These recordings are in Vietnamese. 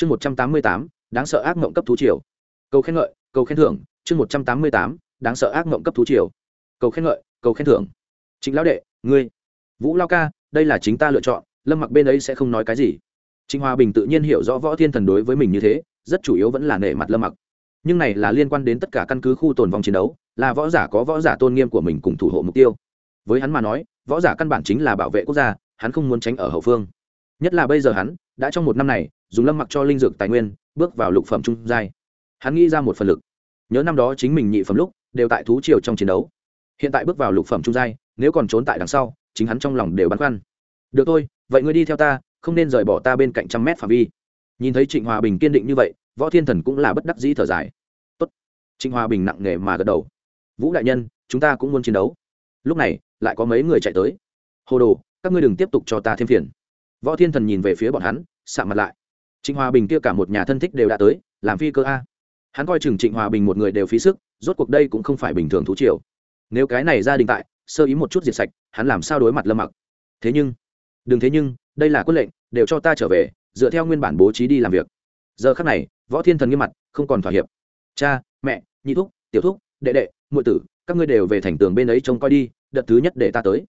chương một trăm tám mươi tám, đáng sợ ác mộng cấp thú triều. Cầu khen ngợi, cầu khen thưởng, chương một trăm tám mươi tám, đáng sợ ác mộng cấp thú triều. Cầu khen ngợi, cầu khen thưởng. Chính lão đệ, ngươi. Vũ lao ca, đây là chính ta lựa chọn, lâm mặc bên ấy sẽ không nói cái gì. Trịnh hòa bình tự nhiên hiểu rõ võ thiên thần đối với mình như thế, rất chủ yếu vẫn là nể mặt lâm mặc. Nhưng này là liên quan đến tất cả căn cứ khu tồn vong chiến đấu, là võ giả có võ giả tôn nghiêm của mình cùng thủ hộ mục tiêu. Với hắn mà nói, võ giả căn bản chính là bảo vệ quốc gia, hắn không muốn tránh ở hậu phương. Nhất là bây giờ hắn, đã trong một năm này dùng lâm mặc cho linh dược tài nguyên, bước vào lục phẩm trung giai. Hắn nghĩ ra một phần lực. Nhớ năm đó chính mình nhị phẩm lúc, đều tại thú triều trong chiến đấu. Hiện tại bước vào lục phẩm trung giai, nếu còn trốn tại đằng sau, chính hắn trong lòng đều băn khoăn. Được thôi, vậy ngươi đi theo ta, không nên rời bỏ ta bên cạnh trăm mét phạm vi. Nhìn thấy trịnh hòa bình kiên định như vậy, võ thiên thần cũng là bất đắc dĩ thở dài. Tốt. trịnh hòa bình nặng nề mà gật đầu. Vũ đại nhân, chúng ta cũng muốn chiến đấu. Lúc này, lại có mấy người chạy tới. Hồ đồ, các ngươi đừng tiếp tục cho ta thêm phiền. Võ thiên thần nhìn về phía bọn hắn, sạm mặt lại trịnh hòa bình kia cả một nhà thân thích đều đã tới, làm phi cơ a. Hắn coi chừng trịnh hòa bình một người đều phí sức, rốt cuộc đây cũng không phải bình thường thú triều. Nếu cái này gia đình tại, sơ ý một chút diệt sạch, hắn làm sao đối mặt lâm mặc? Thế nhưng, đừng thế nhưng, đây là quyết lệnh, đều cho ta trở về, dựa theo nguyên bản bố trí đi làm việc. Giờ khắc này, võ thiên thần nghiêm mặt, không còn thỏa hiệp. Cha, mẹ, nhị thúc, tiểu thúc, đệ đệ, muội tử, các ngươi đều về thành tường bên ấy trông coi đi, đợt thứ nhất để ta tới.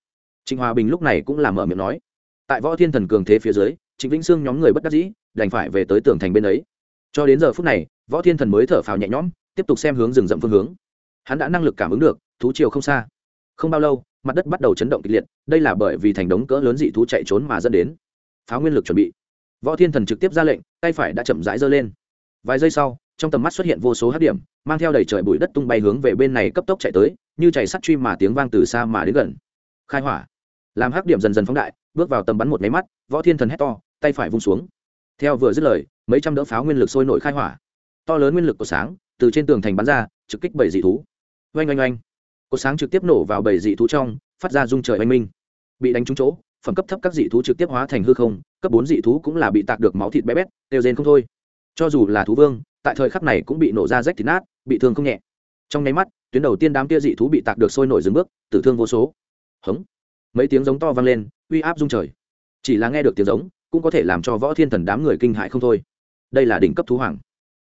Trịnh hòa bình lúc này cũng làm mở miệng nói. Tại võ thiên thần cường thế phía dưới, trịnh vĩnh sương nhóm người bất đắc dĩ đành phải về tới tường thành bên ấy. Cho đến giờ phút này, võ thiên thần mới thở phào nhẹ nhõm, tiếp tục xem hướng rừng rậm phương hướng. Hắn đã năng lực cảm ứng được, thú chiều không xa. Không bao lâu, mặt đất bắt đầu chấn động kịch liệt, đây là bởi vì thành đống cỡ lớn dị thú chạy trốn mà dẫn đến. Pháo nguyên lực chuẩn bị. Võ thiên thần trực tiếp ra lệnh, tay phải đã chậm rãi giơ lên. Vài giây sau, trong tầm mắt xuất hiện vô số hát điểm, mang theo đầy trời bụi đất tung bay hướng về bên này cấp tốc chạy tới, như chạy sắt truy mà tiếng vang từ xa mà đến gần. Khai hỏa. Làm hắc điểm dần dần phóng đại, bước vào tầm bắn một máy mắt, võ thiên thần hét to, tay phải vung xuống theo vừa dứt lời, mấy trăm đỡ pháo nguyên lực sôi nổi khai hỏa. To lớn nguyên lực của sáng từ trên tường thành bắn ra, trực kích bảy dị thú. Oanh oanh oanh. Cột sáng trực tiếp nổ vào bảy dị thú trong, phát ra rung trời oanh minh. Bị đánh trúng chỗ, phẩm cấp thấp các dị thú trực tiếp hóa thành hư không, cấp bốn dị thú cũng là bị tạc được máu thịt bé bét đều rên không thôi. Cho dù là thú vương, tại thời khắc này cũng bị nổ ra rách thịt nát, bị thương không nhẹ. Trong nháy mắt, tuyến đầu tiên đám kia dị thú bị tạc được sôi nổi dừng bước, tử thương vô số. Hống. Mấy tiếng giống to vang lên, uy áp rung trời. Chỉ là nghe được tiếng giống cũng có thể làm cho võ thiên thần đám người kinh hãi không thôi. Đây là đỉnh cấp thú hoàng.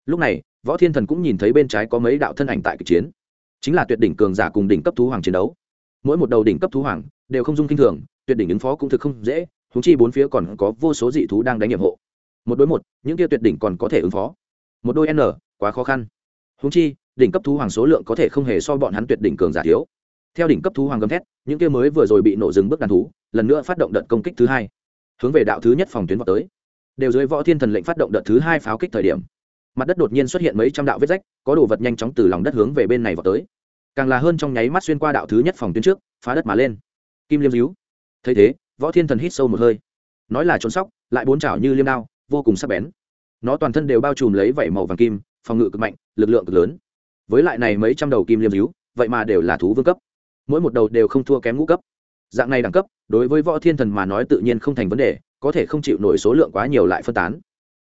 Lúc này, võ thiên thần cũng nhìn thấy bên trái có mấy đạo thân ảnh tại kịch chiến. Chính là tuyệt đỉnh cường giả cùng đỉnh cấp thú hoàng chiến đấu. Mỗi một đầu đỉnh cấp thú hoàng đều không dung kinh thường, tuyệt đỉnh ứng phó cũng thực không dễ húng chi bốn phía còn có vô số dị thú đang đánh nhiệm hộ. Một đối một, những kia tuyệt đỉnh còn có thể ứng phó. Một đôi n, quá khó khăn. Húng chi, đỉnh cấp thú hoàng số lượng có thể không hề so bọn hắn tuyệt đỉnh cường giả thiếu. Theo đỉnh cấp thú hoàng gầm thét, những kia mới vừa rồi bị nổ dừng bước đàn thú, lần nữa phát động đợt công kích thứ hai hướng về đạo thứ nhất phòng tuyến vào tới. Đều dưới võ thiên thần lệnh phát động đợt thứ hai pháo kích thời điểm, mặt đất đột nhiên xuất hiện mấy trăm đạo vết rách, có đồ vật nhanh chóng từ lòng đất hướng về bên này vào tới. Càng là hơn trong nháy mắt xuyên qua đạo thứ nhất phòng tuyến trước, phá đất mà lên. Kim liêm díu. Thấy thế, võ thiên thần hít sâu một hơi. Nói là trốn sóc, lại bốn chảo như liêm đao, vô cùng sắc bén. Nó toàn thân đều bao trùm lấy vảy màu vàng kim, phòng ngự cực mạnh, lực lượng cực lớn. Với lại này mấy trăm đầu kim liêm díu, vậy mà đều là thú vương cấp. Mỗi một đầu đều không thua kém ngũ cấp dạng này đẳng cấp, đối với võ thiên thần mà nói tự nhiên không thành vấn đề, có thể không chịu nổi số lượng quá nhiều lại phân tán.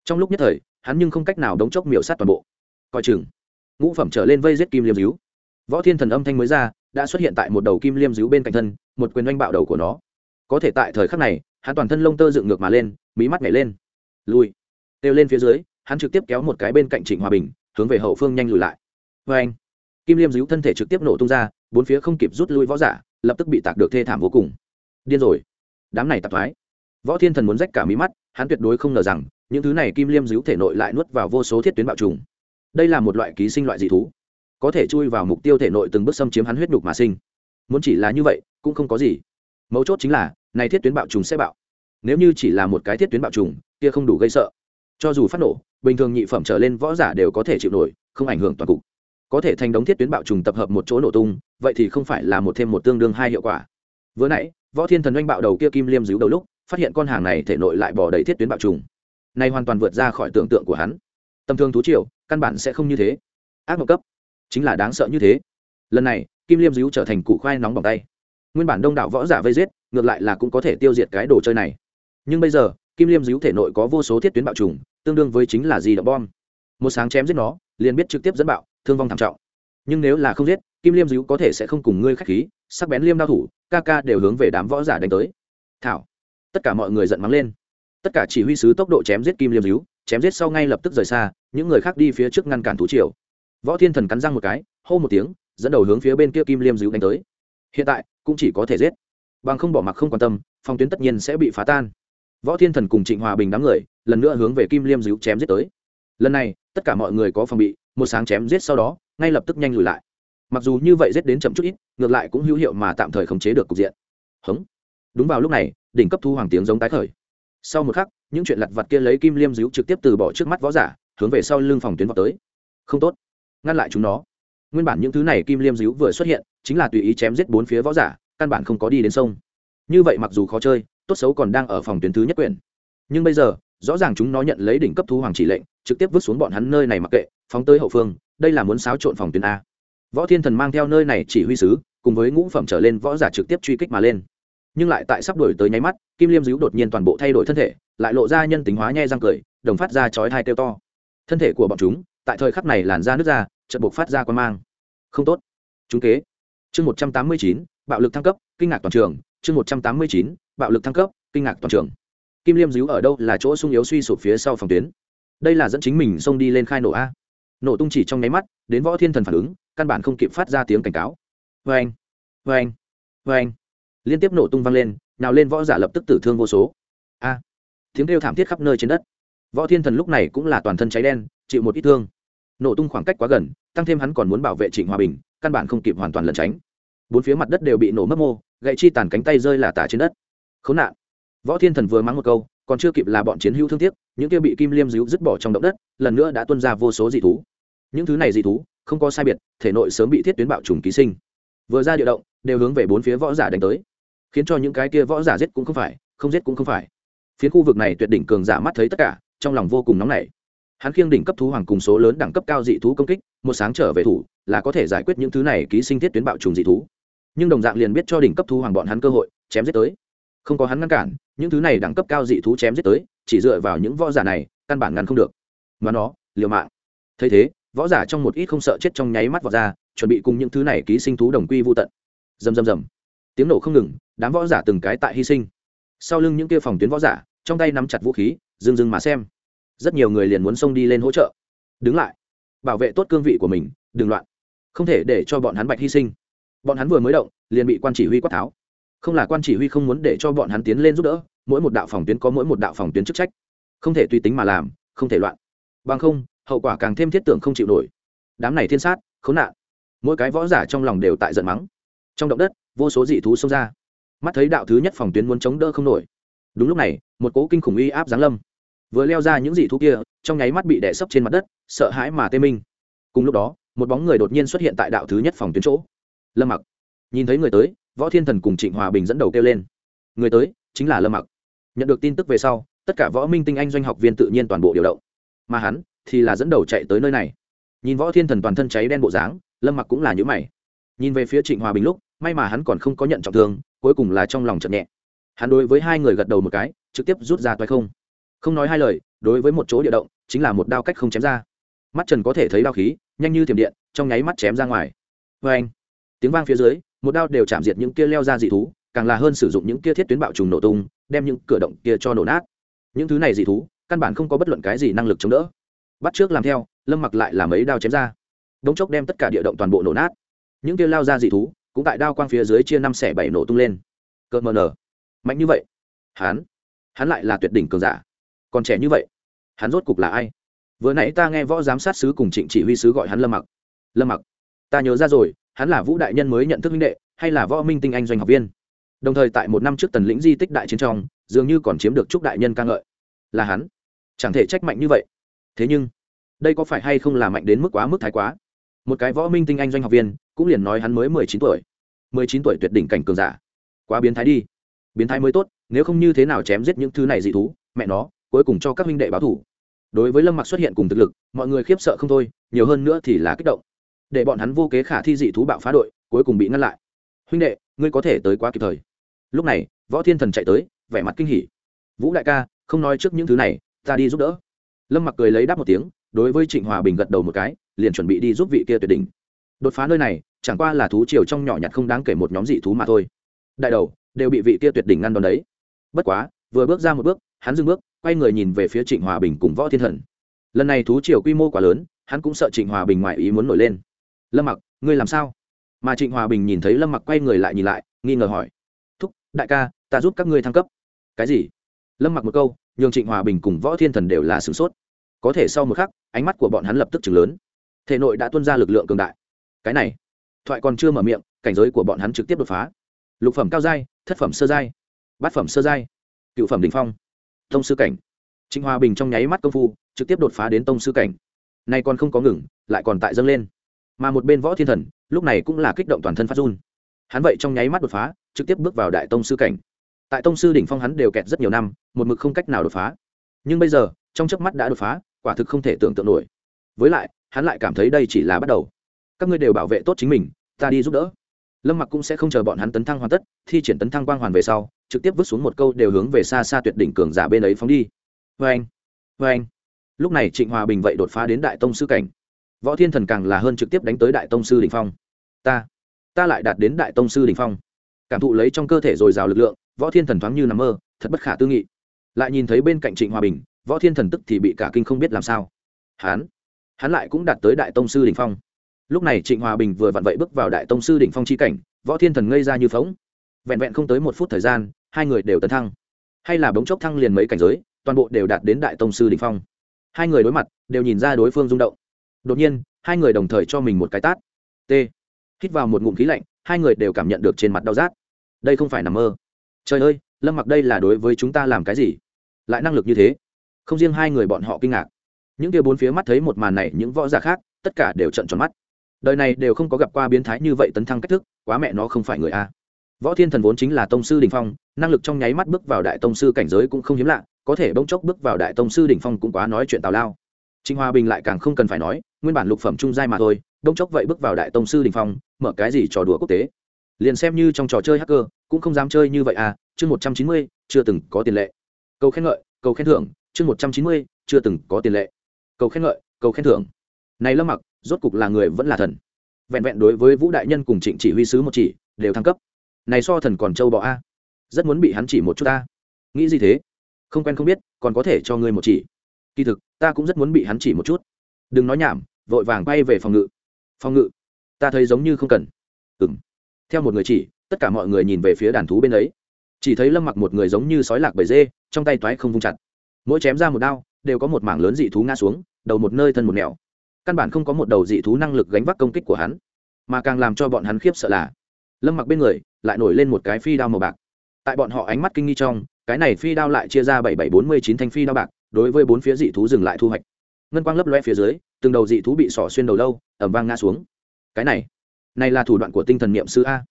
Trong lúc nhất thời, hắn nhưng không cách nào đống chốc miểu sát toàn bộ. Coi chừng, ngũ phẩm trở lên vây giết kim liêm díu. Võ thiên thần âm thanh mới ra, đã xuất hiện tại một đầu kim liêm díu bên cạnh thân, một quyền oanh bạo đầu của nó. Có thể tại thời khắc này, hắn toàn thân lông tơ dựng ngược mà lên, mí mắt nhảy lên. Lùi kêu lên phía dưới, hắn trực tiếp kéo một cái bên cạnh trịnh hòa bình, hướng về hậu phương nhanh lùi lại. Vê anh kim liêm díu thân thể trực tiếp nổ tung ra, bốn phía không kịp rút lui võ giả lập tức bị tạc được thê thảm vô cùng. Điên rồi. Đám này tạp thoái. Võ thiên thần muốn rách cả mí mắt, hắn tuyệt đối không ngờ rằng, những thứ này kim liêm díu thể nội lại nuốt vào vô số thiết tuyến bạo trùng. Đây là một loại ký sinh loại dị thú. Có thể chui vào mục tiêu thể nội từng bước xâm chiếm hắn huyết nhục mà sinh. Muốn chỉ là như vậy, cũng không có gì. Mấu chốt chính là, này thiết tuyến bạo trùng sẽ bạo. Nếu như chỉ là một cái thiết tuyến bạo trùng, kia không đủ gây sợ. Cho dù phát nổ, bình thường nhị phẩm trở lên võ giả đều có thể chịu nổi, không ảnh hưởng toàn cục có thể thành đống thiết tuyến bạo trùng tập hợp một chỗ nổ tung, vậy thì không phải là một thêm một tương đương hai hiệu quả. Vừa nãy, võ thiên thần oanh bạo đầu kia kim liêm díu đầu lúc, phát hiện con hàng này thể nội lại bỏ đầy thiết tuyến bạo trùng. Này hoàn toàn vượt ra khỏi tưởng tượng của hắn. Tầm thương thú triều, căn bản sẽ không như thế. Ác mộng cấp. Chính là đáng sợ như thế. Lần này, kim liêm díu trở thành củ khoai nóng bỏng tay. Nguyên bản đông đảo võ giả vây giết, ngược lại là cũng có thể tiêu diệt cái đồ chơi này. Nhưng bây giờ, kim liêm díu thể nội có vô số thiết tuyến bạo trùng, tương đương với chính là gì đó bom. Một sáng chém giết nó, liền biết trực tiếp dẫn bạo thương vong thảm trọng. Nhưng nếu là không giết, kim liêm díu có thể sẽ không cùng ngươi k h á c h khí, sắc bén liêm đao thủ, ca ca đều hướng về đám võ giả đánh tới. Thảo. Tất cả mọi người giận mắng lên. Tất cả chỉ huy sứ tốc độ chém giết kim liêm díu chém giết sau ngay lập tức rời xa, những người khác đi phía trước ngăn cản thú triều. Võ thiên thần cắn răng một cái, hô một tiếng, dẫn đầu hướng phía bên kia kim liêm dữ đánh tới. Hiện tại, cũng chỉ có thể giết. Bằng không bỏ mặc không quan tâm, phòng tuyến tất nhiên sẽ bị phá tan. Võ thiên thần cùng trịnh hòa bình đám người, lần nữa hướng về kim liêm dữ chém giết tới. Lần này, tất cả mọi người có phòng bị một sáng chém giết sau đó, ngay lập tức nhanh lùi lại. Mặc dù như vậy giết đến chậm chút ít, ngược lại cũng hữu hiệu mà tạm thời khống chế được cục diện. Hống. Đúng vào lúc này, đỉnh cấp thu hoàng tiếng giống tái khởi. Sau một khắc, những chuyện lặt vặt kia lấy kim liêm díu trực tiếp từ bỏ trước mắt võ giả, hướng về sau lưng phòng tuyến vào tới. Không tốt. Ngăn lại chúng nó. Nguyên bản những thứ này kim liêm díu vừa xuất hiện, chính là tùy ý chém giết bốn phía võ giả, căn bản không có đi đến sông. Như vậy mặc dù khó chơi, tốt xấu còn đang ở phòng tuyến thứ nhất quyền nhưng bây giờ rõ ràng chúng nó nhận lấy đỉnh cấp thu hoàng chỉ lệnh, trực tiếp vứt xuống bọn hắn nơi này mặc kệ, phóng tới hậu phương, đây là muốn xáo trộn phòng tuyến a. Võ thiên thần mang theo nơi này chỉ huy sứ, cùng với ngũ phẩm trở lên võ giả trực tiếp truy kích mà lên. Nhưng lại tại sắp đổi tới nháy mắt, kim liêm díu đột nhiên toàn bộ thay đổi thân thể, lại lộ ra nhân tính hóa nhe răng cười, đồng phát ra chói thai kêu to. Thân thể của bọn chúng, tại thời khắc này làn ra nước ra, chợt buộc phát ra quan mang. Không tốt. Chúng kế. Chương một trăm tám mươi chín, bạo lực thăng cấp, kinh ngạc toàn trường. Chương một trăm tám mươi chín, bạo lực thăng cấp, kinh ngạc toàn trường kim liêm díu ở đâu là chỗ sung yếu suy sụp phía sau phòng tuyến. Đây là dẫn chính mình xông đi lên khai nổ a. Nổ tung chỉ trong nháy mắt, đến võ thiên thần phản ứng, căn bản không kịp phát ra tiếng cảnh cáo. Vê anh vê anh vê anh liên tiếp nổ tung vang lên, nào lên võ giả lập tức tử thương vô số. A, tiếng kêu thảm thiết khắp nơi trên đất. Võ thiên thần lúc này cũng là toàn thân cháy đen, chịu một ít thương. Nổ tung khoảng cách quá gần, tăng thêm hắn còn muốn bảo vệ trịnh hòa bình, căn bản không kịp hoàn toàn lẩn tránh. Bốn phía mặt đất đều bị nổ mất mô gậy chi tàn cánh tay rơi là tả trên đất. Khốn nạn võ thiên thần vừa mắng một câu, còn chưa kịp là bọn chiến hữu thương tiếc, những kia bị kim liêm díu dứt bỏ trong động đất, lần nữa đã tuân ra vô số dị thú. Những thứ này dị thú, không có sai biệt, thể nội sớm bị thiết tuyến bạo trùng ký sinh. Vừa ra địa động, đều hướng về bốn phía võ giả đánh tới. Khiến cho những cái kia võ giả giết cũng không phải, không giết cũng không phải. Phía khu vực này tuyệt đỉnh cường giả mắt thấy tất cả, trong lòng vô cùng nóng nảy. Hắn khiêng đỉnh cấp thú hoàng cùng số lớn đẳng cấp cao dị thú công kích, một sáng trở về thủ, là có thể giải quyết những thứ này ký sinh thiết tuyến bạo trùng dị thú. Nhưng đồng dạng liền biết cho đỉnh cấp thú hoàng bọn hắn cơ hội, chém giết tới không có hắn ngăn cản, những thứ này đẳng cấp cao dị thú chém giết tới, chỉ dựa vào những võ giả này, căn bản ngăn không được. Mà nó, liều mạng. Thấy thế, võ giả trong một ít không sợ chết trong nháy mắt vào ra, chuẩn bị cùng những thứ này ký sinh thú đồng quy vô tận. Rầm rầm rầm. Tiếng nổ không ngừng, đám võ giả từng cái tại hy sinh. Sau lưng những kia phòng tuyến võ giả, trong tay nắm chặt vũ khí dừng dừng mà xem. Rất nhiều người liền muốn xông đi lên hỗ trợ. Đứng lại. Bảo vệ tốt cương vị của mình, đừng loạn. Không thể để cho bọn hắn bạch hy sinh. Bọn hắn vừa mới động, liền bị quan chỉ huy quát tháo không là quan chỉ huy không muốn để cho bọn hắn tiến lên giúp đỡ, mỗi một đạo phòng tuyến có mỗi một đạo phòng tuyến chức trách. Không thể tùy tính mà làm, không thể loạn. Bằng không, hậu quả càng thêm thiết tưởng không chịu nổi. Đám này thiên sát, khốn nạn. Mỗi cái võ giả trong lòng đều tại giận mắng. Trong động đất, vô số dị thú xông ra. Mắt thấy đạo thứ nhất phòng tuyến muốn chống đỡ không nổi. Đúng lúc này, một cỗ kinh khủng uy áp giáng lâm. Vừa leo ra những dị thú kia, trong nháy mắt bị đè sấp trên mặt đất, sợ hãi mà tê minh. Cùng lúc đó, một bóng người đột nhiên xuất hiện tại đạo thứ nhất phòng tuyến chỗ. Lâm mặc. Nhìn thấy người tới võ thiên thần cùng trịnh hòa bình dẫn đầu kêu lên. Người tới, chính là lâm mặc. Nhận được tin tức về sau, tất cả võ minh tinh anh doanh học viên tự nhiên toàn bộ điều động. Mà hắn thì là dẫn đầu chạy tới nơi này. Nhìn võ thiên thần toàn thân cháy đen bộ dáng, lâm mặc cũng là nhữ mày. Nhìn về phía trịnh hòa bình lúc, may mà hắn còn không có nhận trọng thương, cuối cùng là trong lòng chậm nhẹ. Hắn đối với hai người gật đầu một cái, trực tiếp rút ra toái không. Không nói hai lời, đối với một chỗ địa động, chính là một đao cách không chém ra. Mắt trần có thể thấy đao khí, nhanh như thiểm điện, trong nháy mắt chém ra ngoài. Vê anh, tiếng vang phía dưới một đao đều chạm diệt những kia leo ra dị thú, càng là hơn sử dụng những kia thiết tuyến bạo trùng nổ tung, đem những cửa động kia cho nổ nát. Những thứ này dị thú, căn bản không có bất luận cái gì năng lực chống đỡ. Bắt trước làm theo, lâm mặc lại làm ấy đao chém ra. Đống chốc đem tất cả địa động toàn bộ nổ nát. Những kia lao ra dị thú, cũng tại đao quang phía dưới chia năm xẻ bảy nổ tung lên. Cợt mờ nở mạnh như vậy. Hắn. Hắn lại là tuyệt đỉnh cường giả. Còn trẻ như vậy, hắn rốt cục là ai? Vừa nãy ta nghe võ giám sát sứ cùng trịnh chỉ huy sứ gọi hắn lâm mặc. Lâm mặc, ta nhớ ra rồi hắn là vũ đại nhân mới nhận thức minh đệ, hay là võ minh tinh anh doanh học viên. Đồng thời tại một năm trước tần lĩnh di tích đại chiến trong, dường như còn chiếm được chúc đại nhân ca ngợi. Là hắn. Chẳng thể trách mạnh như vậy. Thế nhưng, đây có phải hay không là mạnh đến mức quá mức thái quá? Một cái võ minh tinh anh doanh học viên, cũng liền nói hắn mới mười chín tuổi. mười chín tuổi tuyệt đỉnh cảnh cường giả. Quá biến thái đi. Biến thái mới tốt, nếu không như thế nào chém giết những thứ này dị thú, mẹ nó, cuối cùng cho các huynh đệ báo thủ. Đối với lâm mặc xuất hiện cùng thực lực, mọi người khiếp sợ không thôi, nhiều hơn nữa thì là kích động để bọn hắn vô kế khả thi dị thú bạo phá đội, cuối cùng bị ngăn lại. Huynh đệ, ngươi có thể tới quá kịp thời. Lúc này, võ thiên thần chạy tới, vẻ mặt kinh hỉ. Vũ đại ca, không nói trước những thứ này, ta đi giúp đỡ. Lâm mặc cười lấy đáp một tiếng, đối với trịnh hòa bình gật đầu một cái, liền chuẩn bị đi giúp vị kia tuyệt đỉnh. Đột phá nơi này, chẳng qua là thú triều trong nhỏ nhặt không đáng kể một nhóm dị thú mà thôi. Đại đầu, đều bị vị kia tuyệt đỉnh ngăn đòn đấy. Bất quá, vừa bước ra một bước, hắn dừng bước, quay người nhìn về phía trịnh hòa bình cùng võ thiên thần. Lần này thú triều quy mô quá lớn, hắn cũng sợ trịnh hòa bình ngoại ý muốn nổi lên lâm mặc ngươi làm sao mà trịnh hòa bình nhìn thấy lâm mặc quay người lại nhìn lại nghi ngờ hỏi thúc đại ca ta giúp các ngươi thăng cấp cái gì lâm mặc một câu nhường trịnh hòa bình cùng võ thiên thần đều là sửng sốt có thể sau một khắc ánh mắt của bọn hắn lập tức chừng lớn thể nội đã tuân ra lực lượng cường đại cái này thoại còn chưa mở miệng cảnh giới của bọn hắn trực tiếp đột phá lục phẩm cao giai thất phẩm sơ giai bát phẩm sơ giai cựu phẩm đình phong tông sư cảnh trịnh hòa bình trong nháy mắt công phu trực tiếp đột phá đến tông sư cảnh nay còn không có ngừng lại còn tại dâng lên mà một bên võ thiên thần, lúc này cũng là kích động toàn thân phát run. Hắn vậy trong nháy mắt đột phá, trực tiếp bước vào đại tông sư cảnh. Tại tông sư đỉnh phong hắn đều kẹt rất nhiều năm, một mực không cách nào đột phá. Nhưng bây giờ, trong chớp mắt đã đột phá, quả thực không thể tưởng tượng nổi. Với lại, hắn lại cảm thấy đây chỉ là bắt đầu. Các ngươi đều bảo vệ tốt chính mình, ta đi giúp đỡ. Lâm mặc cũng sẽ không chờ bọn hắn tấn thăng hoàn tất, thi triển tấn thăng quang hoàn về sau, trực tiếp vứt xuống một câu đều hướng về xa xa tuyệt đỉnh cường giả bên ấy phóng đi. Vê anh vê anh lúc này trịnh hòa bình vậy đột phá đến đại tông sư cảnh võ thiên thần càng là hơn trực tiếp đánh tới đại tông sư đ ỉ n h phong. Ta ta lại đạt đến đại tông sư đ ỉ n h phong. Cảm thụ lấy trong cơ thể dồi dào lực lượng, võ thiên thần thoáng như nằm mơ, thật bất khả tư nghị. Lại nhìn thấy bên cạnh trịnh hòa bình, võ thiên thần tức thì bị cả kinh không biết làm sao. Hán hắn lại cũng đạt tới đại tông sư đ ỉ n h phong. Lúc này trịnh hòa bình vừa vặn vậy bước vào đại tông sư đỉnh phong c h i cảnh, võ thiên thần ngây ra như phóng. Vẹn vẹn không tới một phút thời gian, hai người đều tấn thăng. Hay là bóng chốc thăng liền mấy cảnh giới, toàn bộ đều đạt đến đại tông sư đỉnh phong. Hai người đối mặt, đều nhìn ra đối phương rung động đột nhiên, hai người đồng thời cho mình một cái tát. T. Hít vào một ngụm khí lạnh, hai người đều cảm nhận được trên mặt đau rát. Đây không phải nằm mơ. Trời ơi, lâm mặc đây là đối với chúng ta làm cái gì? Lại năng lực như thế. Không riêng hai người bọn họ kinh ngạc. Những kia bốn phía mắt thấy một màn này, những võ giả khác, tất cả đều trận tròn mắt. Đời này đều không có gặp qua biến thái như vậy tấn thăng cách thức, quá mẹ nó không phải người a. Võ thiên thần vốn chính là tông sư đỉnh phong, năng lực trong nháy mắt bước vào đại tông sư cảnh giới cũng không hiếm lạ, có thể bỗng chốc bước vào đại tông sư đỉnh phong cũng quá nói chuyện tào lao. Trịnh hoa bình lại càng không cần phải nói nguyên bản lục phẩm trung giai mà thôi đông chốc vậy bước vào đại tông sư đình phong, mở cái gì trò đùa quốc tế. Liền xem như trong trò chơi hacker, cũng không dám chơi như vậy à chương một trăm chín mươi, chưa từng có tiền lệ. Cầu khen ngợi, cầu khen thưởng, chương một trăm chín mươi, chưa từng có tiền lệ. Cầu khen ngợi, cầu khen thưởng. Này lâm mặc, rốt cục là người vẫn là thần. Vẹn vẹn đối với vũ đại nhân cùng trịnh chỉ huy sứ một chỉ, đều thăng cấp. Này so thần còn châu bọ a. Rất muốn bị hắn chỉ một chút ta nghĩ gì thế? Không quen không biết, còn có thể cho ngươi một chỉ. Kỳ thực, ta cũng rất muốn bị hắn chỉ một chút đừng nói nhảm, vội vàng bay về phòng ngự. Phòng ngự? Ta thấy giống như không cần. Ừng theo một người chỉ, tất cả mọi người nhìn về phía đàn thú bên ấy. Chỉ thấy lâm mặc một người giống như sói lạc bầy dê, trong tay toái không vung chặt. Mỗi chém ra một đao, đều có một mảng lớn dị thú ngã xuống, đầu một nơi thân một nẻo. Căn bản không có một đầu dị thú năng lực gánh vác công kích của hắn, mà càng làm cho bọn hắn khiếp sợ là, lâm mặc bên người lại nổi lên một cái phi đao màu bạc. Tại bọn họ ánh mắt kinh nghi trong, cái này phi đao lại chia ra bảy bảy bốn mươi chín thanh phi đao bạc, đối với bốn phía dị thú dừng lại thu hoạch ngân quang lấp loe phía dưới, từng đầu dị thú bị sỏ xuyên đầu lâu ẩm vang ngã xuống. Cái này này là thủ đoạn của tinh thần niệm sư a.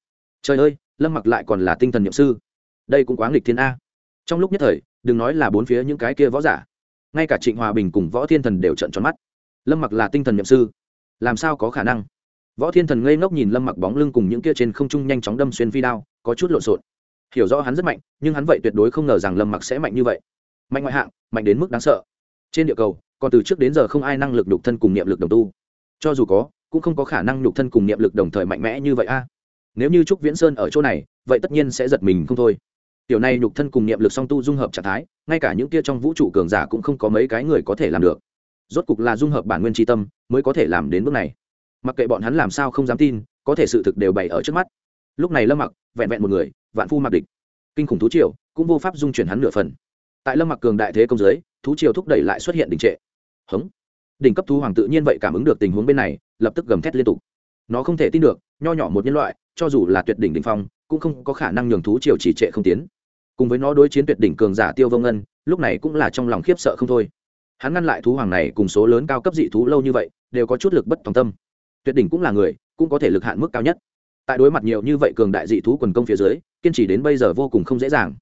Trời ơi, lâm mặc lại còn là tinh thần niệm sư. Đây cũng quá nghịch thiên a. Trong lúc nhất thời, đừng nói là bốn phía những cái kia võ giả, ngay cả trịnh hòa bình cùng võ thiên thần đều trận tròn mắt. Lâm mặc là tinh thần niệm sư. Làm sao có khả năng? Võ thiên thần ngây ngốc nhìn lâm mặc bóng lưng cùng những kia trên không trung nhanh chóng đâm xuyên phi đao, có chút lộn xộn. Hiểu rõ hắn rất mạnh, nhưng hắn vậy tuyệt đối không ngờ rằng lâm mặc sẽ mạnh như vậy. Mạnh ngoại hạng, mạnh đến mức đáng sợ. Trên địa cầu còn từ trước đến giờ không ai năng lực nhục thân cùng niệm lực đồng tu. Cho dù có, cũng không có khả năng nhục thân cùng niệm lực đồng thời mạnh mẽ như vậy a. Nếu như trúc viễn sơn ở chỗ này, vậy tất nhiên sẽ giật mình không thôi. Tiểu này nhục thân cùng niệm lực song tu dung hợp trạng thái, ngay cả những kia trong vũ trụ cường giả cũng không có mấy cái người có thể làm được. Rốt cục là dung hợp bản nguyên tri tâm, mới có thể làm đến bước này. Mặc kệ bọn hắn làm sao không dám tin, có thể sự thực đều bày ở trước mắt. Lúc này lâm mặc vẹn vẹn một người, vạn phu mặc địch. Kinh khủng thú triệu cũng vô pháp dung chuyển hắn nửa phần tại lâm mặc cường đại thế công giới, thú triều thúc đẩy lại xuất hiện đình trệ. Hống. Đỉnh cấp thú hoàng tự nhiên vậy cảm ứng được tình huống bên này, lập tức gầm thét liên tục. Nó không thể tin được, nho nhỏ một nhân loại, cho dù là tuyệt đỉnh đ ỉ n h phong, cũng không có khả năng nhường thú triều chỉ trệ không tiến. Cùng với nó đối chiến tuyệt đỉnh cường giả tiêu vông ngân, lúc này cũng là trong lòng khiếp sợ không thôi. Hắn ngăn lại thú hoàng này cùng số lớn cao cấp dị thú lâu như vậy, đều có chút lực bất tòng tâm. Tuyệt đỉnh cũng là người, cũng có thể lực hạn mức cao nhất. Tại đối mặt nhiều như vậy cường đại dị thú quần công phía dưới, kiên trì đến bây giờ vô cùng không dễ dàng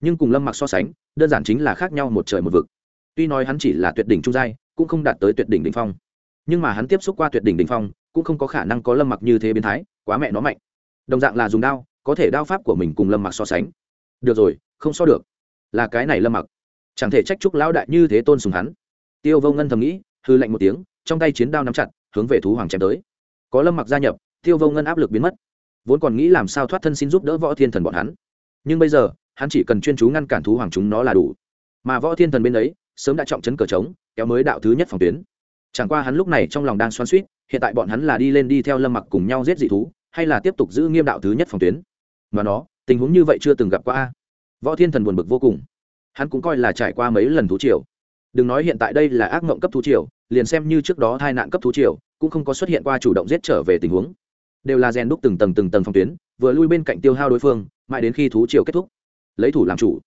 nhưng cùng lâm mặc so sánh, đơn giản chính là khác nhau một trời một vực. Tuy nói hắn chỉ là tuyệt đỉnh trung giai, cũng không đạt tới tuyệt đỉnh đỉnh phong. Nhưng mà hắn tiếp xúc qua tuyệt đỉnh đỉnh phong, cũng không có khả năng có lâm mặc như thế biến thái, quá mẹ nó mạnh. Đồng dạng là dùng đao, có thể đao pháp của mình cùng lâm mặc so sánh. Được rồi, không so được. Là cái này lâm mặc. Chẳng thể trách chúc lão đại như thế tôn sùng hắn. Tiêu vô ngân thầm nghĩ, hư lạnh một tiếng, trong tay chiến đao nắm chặt, hướng về thú hoàng chém tới. Có lâm mặc gia nhập, tiêu vô ngân áp lực biến mất. Vốn còn nghĩ làm sao thoát thân xin giúp đỡ võ thiên thần bọn hắn. Nhưng bây giờ hắn chỉ cần chuyên chú ngăn cản thú hoàng chúng nó là đủ. Mà võ thiên thần bên ấy, sớm đã trọng chấn cờ trống, kéo mới đạo thứ nhất phòng tuyến. Chẳng qua hắn lúc này trong lòng đang xoắn suýt hiện tại bọn hắn là đi lên đi theo lâm mặc cùng nhau giết dị thú, hay là tiếp tục giữ nghiêm đạo thứ nhất phòng tuyến. Mà nó, tình huống như vậy chưa từng gặp qua a. Võ thiên thần buồn bực vô cùng. Hắn cũng coi là trải qua mấy lần thú triều. Đừng nói hiện tại đây là ác mộng cấp thú triều, liền xem như trước đó tai nạn cấp thú triều, cũng không có xuất hiện qua chủ động giết trở về tình huống. Đều là rèn đúc từng tầng từng tầng phòng tuyến, vừa lui bên cạnh tiêu hao đối phương, mãi đến khi thú triều kết thúc lấy thủ làm chủ.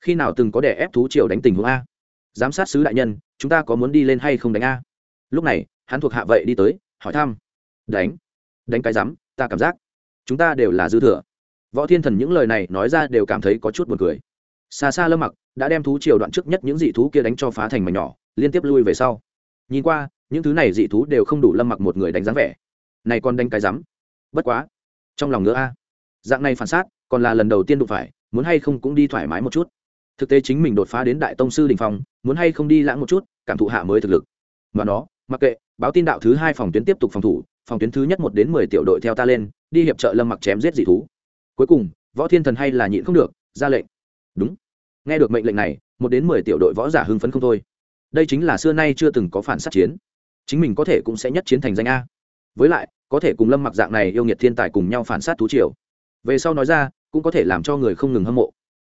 Khi nào từng có đẻ ép thú triều đánh tình huống a? Giám sát sứ đại nhân, chúng ta có muốn đi lên hay không đánh a? Lúc này, hắn thuộc hạ vậy đi tới, hỏi thăm. Đánh. Đánh cái rắm ta cảm giác. Chúng ta đều là dư thừa. Võ thiên thần những lời này nói ra đều cảm thấy có chút buồn cười. Xa xa lâm mặc đã đem thú triều đoạn trước nhất những dị thú kia đánh cho phá thành mảnh nhỏ, liên tiếp lui về sau. Nhìn qua, những thứ này dị thú đều không đủ lâm mặc một người đánh dáng vẻ. Này còn đánh cái rắm bất quá. Trong lòng nữa a. Dạng này phản sát còn là lần đầu tiên đụng phải muốn hay không cũng đi thoải mái một chút. Thực tế chính mình đột phá đến đại tông sư đình phong, muốn hay không đi lãng một chút, cảm thụ hạ mới thực lực. Và nó, mặc kệ, báo tin đạo thứ hai phòng tuyến tiếp tục phòng thủ, phòng tuyến thứ nhất một đến mười tiểu đội theo ta lên, đi hiệp trợ lâm mặc chém giết dị thú. Cuối cùng, võ thiên thần hay là nhịn không được, ra lệnh. Đúng. Nghe được mệnh lệnh này, một đến mười tiểu đội võ giả hưng phấn không thôi. Đây chính là xưa nay chưa từng có phản sát chiến. Chính mình có thể cũng sẽ nhất chiến thành danh a. Với lại, có thể cùng lâm mặc dạng này yêu nghiệt thiên tài cùng nhau phản sát thú triều. Về sau nói ra cũng có thể làm cho người không ngừng hâm mộ.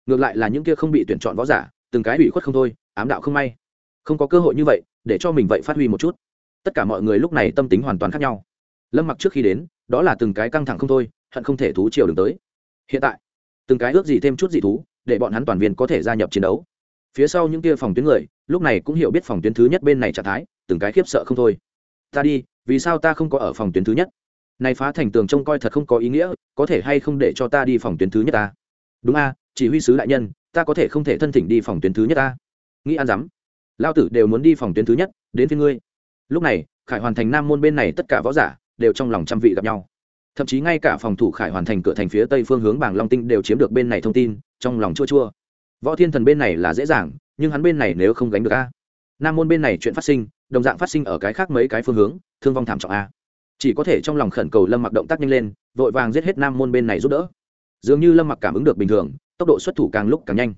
Ngược lại là những kia không bị tuyển chọn võ giả, từng cái ủy khuất không thôi, ám đạo không may. Không có cơ hội như vậy, để cho mình vậy phát huy một chút. Tất cả mọi người lúc này tâm tính hoàn toàn khác nhau. Lâm mặc trước khi đến, đó là từng cái căng thẳng không thôi, hận không thể thú chiều đường tới. Hiện tại, từng cái ước gì thêm chút gì thú, để bọn hắn toàn viên có thể gia nhập chiến đấu. Phía sau những kia phòng tuyến người, lúc này cũng hiểu biết phòng tuyến thứ nhất bên này trạng thái, từng cái khiếp sợ không thôi. Ta đi, vì sao ta không có ở phòng tuyến thứ nhất? Này phá thành tường trông coi thật không có ý nghĩa, có thể hay không để cho ta đi phòng tuyến thứ nhất ta? Đúng a, chỉ huy sứ đại nhân, ta có thể không thể thân thỉnh đi phòng tuyến thứ nhất ta? Nghĩ ăn dám. Lao tử đều muốn đi phòng tuyến thứ nhất, đến phía ngươi. Lúc này, khải hoàn thành nam môn bên này tất cả võ giả đều trong lòng trăm vị gặp nhau. Thậm chí ngay cả phòng thủ khải hoàn thành cửa thành phía tây phương hướng bảng long tinh đều chiếm được bên này thông tin, trong lòng chua chua. Võ thiên thần bên này là dễ dàng, nhưng hắn bên này nếu không gánh được a. Nam môn bên này chuyện phát sinh, đồng dạng phát sinh ở cái khác mấy cái phương hướng, thương vong thảm trọng a chỉ có thể trong lòng khẩn cầu lâm mặc động tác nhanh lên, vội vàng giết hết nam môn bên này giúp đỡ. Dường như lâm mặc cảm ứng được bình thường, tốc độ xuất thủ càng lúc càng nhanh.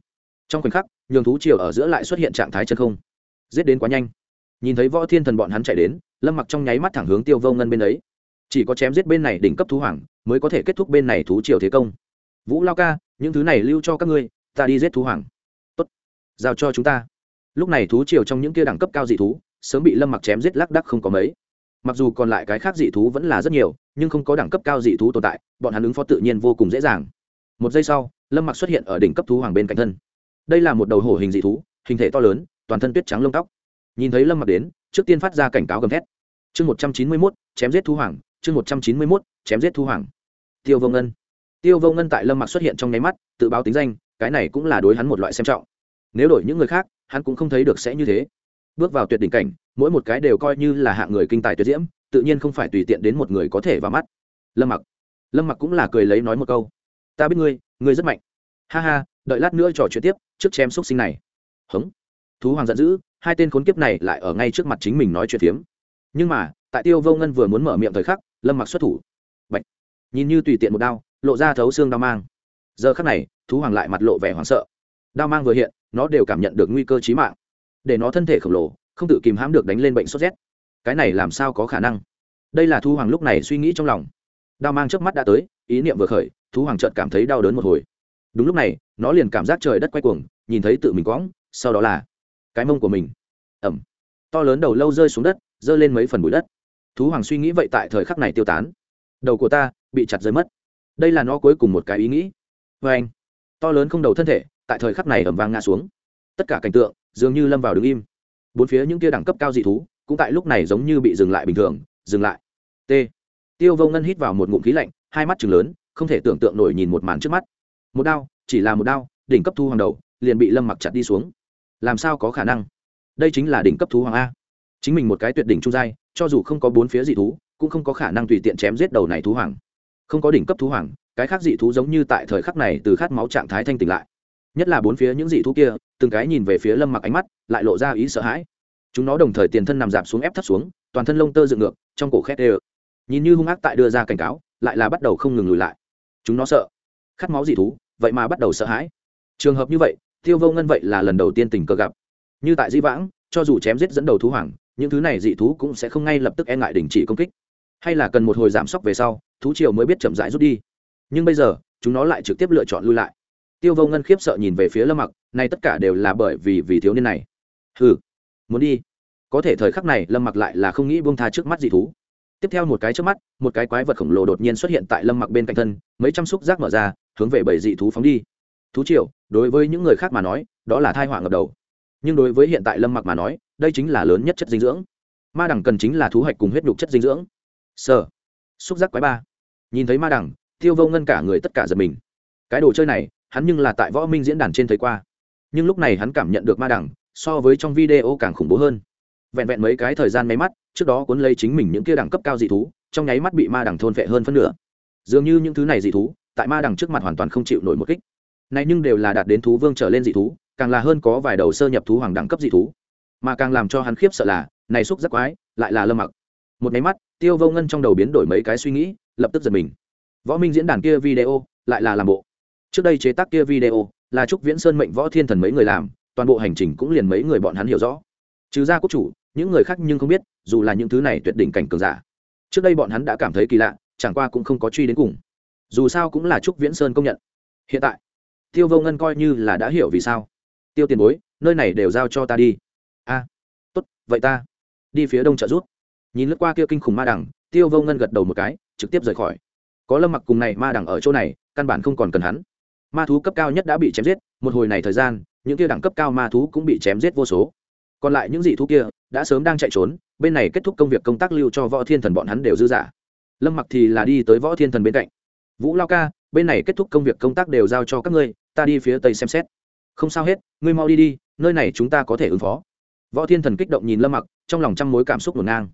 Trong khoảnh khắc, nhường thú chiều ở giữa lại xuất hiện trạng thái chân không. Giết đến quá nhanh. Nhìn thấy võ thiên thần bọn hắn chạy đến, lâm mặc trong nháy mắt thẳng hướng tiêu vô ngân bên ấy. Chỉ có chém giết bên này đỉnh cấp thú hoàng, mới có thể kết thúc bên này thú triều thế công. Vũ lao ca, những thứ này lưu cho các ngươi, ta đi giết thú hoàng. Tốt. Giao cho chúng ta. Lúc này thú triều trong những kia đẳng cấp cao dị thú, sớm bị lâm mặc chém giết lác đắc không có mấy mặc dù còn lại cái khác dị thú vẫn là rất nhiều, nhưng không có đẳng cấp cao dị thú tồn tại, bọn hắn ứng phó tự nhiên vô cùng dễ dàng. Một giây sau, lâm mặc xuất hiện ở đỉnh cấp thú hoàng bên cạnh thân. Đây là một đầu hổ hình dị thú, hình thể to lớn, toàn thân tuyết trắng lông tóc. Nhìn thấy lâm mặc đến, trước tiên phát ra cảnh cáo gầm thét. Chương một trăm chín mươi mốt, chém giết thú hoàng, chương một trăm chín mươi mốt, chém giết thú hoàng. Tiêu vô ngân. Tiêu vô ngân tại lâm mặc xuất hiện trong nháy mắt, tự báo tính danh, cái này cũng là đối hắn một loại xem trọng. Nếu đổi những người khác, hắn cũng không thấy được sẽ như thế. Bước vào tuyệt đỉnh cảnh mỗi một cái đều coi như là hạng người kinh tài tuyệt diễm, tự nhiên không phải tùy tiện đến một người có thể vào mắt. Lâm mặc. Lâm mặc cũng là cười lấy nói một câu. Ta biết ngươi ngươi rất mạnh. Ha ha, đợi lát nữa trò chuyện tiếp, trước chém xúc sinh này. Hống. Thú hoàng giận dữ, hai tên khốn kiếp này lại ở ngay trước mặt chính mình nói chuyện phiếm. Nhưng mà, tại tiêu vô ngân vừa muốn mở miệng thời khắc, lâm mặc xuất thủ. Bạch. nhìn như tùy tiện một đao, lộ ra thấu xương đao mang. Giờ khắc này, thú hoàng lại mặt lộ vẻ hoảng sợ. Đao mang vừa hiện, nó đều cảm nhận được nguy cơ chí mạng. Để nó thân thể khổng lồ không tự kìm hãm được đánh lên bệnh sốt rét. Cái này làm sao có khả năng? Đây là thu hoàng lúc này suy nghĩ trong lòng. Đao mang trước mắt đã tới, ý niệm vừa khởi thú hoàng trợt cảm thấy đau đớn một hồi. Đúng lúc này, nó liền cảm giác trời đất quay cuồng, nhìn thấy tự mình quõng, sau đó là cái mông của mình. Ẩm to lớn đầu lâu rơi xuống đất rơi lên mấy phần bụi đất. Thú hoàng suy nghĩ vậy tại thời khắc này tiêu tán. Đầu của ta bị chặt rơi mất. Đây là nó cuối cùng một cái ý nghĩ. Vê anh, to lớn không đầu thân thể, tại thời khắc này ẩm vang ngã xuống. Tất cả cảnh tượng dường như lâm vào đứng im bốn phía những kia đẳng cấp cao dị thú cũng tại lúc này giống như bị dừng lại bình thường, dừng lại. T. Tiêu vô ngân hít vào một ngụm khí lạnh, hai mắt chừng lớn, không thể tưởng tượng nổi nhìn một màn trước mắt. Một đao, chỉ là một đao, đỉnh cấp thu hoàng đầu, liền bị lâm mặc chặt đi xuống. Làm sao có khả năng? Đây chính là đỉnh cấp thú hoàng a. Chính mình một cái tuyệt đỉnh trung giai, cho dù không có bốn phía dị thú, cũng không có khả năng tùy tiện chém giết đầu này thú hoàng. Không có đỉnh cấp thú hoàng, cái khác dị thú giống như tại thời khắc này từ khát máu trạng thái thanh tỉnh lại nhất là bốn phía những dị thú kia, từng cái nhìn về phía lâm mặc ánh mắt, lại lộ ra ý sợ hãi. Chúng nó đồng thời tiền thân nằm dạp xuống ép thấp xuống, toàn thân lông tơ dựng ngược, trong cổ khét ê nhìn như hung ác tại đưa ra cảnh cáo, lại là bắt đầu không ngừng lùi lại. Chúng nó sợ. Khát máu dị thú, vậy mà bắt đầu sợ hãi. Trường hợp như vậy, tiêu vô ngân vậy là lần đầu tiên tình cờ gặp. Như tại di vãng, cho dù chém giết dẫn đầu thú hoàng, những thứ này dị thú cũng sẽ không ngay lập tức e ngại đình chỉ công kích. Hay là cần một hồi giảm sốc về sau, thú triều mới biết chậm rãi rút đi. Nhưng bây giờ, chúng nó lại trực tiếp lựa chọn lui lại tiêu vô ngân khiếp sợ nhìn về phía lâm mặc này tất cả đều là bởi vì vì thiếu niên này. Hừ muốn đi. Có thể thời khắc này lâm mặc lại là không nghĩ buông tha trước mắt dị thú. Tiếp theo một cái trước mắt một cái quái vật khổng lồ đột nhiên xuất hiện tại lâm mặc bên cạnh thân mấy trăm xúc giác mở ra hướng về bảy dị thú phóng đi. Thú triệu, đối với những người khác mà nói đó là thai họa ngập đầu. Nhưng đối với hiện tại lâm mặc mà nói đây chính là lớn nhất chất dinh dưỡng. Ma đẳng cần chính là thú hạch cùng huyết nhục chất dinh dưỡng. Sơ xúc giác quái ba. Nhìn thấy ma đẳng tiêu vô ngân cả người tất cả giật mình. Cái đồ chơi này hắn nhưng là tại võ minh diễn đàn trên thấy qua. Nhưng lúc này hắn cảm nhận được ma đẳng, so với trong video càng khủng bố hơn. Vẹn vẹn mấy cái thời gian máy mắt, trước đó cuốn lấy chính mình những kia đẳng cấp cao dị thú, trong nháy mắt bị ma đẳng thôn vệ hơn phân nửa. Dường như những thứ này dị thú, tại ma đẳng trước mặt hoàn toàn không chịu nổi một kích. Này nhưng đều là đạt đến thú vương trở lên dị thú, càng là hơn có vài đầu sơ nhập thú hoàng đẳng cấp dị thú. Mà càng làm cho hắn khiếp sợ là, này xúc rất quái, lại là lâm mặc. Một máy mắt, tiêu vô ngân trong đầu biến đổi mấy cái suy nghĩ, lập tức giật mình. Võ minh diễn đàn kia video, lại là làm bộ trước đây chế tác kia video là trúc viễn sơn mệnh võ thiên thần mấy người làm, toàn bộ hành trình cũng liền mấy người bọn hắn hiểu rõ. Trừ ra quốc chủ, những người khác nhưng không biết, dù là những thứ này tuyệt đỉnh cảnh cường giả. Trước đây bọn hắn đã cảm thấy kỳ lạ, chẳng qua cũng không có truy đến cùng. Dù sao cũng là trúc viễn sơn công nhận. Hiện tại, tiêu vô ngân coi như là đã hiểu vì sao. Tiêu tiền bối, nơi này đều giao cho ta đi. A, tốt, vậy ta đi phía đông trợ rút nhìn lướt qua kia kinh khủng ma đằng, tiêu vô ngân gật đầu một cái, trực tiếp rời khỏi. Có lâm mặc cùng này ma đằng ở chỗ này, căn bản không còn cần hắn ma thú cấp cao nhất đã bị chém giết, một hồi này thời gian, những kia đẳng cấp cao ma thú cũng bị chém giết vô số. Còn lại những dị thú kia đã sớm đang chạy trốn, bên này kết thúc công việc công tác lưu cho võ thiên thần bọn hắn đều dư giả. Lâm mặc thì là đi tới võ thiên thần bên cạnh. Vũ lao ca, bên này kết thúc công việc công tác đều giao cho các ngươi, ta đi phía tây xem xét. Không sao hết, ngươi mau đi đi, nơi này chúng ta có thể ứng phó. Võ thiên thần kích động nhìn lâm mặc, trong lòng trăm mối cảm xúc ngổn ngang.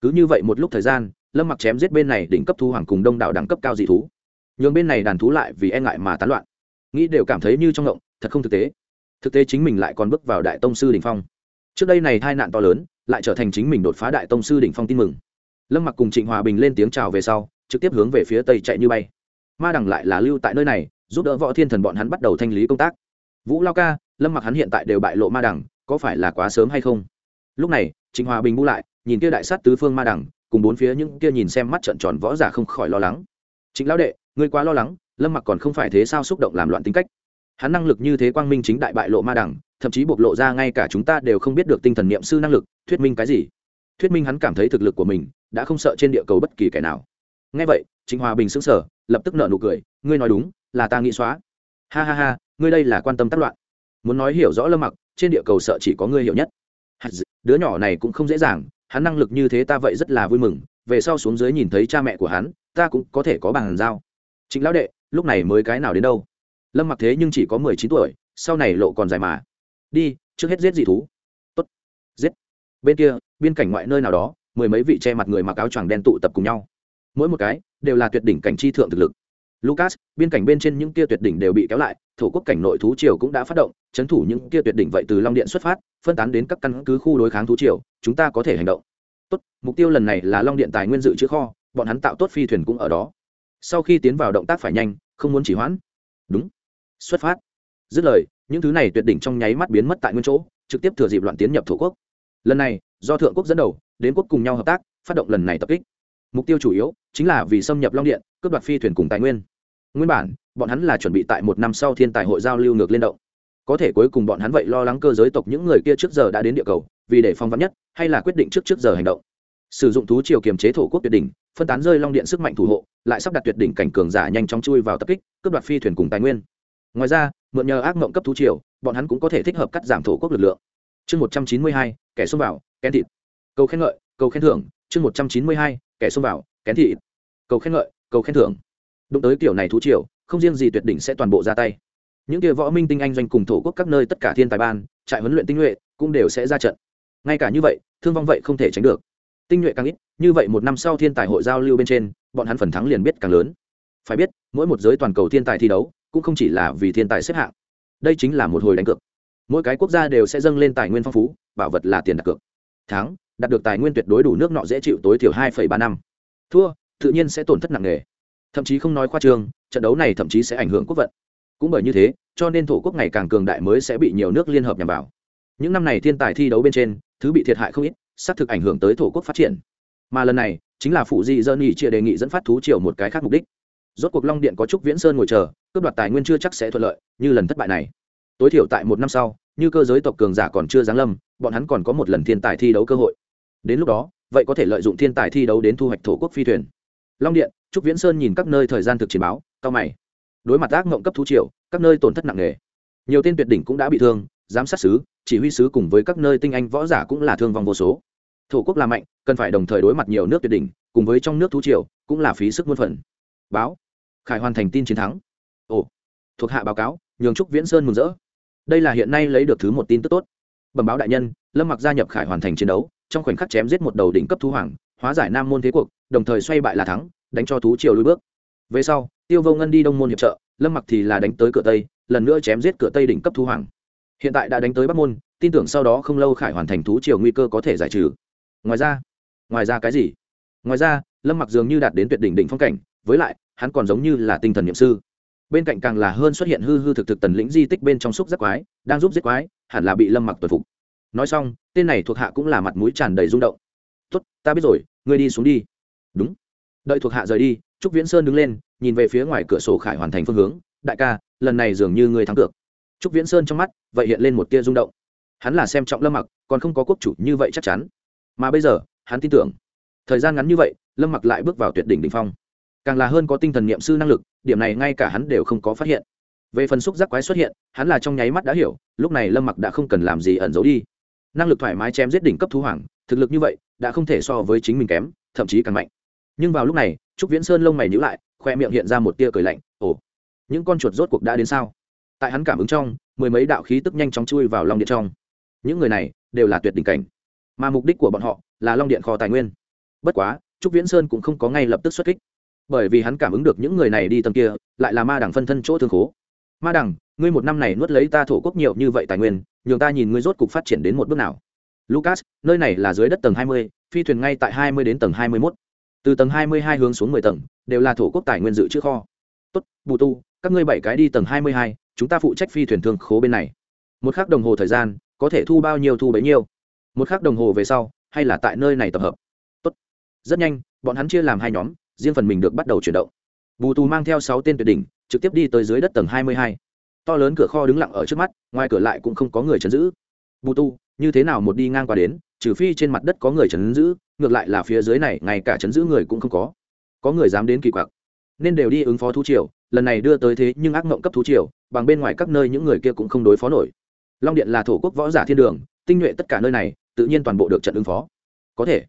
Cứ như vậy một lúc thời gian, lâm mặc chém giết bên này đỉnh cấp thu hoàng cùng đông đảo đẳng cấp cao dị thú. Nhường bên này đàn thú lại vì e ngại mà tán loạn nghĩ đều cảm thấy như trong ngộng, thật không thực tế. Thực tế chính mình lại còn bước vào đại tông sư đỉnh phong. Trước đây này tai nạn to lớn, lại trở thành chính mình đột phá đại tông sư đỉnh phong tin mừng. Lâm mặc cùng trịnh hòa bình lên tiếng chào về sau, trực tiếp hướng về phía tây chạy như bay. Ma đằng lại là lưu tại nơi này, giúp đỡ võ thiên thần bọn hắn bắt đầu thanh lý công tác. Vũ lao ca, lâm mặc hắn hiện tại đều bại lộ ma đằng, có phải là quá sớm hay không? Lúc này, trịnh hòa bình bu lại, nhìn kia đại sát tứ phương ma đằng, cùng bốn phía những kia nhìn xem mắt trận tròn võ giả không khỏi lo lắng. Trịnh lão đệ, ngươi quá lo lắng lâm mặc còn không phải thế sao xúc động làm loạn tính cách hắn năng lực như thế quang minh chính đại bại lộ ma đẳng, thậm chí bộc lộ ra ngay cả chúng ta đều không biết được tinh thần niệm sư năng lực thuyết minh cái gì thuyết minh hắn cảm thấy thực lực của mình đã không sợ trên địa cầu bất kỳ kẻ nào ngay vậy chính hòa bình sững sờ lập tức nợ nụ cười ngươi nói đúng là ta nghĩ xóa. Ha ha ha ngươi đây là quan tâm tác loạn. Muốn nói hiểu rõ lâm mặc trên địa cầu sợ chỉ có ngươi hiểu nhất. Đứa nhỏ này cũng không dễ dàng hắn năng lực như thế ta vậy rất là vui mừng về sau xuống dưới nhìn thấy cha mẹ của hắn ta cũng có thể có bàn giao chính lão đệ lúc này mới cái nào đến đâu? Lâm mặc thế nhưng chỉ có mười chín tuổi, sau này lộ còn dài mà. Đi, trước hết giết dị thú. Tốt. Giết. Bên kia, biên cảnh ngoại nơi nào đó, mười mấy vị che mặt người mặc áo choàng đen tụ tập cùng nhau. Mỗi một cái, đều là tuyệt đỉnh cảnh chi thượng thực lực. Lucas, biên cảnh bên trên những kia tuyệt đỉnh đều bị kéo lại, thổ quốc cảnh nội thú triều cũng đã phát động, chấn thủ những kia tuyệt đỉnh vậy từ long điện xuất phát, phân tán đến các căn cứ khu đối kháng thú triều, chúng ta có thể hành động. Tốt, mục tiêu lần này là long điện tài nguyên dự trữ kho, bọn hắn tạo tốt phi thuyền cũng ở đó sau khi tiến vào động tác phải nhanh, không muốn chỉ hoãn. Đúng. Xuất phát. Dứt lời, những thứ này tuyệt đỉnh trong nháy mắt biến mất tại nguyên chỗ, trực tiếp thừa dịp loạn tiến nhập thổ quốc. Lần này, do thượng quốc dẫn đầu, đến quốc cùng nhau hợp tác, phát động lần này tập kích. Mục tiêu chủ yếu, chính là vì xâm nhập long điện, cướp đoạt phi thuyền cùng tài nguyên. Nguyên bản, bọn hắn là chuẩn bị tại một năm sau thiên tài hội giao lưu ngược lên động. Có thể cuối cùng bọn hắn vậy lo lắng cơ giới tộc những người kia trước giờ đã đến địa cầu, vì để phong vắn nhất, hay là quyết định trước trước giờ hành động. Sử dụng thú triều kiềm chế thổ quốc tuyệt đỉnh phân tán rơi long điện sức mạnh thủ hộ, lại sắp đặt tuyệt đỉnh cảnh cường giả nhanh chóng chui vào tập kích, cướp đoạt phi thuyền cùng tài nguyên. Ngoài ra, mượn nhờ ác mộng cấp thú triều, bọn hắn cũng có thể thích hợp cắt giảm thổ quốc lực lượng. Chương một trăm chín mươi hai, kẻ xông vào, kén thịt. Cầu khen ngợi, cầu khen thưởng. Chương một trăm chín mươi hai, kẻ xông vào, kén thịt. Cầu khen ngợi, cầu khen thưởng. Đụng tới kiểu này thú triều, không riêng gì tuyệt đỉnh sẽ toàn bộ ra tay. Những kia võ minh tinh anh doanh cùng thổ quốc các nơi tất cả thiên tài ban, trại huấn luyện tinh nhuệ cũng đều sẽ ra trận. Ngay cả như vậy, thương vong vậy không thể tránh được tinh nhuệ càng ít, như vậy một năm sau thiên tài hội giao lưu bên trên, bọn hắn phần thắng liền biết càng lớn. Phải biết, mỗi một giới toàn cầu thiên tài thi đấu, cũng không chỉ là vì thiên tài xếp hạng. Đây chính là một hồi đánh cược. Mỗi cái quốc gia đều sẽ dâng lên tài nguyên phong phú, bảo vật là tiền đặt cược. Thắng, đạt được tài nguyên tuyệt đối đủ nước nọ dễ chịu tối thiểu hai ba năm. Thua, tự nhiên sẽ tổn thất nặng nề. Thậm chí không nói khoa trương, trận đấu này thậm chí sẽ ảnh hưởng quốc vận. Cũng bởi như thế, cho nên thổ quốc ngày càng cường đại mới sẽ bị nhiều nước liên hợp nhằm vào. Những năm này thiên tài thi đấu bên trên, thứ bị thiệt hại không ít xác thực ảnh hưởng tới thổ quốc phát triển. Mà lần này, chính là phụ di dân nhị chia đề nghị dẫn phát thú triều một cái khác mục đích. Rốt cuộc long điện có trúc viễn sơn ngồi chờ, cướp đoạt tài nguyên chưa chắc sẽ thuận lợi, như lần thất bại này. Tối thiểu tại một năm sau, như cơ giới tộc cường giả còn chưa giáng lâm, bọn hắn còn có một lần thiên tài thi đấu cơ hội. Đến lúc đó, vậy có thể lợi dụng thiên tài thi đấu đến thu hoạch thổ quốc phi thuyền. Long điện, trúc viễn sơn nhìn các nơi thời gian thực chiến báo, cao mày. Đối mặt ác mộng cấp thú triều, các nơi tổn thất nặng nề. Nhiều tên tuyệt đỉnh cũng đã bị thương giám sát sứ chỉ huy sứ cùng với các nơi tinh anh võ giả cũng là thương vong vô số. Thổ quốc là mạnh, cần phải đồng thời đối mặt nhiều nước tuyệt đỉnh, cùng với trong nước thú triều, cũng là phí sức muôn phần. Báo. Khải hoàn thành tin chiến thắng. Ồ. Thuộc hạ báo cáo, nhường trúc viễn sơn mừng rỡ. Đây là hiện nay lấy được thứ một tin tức tốt. Bẩm báo đại nhân, lâm mặc gia nhập khải hoàn thành chiến đấu, trong khoảnh khắc chém giết một đầu đỉnh cấp thú hoàng, hóa giải nam môn thế cuộc, đồng thời xoay bại là thắng, đánh cho thú triều lùi bước. Về sau, tiêu vô ngân đi đông môn hiệp trợ, lâm mặc thì là đánh tới cửa tây, lần nữa chém giết cửa tây đỉnh cấp thú hoàng hiện tại đã đánh tới bắc môn, tin tưởng sau đó không lâu khải hoàn thành thú triều nguy cơ có thể giải trừ. Ngoài ra ngoài ra cái gì? Ngoài ra, lâm mặc dường như đạt đến tuyệt đỉnh đỉnh phong cảnh, với lại, hắn còn giống như là tinh thần niệm sư. Bên cạnh càng là hơn xuất hiện hư hư thực thực tần lĩnh di tích bên trong xúc giác quái, đang giúp giết quái, hẳn là bị lâm mặc tuần phục. Nói xong, tên này thuộc hạ cũng là mặt mũi tràn đầy rung động. Tốt, ta biết rồi, ngươi đi xuống đi. Đúng. Đợi thuộc hạ rời đi, trúc viễn sơn đứng lên, nhìn về phía ngoài cửa sổ khải hoàn thành phương hướng. Đại ca, lần này dường như ngươi thắng cược trúc viễn sơn trong mắt, vậy hiện lên một tia rung động. Hắn là xem trọng lâm mặc, còn không có quốc chủ như vậy chắc chắn. Mà bây giờ, hắn tin tưởng, thời gian ngắn như vậy, lâm mặc lại bước vào tuyệt đỉnh đ ỉ n h phong. Càng là hơn có tinh thần niệm sư năng lực, điểm này ngay cả hắn đều không có phát hiện. Về phần xúc giác quái xuất hiện, hắn là trong nháy mắt đã hiểu, lúc này lâm mặc đã không cần làm gì ẩn giấu đi. Năng lực thoải mái chém giết đỉnh cấp thú hoàng, thực lực như vậy, đã không thể so với chính mình kém, thậm chí càng mạnh. Nhưng vào lúc này, trúc viễn sơn lông mày nhữ lại, khoe miệng hiện ra một tia cười lạnh. Ồ, những con chuột rốt cuộc đã đến sao? Tại hắn cảm ứng trong, mười mấy đạo khí tức nhanh chóng chui vào long điện trong. Những người này đều là tuyệt đỉnh cảnh, mà mục đích của bọn họ là long điện kho tài nguyên. Bất quá, trúc viễn sơn cũng không có ngay lập tức xuất kích, bởi vì hắn cảm ứng được những người này đi tầm kia, lại là ma đẳng phân thân chỗ thương khố. Ma đẳng ngươi một năm này nuốt lấy ta thổ quốc nhiều như vậy tài nguyên, nhường ta nhìn ngươi rốt cục phát triển đến một bước nào. Lucas, nơi này là dưới đất tầng hai mươi, phi thuyền ngay tại hai mươi đến tầng hai mươi mốt. Từ tầng hai mươi hai hướng xuống mười tầng, đều là thổ quốc tài nguyên dự trữ kho. Tốt, bù tu, các ngươi bảy cái đi tầng hai mươi hai chúng ta phụ trách phi thuyền thương khố bên này. Một khắc đồng hồ thời gian, có thể thu bao nhiêu thu bấy nhiêu. Một khắc đồng hồ về sau, hay là tại nơi này tập hợp. Tốt. rất nhanh, bọn hắn chia làm hai nhóm, riêng phần mình được bắt đầu chuyển động. Bù tù mang theo sáu tên tuyệt đỉnh, trực tiếp đi tới dưới đất tầng hai mươi hai. To lớn cửa kho đứng lặng ở trước mắt, ngoài cửa lại cũng không có người chấn giữ. Bù tu như thế nào một đi ngang qua đến, trừ phi trên mặt đất có người chấn giữ, ngược lại là phía dưới này, ngay cả chấn giữ người cũng không có. Có người dám đến kỳ quặc. Nên đều đi ứng phó thú triều lần này đưa tới thế nhưng ác mộng cấp thú triều, bằng bên ngoài các nơi những người kia cũng không đối phó nổi. Long điện là thổ quốc võ giả thiên đường, tinh nhuệ tất cả nơi này, tự nhiên toàn bộ được trận ứng phó. Có thể.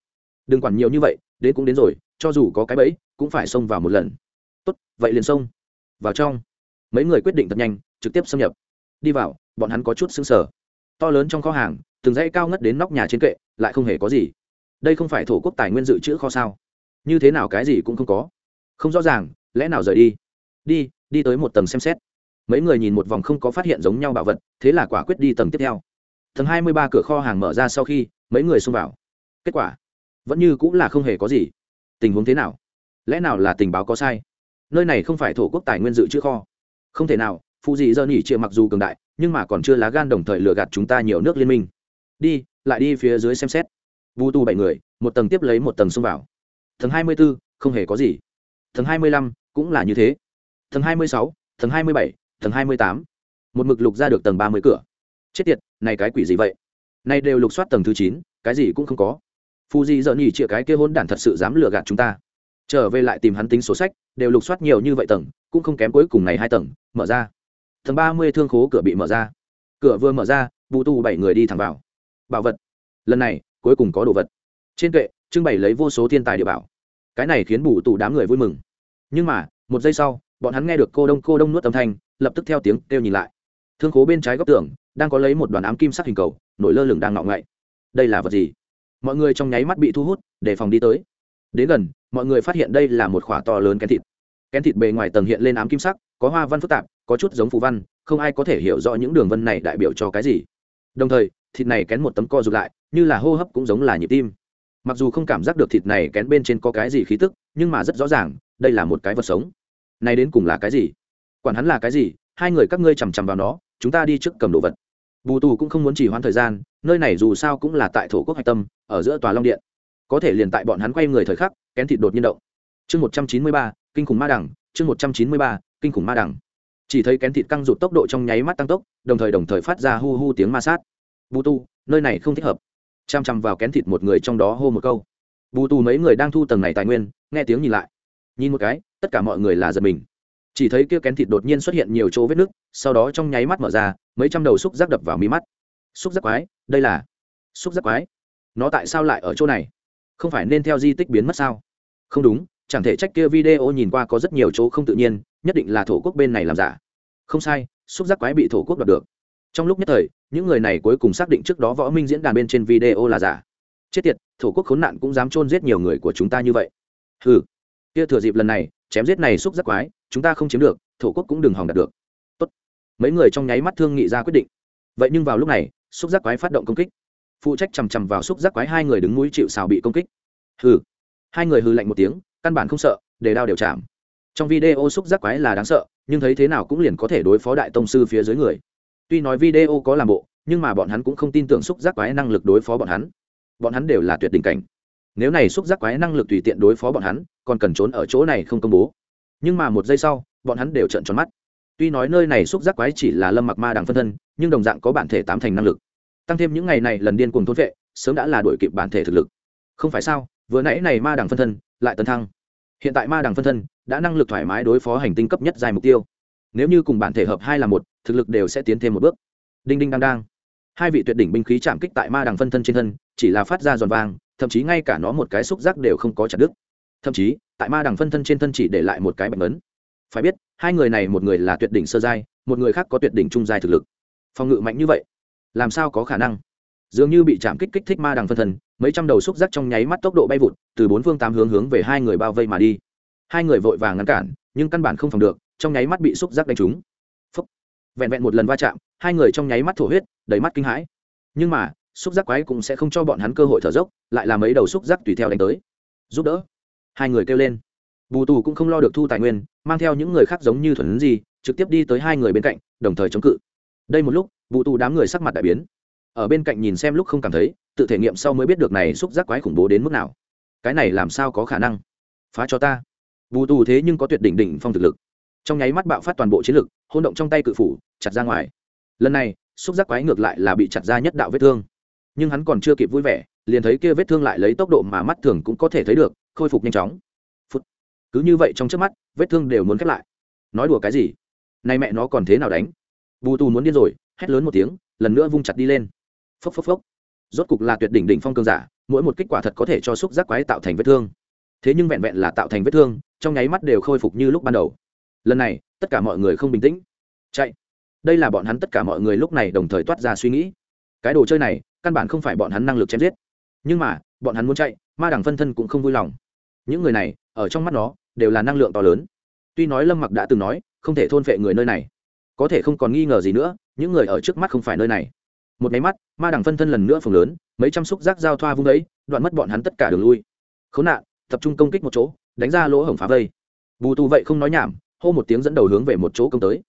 Đừng quản nhiều như vậy, đến cũng đến rồi, cho dù có cái bẫy, cũng phải xông vào một lần. Tốt, vậy liền xông. Vào trong. Mấy người quyết định thật nhanh, trực tiếp xâm nhập. Đi vào, bọn hắn có chút xứng sở to lớn trong kho hàng, từng dãy cao ngất đến nóc nhà trên kệ, lại không hề có gì. Đây không phải thổ quốc tài nguyên dự trữ kho sao? Như thế nào cái gì cũng không có. Không rõ ràng, lẽ nào rời đi? Đi đi tới một tầng xem xét. Mấy người nhìn một vòng không có phát hiện giống nhau bảo vật, thế là quả quyết đi tầng tiếp theo. Tầng hai mươi ba cửa kho hàng mở ra sau khi, mấy người xông vào. Kết quả, vẫn như cũng là không hề có gì. Tình huống thế nào? Lẽ nào là tình báo có sai? Nơi này không phải thổ quốc tài nguyên dự trữ kho. Không thể nào phụ dị dơ nhỉ chia mặc dù cường đại, nhưng mà còn chưa lá gan đồng thời lừa gạt chúng ta nhiều nước liên minh. Đi, lại đi phía dưới xem xét. Vu tu bảy người, một tầng tiếp lấy một tầng xông vào. Tầng hai mươi b ố không hề có gì. Tầng hai mươi lăm, cũng là như thế tầng hai mươi sáu, tầng hai mươi bảy, tầng hai mươi tám. Một mực lục ra được tầng ba mươi cửa. Chết tiệt, này cái quỷ gì vậy? Này đều lục soát tầng thứ chín, cái gì cũng không có. Phù di dợ nhỉ chĩa cái kia hôn đản thật sự dám lừa gạt chúng ta. Trở về lại tìm hắn tính sổ sách, đều lục soát nhiều như vậy tầng, cũng không kém cuối cùng này hai tầng, mở ra. Tầng ba mươi thương khố cửa bị mở ra. Cửa vừa mở ra vụ tu bảy người đi thẳng vào. Bảo vật. Lần này, cuối cùng có đồ vật. Trên kệ, trưng bày lấy vô số thiên tài địa bảo. Cái này khiến bù tù đám người vui mừng. Nhưng mà, một giây sau bọn hắn nghe được cô đông cô đông nuốt âm thanh, lập tức theo tiếng kêu nhìn lại. Thương khố bên trái góc tường đang có lấy một đoàn ám kim sắc hình cầu, nổi lơ lửng đang ngọ ngậy. Đây là vật gì? Mọi người trong nháy mắt bị thu hút, để phòng đi tới. Đến gần, mọi người phát hiện đây là một khỏa to lớn kén thịt. Kén thịt bề ngoài tầng hiện lên ám kim sắc, có hoa văn phức tạp, có chút giống phù văn, không ai có thể hiểu rõ những đường vân này đại biểu cho cái gì. Đồng thời, thịt này kén một tấm co rụt lại, như là hô hấp cũng giống là nhịp tim. Mặc dù không cảm giác được thịt này kén bên trên có cái gì khí tức, nhưng mà rất rõ ràng, đây là một cái vật sống này đến cùng là cái gì? Quản hắn là cái gì, hai người các ngươi chằm chằm vào nó, chúng ta đi trước cầm đồ vật. Bù tù cũng không muốn chỉ hoãn thời gian, nơi này dù sao cũng là tại thổ quốc hạch tâm, ở giữa tòa long điện. Có thể liền tại bọn hắn quay người thời khắc, kén thịt đột nhiên động. Chương một trăm chín mươi ba, kinh khủng ma đẳng, chương một trăm chín mươi ba, kinh khủng ma đẳng. Chỉ thấy kén thịt căng rụt tốc độ trong nháy mắt tăng tốc, đồng thời đồng thời phát ra hu hu tiếng ma sát. Bù tu nơi này không thích hợp. Chăm chăm vào kén thịt một người trong đó hô một câu. Bù tu mấy người đang thu tầng này tài nguyên, nghe tiếng nhìn lại. Nhìn một cái tất cả mọi người là giật mình. Chỉ thấy kia kén thịt đột nhiên xuất hiện nhiều chỗ vết nứt sau đó trong nháy mắt mở ra, mấy trăm đầu xúc giác đập vào mí mắt. Xúc giác quái, đây là xúc giác quái. Nó tại sao lại ở chỗ này? Không phải nên theo di tích biến mất sao? Không đúng, chẳng thể trách kia video nhìn qua có rất nhiều chỗ không tự nhiên, nhất định là thổ quốc bên này làm giả. Không sai, xúc giác quái bị thổ quốc đoạt được. Trong lúc nhất thời, những người này cuối cùng xác định trước đó võ minh diễn đàn bên trên video là giả. Chết tiệt, thổ quốc khốn nạn cũng dám chôn giết nhiều người của chúng ta như vậy. Ừ kia thừa dịp lần này chém giết này xúc giác quái, chúng ta không chiếm được, thổ quốc cũng đừng hòng đạt được. Tốt. mấy người trong nháy mắt thương nghị ra quyết định. Vậy nhưng vào lúc này, xúc giác quái phát động công kích. Phụ trách chằm chằm vào xúc giác quái hai người đứng mũi chịu xào bị công kích. Hừ. Hai người hừ lạnh một tiếng, căn bản không sợ, để đao đều chạm. Trong video xúc giác quái là đáng sợ, nhưng thấy thế nào cũng liền có thể đối phó đại tông sư phía dưới người. Tuy nói video có làm bộ, nhưng mà bọn hắn cũng không tin tưởng xúc giác quái năng lực đối phó bọn hắn. Bọn hắn đều là tuyệt đỉnh cảnh nếu này xúc giác quái năng lực tùy tiện đối phó bọn hắn, còn cần trốn ở chỗ này không công bố. Nhưng mà một giây sau, bọn hắn đều trợn tròn mắt. Tuy nói nơi này xúc giác quái chỉ là lâm mặc ma đằng phân thân, nhưng đồng dạng có bản thể tám thành năng lực. Tăng thêm những ngày này lần điên cùng thôn vệ, sớm đã là đuổi kịp bản thể thực lực. Không phải sao, vừa nãy này ma đằng phân thân lại tấn thăng. Hiện tại ma đằng phân thân đã năng lực thoải mái đối phó hành tinh cấp nhất dài mục tiêu. Nếu như cùng bản thể hợp hai là một, thực lực đều sẽ tiến thêm một bước. Đinh đinh đang đang. Hai vị tuyệt đỉnh binh khí chạm kích tại ma đằng phân thân trên thân, chỉ là phát ra giòn vang thậm chí ngay cả nó một cái xúc giác đều không có chặt đứt. Thậm chí, tại ma đằng phân thân trên thân chỉ để lại một cái bệnh ấn. Phải biết, hai người này một người là tuyệt đỉnh sơ giai, một người khác có tuyệt đỉnh trung giai thực lực. Phòng ngự mạnh như vậy, làm sao có khả năng? Dường như bị chạm kích kích thích ma đằng phân thân, mấy trăm đầu xúc giác trong nháy mắt tốc độ bay vụt, từ bốn phương tám hướng hướng về hai người bao vây mà đi. Hai người vội vàng ngăn cản, nhưng căn bản không phòng được, trong nháy mắt bị xúc giác đánh trúng. Phúc. vẹn vẹn một lần va chạm, hai người trong nháy mắt thổ huyết, đầy mắt kinh hãi. Nhưng mà xúc giác quái cũng sẽ không cho bọn hắn cơ hội thở dốc, lại là mấy đầu xúc giác tùy theo đánh tới. Giúp đỡ. Hai người kêu lên. Bù tù cũng không lo được thu tài nguyên, mang theo những người khác giống như thuần gì, trực tiếp đi tới hai người bên cạnh, đồng thời chống cự. Đây một lúc, bù tù đám người sắc mặt đại biến. Ở bên cạnh nhìn xem lúc không cảm thấy, tự thể nghiệm sau mới biết được này xúc giác quái khủng bố đến mức nào. Cái này làm sao có khả năng? Phá cho ta. Bù tù thế nhưng có tuyệt đỉnh đỉnh phong thực lực. Trong nháy mắt bạo phát toàn bộ chiến lực hôn động trong tay cự phủ, chặt ra ngoài. Lần này, xúc giác quái ngược lại là bị chặt ra nhất đạo vết thương nhưng hắn còn chưa kịp vui vẻ, liền thấy kia vết thương lại lấy tốc độ mà mắt thường cũng có thể thấy được, khôi phục nhanh chóng. Phút. cứ như vậy trong trước mắt, vết thương đều muốn khép lại. Nói đùa cái gì? Nay mẹ nó còn thế nào đánh? Bù tù muốn điên rồi, hét lớn một tiếng, lần nữa vung chặt đi lên. Phốc phốc phốc. Rốt cục là tuyệt đỉnh đỉnh phong cường giả, mỗi một kết quả thật có thể cho xúc giác quái tạo thành vết thương. Thế nhưng vẹn vẹn là tạo thành vết thương, trong nháy mắt đều khôi phục như lúc ban đầu. Lần này, tất cả mọi người không bình tĩnh. Chạy. Đây là bọn hắn tất cả mọi người lúc này đồng thời toát ra suy nghĩ. Cái đồ chơi này căn bản không phải bọn hắn năng lực chém giết. Nhưng mà, bọn hắn muốn chạy, ma đẳng phân thân cũng không vui lòng. Những người này, ở trong mắt nó, đều là năng lượng to lớn. Tuy nói lâm mặc đã từng nói, không thể thôn phệ người nơi này. Có thể không còn nghi ngờ gì nữa, những người ở trước mắt không phải nơi này. Một máy mắt, ma đẳng phân thân lần nữa phồng lớn, mấy trăm xúc giác giao thoa vung đấy đoạn mất bọn hắn tất cả đường lui. Khốn nạn, tập trung công kích một chỗ, đánh ra lỗ hổng phá vây. Bù tù vậy không nói nhảm, hô một tiếng dẫn đầu hướng về một chỗ công tới.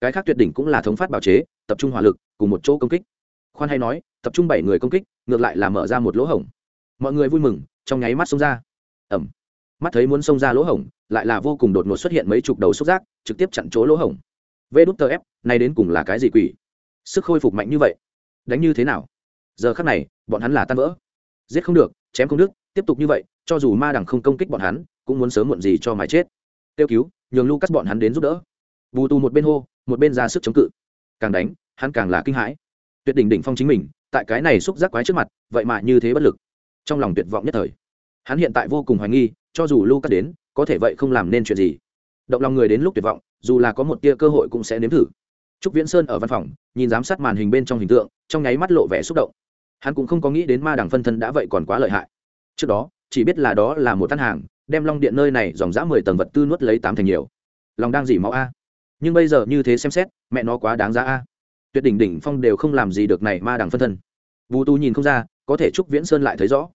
Cái khác tuyệt đỉnh cũng là thống phát bảo chế, tập trung hỏa lực, cùng một chỗ công kích khoan hay nói, tập trung bảy người công kích, ngược lại là mở ra một lỗ hổng. Mọi người vui mừng, trong nháy mắt xông ra. Ẩm mắt thấy muốn xông ra lỗ hổng, lại là vô cùng đột ngột xuất hiện mấy chục đầu xúc giác, trực tiếp chặn chỗ lỗ hổng. Vê đút tờ ép nay đến cùng là cái gì quỷ? Sức khôi phục mạnh như vậy, đánh như thế nào? Giờ khắc này, bọn hắn là tan vỡ. Giết không được, chém không được tiếp tục như vậy, cho dù ma đằng không công kích bọn hắn, cũng muốn sớm muộn gì cho mái chết. Tiêu cứu, nhường lucas bọn hắn đến giúp đỡ. Bù tù một bên hô, một bên ra sức chống cự. Càng đánh, hắn càng là kinh hãi tuyệt đỉnh đỉnh phong chính mình, tại cái này xúc giác quái trước mặt, vậy mà như thế bất lực. Trong lòng tuyệt vọng nhất thời. Hắn hiện tại vô cùng hoài nghi, cho dù lucas đến, có thể vậy không làm nên chuyện gì. Động lòng người đến lúc tuyệt vọng, dù là có một tia cơ hội cũng sẽ nếm thử. Trúc viễn sơn ở văn phòng, nhìn giám sát màn hình bên trong hình tượng, trong nháy mắt lộ vẻ xúc động. Hắn cũng không có nghĩ đến ma đằng phân thân đã vậy còn quá lợi hại. Trước đó, chỉ biết là đó là một tan hàng, đem long điện nơi này dòng dã mười tầng vật tư nuốt lấy tám thành nhiều. Lòng đang dỉ máu a. Nhưng bây giờ như thế xem xét, mẹ nó quá đáng giá a tuyệt đỉnh đỉnh phong đều không làm gì được này ma đằng phân thân. Vu tu nhìn không ra, có thể trúc viễn sơn lại thấy rõ.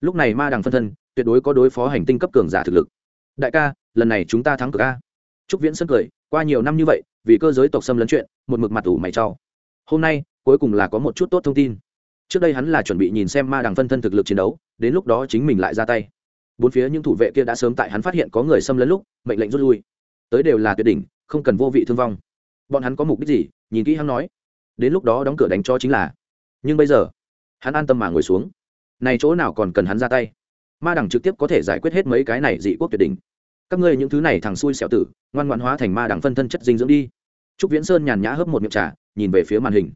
Lúc này ma đằng phân thân, tuyệt đối có đối phó hành tinh cấp cường giả thực lực. Đại ca, lần này chúng ta thắng cực a. Trúc viễn sơn cười, qua nhiều năm như vậy, vì cơ giới tộc xâm lấn chuyện, một mực mặt ủ mày trao hôm nay, cuối cùng là có một chút tốt thông tin. Trước đây hắn là chuẩn bị nhìn xem ma đằng phân thân thực lực chiến đấu, đến lúc đó chính mình lại ra tay. Bốn phía những thủ vệ kia đã sớm tại hắn phát hiện có người xâm lấn lúc, mệnh lệnh rút lui. Tới đều là tuyệt đỉnh, không cần vô vị thương vong. Bọn hắn có mục đích gì? Nhìn kỹ hắn nói đến lúc đó đóng cửa đánh cho chính là. Nhưng bây giờ, hắn an tâm mà ngồi xuống. Này chỗ nào còn cần hắn ra tay? Ma đằng trực tiếp có thể giải quyết hết mấy cái này dị quốc tuyệt đỉnh. Các ngươi những thứ này thằng xui xẻo tử, ngoan ngoãn hóa thành ma đằng phân thân chất dinh dưỡng đi. Trúc viễn sơn nhàn nhã hớp một miệng trà, nhìn về phía màn hình.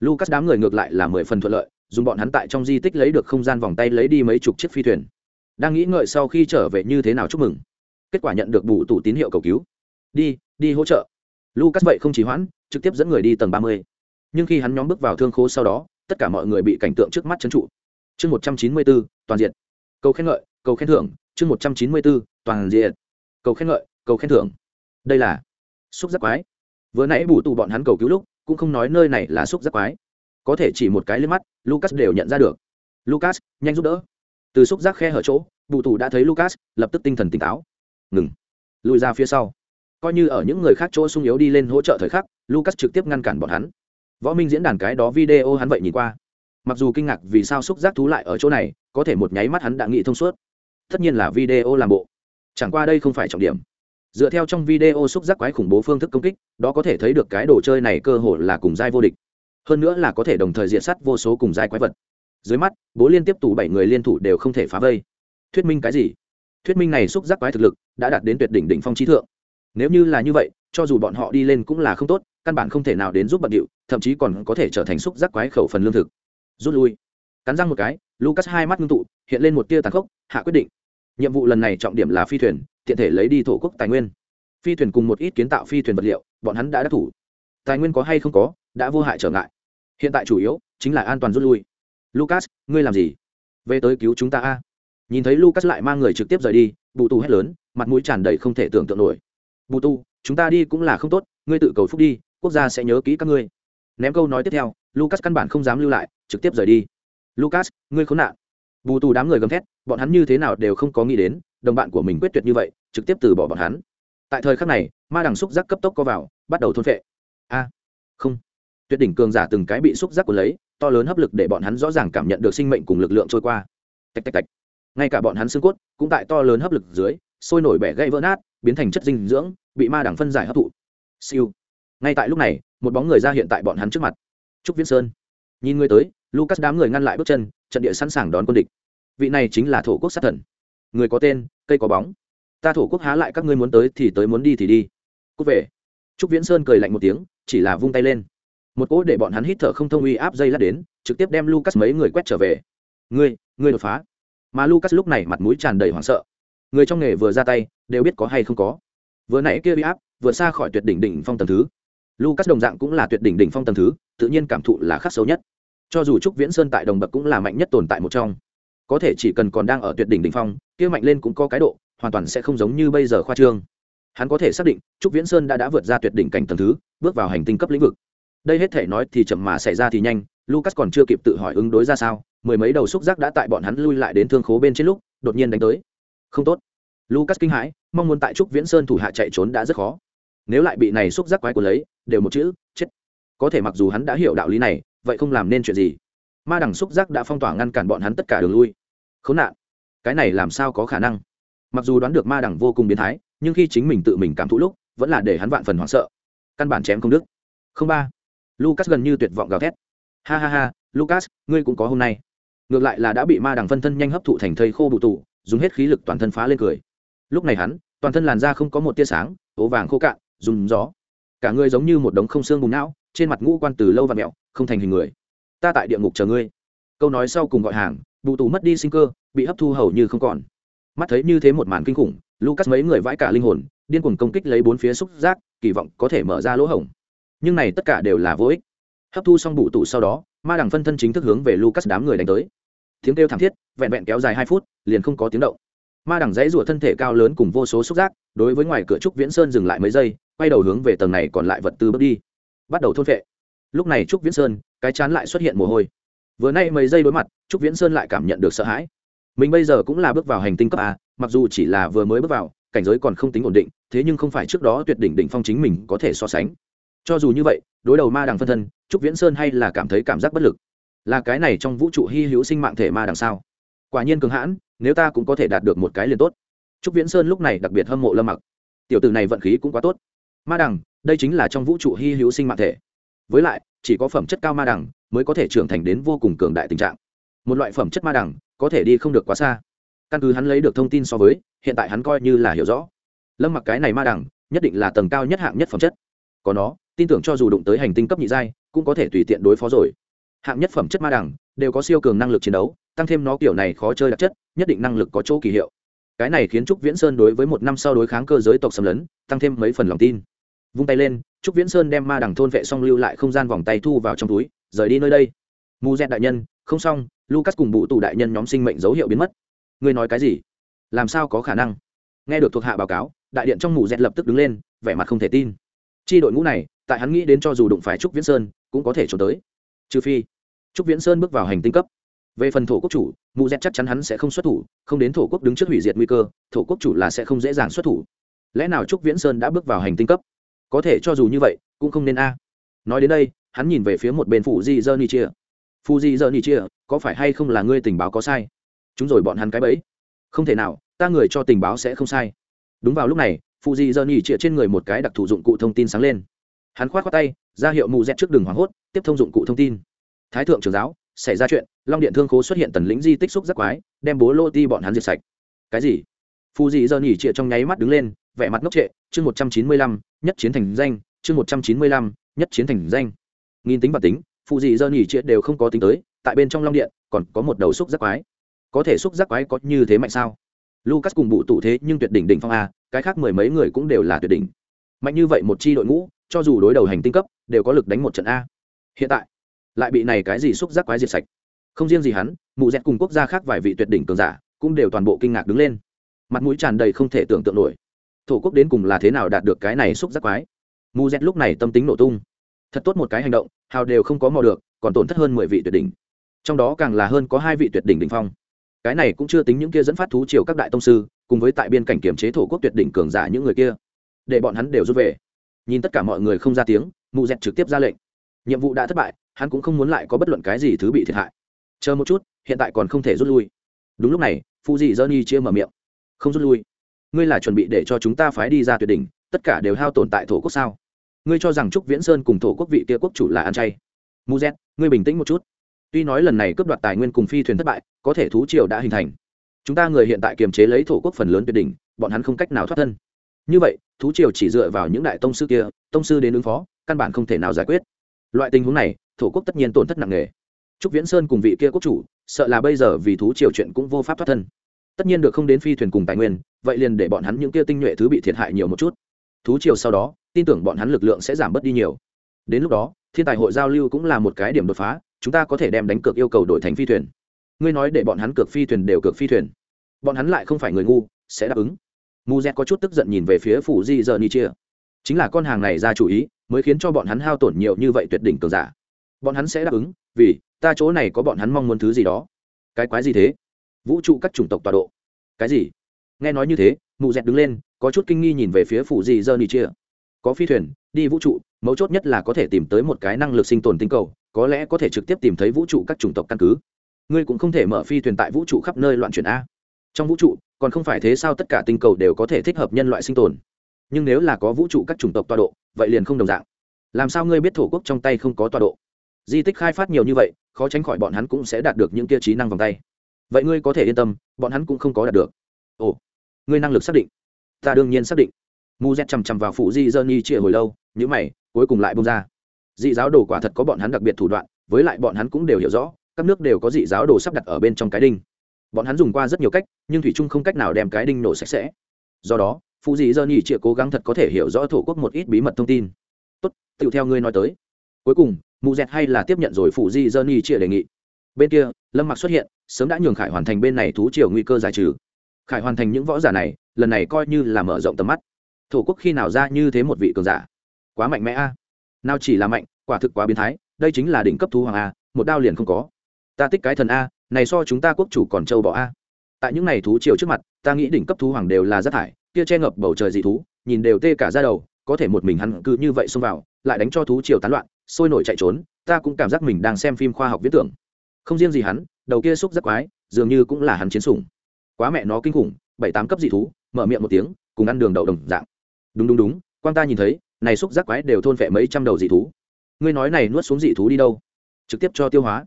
Lucas đám người ngược lại là mười phần thuận lợi, dùng bọn hắn tại trong di tích lấy được không gian vòng tay lấy đi mấy chục chiếc phi thuyền. Đang nghĩ ngợi sau khi trở về như thế nào chúc mừng. Kết quả nhận được bù tủ tín hiệu cầu cứu. Đi đi hỗ trợ. Lucas vậy không chỉ hoãn, trực tiếp dẫn người đi tầng ba mươi nhưng khi hắn nhóm bước vào thương khố sau đó, tất cả mọi người bị cảnh tượng trước mắt trấn trụ. Chương một trăm chín mươi bốn toàn diện cầu khen ngợi, cầu khen thưởng. Chương một trăm chín mươi bốn toàn diện cầu khen ngợi, cầu khen thưởng. Đây là xúc giác quái. Vừa nãy bù tù bọn hắn cầu cứu lúc, cũng không nói nơi này là xúc giác quái. Có thể chỉ một cái lên mắt, lucas đều nhận ra được. Lucas, nhanh giúp đỡ. Từ xúc giác khe hở chỗ, bù tù đã thấy lucas, lập tức tinh thần tỉnh táo. Ngừng. Lùi ra phía sau. Coi như ở những người khác chỗ sung yếu đi lên hỗ trợ thời khắc, lucas trực tiếp ngăn cản bọn hắn võ minh diễn đàn cái đó video hắn vậy nhìn qua. Mặc dù kinh ngạc vì sao xúc giác thú lại ở chỗ này, có thể một nháy mắt hắn đã nghĩ thông suốt. Tất nhiên là video làm bộ. Chẳng qua đây không phải trọng điểm. Dựa theo trong video xúc giác quái khủng bố phương thức công kích, đó có thể thấy được cái đồ chơi này cơ hội là cùng giai vô địch. Hơn nữa là có thể đồng thời diện sắt vô số cùng giai quái vật. Dưới mắt, bố liên tiếp tù bảy người liên thủ đều không thể phá vây. Thuyết minh cái gì? Thuyết minh này xúc giác quái thực lực đã đạt đến tuyệt đỉnh đỉnh phong trí thượng. Nếu như là như vậy, cho dù bọn họ đi lên cũng là không tốt, căn bản không thể nào đến giúp bận điệu thậm chí còn có thể trở thành xúc giác quái khẩu phần lương thực. Rút lui. Cắn răng một cái, lucas hai mắt ngưng tụ, hiện lên một tia tàn khốc, hạ quyết định. Nhiệm vụ lần này trọng điểm là phi thuyền, tiện thể lấy đi thổ quốc tài nguyên. Phi thuyền cùng một ít kiến tạo phi thuyền vật liệu, bọn hắn đã đắc thủ. Tài nguyên có hay không có, đã vô hại trở ngại. Hiện tại chủ yếu chính là an toàn rút lui. Lucas, ngươi làm gì? Về tới cứu chúng ta a. Nhìn thấy lucas lại mang người trực tiếp rời đi bụ tu hét lớn, mặt mũi tràn đầy không thể tưởng tượng nổi. Bụ tu, chúng ta đi cũng là không tốt, ngươi tự cầu phúc đi, quốc gia sẽ nhớ kỹ các ngươi ném câu nói tiếp theo, lucas căn bản không dám lưu lại, trực tiếp rời đi. Lucas, ngươi khốn nạn. Bù tù đám người gầm thét, bọn hắn như thế nào đều không có nghĩ đến, đồng bạn của mình quyết tuyệt như vậy, trực tiếp từ bỏ bọn hắn. Tại thời khắc này, ma đằng xúc giác cấp tốc có vào, bắt đầu thôn phệ. A, không. Tuyệt đỉnh cường giả từng cái bị xúc giác của lấy, to lớn hấp lực để bọn hắn rõ ràng cảm nhận được sinh mệnh cùng lực lượng trôi qua. Tạch tạch tạch. Ngay cả bọn hắn xương cốt, cũng tại to lớn hấp lực dưới, sôi nổi bẻ gây vỡ nát, biến thành chất dinh dưỡng, bị ma đằng phân giải hấp thụ. Siêu ngay tại lúc này, một bóng người ra hiện tại bọn hắn trước mặt. Trúc viễn sơn. Nhìn người tới, lucas đám người ngăn lại bước chân, trận địa sẵn sàng đón quân địch. Vị này chính là thổ quốc sát thần. Người có tên, cây có bóng. Ta thổ quốc há lại các ngươi muốn tới thì tới muốn đi thì đi. Cúc về. Trúc viễn sơn cười lạnh một tiếng, chỉ là vung tay lên. Một cỗ để bọn hắn hít thở không thông uy áp dây lát đến, trực tiếp đem lucas mấy người quét trở về. Ngươi ngươi đột phá. Mà lucas lúc này mặt mũi tràn đầy hoảng sợ. Người trong nghề vừa ra tay, đều biết có hay không có. Vừa nãy kia uy áp vừa xa khỏi tuyệt đỉnh đỉnh phong tầm thứ lucas đồng dạng cũng là tuyệt đỉnh đỉnh phong tầng thứ, tự nhiên cảm thụ là khắc xấu nhất. Cho dù trúc viễn sơn tại đồng bậc cũng là mạnh nhất tồn tại một trong. Có thể chỉ cần còn đang ở tuyệt đỉnh đỉnh phong, kia mạnh lên cũng có cái độ, hoàn toàn sẽ không giống như bây giờ khoa trương. Hắn có thể xác định, trúc viễn sơn đã đã vượt ra tuyệt đỉnh cảnh tầng thứ, bước vào hành tinh cấp lĩnh vực. Đây hết thể nói thì chậm mà xảy ra thì nhanh, lucas còn chưa kịp tự hỏi ứng đối ra sao, mười mấy đầu xúc giác đã tại bọn hắn lui lại đến thương khố bên trên lúc, đột nhiên đánh tới. Không tốt. Lucas kinh hãi, mong muốn tại trúc viễn sơn thủ hạ chạy trốn đã rất khó nếu lại bị này xúc giác quái của lấy, đều một chữ, chết. Có thể mặc dù hắn đã hiểu đạo lý này, vậy không làm nên chuyện gì. Ma đằng xúc giác đã phong tỏa ngăn cản bọn hắn tất cả đường lui. Khốn nạn. Cái này làm sao có khả năng? Mặc dù đoán được ma đằng vô cùng biến thái, nhưng khi chính mình tự mình cảm thụ lúc, vẫn là để hắn vạn phần hoảng sợ. Căn bản chém không đức không ba. Lucas gần như tuyệt vọng gào thét. Ha ha ha, lucas, ngươi cũng có hôm nay. Ngược lại là đã bị ma đằng phân thân nhanh hấp thụ thành thây khô bụ tụ dùng hết khí lực toàn thân phá lên cười. Lúc này hắn, toàn thân làn da không có một tia sáng, ố vàng khô cạn dùng gió. Cả ngươi giống như một đống không xương bùng não, trên mặt ngũ quan từ lâu và mẹo, không thành hình người. Ta tại địa ngục chờ ngươi. Câu nói sau cùng gọi hàng, bụ tù mất đi sinh cơ, bị hấp thu hầu như không còn. Mắt thấy như thế một màn kinh khủng, lucas mấy người vãi cả linh hồn, điên cuồng công kích lấy bốn phía xúc giác, kỳ vọng có thể mở ra lỗ hổng. Nhưng này tất cả đều là vô ích. Hấp thu xong bụ tụ sau đó, ma đằng phân thân chính thức hướng về lucas đám người đánh tới. Tiếng kêu thảm thiết, vẹn vẹn kéo dài hai phút, liền không có tiếng động. Ma đằng dãy rủa thân thể cao lớn cùng vô số xúc giác, đối với ngoài cửa trúc viễn sơn dừng lại mấy giây quay đầu hướng về tầng này còn lại vật tư bước đi. Bắt đầu thôn vệ lúc này trúc viễn sơn, cái chán lại xuất hiện mồ hôi. Vừa nay mấy giây đối mặt, trúc viễn sơn lại cảm nhận được sợ hãi. Mình bây giờ cũng là bước vào hành tinh cấp a, mặc dù chỉ là vừa mới bước vào, cảnh giới còn không tính ổn định, thế nhưng không phải trước đó tuyệt đỉnh đỉnh phong chính mình có thể so sánh. Cho dù như vậy, đối đầu ma đằng phân thân, trúc viễn sơn hay là cảm thấy cảm giác bất lực. Là cái này trong vũ trụ hy hữu sinh mạng thể ma đằng sao? Quả nhiên cường hãn, nếu ta cũng có thể đạt được một cái liền tốt. Trúc viễn sơn lúc này đặc biệt hâm mộ lâm mặc. Tiểu tử này vận khí cũng quá tốt ma đằng, đây chính là trong vũ trụ hy hữu sinh mạng thể. Với lại, chỉ có phẩm chất cao ma đằng mới có thể trưởng thành đến vô cùng cường đại tình trạng. Một loại phẩm chất ma đằng có thể đi không được quá xa. Căn cứ hắn lấy được thông tin so với, hiện tại hắn coi như là hiểu rõ. Lâm mặc cái này ma đằng, nhất định là tầng cao nhất hạng nhất phẩm chất. Có nó, tin tưởng cho dù đụng tới hành tinh cấp nhị giai, cũng có thể tùy tiện đối phó rồi. Hạng nhất phẩm chất ma đằng đều có siêu cường năng lực chiến đấu, tăng thêm nó kiểu này khó chơi đặc chất, nhất định năng lực có chỗ kỳ hiệu. Cái này khiến trúc viễn sơn đối với một năm sau đối kháng cơ giới tộc xâm lấn, tăng thêm mấy phần lòng tin vung tay lên, trúc viễn sơn đem ma đằng thôn vệ xong lưu lại không gian vòng tay thu vào trong túi, rời đi nơi đây. Mù dẹt đại nhân, không xong, lucas cùng bụ tù đại nhân nhóm sinh mệnh dấu hiệu biến mất. Ngươi nói cái gì? Làm sao có khả năng? Nghe được thuộc hạ báo cáo, đại điện trong mù dẹt lập tức đứng lên, vẻ mặt không thể tin. Chi đội ngũ này, tại hắn nghĩ đến cho dù đụng phải trúc viễn sơn, cũng có thể trốn tới. Trừ phi, trúc viễn sơn bước vào hành tinh cấp. Về phần thổ quốc chủ mù dẹt chắc chắn hắn sẽ không xuất thủ, không đến thổ quốc đứng trước hủy diệt nguy cơ, thổ quốc chủ là sẽ không dễ dàng xuất thủ. Lẽ nào trúc viễn sơn đã bước vào hành tinh cấp? Có thể cho dù như vậy, cũng không nên a. Nói đến đây, hắn nhìn về phía một bên phụ di dơ ni chia phụ di dơ ni chia có phải hay không là ngươi tình báo có sai? Chúng rồi bọn hắn cái bẫy. Không thể nào, ta người cho tình báo sẽ không sai. Đúng vào lúc này phụ di dơ ni chia trên người một cái đặc thù dụng cụ thông tin sáng lên. Hắn khoát khoát tay, ra hiệu mù dẹt trước đường hoảng hốt, tiếp thông dụng cụ thông tin. Thái thượng trưởng giáo, xảy ra chuyện, long điện thương khố xuất hiện tần lĩnh di tích xúc giác quái, đem bố lô ti bọn hắn diệt sạch. Cái gì? Phù dị dơ nhỉ trịa trong nháy mắt đứng lên vẻ mặt ngốc trệ, chương một trăm chín mươi lăm, nhất chiến thành danh, chương một trăm chín mươi lăm, nhất chiến thành danh. Nghìn tính và tính, phụ dị dơ nhỉ chuyện đều không có tính tới, tại bên trong long điện, còn có một đầu xúc giác quái. Có thể xúc giác quái có như thế mạnh sao? Lucas cùng bụ tụ thế nhưng tuyệt đỉnh đỉnh phong a, cái khác mười mấy người cũng đều là tuyệt đỉnh. Mạnh như vậy một chi đội ngũ, cho dù đối đầu hành tinh cấp, đều có lực đánh một trận a. Hiện tại, lại bị này cái gì xúc giác quái diệt sạch. Không riêng gì hắn, mụ dẹt cùng quốc gia khác vài vị tuyệt đỉnh cường giả, cũng đều toàn bộ kinh ngạc đứng lên. Mặt mũi tràn đầy không thể tưởng tượng nổi thổ quốc đến cùng là thế nào đạt được cái này xúc giác quái? Mu z lúc này tâm tính nổ tung. Thật tốt một cái hành động, hào đều không có mò được, còn tổn thất hơn mười vị tuyệt đỉnh. Trong đó càng là hơn có hai vị tuyệt đỉnh đỉnh phong. Cái này cũng chưa tính những kia dẫn phát thú triều các đại tông sư, cùng với tại biên cảnh kiểm chế thổ quốc tuyệt đỉnh cường giả những người kia. Để bọn hắn đều rút về. Nhìn tất cả mọi người không ra tiếng mụ dẹt trực tiếp ra lệnh. Nhiệm vụ đã thất bại, hắn cũng không muốn lại có bất luận cái gì thứ bị thiệt hại. Chờ một chút, hiện tại còn không thể rút lui. Đúng lúc này phụ dị dơ ni chia mở miệng. Không rút lui ngươi là chuẩn bị để cho chúng ta phái đi ra tuyệt đỉnh, tất cả đều hao tồn tại thổ quốc sao? Ngươi cho rằng trúc viễn sơn cùng thổ quốc vị kia quốc chủ là ăn chay? Mu z, ngươi bình tĩnh một chút. Tuy nói lần này cướp đoạt tài nguyên cùng phi thuyền thất bại, có thể thú triều đã hình thành. Chúng ta người hiện tại kiềm chế lấy thổ quốc phần lớn tuyệt đỉnh, bọn hắn không cách nào thoát thân. Như vậy, thú triều chỉ dựa vào những đại tông sư kia, tông sư đến ứng phó, căn bản không thể nào giải quyết. Loại tình huống này, thổ quốc tất nhiên tổn thất nặng nề. Trúc viễn sơn cùng vị kia quốc chủ, sợ là bây giờ vì thú triều chuyện cũng vô pháp thoát thân tất nhiên được không đến phi thuyền cùng tài nguyên, vậy liền để bọn hắn những kia tinh nhuệ thứ bị thiệt hại nhiều một chút. Thú triều sau đó, tin tưởng bọn hắn lực lượng sẽ giảm bớt đi nhiều. Đến lúc đó, thiên tài hội giao lưu cũng là một cái điểm đột phá, chúng ta có thể đem đánh cược yêu cầu đổi thành phi thuyền. Ngươi nói để bọn hắn cược phi thuyền đều cược phi thuyền. Bọn hắn lại không phải người ngu, sẽ đáp ứng. Mu z có chút tức giận nhìn về phía phủ di giờ ni chia chính là con hàng này ra chủ ý, mới khiến cho bọn hắn hao tổn nhiều như vậy tuyệt đỉnh cường giả. Bọn hắn sẽ đáp ứng, vì, ta chỗ này có bọn hắn mong muốn thứ gì đó. Cái quái gì thế? Vũ trụ các chủng tộc tọa độ. Cái gì? Nghe nói như thế, mụ dẹt đứng lên, có chút kinh nghi nhìn về phía phủ di dơ ni chia. Có phi thuyền, đi vũ trụ, mấu chốt nhất là có thể tìm tới một cái năng lực sinh tồn tinh cầu, có lẽ có thể trực tiếp tìm thấy vũ trụ các chủng tộc căn cứ. Ngươi cũng không thể mở phi thuyền tại vũ trụ khắp nơi loạn chuyển a. Trong vũ trụ, còn không phải thế sao tất cả tinh cầu đều có thể thích hợp nhân loại sinh tồn. Nhưng nếu là có vũ trụ các chủng tộc tọa độ, vậy liền không đồng dạng. Làm sao ngươi biết thổ quốc trong tay không có tọa độ? Di tích khai phát nhiều như vậy, khó tránh khỏi bọn hắn cũng sẽ đạt được những kia trí năng vòng tay vậy ngươi có thể yên tâm, bọn hắn cũng không có đạt được. Ồ, ngươi năng lực xác định. Ta đương nhiên xác định. Mu z chằm chằm vào phụ di dơ ni chia hồi lâu nhữ mày, cuối cùng lại bông ra. Dị giáo đồ quả thật có bọn hắn đặc biệt thủ đoạn, với lại bọn hắn cũng đều hiểu rõ, các nước đều có dị giáo đồ sắp đặt ở bên trong cái đinh. Bọn hắn dùng qua rất nhiều cách, nhưng thủy trung không cách nào đem cái đinh nổ sạch sẽ. Do đó, phụ dị dơ ni chia cố gắng thật có thể hiểu rõ thổ quốc một ít bí mật thông tin. Tốt tự theo ngươi nói tới. Cuối cùng mụ dẹt hay là tiếp nhận rồi phụ di dơ ni chia đề nghị bên kia, lâm mặc xuất hiện, sớm đã nhường khải hoàn thành bên này thú chiều nguy cơ giải trừ. Khải hoàn thành những võ giả này, lần này coi như là mở rộng tầm mắt. Thổ quốc khi nào ra như thế một vị cường giả? Quá mạnh mẽ a. Nào chỉ là mạnh, quả thực quá biến thái, đây chính là đỉnh cấp thú hoàng a, một đao liền không có. Ta tích cái thần a, này so chúng ta quốc chủ còn trâu bỏ a. Tại những này thú chiều trước mặt, ta nghĩ đỉnh cấp thú hoàng đều là rất thải, kia che ngập bầu trời dị thú, nhìn đều tê cả ra đầu, có thể một mình hắn cứ như vậy xông vào, lại đánh cho thú triều tán loạn, sôi nổi chạy trốn, ta cũng cảm giác mình đang xem phim khoa học viễn tưởng không riêng gì hắn, đầu kia xúc rất quái, dường như cũng là hắn chiến sủng. Quá mẹ nó kinh khủng, bảy tám cấp dị thú, mở miệng một tiếng, cùng ăn đường đậu đồng dạng. Đúng đúng đúng quan ta nhìn thấy, này xúc giác quái đều thôn vẹ mấy trăm đầu dị thú. Ngươi nói này nuốt xuống dị thú đi đâu? Trực tiếp cho tiêu hóa.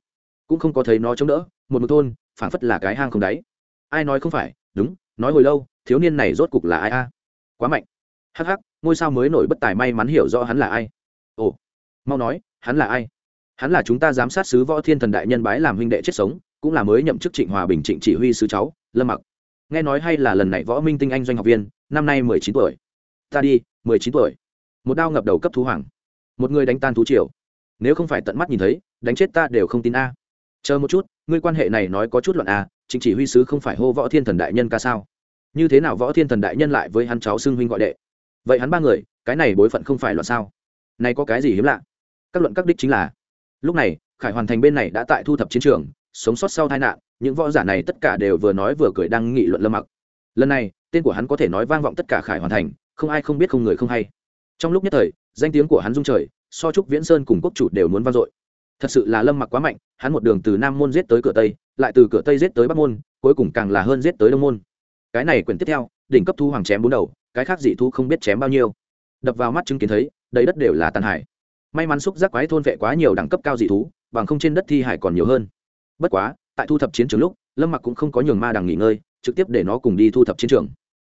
Cũng không có thấy nó chống đỡ, một một thôn, phảng phất là cái hang không đáy. Ai nói không phải? Đúng, nói hồi lâu, thiếu niên này rốt cục là ai a? Quá mạnh. Hắc hắc, ngôi sao mới nổi bất tài may mắn hiểu rõ hắn là ai. Ồ, mau nói, hắn là ai? Hắn là chúng ta giám sát sứ võ thiên thần đại nhân bái làm huynh đệ chết sống, cũng là mới nhậm chức trịnh hòa bình trịnh chỉ huy sứ cháu, lâm mặc. Nghe nói hay là lần này võ minh tinh anh doanh học viên, năm nay mười chín tuổi. Ta đi, mười chín tuổi. Một đao ngập đầu cấp thú hoàng. Một người đánh tan thú triều. Nếu không phải tận mắt nhìn thấy, đánh chết ta đều không tin a. Chờ một chút, ngươi quan hệ này nói có chút loạn a, trịnh chỉ huy sứ không phải hô võ thiên thần đại nhân ca sao? Như thế nào võ thiên thần đại nhân lại với hắn cháu xưng huynh gọi đệ? Vậy hắn ba người, cái này bối phận không phải loạn sao? Này có cái gì hiếm lạ? Các luận các đích chính là lúc này, khải hoàn thành bên này đã tại thu thập chiến trường, sống sót sau tai nạn, những võ giả này tất cả đều vừa nói vừa cười đang nghị luận lâm mặc. Lần này, tên của hắn có thể nói vang vọng tất cả khải hoàn thành, không ai không biết không người không hay. Trong lúc nhất thời, danh tiếng của hắn dung trời, so trúc viễn sơn cùng quốc chủ đều muốn vang dội. Thật sự là lâm mặc quá mạnh, hắn một đường từ nam môn giết tới cửa tây, lại từ cửa tây giết tới bắc môn, cuối cùng càng là hơn giết tới đông môn. Cái này quyển tiếp theo, đỉnh cấp thu hoàng chém bốn đầu, cái khác dị thu không biết chém bao nhiêu. Đập vào mắt chứng kiến thấy, đầy đất đều là tàn hải may mắn xúc giác quái thôn vệ quá nhiều đẳng cấp cao dị thú, bằng không trên đất thi hải còn nhiều hơn. Bất quá, tại thu thập chiến trường lúc, lâm mặc cũng không có nhường ma đằng nghỉ ngơi, trực tiếp để nó cùng đi thu thập chiến trường.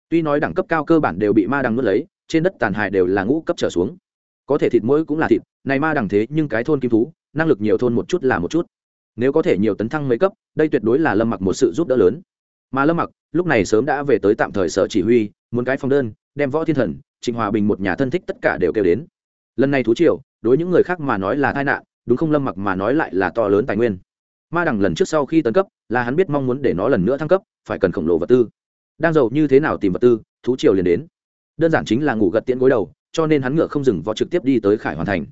Tuy nói đẳng cấp cao cơ bản đều bị ma đằng nuốt lấy, trên đất tàn hải đều là ngũ cấp trở xuống. Có thể thịt mỗi cũng là thịt, này ma đằng thế nhưng cái thôn kim thú, năng lực nhiều thôn một chút là một chút. Nếu có thể nhiều tấn thăng mấy cấp, đây tuyệt đối là lâm mặc một sự giúp đỡ lớn. Mà lâm mặc, lúc này sớm đã về tới tạm thời sở chỉ huy, muốn cái phong đơn, đem võ thiên thần, trịnh hòa bình một nhà thân thích tất cả đều kêu đến lần này thú triều, đối những người khác mà nói là tai nạn, đúng không lâm mặc mà nói lại là to lớn tài nguyên. Ma đằng lần trước sau khi tấn cấp, là hắn biết mong muốn để nó lần nữa thăng cấp, phải cần khổng lồ vật tư. Đang giàu như thế nào tìm vật tư, thú triều liền đến. Đơn giản chính là ngủ gật tiễn gối đầu, cho nên hắn ngựa không dừng võ trực tiếp đi tới khải hoàn thành.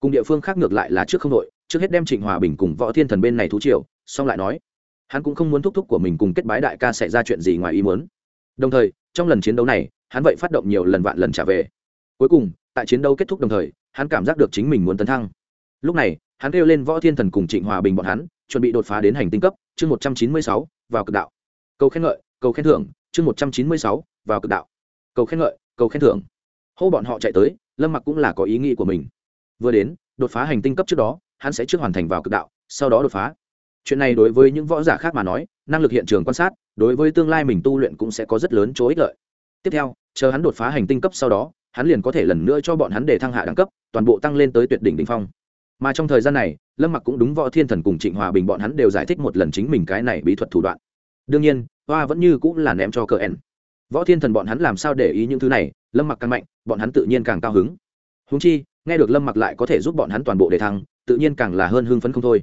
Cùng địa phương khác ngược lại là trước không đội, trước hết đem trịnh hòa bình cùng võ thiên thần bên này thú triều, xong lại nói. Hắn cũng không muốn thúc thúc của mình cùng kết bái đại ca xảy ra chuyện gì ngoài ý muốn. Đồng thời, trong lần chiến đấu này, hắn vậy phát động nhiều lần vạn lần trả về cuối cùng, tại chiến đấu kết thúc đồng thời, hắn cảm giác được chính mình muốn tấn thăng. Lúc này, hắn kêu lên võ thiên thần cùng trịnh hòa bình bọn hắn, chuẩn bị đột phá đến hành tinh cấp, chương một trăm chín mươi sáu, vào cực đạo. Cầu khen ngợi, cầu khen thưởng, chương một trăm chín mươi sáu, vào cực đạo. Cầu khen ngợi, cầu khen thưởng. Hô bọn họ chạy tới, lâm mặc cũng là có ý nghĩ của mình. Vừa đến, đột phá hành tinh cấp trước đó, hắn sẽ trước hoàn thành vào cực đạo, sau đó đột phá. Chuyện này đối với những võ giả khác mà nói, năng lực hiện trường quan sát, đối với tương lai mình tu luyện cũng sẽ có rất lớn chỗ ích lợi. Tiếp theo, chờ hắn đột phá hành tinh cấp sau đó hắn liền có thể lần nữa cho bọn hắn để thăng hạ đẳng cấp, toàn bộ tăng lên tới tuyệt đỉnh đ ỉ n h phong. Mà trong thời gian này, lâm mặc cũng đúng võ thiên thần cùng trịnh hòa bình bọn hắn đều giải thích một lần chính mình cái này bí thuật thủ đoạn. Đương nhiên, hoa vẫn như cũng là ném cho cờ n võ thiên thần bọn hắn làm sao để ý những thứ này, lâm mặc càng mạnh, bọn hắn tự nhiên càng cao hứng. Húng chi, nghe được lâm mặc lại có thể giúp bọn hắn toàn bộ để thăng, tự nhiên càng là hơn hưng phấn không thôi.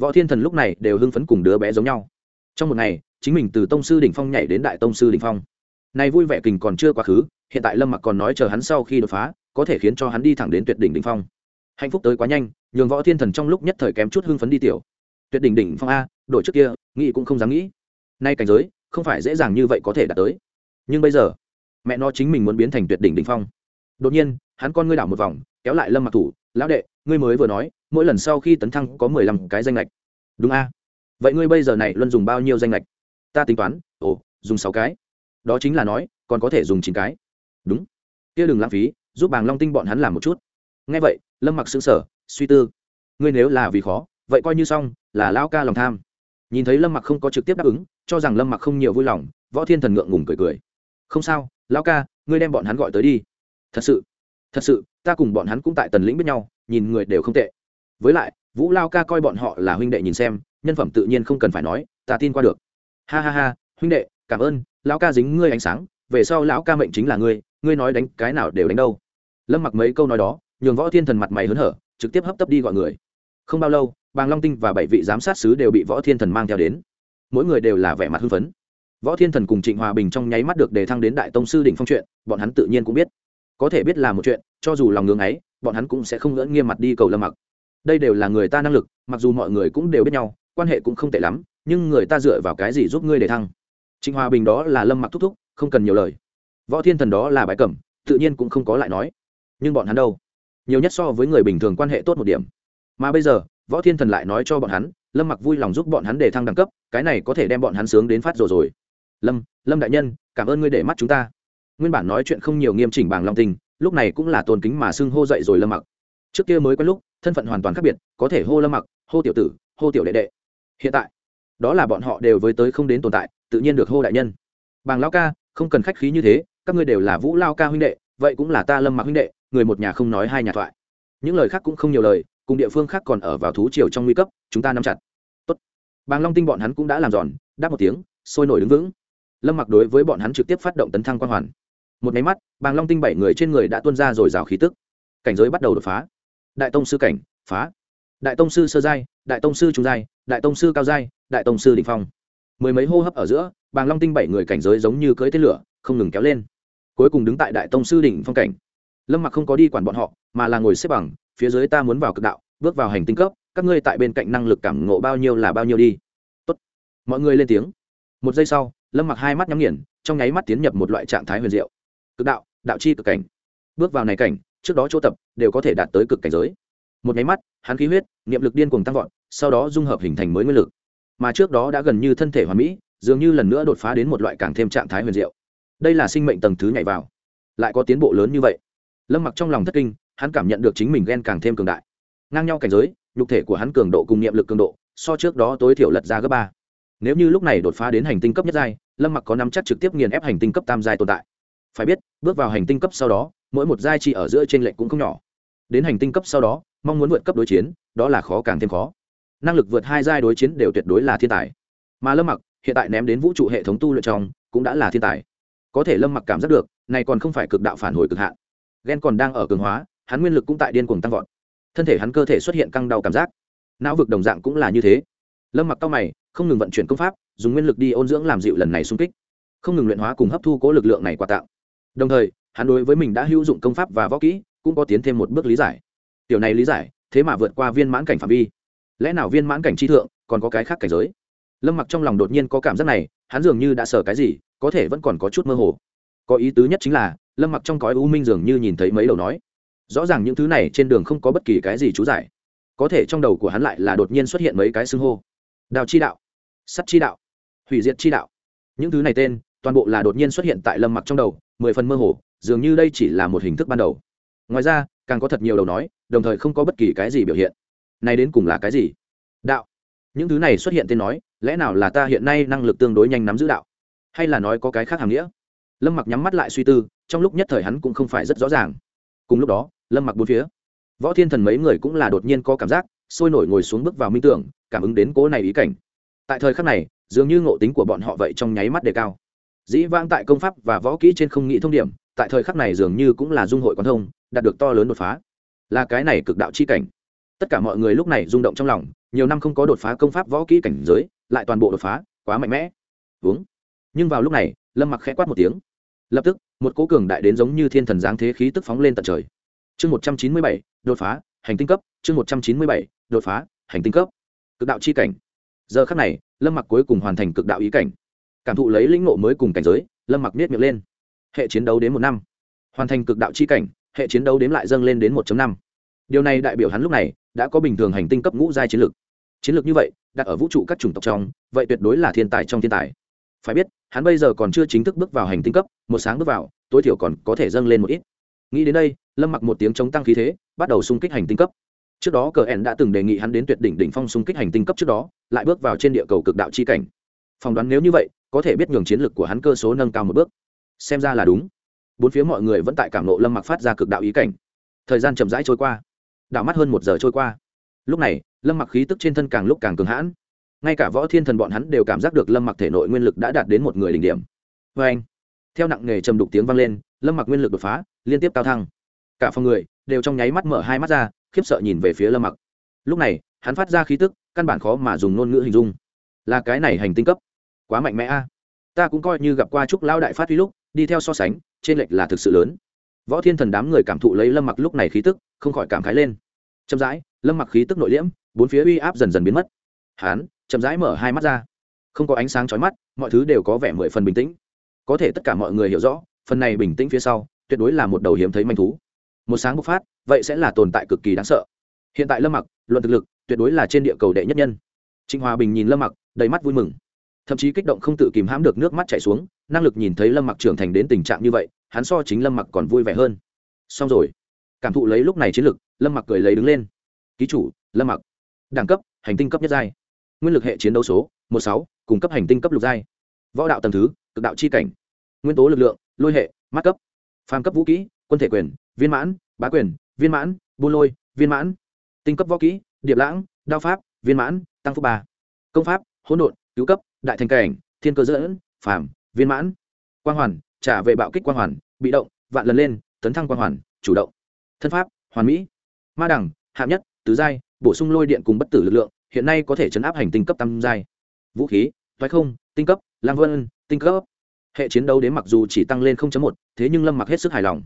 Võ thiên thần lúc này đều hưng phấn cùng đứa bé giống nhau. Trong một ngày, chính mình từ tông sư đỉnh phong nhảy đến đại tông sư đỉnh phong này vui vẻ kình còn chưa quá khứ, hiện tại lâm mặc còn nói chờ hắn sau khi đột phá, có thể khiến cho hắn đi thẳng đến tuyệt đỉnh đỉnh phong. Hạnh phúc tới quá nhanh, nhường võ thiên thần trong lúc nhất thời kém chút hưng phấn đi tiểu. Tuyệt đỉnh đỉnh phong a, đổi trước kia, nghĩ cũng không dám nghĩ. Nay cảnh giới, không phải dễ dàng như vậy có thể đạt tới. Nhưng bây giờ, mẹ nó chính mình muốn biến thành tuyệt đỉnh đỉnh phong. Đột nhiên, hắn con ngươi đảo một vòng, kéo lại lâm mặc thủ, lão đệ, ngươi mới vừa nói, mỗi lần sau khi tấn thăng có mười lăm cái danh ngạch." đúng a. Vậy ngươi bây giờ này luôn dùng bao nhiêu danh ngạch?" ta tính toán, ồ, dùng sáu cái đó chính là nói, còn có thể dùng chín cái. Đúng. Kia đừng lãng phí, giúp bàng long tinh bọn hắn làm một chút. Ngay vậy, lâm mặc xứng sở suy tư. Ngươi nếu là vì khó, vậy coi như xong, là lao ca lòng tham. Nhìn thấy lâm mặc không có trực tiếp đáp ứng, cho rằng lâm mặc không nhiều vui lòng, võ thiên thần ngượng ngùng cười cười. Không sao lao ca, ngươi đem bọn hắn gọi tới đi. Thật sự thật sự, ta cùng bọn hắn cũng tại tần lĩnh biết nhau, nhìn người đều không tệ. Với lại, vũ lao ca coi bọn họ là huynh đệ nhìn xem, nhân phẩm tự nhiên không cần phải nói, ta tin qua được. Ha ha ha, huynh đệ, cảm ơn lão ca dính ngươi ánh sáng, về sau lão ca mệnh chính là ngươi ngươi nói đánh cái nào đều đánh đâu. Lâm mặc mấy câu nói đó, nhường võ thiên thần mặt mày hớn hở, trực tiếp hấp tấp đi gọi người. Không bao lâu, bàng long tinh và bảy vị giám sát sứ đều bị võ thiên thần mang theo đến. Mỗi người đều là vẻ mặt hưng phấn. Võ thiên thần cùng trịnh hòa bình trong nháy mắt được đề thăng đến đại tông sư đỉnh phong chuyện, bọn hắn tự nhiên cũng biết. Có thể biết là một chuyện, cho dù lòng ngưng ấy, bọn hắn cũng sẽ không ngỡ nghiêm mặt đi cầu lâm mặc. Đây đều là người ta năng lực, mặc dù mọi người cũng đều biết nhau, quan hệ cũng không tệ lắm, nhưng người ta dựa vào cái gì giúp ngươi để thăng? Trịnh hòa bình đó là lâm mặc thúc thúc không cần nhiều lời. Võ thiên thần đó là bãi cẩm tự nhiên cũng không có lại nói. Nhưng bọn hắn đâu? Nhiều nhất so với người bình thường quan hệ tốt một điểm. Mà bây giờ võ thiên thần lại nói cho bọn hắn lâm mặc vui lòng giúp bọn hắn để thăng đẳng cấp cái này có thể đem bọn hắn sướng đến phát rồi rồi. Lâm lâm đại nhân cảm ơn ngươi để mắt chúng ta. Nguyên bản nói chuyện không nhiều nghiêm chỉnh bàng long tình, lúc này cũng là tôn kính mà xưng hô dậy rồi lâm mặc. Trước kia mới quen lúc thân phận hoàn toàn khác biệt có thể hô lâm mặc hô tiểu tử hô tiểu đệ đệ. Hiện tại đó là bọn họ đều với tới không đến tồn tại tự nhiên được hô đại nhân. Bàng lao ca, không cần khách khí như thế, các ngươi đều là vũ lao ca huynh đệ, vậy cũng là ta lâm mặc huynh đệ, người một nhà không nói hai nhà thoại. Những lời khác cũng không nhiều lời, cùng địa phương khác còn ở vào thú triều trong nguy cấp, chúng ta nắm chặt. Tốt. bàng long tinh bọn hắn cũng đã làm giòn, đáp một tiếng, sôi nổi đứng vững. Lâm mặc đối với bọn hắn trực tiếp phát động tấn thăng quan hoàn. Một máy mắt, bàng long tinh bảy người trên người đã tuôn ra rồi rào khí tức. Cảnh giới bắt đầu đột phá. Đại tông sư cảnh, phá. Đại tông sư sơ giai, đại tông sư trung giai, đại tông sư cao giai, đại tông sư đ ỉ n h phong mười mấy hô hấp ở giữa, bàng long tinh bảy người cảnh giới giống như cưỡi tên lửa, không ngừng kéo lên. Cuối cùng đứng tại đại tông sư đỉnh phong cảnh. Lâm mặc không có đi quản bọn họ, mà là ngồi xếp bằng, phía dưới ta muốn vào cực đạo, bước vào hành tinh cấp, các ngươi tại bên cạnh năng lực cảm ngộ bao nhiêu là bao nhiêu đi. Tốt. mọi người lên tiếng. Một giây sau, lâm mặc hai mắt nhắm nghiền, trong nháy mắt tiến nhập một loại trạng thái huyền diệu. Cực đạo đạo chi cực cảnh. Bước vào này cảnh, trước đó chỗ tập, đều có thể đạt tới cực cảnh giới. Một nháy mắt, hắn khí huyết, niệm lực điên cuồng tăng vọt, sau đó dung hợp hình thành mới nguyên lực mà trước đó đã gần như thân thể hoàn mỹ, dường như lần nữa đột phá đến một loại càng thêm trạng thái huyền diệu. Đây là sinh mệnh tầng thứ nhảy vào. Lại có tiến bộ lớn như vậy. Lâm mặc trong lòng thất kinh, hắn cảm nhận được chính mình ghen càng thêm cường đại. Ngang nhau cảnh giới, nhục thể của hắn cường độ cùng niệm lực cường độ, so trước đó tối thiểu lật ra gấp ba. Nếu như lúc này đột phá đến hành tinh cấp nhất giai, lâm mặc có nắm chắc trực tiếp nghiền ép hành tinh cấp tam giai tồn tại. Phải biết, bước vào hành tinh cấp sau đó, mỗi một giai chỉ ở giữa t r ê n lệch cũng không nhỏ. Đến hành tinh cấp sau đó, mong muốn vượt cấp đối chiến, đó là khó càng thêm khó năng lực vượt hai giai đối chiến đều tuyệt đối là thiên tài. Mà lâm mặc, hiện tại ném đến vũ trụ hệ thống tu luyện trong, cũng đã là thiên tài. Có thể lâm mặc cảm giác được, này còn không phải cực đạo phản hồi cực hạn. Ghen còn đang ở cường hóa, hắn nguyên lực cũng tại điên cuồng tăng vọt. Thân thể hắn cơ thể xuất hiện căng đau cảm giác. Não vực đồng dạng cũng là như thế. Lâm mặc cao mày, không ngừng vận chuyển công pháp, dùng nguyên lực đi ôn dưỡng làm dịu lần này xung kích. Không ngừng luyện hóa cùng hấp thu cố lực lượng này quà tạo đồng thời, hắn đối với mình đã hữu dụng công pháp và võ kỹ, cũng có tiến thêm một bước lý giải. Tiểu này lý giải, thế mà vượt qua viên mãn cảnh phạm vi lẽ nào viên mãn cảnh chi thượng, còn có cái khác cảnh giới? Lâm mặc trong lòng đột nhiên có cảm giác này, hắn dường như đã sợ cái gì, có thể vẫn còn có chút mơ hồ. Có ý tứ nhất chính là, lâm mặc trong cõi u minh dường như nhìn thấy mấy đầu nói. Rõ ràng những thứ này trên đường không có bất kỳ cái gì chú giải. Có thể trong đầu của hắn lại là đột nhiên xuất hiện mấy cái xưng hô. Đào chi đạo, sắt chi đạo, hủy diệt chi đạo. Những thứ này tên, toàn bộ là đột nhiên xuất hiện tại lâm mặc trong đầu, mười phần mơ hồ, dường như đây chỉ là một hình thức ban đầu. Ngoài ra, càng có thật nhiều đầu nói, đồng thời không có bất kỳ cái gì biểu hiện này đến cùng là cái gì? Đạo. Những thứ này xuất hiện tên nói, lẽ nào là ta hiện nay năng lực tương đối nhanh nắm giữ đạo? Hay là nói có cái khác hàm nghĩa? Lâm mặc nhắm mắt lại suy tư, trong lúc nhất thời hắn cũng không phải rất rõ ràng. Cùng lúc đó, lâm mặc bốn phía. Võ thiên thần mấy người cũng là đột nhiên có cảm giác, sôi nổi ngồi xuống bước vào minh tưởng, cảm ứng đến cố này ý cảnh. Tại thời khắc này, dường như ngộ tính của bọn họ vậy trong nháy mắt đề cao. Dĩ vãng tại công pháp và võ kỹ trên không nghĩ thông điểm, tại thời khắc này dường như cũng là dung hội quán thông, đạt được to lớn đột phá. Là cái này cực đạo chi cảnh tất cả mọi người lúc này rung động trong lòng, nhiều năm không có đột phá công pháp võ kỹ cảnh giới, lại toàn bộ đột phá, quá mạnh mẽ. Uống nhưng vào lúc này, lâm mặc khẽ quát một tiếng. Lập tức, một cố cường đại đến giống như thiên thần giáng thế khí tức phóng lên tận trời. Chương một trăm chín mươi bảy, đột phá, hành tinh cấp. Chương một trăm chín mươi bảy, đột phá, hành tinh cấp. Cực đạo chi cảnh. Giờ khắc này, lâm mặc cuối cùng hoàn thành cực đạo ý cảnh. Cảm thụ lấy lĩnh ngộ mới cùng cảnh giới, lâm mặc biết miệng lên. Hệ chiến đấu đến một năm. Hoàn thành cực đạo chi cảnh, hệ chiến đấu đếm lại dâng lên đến một năm. Điều này đại biểu hắn lúc này đã có bình thường hành tinh cấp ngũ giai chiến lược. Chiến lược như vậy, đặt ở vũ trụ các chủng tộc trong, vậy tuyệt đối là thiên tài trong thiên tài. Phải biết, hắn bây giờ còn chưa chính thức bước vào hành tinh cấp, một sáng bước vào, tối thiểu còn có thể dâng lên một ít. Nghĩ đến đây, lâm mặc một tiếng chống tăng khí thế, bắt đầu xung kích hành tinh cấp. Trước đó cờ ẻn đã từng đề nghị hắn đến tuyệt đỉnh đỉnh phong xung kích hành tinh cấp trước đó, lại bước vào trên địa cầu cực đạo chi cảnh. Phỏng đoán nếu như vậy, có thể biết nhường chiến lược của hắn cơ số nâng cao một bước. Xem ra là đúng. Bốn phía mọi người vẫn tại cảm nộ lâm mặc phát ra cực đạo ý cảnh. Thời gian chậm rãi trôi qua đảo mắt hơn một giờ trôi qua. Lúc này, lâm mặc khí tức trên thân càng lúc càng cường hãn. Ngay cả võ thiên thần bọn hắn đều cảm giác được lâm mặc thể nội nguyên lực đã đạt đến một người đỉnh điểm. Vê anh, theo nặng nghề trầm đục tiếng vang lên, lâm mặc nguyên lực đột phá, liên tiếp cao thăng. Cả phòng người đều trong nháy mắt mở hai mắt ra, khiếp sợ nhìn về phía lâm mặc. Lúc này, hắn phát ra khí tức, căn bản khó mà dùng ngôn ngữ hình dung. Là cái này hành tinh cấp. Quá mạnh mẽ a. Ta cũng coi như gặp qua trúc lao đại phát huy lúc, đi theo so sánh, trên lệch là thực sự lớn. Võ thiên thần đám người cảm thụ lấy lâm mặc lúc này khí tức không khỏi cảm khái lên. Chậm rãi, lâm mặc khí tức nội liễm, bốn phía uy áp dần dần biến mất. Hán, chậm rãi mở hai mắt ra. Không có ánh sáng chói mắt, mọi thứ đều có vẻ mười phần bình tĩnh. Có thể tất cả mọi người hiểu rõ, phần này bình tĩnh phía sau, tuyệt đối là một đầu hiếm thấy manh thú. Một sáng bộc phát, vậy sẽ là tồn tại cực kỳ đáng sợ. Hiện tại lâm mặc, luận thực lực, tuyệt đối là trên địa cầu đệ nhất nhân. Trịnh hòa bình nhìn lâm mặc, đầy mắt vui mừng. Thậm chí kích động không tự kìm hãm được nước mắt chảy xuống, năng lực nhìn thấy lâm mặc trưởng thành đến tình trạng như vậy, hắn so chính lâm mặc còn vui vẻ hơn. Xong rồi cảm thụ lấy lúc này chiến lực, lâm mặc cười lấy đứng lên. Ký chủ, lâm mặc, đẳng cấp, hành tinh cấp nhất giai. Nguyên lực hệ chiến đấu số, một sáu cung cấp hành tinh cấp lục giai. Võ đạo tầng thứ, cực đạo c h i cảnh. Nguyên tố lực lượng, lôi hệ, mắt cấp. Phàm cấp vũ kỹ, quân thể quyền, viên mãn, bá quyền, viên mãn buôn lôi, viên mãn. Tinh cấp võ kỹ, điệp lãng, đao pháp, viên mãn, tăng phúc ba. Công pháp, hỗn độn, cứu cấp, đại thành cảnh, thiên cơ dẫn, phàm, viên mãn. Quang hoàn, trả về bạo kích quang hoàn, bị động, vạn lần lên, tấn thăng quang hoàn, chủ động thân pháp hoàn mỹ. Ma đẳng hạng nhất tứ giai bổ sung lôi điện cùng bất tử lực lượng hiện nay có thể chấn áp hành tinh cấp tam giai. Vũ khí thoái không tinh cấp lang vân tinh cấp. Hệ chiến đấu đến mặc dù chỉ tăng lên 0.1, thế nhưng lâm mặc hết sức hài lòng.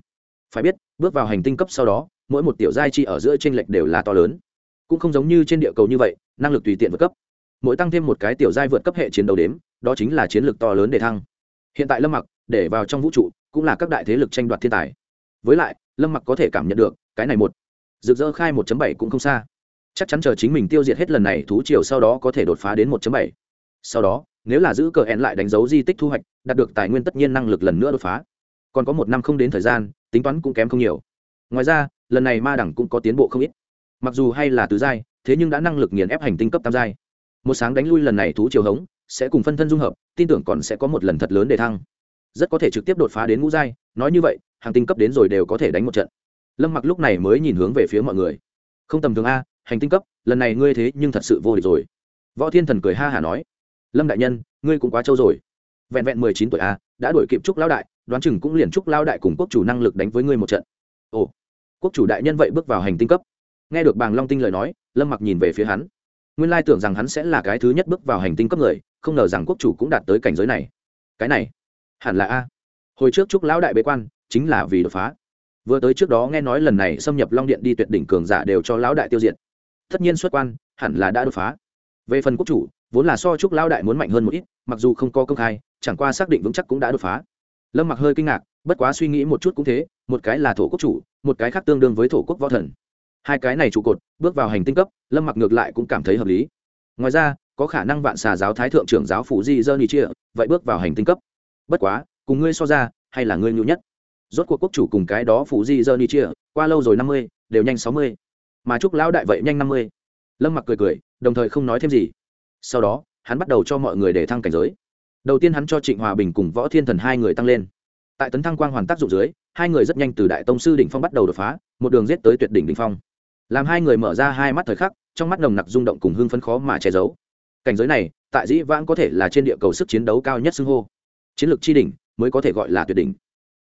Phải biết bước vào hành tinh cấp sau đó mỗi một tiểu giai chi ở giữa tranh lệch đều là to lớn. Cũng không giống như trên địa cầu như vậy năng lực tùy tiện vượt cấp. Mỗi tăng thêm một cái tiểu giai vượt cấp hệ chiến đấu đếm đó chính là chiến lược to lớn để thăng. Hiện tại lâm mặc để vào trong vũ trụ cũng là các đại thế lực tranh đoạt thiên tài với lại, lâm mặc có thể cảm nhận được, cái này một, rực rỡ khai 1.7 cũng không xa. Chắc chắn chờ chính mình tiêu diệt hết lần này, thú triều sau đó có thể đột phá đến 1.7. sau đó, nếu là giữ cờ hẹn lại đánh dấu di tích thu hoạch, đạt được tài nguyên tất nhiên năng lực lần nữa đột phá. Còn có một năm không đến thời gian, tính toán cũng kém không nhiều. Ngoài ra, lần này ma đẳng cũng có tiến bộ không ít. Mặc dù hay là tứ giai, thế nhưng đã năng lực nghiền ép hành tinh cấp tam giai. Một sáng đánh lui lần này thú chiều hống, sẽ cùng phân thân dung hợp, tin tưởng còn sẽ có một lần thật lớn để thăng rất có thể trực tiếp đột phá đến ngũ giai, nói như vậy, hàng tinh cấp đến rồi đều có thể đánh một trận. Lâm mặc lúc này mới nhìn hướng về phía mọi người. Không tầm thường a, hành tinh cấp, lần này ngươi thế nhưng thật sự vô địch rồi. Võ thiên thần cười ha hả nói. Lâm đại nhân, ngươi cũng quá trâu rồi. Vẹn vẹn mười chín tuổi a, đã đuổi kịp trúc lão đại, đoán chừng cũng liền trúc lao đại cùng quốc chủ năng lực đánh với ngươi một trận. Ồ, quốc chủ đại nhân vậy bước vào hành tinh cấp. Nghe được bàng long tinh lời nói, lâm mặc nhìn về phía hắn. Nguyên lai tưởng rằng hắn sẽ là cái thứ nhất bước vào hành tinh cấp người, không ngờ rằng quốc chủ cũng đạt tới cảnh giới này. Cái này hẳn là a. Hồi trước trúc lão đại bế quan, chính là vì đột phá. Vừa tới trước đó nghe nói lần này xâm nhập long điện đi tuyệt đỉnh cường giả đều cho lão đại tiêu diệt. Tất nhiên xuất quan, hẳn là đã đột phá. Về phần quốc chủ, vốn là so trúc lão đại muốn mạnh hơn một ít, mặc dù không có công khai, chẳng qua xác định vững chắc cũng đã đột phá. Lâm mặc hơi kinh ngạc, bất quá suy nghĩ một chút cũng thế, một cái là thổ quốc chủ, một cái khác tương đương với thổ quốc võ thần. Hai cái này trụ cột, bước vào hành tinh cấp, lâm mặc ngược lại cũng cảm thấy hợp lý. Ngoài ra, có khả năng vạn xà giáo thái thượng trưởng giáo phủ di dơ ni chia, vậy bước vào hành tinh cấp bất quá, cùng ngươi so ra, hay là ngươi nhu nhất? Rốt cuộc quốc chủ cùng cái đó phủ di dơ ni chia, qua lâu rồi năm mươi, đều nhanh sáu mươi. Mà chúc lão đại vậy nhanh năm mươi. Lâm mặc cười cười, đồng thời không nói thêm gì. Sau đó, hắn bắt đầu cho mọi người để thăng cảnh giới. Đầu tiên hắn cho trịnh hòa bình cùng võ thiên thần hai người tăng lên. Tại tấn thăng quang hoàn tác dụng dưới, hai người rất nhanh từ đại tông sư đỉnh phong bắt đầu đột phá, một đường giết tới tuyệt đỉnh đỉnh phong. Làm hai người mở ra hai mắt thời khắc, trong mắt nồng nặc rung động cùng hưng phấn khó mà che giấu. Cảnh giới này, tại dĩ vãng có thể là trên địa cầu sức chiến đấu cao nhất xưng hô chiến lược chi đỉnh mới có thể gọi là tuyệt đỉnh.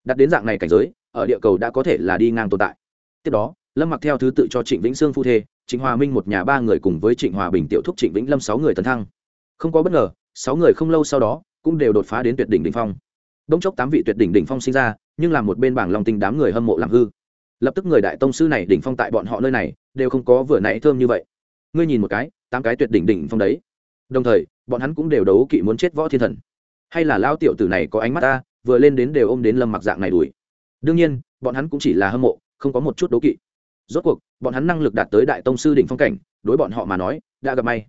Đặt đến dạng này cảnh giới, ở địa cầu đã có thể là đi ngang tồn tại. Tiếp đó, lâm mặc theo thứ tự cho trịnh vĩnh sương phu thê, trịnh hòa minh một nhà ba người cùng với trịnh hòa bình tiểu thúc trịnh vĩnh lâm sáu người tấn thăng. Không có bất ngờ, sáu người không lâu sau đó cũng đều đột phá đến tuyệt đỉnh đỉnh phong. Đông chốc tám vị tuyệt đỉnh đỉnh phong sinh ra, nhưng làm một bên bảng lòng tình đám người hâm mộ làm hư. Lập tức người đại tông sư này đỉnh phong tại bọn họ nơi này, đều không có vừa nãy thơm như vậy. Ngươi nhìn một cái, tám cái tuyệt đỉnh đỉnh phong đấy. Đồng thời, bọn hắn cũng đều đấu kỵ muốn chết võ thiên thần hay là lao tiểu tử này có ánh mắt ta, vừa lên đến đều ôm đến lâm mặc dạng này đuổi. Đương nhiên, bọn hắn cũng chỉ là hâm mộ, không có một chút đấu kỵ. Rốt cuộc, bọn hắn năng lực đạt tới đại tông sư đỉnh phong cảnh, đối bọn họ mà nói, đã gặp may.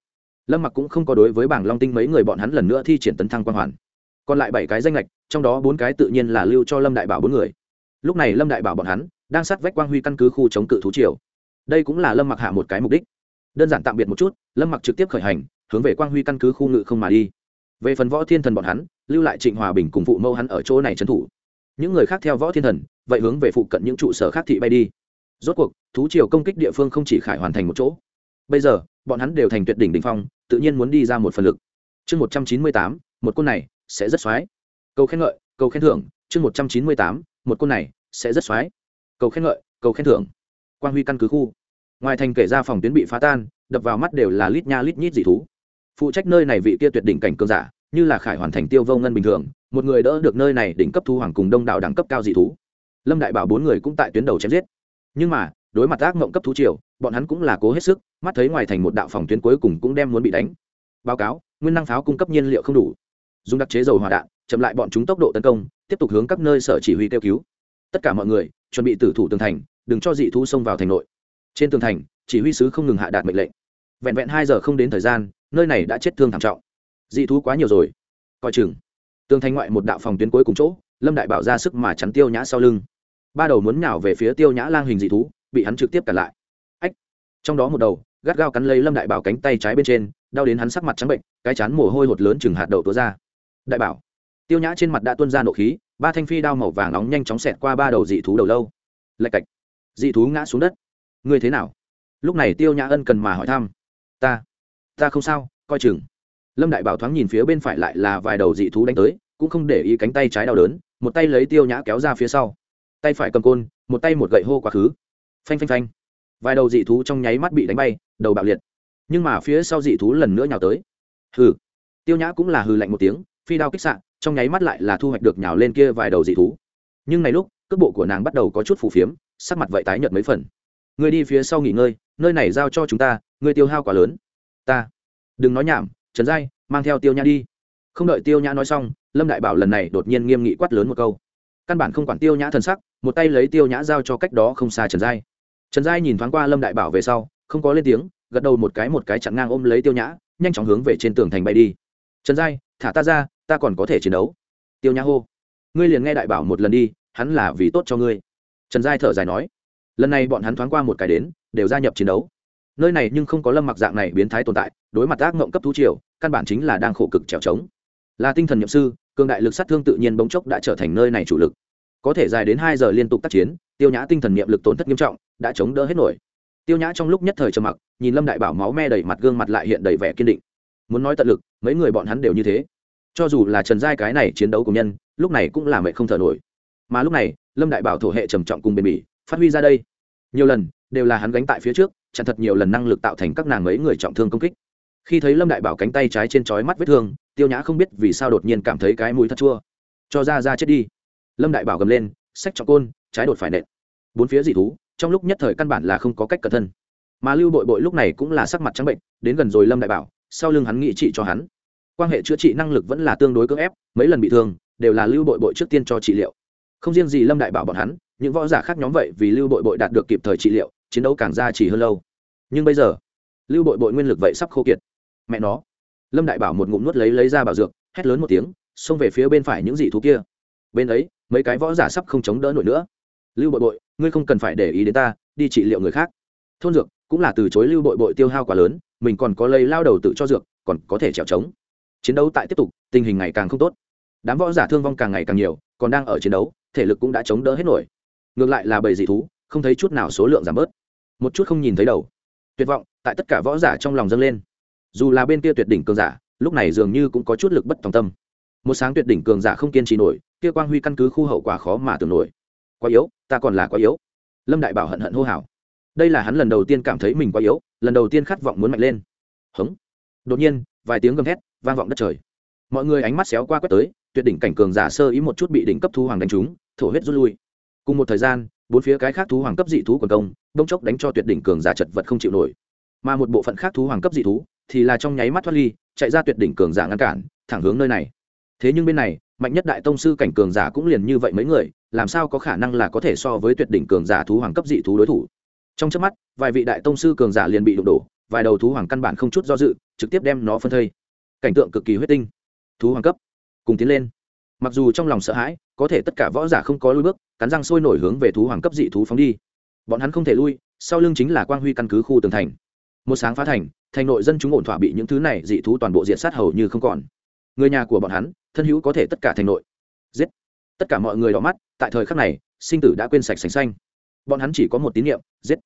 Lâm mặc cũng không có đối với bảng long tinh mấy người bọn hắn lần nữa thi triển tấn thăng quang hoàn. Còn lại bảy cái danh lệch trong đó bốn cái tự nhiên là lưu cho lâm đại bảo bốn người. Lúc này lâm đại bảo bọn hắn, đang sát vách quang huy căn cứ khu chống cự thú triều. Đây cũng là lâm mặc hạ một cái mục đích. Đơn giản tạm biệt một chút, lâm mặc trực tiếp khởi hành, hướng về quang huy căn cứ khu ngự không mà đi về phần võ thiên thần bọn hắn, lưu lại trịnh hòa bình cùng phụ mâu hắn ở chỗ này trấn thủ. Những người khác theo võ thiên thần, vậy hướng về phụ cận những trụ sở khác thị bay đi. Rốt cuộc, thú triều công kích địa phương không chỉ khải hoàn thành một chỗ. Bây giờ, bọn hắn đều thành tuyệt đỉnh đỉnh phong, tự nhiên muốn đi ra một phần lực. Chương một trăm chín mươi tám, một côn này sẽ rất xoái. Câu khen ngợi câu khen thưởng. Chương một trăm chín mươi tám, một côn này sẽ rất xoái. Câu khen ngợi câu khen thưởng. Quan huy căn cứ khu. Ngoài thành kể ra phòng tuyến bị phá tan, đập vào mắt đều là lít nha lít nhít dị thú phụ trách nơi này vị kia tuyệt đỉnh cảnh cường giả, như là khải hoàn thành tiêu vô ngân bình thường, một người đỡ được nơi này đỉnh cấp thu hoàng cùng đông đảo đẳng cấp cao dị thú. Lâm đại bảo bốn người cũng tại tuyến đầu chém giết. Nhưng mà, đối mặt ác mộng cấp thú triều, bọn hắn cũng là cố hết sức, mắt thấy ngoài thành một đạo phòng tuyến cuối cùng cũng đem muốn bị đánh. Báo cáo, nguyên năng pháo cung cấp nhiên liệu không đủ. Dùng đặc chế dầu hỏa đạn, chậm lại bọn chúng tốc độ tấn công, tiếp tục hướng các nơi sở chỉ huy kêu cứu. Tất cả mọi người, chuẩn bị tử thủ tường thành, đừng cho dị thú xông vào thành nội. Trên tường thành, chỉ huy sứ không ngừng hạ đạt mệnh lệnh. Vẹn vẹn hai giờ không đến thời gian nơi này đã chết thương thảm trọng. Dị thú quá nhiều rồi. Coi chừng. Tường thành ngoại một đạo phòng tuyến cuối cùng chỗ, lâm đại bảo ra sức mà chắn tiêu nhã sau lưng. Ba đầu muốn nhào về phía tiêu nhã lang hình dị thú, bị hắn trực tiếp cản lại. Ách. Trong đó một đầu, gắt gao cắn lấy lâm đại bảo cánh tay trái bên trên, đau đến hắn sắc mặt trắng bệnh, cái chán mồ hôi hột lớn chừng hạt đậu túa ra. Đại bảo. Tiêu nhã trên mặt đã tuôn ra nộ khí, ba thanh phi đao màu vàng nóng nhanh chóng xẹt qua ba đầu dị thú đầu lâu. Lạch cạch. Dị thú ngã xuống đất. Ngươi thế nào? Lúc này tiêu nhã ân cần mà hỏi thăm. Ta ta không sao, coi chừng. Lâm đại bảo thoáng nhìn phía bên phải lại là vài đầu dị thú đánh tới, cũng không để ý cánh tay trái đau đớn, một tay lấy tiêu nhã kéo ra phía sau. Tay phải cầm côn, một tay một gậy hô quá khứ. Phanh phanh phanh. Vài đầu dị thú trong nháy mắt bị đánh bay, đầu bạo liệt. Nhưng mà phía sau dị thú lần nữa nhào tới. Hừ. Tiêu nhã cũng là hừ lạnh một tiếng, phi đao kích sạn trong nháy mắt lại là thu hoạch được nhào lên kia vài đầu dị thú. Nhưng này lúc, cước bộ của nàng bắt đầu có chút phù phiếm, sắc mặt vậy tái nhợt mấy phần. Ngươi đi phía sau nghỉ ngơi, nơi này giao cho chúng ta, ngươi tiêu hao quá lớn ta. Đừng nói nhảm, trần giai, mang theo tiêu nhã đi. Không đợi tiêu nhã nói xong, lâm đại bảo lần này đột nhiên nghiêm nghị quát lớn một câu. Căn bản không quản tiêu nhã thân sắc, một tay lấy tiêu nhã giao cho cách đó không xa trần giai. Trần giai nhìn thoáng qua lâm đại bảo về sau, không có lên tiếng, gật đầu một cái một cái chặn ngang ôm lấy tiêu nhã, nhanh chóng hướng về trên tường thành bay đi. Trần giai, thả ta ra, ta còn có thể chiến đấu. Tiêu nhã hô, ngươi liền nghe đại bảo một lần đi, hắn là vì tốt cho ngươi. Trần giai thở dài nói, lần này bọn hắn thoáng qua một cái đến, đều gia nhập chiến đấu nơi này nhưng không có lâm mặc dạng này biến thái tồn tại, đối mặt ác mộng cấp thú triều, căn bản chính là đang khổ cực trèo trống. Là tinh thần nhậm sư, cường đại lực sát thương tự nhiên bỗng chốc đã trở thành nơi này chủ lực. Có thể dài đến hai giờ liên tục tác chiến, tiêu nhã tinh thần niệm lực tổn thất nghiêm trọng, đã chống đỡ hết nổi. Tiêu nhã trong lúc nhất thời trầm mặc, nhìn lâm đại bảo máu me đầy mặt gương mặt lại hiện đầy vẻ kiên định. Muốn nói tận lực, mấy người bọn hắn đều như thế. Cho dù là trần giai cái này chiến đấu của nhân, lúc này cũng là mẹ không thở nổi. Mà lúc này, lâm đại bảo thổ hệ trầm trọng cùng bền bỉ, phát huy ra đây. Nhiều lần, đều là hắn gánh tại phía trước chặn thật nhiều lần năng lực tạo thành các nàng mấy người trọng thương công kích. Khi thấy lâm đại bảo cánh tay trái trên chói mắt vết thương, tiêu nhã không biết vì sao đột nhiên cảm thấy cái mũi thật chua. Cho ra ra chết đi. Lâm đại bảo gầm lên sách trọng côn, trái đột phải nện. Bốn phía dị thú, trong lúc nhất thời căn bản là không có cách cẩn thân. Mà lưu bội bội lúc này cũng là sắc mặt trắng bệnh, đến gần rồi lâm đại bảo, sau lưng hắn nghị trị cho hắn. Quan hệ chữa trị năng lực vẫn là tương đối cưỡng ép, mấy lần bị thương đều là lưu bội bội trước tiên cho trị liệu. Không riêng gì lâm đại bảo bọn hắn, những võ giả khác nhóm vậy vì lưu bội bội đạt được kịp thời trị liệu chiến đấu càng ra chỉ hơn lâu. Nhưng bây giờ, lưu bội bội nguyên lực vậy sắp khô kiệt. Mẹ nó. Lâm đại bảo một ngụm nuốt lấy lấy ra bảo dược, hét lớn một tiếng, xông về phía bên phải những dị thú kia. Bên ấy, mấy cái võ giả sắp không chống đỡ nổi nữa. Lưu bội bội, ngươi không cần phải để ý đến ta, đi trị liệu người khác. Thôn dược cũng là từ chối lưu bội bội tiêu hao quá lớn, mình còn có lấy lao đầu tự cho dược, còn có thể trèo trống. Chiến đấu tại tiếp tục, tình hình ngày càng không tốt. Đám võ giả thương vong càng ngày càng nhiều, còn đang ở chiến đấu, thể lực cũng đã chống đỡ hết nổi. Ngược lại là bầy dị thú, không thấy chút nào số lượng giảm bớt một chút không nhìn thấy đầu. Tuyệt vọng, tại tất cả võ giả trong lòng dâng lên. Dù là bên kia tuyệt đỉnh cường giả, lúc này dường như cũng có chút lực bất tòng tâm. Một sáng tuyệt đỉnh cường giả không kiên trì nổi, kia quang huy căn cứ khu hậu quả khó mà tưởng nổi. Quá yếu, ta còn là quá yếu. Lâm đại bảo hận hận hô hào. Đây là hắn lần đầu tiên cảm thấy mình quá yếu, lần đầu tiên khát vọng muốn mạnh lên. Hống. Đột nhiên, vài tiếng gầm thét vang vọng đất trời. Mọi người ánh mắt xéo qua quét tới, tuyệt đỉnh cảnh cường giả sơ ý một chút bị đỉnh cấp thu hoàng đánh trúng, thổ huyết rút lui. Cùng một thời gian bốn phía cái khác thú hoàng cấp dị thú quần công đông chốc đánh cho tuyệt đỉnh cường giả chật vật không chịu nổi. Mà một bộ phận khác thú hoàng cấp dị thú thì là trong nháy mắt thoát ly, chạy ra tuyệt đỉnh cường giả ngăn cản, thẳng hướng nơi này. Thế nhưng bên này, mạnh nhất đại tông sư cảnh cường giả cũng liền như vậy mấy người, làm sao có khả năng là có thể so với tuyệt đỉnh cường giả thú hoàng cấp dị thú đối thủ? Trong trước mắt, vài vị đại tông sư cường giả liền bị đụng đổ, vài đầu thú hoàng căn bản không chút do dự, trực tiếp đem nó phân thây. Cảnh tượng cực kỳ huyết tinh. Thú hoàng cấp. Cùng tiến lên. Mặc dù trong lòng sợ hãi có thể tất cả võ giả không có lui bước, cắn răng sôi nổi hướng về thú hoàng cấp dị thú phóng đi. Bọn hắn không thể lui, sau lưng chính là quang huy căn cứ khu tường thành. Một sáng phá thành thành nội dân chúng ổn thỏa bị những thứ này dị thú toàn bộ diện sát hầu như không còn. Người nhà của bọn hắn, thân hữu có thể tất cả thành nội. Giết! Tất cả mọi người đỏ mắt, tại thời khắc này, sinh tử đã quên sạch sành xanh. Bọn hắn chỉ có một tín nhiệm giết!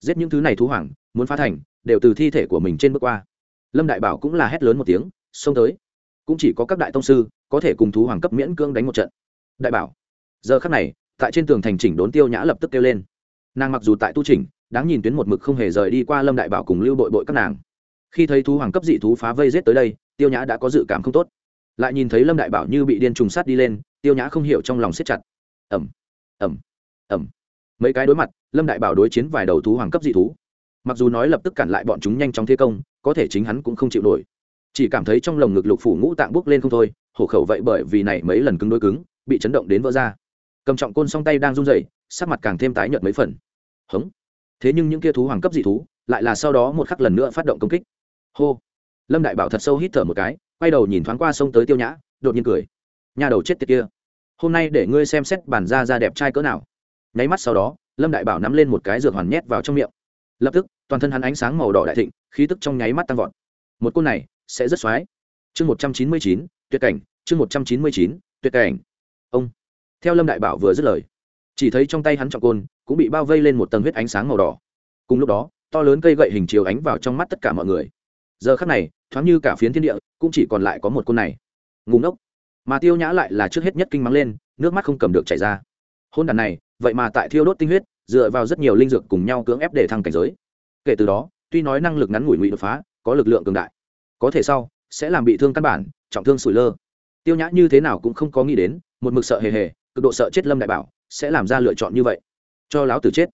Giết những thứ này thú hoàng, muốn phá thành, đều từ thi thể của mình trên bước qua. Lâm đại bảo cũng là hét lớn một tiếng, xông tới! Cũng chỉ có các đại tông sư, có thể cùng thú hoàng cấp miễn cưỡng đánh một trận đại bảo. Giờ khắc này, tại trên tường thành chỉnh đốn tiêu nhã lập tức kêu lên. Nàng mặc dù tại tu trình đáng nhìn tuyến một mực không hề rời đi qua lâm đại bảo cùng lưu bội bội các nàng. Khi thấy thú hoàng cấp dị thú phá vây rết tới đây, tiêu nhã đã có dự cảm không tốt. Lại nhìn thấy lâm đại bảo như bị điên trùng sát đi lên, tiêu nhã không hiểu trong lòng siết chặt. Ẩm ẩm ẩm mấy cái đối mặt, lâm đại bảo đối chiến vài đầu thú hoàng cấp dị thú. Mặc dù nói lập tức cản lại bọn chúng nhanh chóng thi công, có thể chính hắn cũng không chịu nổi. Chỉ cảm thấy trong lồng ngực lục phủ ngũ tạng bốc lên không thôi, hổ khẩu vậy bởi vì này mấy lần cứng đối cứng bị chấn động đến vỡ ra. Cầm trọng côn song tay đang run rẩy, sắc mặt càng thêm tái nhợt mấy phần. Hống. Thế nhưng những kia thú hoàng cấp dị thú lại là sau đó một khắc lần nữa phát động công kích. Hô. Lâm đại bảo thật sâu hít thở một cái, quay đầu nhìn thoáng qua sông tới tiêu nhã, đột nhiên cười. Nhà đầu chết tiệt kia. Hôm nay để ngươi xem xét bản da ra đẹp trai cỡ nào. Nháy mắt sau đó, lâm đại bảo nắm lên một cái dược hoàn nhét vào trong miệng. Lập tức, toàn thân hắn ánh sáng màu đỏ đại thịnh, khí tức trong nháy mắt tăng vọt. Một côn này sẽ rất xoái. Chương một trăm chín mươi chín, tuyệt cảnh, chương một trăm chín mươi chín, tuyệt cảnh ông. Theo lâm đại bảo vừa dứt lời, chỉ thấy trong tay hắn trọng côn cũng bị bao vây lên một tầng huyết ánh sáng màu đỏ. Cùng lúc đó, to lớn cây gậy hình chiếu ánh vào trong mắt tất cả mọi người. Giờ khắc này, thoáng như cả phiến thiên địa cũng chỉ còn lại có một côn này. Ngủ ngốc. Mà tiêu nhã lại là trước hết nhất kinh mắng lên, nước mắt không cầm được chảy ra. Hôn đàn này, vậy mà tại thiêu đốt tinh huyết, dựa vào rất nhiều linh dược cùng nhau cưỡng ép để thăng cảnh giới. Kể từ đó, tuy nói năng lực ngắn ngủi ngụy đột phá, có lực lượng cường đại, có thể sau sẽ làm bị thương căn bản, trọng thương sủi lơ. Tiêu nhã như thế nào cũng không có nghĩ đến một mực sợ hề hề, cực độ sợ chết lâm đại bảo, sẽ làm ra lựa chọn như vậy. Cho láo tử chết.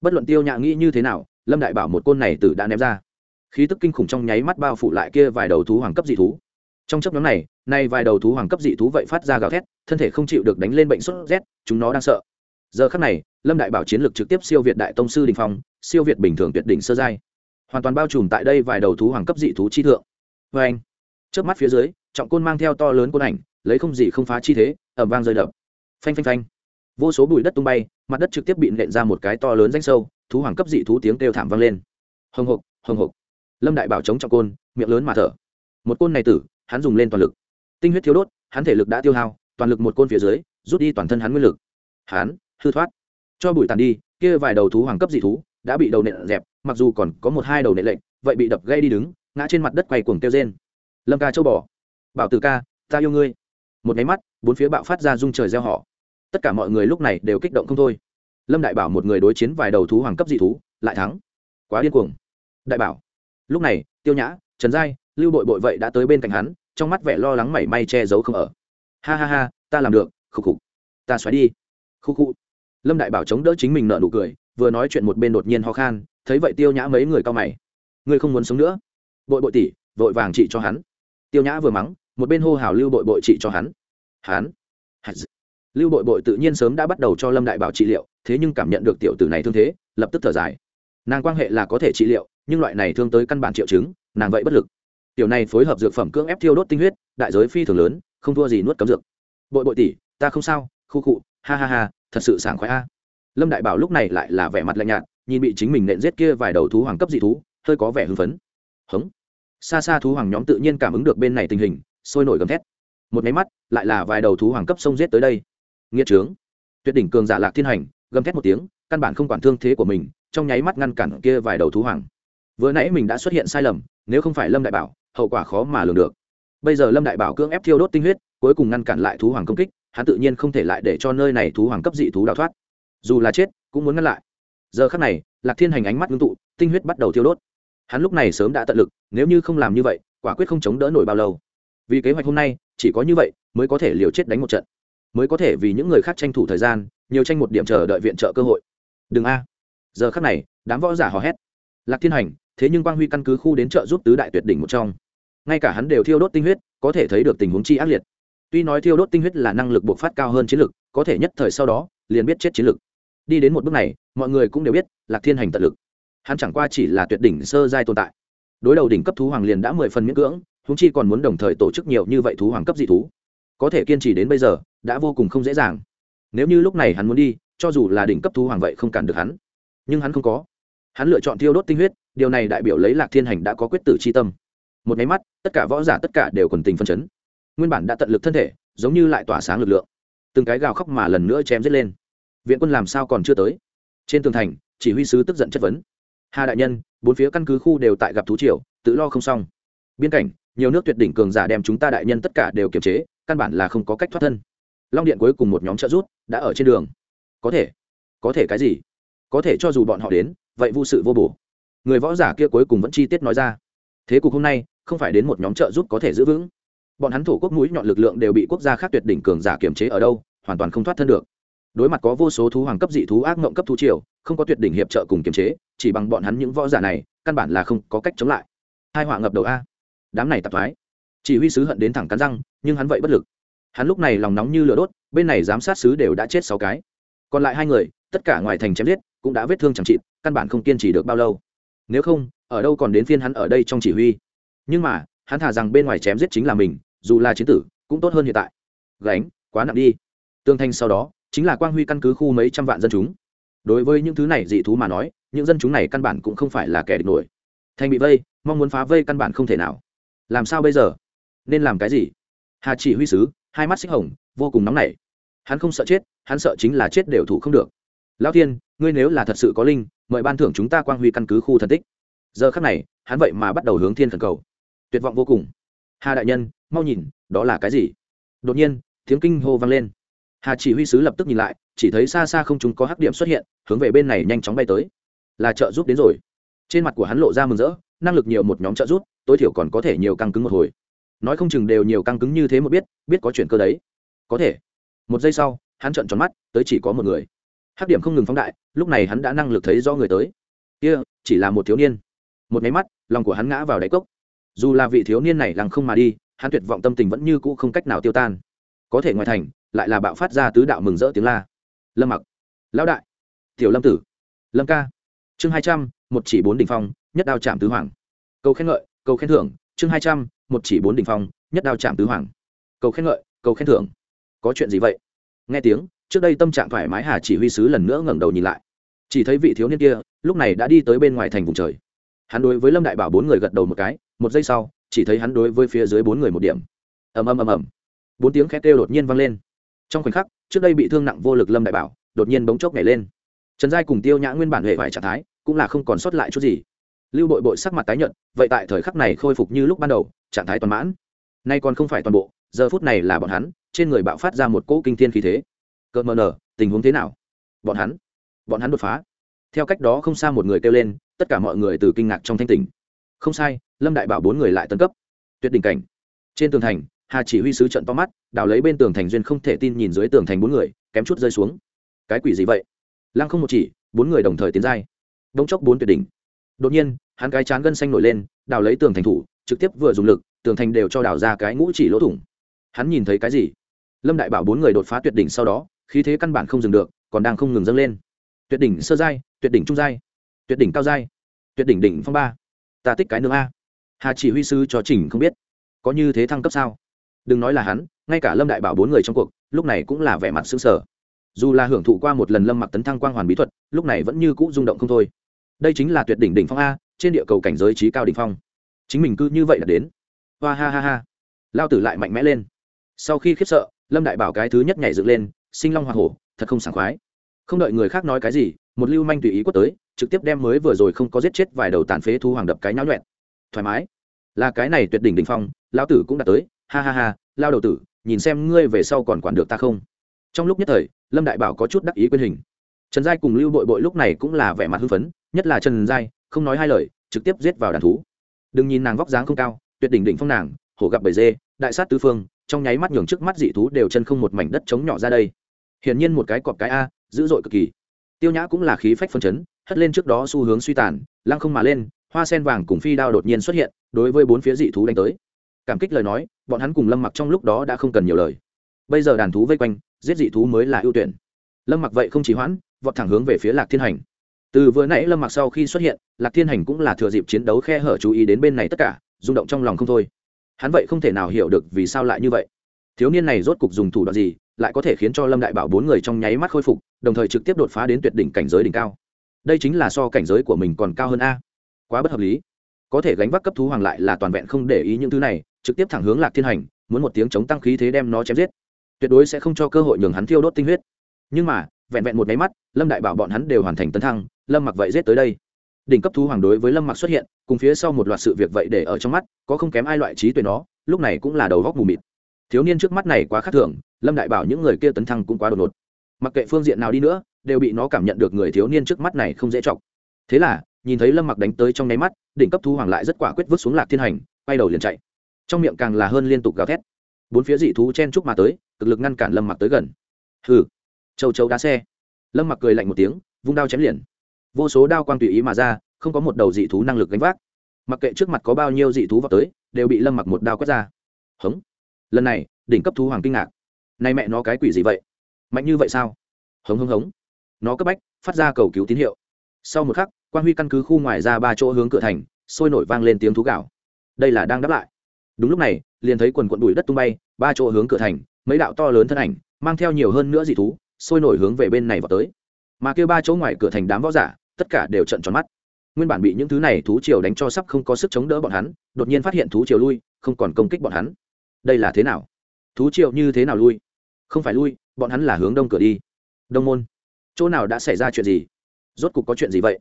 Bất luận tiêu nhã nghĩ như thế nào, lâm đại bảo một côn này tử đã ném ra. Khí tức kinh khủng trong nháy mắt bao phủ lại kia vài đầu thú hoàng cấp dị thú. Trong chấp nhóm này, nay vài đầu thú hoàng cấp dị thú vậy phát ra gào thét, thân thể không chịu được đánh lên bệnh sốt rét, chúng nó đang sợ. Giờ khắc này, lâm đại bảo chiến lược trực tiếp siêu việt đại tông sư đình phong, siêu việt bình thường tuyệt đỉnh sơ giai. Hoàn toàn bao trùm tại đây vài đầu thú hoàng cấp dị thú chi thượng. Vê anh trước mắt phía dưới, trọng côn mang theo to lớn côn ảnh, lấy không gì không phá chi thế ẩm vang rơi đập. Phanh phanh phanh. Vô số bụi đất tung bay mặt đất trực tiếp bị nện ra một cái to lớn danh sâu thú hoàng cấp dị thú tiếng kêu thảm vang lên. Hồng hộc hồng hộc. Lâm đại bảo chống trọng côn miệng lớn mà thở. Một côn này tử hắn dùng lên toàn lực. Tinh huyết thiếu đốt hắn thể lực đã tiêu hao toàn lực một côn phía dưới rút đi toàn thân hắn nguyên lực. Hắn hư thoát. Cho bụi tàn đi kia vài đầu thú hoàng cấp dị thú đã bị đầu nện dẹp mặc dù còn có một hai đầu nện lệnh vậy bị đập gây đi đứng ngã trên mặt đất quay cuồng kêu rên. Lâm ca châu bỏ, bảo tử ca ta yêu ngươi một máy mắt, bốn phía bạo phát ra rung trời gieo họ. Tất cả mọi người lúc này đều kích động không thôi. Lâm đại bảo một người đối chiến vài đầu thú hoàng cấp dị thú, lại thắng. Quá điên cuồng. Đại bảo. Lúc này, tiêu nhã, trần giai, lưu bội bội vậy đã tới bên cạnh hắn, trong mắt vẻ lo lắng mảy may che giấu không ở. Ha ha ha, ta làm được khục khục ta xoáy đi. Khục khục lâm đại bảo chống đỡ chính mình nợ nụ cười, vừa nói chuyện một bên đột nhiên ho khan, thấy vậy tiêu nhã mấy người cao mày. Ngươi không muốn sống nữa. Bội bội tỷ, vội vàng trị cho hắn. Tiêu nhã vừa mắng một bên hô hào lưu bội bội trị cho hắn. Hắn. Lưu bội bội tự nhiên sớm đã bắt đầu cho lâm đại bảo trị liệu, thế nhưng cảm nhận được tiểu tử này thương thế, lập tức thở dài. Nàng quan hệ là có thể trị liệu, nhưng loại này thương tới căn bản triệu chứng, nàng vậy bất lực. Tiểu này phối hợp dược phẩm cưỡng ép thiêu đốt tinh huyết, đại giới phi thường lớn, không thua gì nuốt cấm dược. Bội bội tỷ, ta không sao, khu cụ ha ha ha, thật sự sảng khoái a. Lâm đại bảo lúc này lại là vẻ mặt lạnh nhạt, nhìn bị chính mình nện giết kia vài đầu thú hoàng cấp dị thú, hơi có vẻ hưng phấn. Hống. Xa xa thú hoàng nhóm tự nhiên cảm ứng được bên này tình hình sôi nổi gầm thét. Một máy mắt, lại là vài đầu thú hoàng cấp sông giết tới đây. Nghĩa trướng. Tuyệt đỉnh cường giả lạc thiên hành, gầm thét một tiếng, căn bản không quản thương thế của mình, trong nháy mắt ngăn cản kia vài đầu thú hoàng. Vừa nãy mình đã xuất hiện sai lầm, nếu không phải lâm đại bảo, hậu quả khó mà lường được. Bây giờ lâm đại bảo cưỡng ép thiêu đốt tinh huyết, cuối cùng ngăn cản lại thú hoàng công kích, hắn tự nhiên không thể lại để cho nơi này thú hoàng cấp dị thú đào thoát. Dù là chết, cũng muốn ngăn lại. Giờ khắc này, lạc thiên hành ánh mắt ngưng tụ, tinh huyết bắt đầu thiêu đốt. Hắn lúc này sớm đã tận lực, nếu như không làm như vậy, quả quyết không chống đỡ nổi bao lâu vì kế hoạch hôm nay, chỉ có như vậy mới có thể liều chết đánh một trận. Mới có thể vì những người khác tranh thủ thời gian, nhiều tranh một điểm chờ đợi viện trợ cơ hội. Đừng a. Giờ khắc này, đám võ giả hò hét. Lạc thiên hành, thế nhưng quang huy căn cứ khu đến chợ giúp tứ đại tuyệt đỉnh một trong. Ngay cả hắn đều thiêu đốt tinh huyết, có thể thấy được tình huống chi ác liệt. Tuy nói thiêu đốt tinh huyết là năng lực bộc phát cao hơn chiến lực, có thể nhất thời sau đó, liền biết chết chiến lực. Đi đến một bước này, mọi người cũng đều biết, lạc thiên hành tận lực. Hắn chẳng qua chỉ là tuyệt đỉnh sơ giai tồn tại. Đối đầu đỉnh cấp thú hoàng liền đã mười phần miễn cưỡng húng chi còn muốn đồng thời tổ chức nhiều như vậy thú hoàng cấp dị thú. Có thể kiên trì đến bây giờ, đã vô cùng không dễ dàng. Nếu như lúc này hắn muốn đi, cho dù là đỉnh cấp thú hoàng vậy không cản được hắn. Nhưng hắn không có. Hắn lựa chọn thiêu đốt tinh huyết, điều này đại biểu lấy lạc thiên hành đã có quyết tử c h i tâm. Một máy mắt, tất cả võ giả tất cả đều còn tình phân chấn. Nguyên bản đã tận lực thân thể, giống như lại tỏa sáng lực lượng. Từng cái gào khóc mà lần nữa chém giết lên. Viện quân làm sao còn chưa tới? Trên tường thành, chỉ huy sứ tức giận chất vấn. Hà đại nhân, bốn phía căn cứ khu đều tại gặp thú triều, tự lo không xong. Biên cảnh nhiều nước tuyệt đỉnh cường giả đem chúng ta đại nhân tất cả đều kiềm chế, căn bản là không có cách thoát thân. Long điện cuối cùng một nhóm trợ rút đã ở trên đường. Có thể có thể cái gì? Có thể cho dù bọn họ đến, vậy vô sự vô bổ. Người võ giả kia cuối cùng vẫn chi tiết nói ra. Thế cục hôm nay, không phải đến một nhóm trợ giúp có thể giữ vững. Bọn hắn thổ quốc mũi nhọn lực lượng đều bị quốc gia khác tuyệt đỉnh cường giả kiềm chế ở đâu, hoàn toàn không thoát thân được. Đối mặt có vô số thú hoàng cấp dị thú ác mộng cấp thú triều, không có tuyệt đỉnh hiệp trợ cùng kiềm chế, chỉ bằng bọn hắn những võ giả này, căn bản là không có cách chống lại. Hai họa ngập đầu a đám này tạp thoái. Chỉ huy sứ hận đến thẳng cắn răng, nhưng hắn vậy bất lực. Hắn lúc này lòng nóng như lửa đốt, bên này giám sát sứ đều đã chết sáu cái. Còn lại hai người, tất cả ngoài thành chém giết, cũng đã vết thương chẳng trị căn bản không kiên trì được bao lâu. Nếu không, ở đâu còn đến phiên hắn ở đây trong chỉ huy. Nhưng mà, hắn thả rằng bên ngoài chém giết chính là mình, dù là chiến tử, cũng tốt hơn hiện tại. Gánh, quá nặng đi. Tương thanh sau đó, chính là quang huy căn cứ khu mấy trăm vạn dân chúng. Đối với những thứ này dị thú mà nói, những dân chúng này căn bản cũng không phải là kẻ địch nổi. Thành bị vây, mong muốn phá vây căn bản không thể nào làm sao bây giờ? Nên làm cái gì? Hà chỉ huy sứ, hai mắt xích hồng, vô cùng nóng nảy. Hắn không sợ chết, hắn sợ chính là chết đều thủ không được. Lão thiên, ngươi nếu là thật sự có linh, mời ban thưởng chúng ta quang huy căn cứ khu thần tích. Giờ khắc này, hắn vậy mà bắt đầu hướng thiên thần cầu. Tuyệt vọng vô cùng. Hà đại nhân, mau nhìn, đó là cái gì? Đột nhiên, tiếng kinh hô vang lên. Hà chỉ huy sứ lập tức nhìn lại, chỉ thấy xa xa không chúng có hắc điểm xuất hiện, hướng về bên này nhanh chóng bay tới. Là trợ giúp đến rồi. Trên mặt của hắn lộ ra mừng rỡ, năng lực nhiều một nhóm trợ giúp tối thiểu còn có thể nhiều căng cứng một hồi. Nói không chừng đều nhiều căng cứng như thế một biết biết có chuyện cơ đấy. Có thể. Một giây sau, hắn trợn tròn mắt, tới chỉ có một người. Hắc điểm không ngừng phóng đại, lúc này hắn đã năng lực thấy do người tới. Kia, chỉ là một thiếu niên. Một máy mắt, lòng của hắn ngã vào đáy cốc. Dù là vị thiếu niên này lằng không mà đi, hắn tuyệt vọng tâm tình vẫn như cũ không cách nào tiêu tan. Có thể ngoài thành, lại là bạo phát ra tứ đạo mừng rỡ tiếng la. Lâm mặc. Lão đại. Tiểu lâm tử. Lâm ca. Chương hai trăm, một chỉ bốn đỉnh phong, nhất đao chạm tứ hoàng. Cầu khen ngợi cầu khen thưởng, chương hai trăm, một chỉ bốn đỉnh phong, nhất đao chạm tứ hoàng. Cầu khen ngợi, cầu khen thưởng. Có chuyện gì vậy? Nghe tiếng, trước đây tâm trạng thoải mái hà chỉ huy sứ lần nữa ngẩng đầu nhìn lại. Chỉ thấy vị thiếu niên kia, lúc này đã đi tới bên ngoài thành vùng trời. Hắn đối với lâm đại bảo bốn người gật đầu một cái, một giây sau, chỉ thấy hắn đối với phía dưới bốn người một điểm. Ầm ầm ầm ầm. Bốn tiếng khét kêu đột nhiên vang lên. Trong khoảnh khắc, trước đây bị thương nặng vô lực lâm đại bảo, đột nhiên bỗng chốc nhảy lên. Trần giai cùng tiêu nhã nguyên bản hệ vải trạng thái, cũng là không còn sót lại chút gì lưu bội bội sắc mặt tái nhợt, vậy tại thời khắc này khôi phục như lúc ban đầu, trạng thái toàn mãn. Nay còn không phải toàn bộ, giờ phút này là bọn hắn, trên người bạo phát ra một cỗ kinh thiên khí thế. Cợt mờ nở, tình huống thế nào? Bọn hắn bọn hắn đột phá. Theo cách đó không xa một người kêu lên, tất cả mọi người từ kinh ngạc trong thanh tỉnh. Không sai, lâm đại bảo bốn người lại tân cấp. Tuyệt đỉnh cảnh. Trên tường thành, hà chỉ huy sứ trận to mắt, đào lấy bên tường thành duyên không thể tin nhìn dưới tường thành bốn người, kém chút rơi xuống. Cái quỷ gì vậy? Lăng không một chỉ, bốn người đồng thời tiến giai. Bỗng chốc bốn tuyệt đỉnh đột nhiên, hắn cái chán gân xanh nổi lên, đào lấy tường thành thủ, trực tiếp vừa dùng lực, tường thành đều cho đào ra cái ngũ chỉ lỗ thủng. Hắn nhìn thấy cái gì? Lâm đại bảo bốn người đột phá tuyệt đỉnh sau đó, khí thế căn bản không dừng được, còn đang không ngừng dâng lên. Tuyệt đỉnh sơ giai, tuyệt đỉnh trung giai, tuyệt đỉnh cao giai, tuyệt đỉnh đỉnh phong ba. Ta tích cái nương a. Hà chỉ huy sư cho chỉnh không biết. Có như thế thăng cấp sao? Đừng nói là hắn, ngay cả lâm đại bảo bốn người trong cuộc, lúc này cũng là vẻ mặt xứng sở dù là hưởng thụ qua một lần lâm mặc tấn thăng quang hoàn bí thuật, lúc này vẫn như cũ rung động không thôi đây chính là tuyệt đỉnh đỉnh phong a, trên địa cầu cảnh giới trí cao đỉnh phong. Chính mình cứ như vậy là đến. Hoa ha ha ha. Lao tử lại mạnh mẽ lên. Sau khi khiếp sợ, lâm đại bảo cái thứ nhất nhảy dựng lên, sinh long hoa hổ, thật không sảng khoái. Không đợi người khác nói cái gì, một lưu manh tùy ý quất tới, trực tiếp đem mới vừa rồi không có giết chết vài đầu tàn phế thu hoàng đập cái nháo nhuẹn. Thoải mái. Là cái này tuyệt đỉnh đỉnh phong, lão tử cũng đã tới. Ha ha ha, lao đầu tử, nhìn xem ngươi về sau còn quản được ta không? Trong lúc nhất thời, lâm đại bảo có chút đắc ý quyền hình trần giai cùng lưu bội bội lúc này cũng là vẻ mặt hưng phấn, nhất là trần giai, không nói hai lời, trực tiếp giết vào đàn thú. Đừng nhìn nàng vóc dáng không cao, tuyệt đỉnh đỉnh phong nàng, hổ gặp bầy dê, đại sát tứ phương, trong nháy mắt nhường trước mắt dị thú đều chân không một mảnh đất chống nhỏ ra đây. Hiển nhiên một cái cọp cái a, dữ dội cực kỳ. Tiêu nhã cũng là khí phách phân chấn, hất lên trước đó xu hướng suy tàn, lăng không mà lên, hoa sen vàng cùng phi đao đột nhiên xuất hiện, đối với bốn phía dị thú đánh tới. Cảm kích lời nói, bọn hắn cùng lâm mặc trong lúc đó đã không cần nhiều lời. Bây giờ đàn thú vây quanh, giết dị thú mới là ưu tuyển. Lâm mặc vậy không chỉ hoãn vọt thẳng hướng về phía lạc thiên hành. Từ vừa nãy lâm mặc sau khi xuất hiện, lạc thiên hành cũng là thừa dịp chiến đấu khe hở chú ý đến bên này tất cả, rung động trong lòng không thôi. Hắn vậy không thể nào hiểu được vì sao lại như vậy. Thiếu niên này rốt cục dùng thủ đoạn gì, lại có thể khiến cho lâm đại bảo bốn người trong nháy mắt khôi phục, đồng thời trực tiếp đột phá đến tuyệt đỉnh cảnh giới đỉnh cao. Đây chính là so cảnh giới của mình còn cao hơn a. Quá bất hợp lý. Có thể gánh vác cấp thú hoàng lại là toàn vẹn không để ý những thứ này, trực tiếp thẳng hướng lạc thiên hành, muốn một tiếng chống tăng khí thế đem nó chém giết. Tuyệt đối sẽ không cho cơ hội nhường hắn thiêu đốt tinh huyết. Nhưng mà vẹn vẹn một máy mắt, lâm đại bảo bọn hắn đều hoàn thành tấn thăng, lâm mặc vậy giết tới đây. Đỉnh cấp thú hoàng đối với lâm mặc xuất hiện, cùng phía sau một loạt sự việc vậy để ở trong mắt, có không kém ai loại trí tuệ nó lúc này cũng là đầu góc mù mịt. Thiếu niên trước mắt này quá khác thường, lâm đại bảo những người kia tấn thăng cũng quá đột ngột. Mặc kệ phương diện nào đi nữa, đều bị nó cảm nhận được người thiếu niên trước mắt này không dễ chọc. Thế là, nhìn thấy lâm mặc đánh tới trong nháy mắt, đỉnh cấp thú hoàng lại rất quả quyết vứt xuống lạc thiên hành bay đầu liền chạy. Trong miệng càng là hơn liên tục gào thét. Bốn phía dị thú chen chúc mà tới, cực lực ngăn cản lâm mặc tới gần. Hừ châu châu đá xe. Lâm mặc cười lạnh một tiếng, vung đao chém liền. Vô số đao quang tùy ý mà ra, không có một đầu dị thú năng lực gánh vác. Mặc kệ trước mặt có bao nhiêu dị thú vào tới, đều bị lâm mặc một đao quét ra. Hống. Lần này, đỉnh cấp thú hoàng kinh ngạc. Nay mẹ nó cái quỷ gì vậy? Mạnh như vậy sao? Hống hống hống. Nó cấp bách, phát ra cầu cứu tín hiệu. Sau một khắc quan huy căn cứ khu ngoài ra ba chỗ hướng cửa thành, sôi nổi vang lên tiếng thú gạo đây là đang đáp lại. Đúng lúc này, liền thấy quần quận bụi đất tung bay, ba chỗ hướng cửa thành, mấy đạo to lớn thân ảnh, mang theo nhiều hơn nữa dị thú sôi nổi hướng về bên này vào tới. Mà kêu ba chỗ ngoài cửa thành đám võ giả, tất cả đều trận tròn mắt. Nguyên bản bị những thứ này thú triều đánh cho sắp không có sức chống đỡ bọn hắn, đột nhiên phát hiện thú triều lui, không còn công kích bọn hắn. Đây là thế nào? Thú triều như thế nào lui? Không phải lui, bọn hắn là hướng đông cửa đi. Đông môn. Chỗ nào đã xảy ra chuyện gì? Rốt cục có chuyện gì vậy?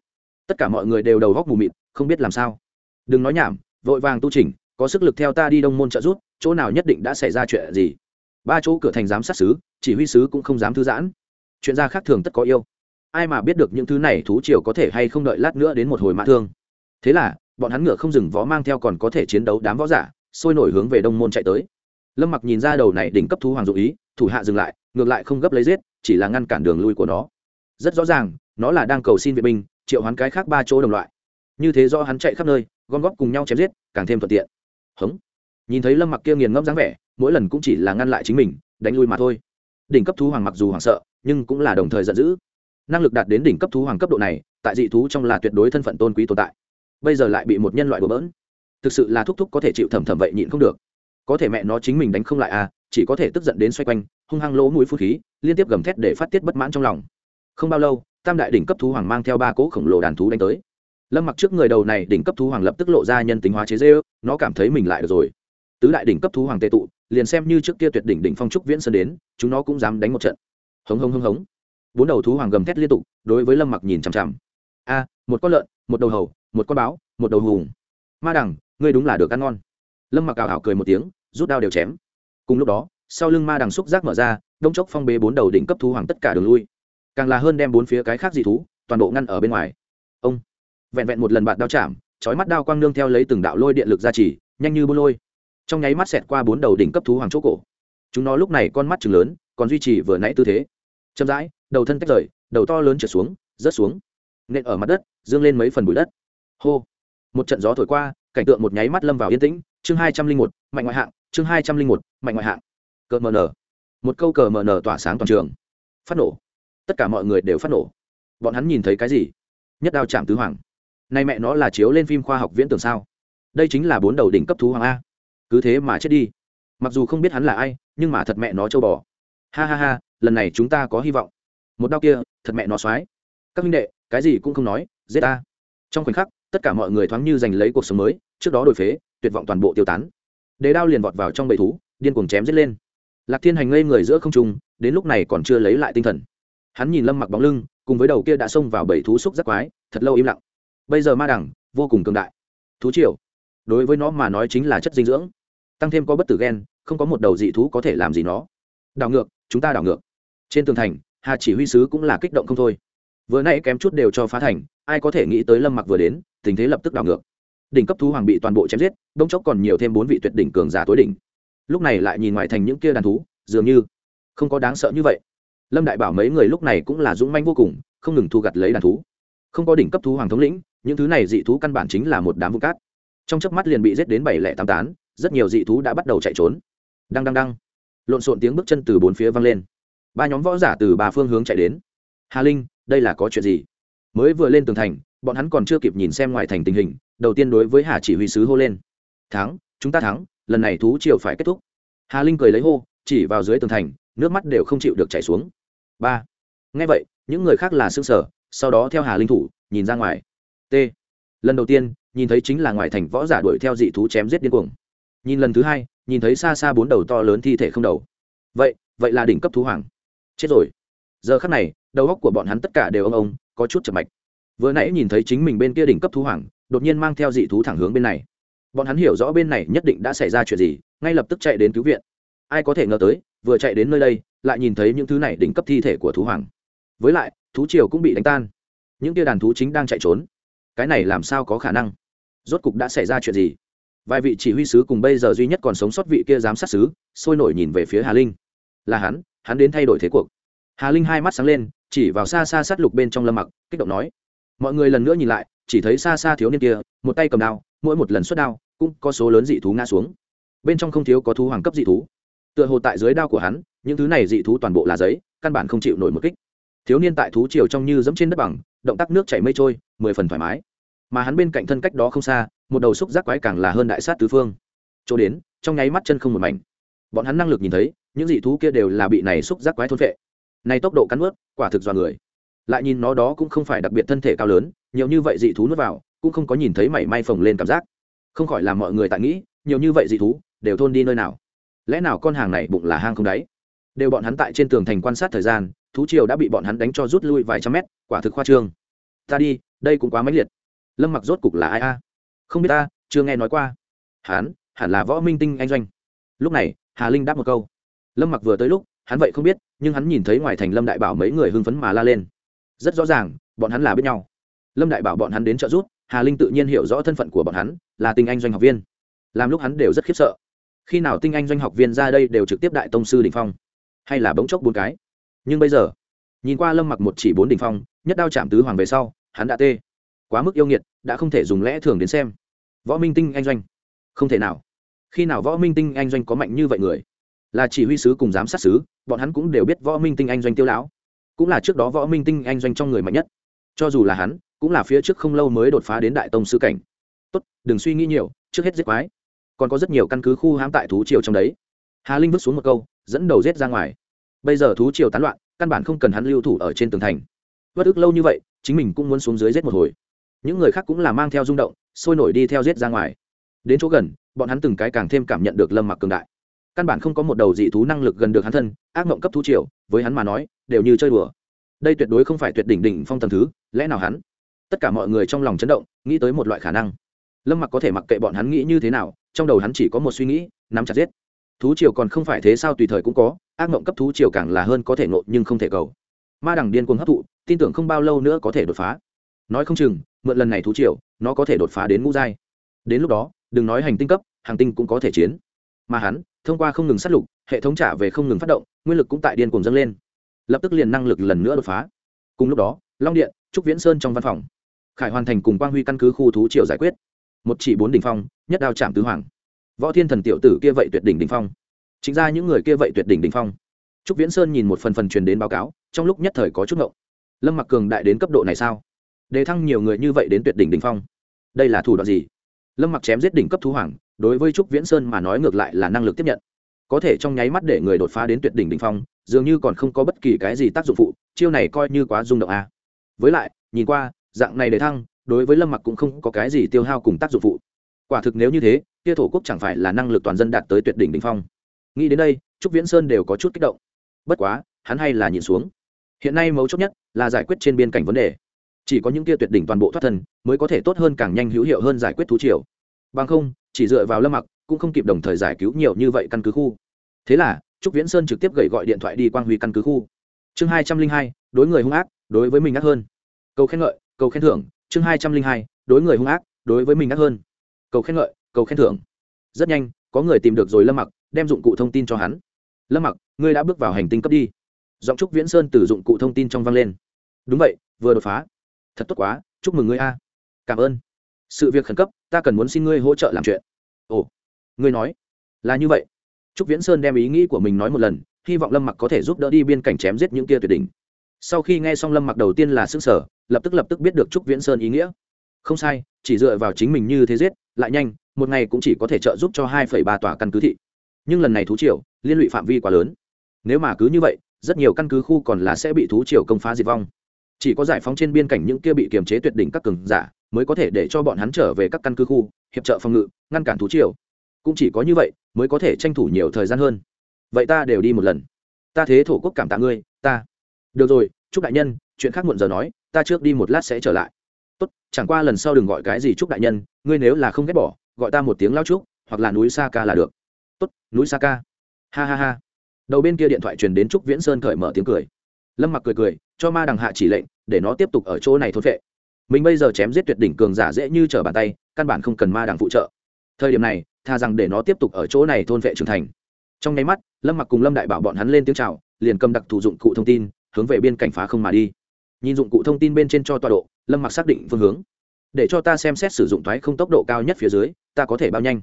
Tất cả mọi người đều đầu góc mù mịt, không biết làm sao. Đừng nói nhảm, vội vàng tu trình có sức lực theo ta đi đông môn trợ rút chỗ nào nhất định đã xảy ra chuyện gì? Ba chỗ cửa thành giám sát sứ chỉ huy sứ cũng không dám thư giãn. Chuyện gia khác thường tất có yêu. Ai mà biết được những thứ này thú triều có thể hay không đợi lát nữa đến một hồi mã thương. Thế là, bọn hắn ngựa không dừng vó mang theo còn có thể chiến đấu đám võ giả, sôi nổi hướng về đông môn chạy tới. Lâm mặc nhìn ra đầu này đỉnh cấp thú hoàng dụ ý, thủ hạ dừng lại, ngược lại không gấp lấy giết, chỉ là ngăn cản đường lui của nó. Rất rõ ràng, nó là đang cầu xin vệ binh, triệu hoán cái khác ba chỗ đồng loại. Như thế do hắn chạy khắp nơi, gom góp cùng nhau chém giết, càng thêm thuận tiện. Hống. Nhìn thấy lâm mặc kia nghiền ngẫm dáng vẻ mỗi lần cũng chỉ là ngăn lại chính mình, đánh lui mà thôi. Đỉnh cấp thú hoàng mặc dù hoảng sợ, nhưng cũng là đồng thời giận dữ. Năng lực đạt đến đỉnh cấp thú hoàng cấp độ này, tại dị thú trong là tuyệt đối thân phận tôn quý tồn tại. Bây giờ lại bị một nhân loại bừa bỡn. Thực sự là thúc thúc có thể chịu thầm thầm vậy nhịn không được. Có thể mẹ nó chính mình đánh không lại à chỉ có thể tức giận đến xoay quanh, hung hăng lỗ mũi phun khí, liên tiếp gầm thét để phát tiết bất mãn trong lòng. Không bao lâu, tam đại đỉnh cấp thú hoàng mang theo ba cỗ khổng lồ đàn thú đánh tới. Lâm mặc trước người đầu này đỉnh cấp thú hoàng lập tức lộ ra nhân tính hóa chế dê ước nó cảm thấy mình lại được rồi. Tứ đại đỉnh cấp thú hoàng tệ tụ liền xem như trước kia tuyệt đỉnh đỉnh phong trúc viễn sơn đến, chúng nó cũng dám đánh một trận. Hống hống hống hống. Bốn đầu thú hoàng gầm thét liên tục, đối với lâm mặc nhìn chằm chằm. A, một con lợn, một đầu hầu, một con báo, một đầu hùng. Ma đằng, ngươi đúng là được ăn ngon. Lâm mặc ảo ảo cười một tiếng, rút đao đều chém. Cùng lúc đó, sau lưng ma đằng xúc giác mở ra, đông chốc phong bế bốn đầu đỉnh cấp thú hoàng tất cả đường lui. Càng là hơn đem bốn phía cái khác dị thú, toàn bộ ngăn ở bên ngoài. Ông, vẹn vẹn một lần bạn đao chạm, chói mắt đao quang nương theo lấy từng đạo lôi điện lực ra chỉ nhanh như bô lôi trong nháy mắt xẹt qua bốn đầu đỉnh cấp thú hoàng chỗ cổ. Chúng nó lúc này con mắt chừng lớn, còn duy trì vừa nãy tư thế. Chậm rãi, đầu thân tách rời, đầu to lớn trở xuống, rớt xuống. Nện ở mặt đất, dương lên mấy phần bụi đất. Hô! Một trận gió thổi qua, cảnh tượng một nháy mắt lâm vào yên tĩnh. Chương hai trăm linh một, mạnh ngoại hạng, chương hai trăm linh một, mạnh ngoại hạng. Cờ mờ nở một câu cờ mờ nở tỏa sáng toàn trường. Phát nổ. Tất cả mọi người đều phát nổ. Bọn hắn nhìn thấy cái gì? Nhất đao chạm tứ hoàng. Nay mẹ nó là chiếu lên phim khoa học viễn tưởng sao? Đây chính là bốn đầu đỉnh cấp thú hoàng a cứ thế mà chết đi. Mặc dù không biết hắn là ai, nhưng mà thật mẹ nó châu bò. Ha ha ha, lần này chúng ta có hy vọng. Một đau kia, thật mẹ nó xoái. Các minh đệ, cái gì cũng không nói, giết ta. Trong khoảnh khắc, tất cả mọi người thoáng như giành lấy cuộc sống mới, trước đó đổi phế, tuyệt vọng toàn bộ tiêu tán. Đế đao liền vọt vào trong bầy thú, điên cuồng chém giết lên. Lạc thiên hành ngây người giữa không trung, đến lúc này còn chưa lấy lại tinh thần. Hắn nhìn lâm mặc bóng lưng, cùng với đầu kia đã xông vào bầy thú xúc giác quái, thật lâu im lặng. Bây giờ ma đẳng, vô cùng cường đại. Thú triều. Đối với nó mà nói chính là chất dinh dưỡng tăng thêm có bất tử ghen không có một đầu dị thú có thể làm gì nó. Đảo ngược, chúng ta đảo ngược. Trên tường thành, hà chỉ huy sứ cũng là kích động không thôi. Vừa nãy kém chút đều cho phá thành, ai có thể nghĩ tới lâm mặc vừa đến, tình thế lập tức đảo ngược. Đỉnh cấp thú hoàng bị toàn bộ chém giết đông chốc còn nhiều thêm bốn vị tuyệt đỉnh cường giả tối đỉnh. Lúc này lại nhìn ngoài thành những kia đàn thú, dường như không có đáng sợ như vậy. Lâm đại bảo mấy người lúc này cũng là dũng manh vô cùng, không ngừng thu gặt lấy đàn thú. Không có đỉnh cấp thú hoàng thống lĩnh, những thứ này dị thú căn bản chính là một đám vụ cát. Trong chớp mắt liền bị giết đến bảy lẻ tám tán rất nhiều dị thú đã bắt đầu chạy trốn. Đăng đăng đăng. Lộn xộn tiếng bước chân từ bốn phía vang lên. Ba nhóm võ giả từ ba phương hướng chạy đến. Hà linh, đây là có chuyện gì? Mới vừa lên tường thành, bọn hắn còn chưa kịp nhìn xem ngoài thành tình hình, đầu tiên đối với hà chỉ huy sứ hô lên. Thắng, chúng ta thắng, lần này thú triều phải kết thúc. Hà linh cười lấy hô, chỉ vào dưới tường thành, nước mắt đều không chịu được chảy xuống. Ba. Ngay vậy, những người khác là xương sở sau đó theo hà linh thủ, nhìn ra ngoài. T. Lần đầu tiên, nhìn thấy chính là ngoài thành võ giả đuổi theo dị thú chém giết điên cuồng nhìn lần thứ hai, nhìn thấy xa xa bốn đầu to lớn thi thể không đầu. Vậy vậy là đỉnh cấp thú hoàng. Chết rồi. Giờ khắc này, đầu góc của bọn hắn tất cả đều ông ông, có chút chậm mạch. Vừa nãy nhìn thấy chính mình bên kia đỉnh cấp thú hoàng, đột nhiên mang theo dị thú thẳng hướng bên này. Bọn hắn hiểu rõ bên này nhất định đã xảy ra chuyện gì, ngay lập tức chạy đến cứu viện. Ai có thể ngờ tới, vừa chạy đến nơi đây, lại nhìn thấy những thứ này đỉnh cấp thi thể của thú hoàng. Với lại, thú triều cũng bị đánh tan. Những kia đàn thú chính đang chạy trốn. Cái này làm sao có khả năng? Rốt cục đã xảy ra chuyện gì? Vài vị chỉ huy sứ cùng bây giờ duy nhất còn sống sót vị kia giám sát sứ, sôi nổi nhìn về phía hà linh. Là hắn hắn đến thay đổi thế cuộc. Hà linh hai mắt sáng lên, chỉ vào xa xa sát lục bên trong lâm mặc, kích động nói, mọi người lần nữa nhìn lại, chỉ thấy xa xa thiếu niên kia, một tay cầm đao, mỗi một lần xuất đao, cũng có số lớn dị thú ngã xuống. Bên trong không thiếu có thú hoàng cấp dị thú. Tựa hồ tại dưới đao của hắn, những thứ này dị thú toàn bộ là giấy, căn bản không chịu nổi một kích. Thiếu niên tại thú triều trong như dẫm trên đất bằng, động tác nước chảy mây trôi, mười phần thoải mái. Mà hắn bên cạnh thân cách đó không xa một đầu xúc giác quái càng là hơn đại sát tứ phương. Chỗ đến, trong nháy mắt chân không một mảnh. Bọn hắn năng lực nhìn thấy, những dị thú kia đều là bị này xúc giác quái thôn vệ này tốc độ cắn ướt quả thực dọa người. Lại nhìn nó đó cũng không phải đặc biệt thân thể cao lớn, nhiều như vậy dị thú nuốt vào, cũng không có nhìn thấy mảy may phồng lên cảm giác. Không khỏi làm mọi người tại nghĩ, nhiều như vậy dị thú, đều thôn đi nơi nào? Lẽ nào con hàng này bụng là hang không đáy? Đều bọn hắn tại trên tường thành quan sát thời gian, thú triều đã bị bọn hắn đánh cho rút lui vài trăm mét, quả thực khoa trương. Ta đi, đây cũng quá mãnh liệt. Lâm mặc rốt cục là ai a? Không biết ta, chưa nghe nói qua. Hắn hẳn là võ minh tinh anh doanh. Lúc này, hà linh đáp một câu. Lâm mặc vừa tới lúc, hắn vậy không biết, nhưng hắn nhìn thấy ngoài thành lâm đại bảo mấy người hưng phấn mà la lên. Rất rõ ràng, bọn hắn là biết nhau. Lâm đại bảo bọn hắn đến trợ giúp, hà linh tự nhiên hiểu rõ thân phận của bọn hắn, là tinh anh doanh học viên. Làm lúc hắn đều rất khiếp sợ. Khi nào tinh anh doanh học viên ra đây đều trực tiếp đại tông sư đình phong? Hay là bỗng chốc bốn cái? Nhưng bây giờ, nhìn qua lâm mặc một chỉ bốn đình phong, nhất đao chạm tứ hoàng về sau, hắn đã tê. Quá mức yêu nghiệt đã không thể dùng lẽ thường đến xem. Võ minh tinh anh doanh. Không thể nào. Khi nào võ minh tinh anh doanh có mạnh như vậy người? Là chỉ huy sứ cùng giám sát sứ, bọn hắn cũng đều biết võ minh tinh anh doanh tiêu lão. Cũng là trước đó võ minh tinh anh doanh trong người mạnh nhất. Cho dù là hắn, cũng là phía trước không lâu mới đột phá đến đại tông sư cảnh. Tốt, đừng suy nghĩ nhiều, trước hết giết quái. Còn có rất nhiều căn cứ khu hãm tại thú triều trong đấy. Hà linh vứt xuống một câu, dẫn đầu giết ra ngoài. Bây giờ thú triều tán loạn, căn bản không cần hắn lưu thủ ở trên tường thành. Bất ức lâu như vậy, chính mình cũng muốn xuống dưới giết một hồi những người khác cũng là mang theo rung động, sôi nổi đi theo giết ra ngoài. Đến chỗ gần, bọn hắn từng cái càng thêm cảm nhận được lâm mặc cường đại. Căn bản không có một đầu dị thú năng lực gần được hắn thân, ác mộng cấp thú triều, với hắn mà nói, đều như chơi đùa. Đây tuyệt đối không phải tuyệt đỉnh đỉnh phong tầm thứ, lẽ nào hắn? Tất cả mọi người trong lòng chấn động, nghĩ tới một loại khả năng. Lâm mặc có thể mặc kệ bọn hắn nghĩ như thế nào, trong đầu hắn chỉ có một suy nghĩ, nắm chặt giết. Thú triều còn không phải thế sao tùy thời cũng có, ác mộng cấp thú triều càng là hơn có thể nộ nhưng không thể cầu. Ma đằng điên cuồng hấp thụ, tin tưởng không bao lâu nữa có thể đột phá. Nói không chừng mượn lần này thú triều, nó có thể đột phá đến ngũ giai. Đến lúc đó, đừng nói hành tinh cấp, hàng tinh cũng có thể chiến. Mà hắn, thông qua không ngừng sát lục, hệ thống trả về không ngừng phát động, nguyên lực cũng tại điên cuồng dâng lên. Lập tức liền năng lực lần nữa đột phá. Cùng lúc đó, long điện, trúc viễn sơn trong văn phòng. Khải hoàn thành cùng quang huy căn cứ khu thú triều giải quyết. Một chỉ bốn đỉnh phong, nhất đao chạm tứ hoàng. Võ thiên thần tiểu tử kia vậy tuyệt đỉnh đỉnh phong. Chính ra những người kia vậy tuyệt đỉnh đỉnh phong. Trúc viễn sơn nhìn một phần phần truyền đến báo cáo, trong lúc nhất thời có chút ngộng. Lâm mặc cường đại đến cấp độ này sao? Đề thăng nhiều người như vậy đến tuyệt đỉnh đỉnh phong. Đây là thủ đoạn gì? Lâm mặc chém giết đỉnh cấp thú hoàng, đối với trúc viễn sơn mà nói ngược lại là năng lực tiếp nhận. Có thể trong nháy mắt để người đột phá đến tuyệt đỉnh đỉnh phong, dường như còn không có bất kỳ cái gì tác dụng phụ, chiêu này coi như quá rung động a. À. với lại, nhìn qua, dạng này đề thăng, đối với lâm mặc cũng không có cái gì tiêu hao cùng tác dụng phụ. Quả thực nếu như thế, kia thổ quốc chẳng phải là năng lực toàn dân đạt tới tuyệt đỉnh đỉnh phong. Nghĩ đến đây, trúc viễn sơn đều có chút kích động. Bất quá, hắn hay là nhìn xuống. Hiện nay mấu chốt nhất là giải quyết trên biên cảnh vấn đề chỉ có những kia tuyệt đỉnh toàn bộ thoát thân, mới có thể tốt hơn càng nhanh hữu hiệu hơn giải quyết thú triều. Bằng không, chỉ dựa vào lâm mặc, cũng không kịp đồng thời giải cứu nhiều như vậy căn cứ khu. Thế là, trúc viễn sơn trực tiếp gậy gọi điện thoại đi quang huy căn cứ khu. Chương hai trăm linh hai, đối người hung ác, đối với mình ác hơn. Cầu khen ngợi, cầu khen thưởng. Chương hai trăm linh hai, đối người hung ác, đối với mình ác hơn. Cầu khen ngợi, cầu khen thưởng. Rất nhanh, có người tìm được rồi lâm mặc, đem dụng cụ thông tin cho hắn. Lâm mặc, ngươi đã bước vào hành tinh cấp đi. Giọng trúc viễn sơn từ dụng cụ thông tin trong vang lên. Đúng vậy, vừa đột phá thật tốt quá, chúc mừng ngươi a. Cảm ơn. Sự việc khẩn cấp, ta cần muốn xin ngươi hỗ trợ làm chuyện. Ồ, ngươi nói, là như vậy. Trúc viễn sơn đem ý nghĩ của mình nói một lần, hy vọng lâm mặc có thể giúp đỡ đi biên cảnh chém giết những kia tuyệt đỉnh. Sau khi nghe xong lâm mặc đầu tiên là s ư n g sở lập tức lập tức biết được trúc viễn sơn ý nghĩa. Không sai, chỉ dựa vào chính mình như thế giết, lại nhanh, một ngày cũng chỉ có thể trợ giúp cho hai ba tòa căn cứ thị. Nhưng lần này thú triều, liên lụy phạm vi quá lớn. Nếu mà cứ như vậy, rất nhiều căn cứ khu còn là sẽ bị thú triều công phá diệt vong chỉ có giải phóng trên biên cảnh những kia bị kiềm chế tuyệt đỉnh các cường giả mới có thể để cho bọn hắn trở về các căn cứ khu, hiệp trợ phòng ngự, ngăn cản thú triều. Cũng chỉ có như vậy mới có thể tranh thủ nhiều thời gian hơn. Vậy ta đều đi một lần. Ta thế thổ quốc cảm tạ ngươi, ta. Được rồi, chúc đại nhân, chuyện khác muộn giờ nói, ta trước đi một lát sẽ trở lại. Tốt, chẳng qua lần sau đừng gọi cái gì chúc đại nhân, ngươi nếu là không ghét bỏ, gọi ta một tiếng lao trúc hoặc là núi sa ca là được. Tốt, núi sa ca. Ha ha ha. Đầu bên kia điện thoại truyền đến trúc viễn sơn cởi mở tiếng cười lâm mặc cười cười, cho ma đằng hạ chỉ lệnh, để nó tiếp tục ở chỗ này thốt vệ mình bây giờ chém giết tuyệt đỉnh cường giả dễ như trở bàn tay, căn bản không cần ma đằng phụ trợ. Thời điểm này, tha rằng để nó tiếp tục ở chỗ này thôn vệ trưởng thành. Trong nháy mắt, lâm mặc cùng lâm đại bảo bọn hắn lên tiếng chào, liền cầm đặc thù dụng cụ thông tin, hướng về biên cảnh phá không mà đi. Nhìn dụng cụ thông tin bên trên cho tọa độ, lâm mặc xác định phương hướng. Để cho ta xem xét sử dụng thoái không tốc độ cao nhất phía dưới, ta có thể bao nhanh.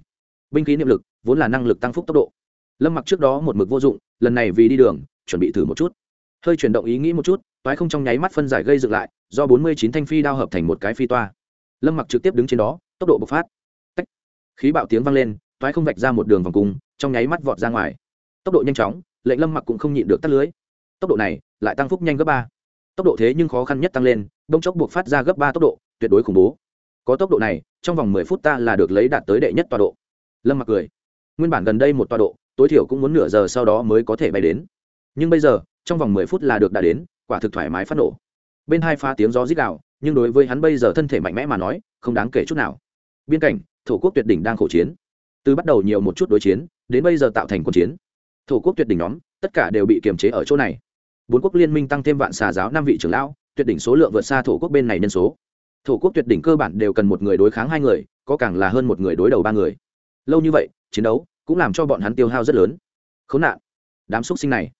Binh khí niệm lực, vốn là năng lực tăng phúc tốc độ. Lâm mặc trước đó một mực vô dụng, lần này vì đi đường, chuẩn bị thử một chút hơi chuyển động ý nghĩ một chút, toái không trong nháy mắt phân giải gây dựng lại, do bốn mươi chín thanh phi đao hợp thành một cái phi toa. Lâm mặc trực tiếp đứng trên đó, tốc độ bộc phát. Tách. khí bạo tiếng vang lên, toái không vạch ra một đường vòng cung, trong nháy mắt vọt ra ngoài. Tốc độ nhanh chóng, lệnh lâm mặc cũng không nhịn được tắt lưới. Tốc độ này, lại tăng phúc nhanh gấp ba. Tốc độ thế nhưng khó khăn nhất tăng lên bông chốc buộc phát ra gấp ba tốc độ, tuyệt đối khủng bố. Có tốc độ này, trong vòng mười phút ta là được lấy đạt tới đệ nhất tọa độ. Lâm mặc cười. Nguyên bản gần đây một tọa độ, tối thiểu cũng muốn nửa giờ sau đó mới có thể bay đến. Nhưng bây giờ trong vòng mười phút là được đã đến, quả thực thoải mái phát nổ. Bên hai pha tiếng gió rít gào, nhưng đối với hắn bây giờ thân thể mạnh mẽ mà nói, không đáng kể chút nào. Biên cảnh, thổ quốc tuyệt đỉnh đang khổ chiến. Từ bắt đầu nhiều một chút đối chiến, đến bây giờ tạo thành quân chiến. Thổ quốc tuyệt đỉnh nhóm, tất cả đều bị kiềm chế ở chỗ này. Bốn quốc liên minh tăng thêm vạn xà giáo năm vị trưởng lão, tuyệt đỉnh số lượng vượt xa thổ quốc bên này nhân số. Thổ quốc tuyệt đỉnh cơ bản đều cần một người đối kháng hai người, có càng là hơn một người đối đầu ba người. Lâu như vậy, chiến đấu cũng làm cho bọn hắn tiêu hao rất lớn. Khốn nạn. Đám xúc sinh này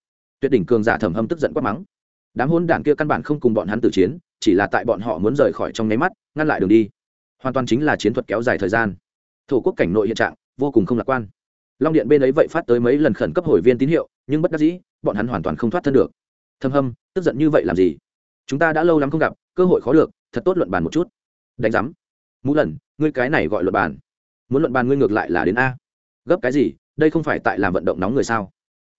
tuyệt đỉnh cường giả thẩm hâm tức giận quát mắng. Đám hôn đảng kia căn bản không cùng bọn hắn tử chiến, chỉ là tại bọn họ muốn rời khỏi trong nháy mắt, ngăn lại đường đi. Hoàn toàn chính là chiến thuật kéo dài thời gian. Thổ quốc cảnh nội hiện trạng, vô cùng không lạc quan. Long điện bên ấy vậy phát tới mấy lần khẩn cấp hồi viên tín hiệu, nhưng bất đắc dĩ, bọn hắn hoàn toàn không thoát thân được. Thâm hâm, tức giận như vậy làm gì? Chúng ta đã lâu lắm không gặp, cơ hội khó được, thật tốt luận bàn một chút. Đánh giám. Mũ lần, ngươi cái này gọi luận bàn. Muốn luận bàn ngươi ngược lại là đến a. Gấp cái gì? Đây không phải tại làm vận động nóng người sao?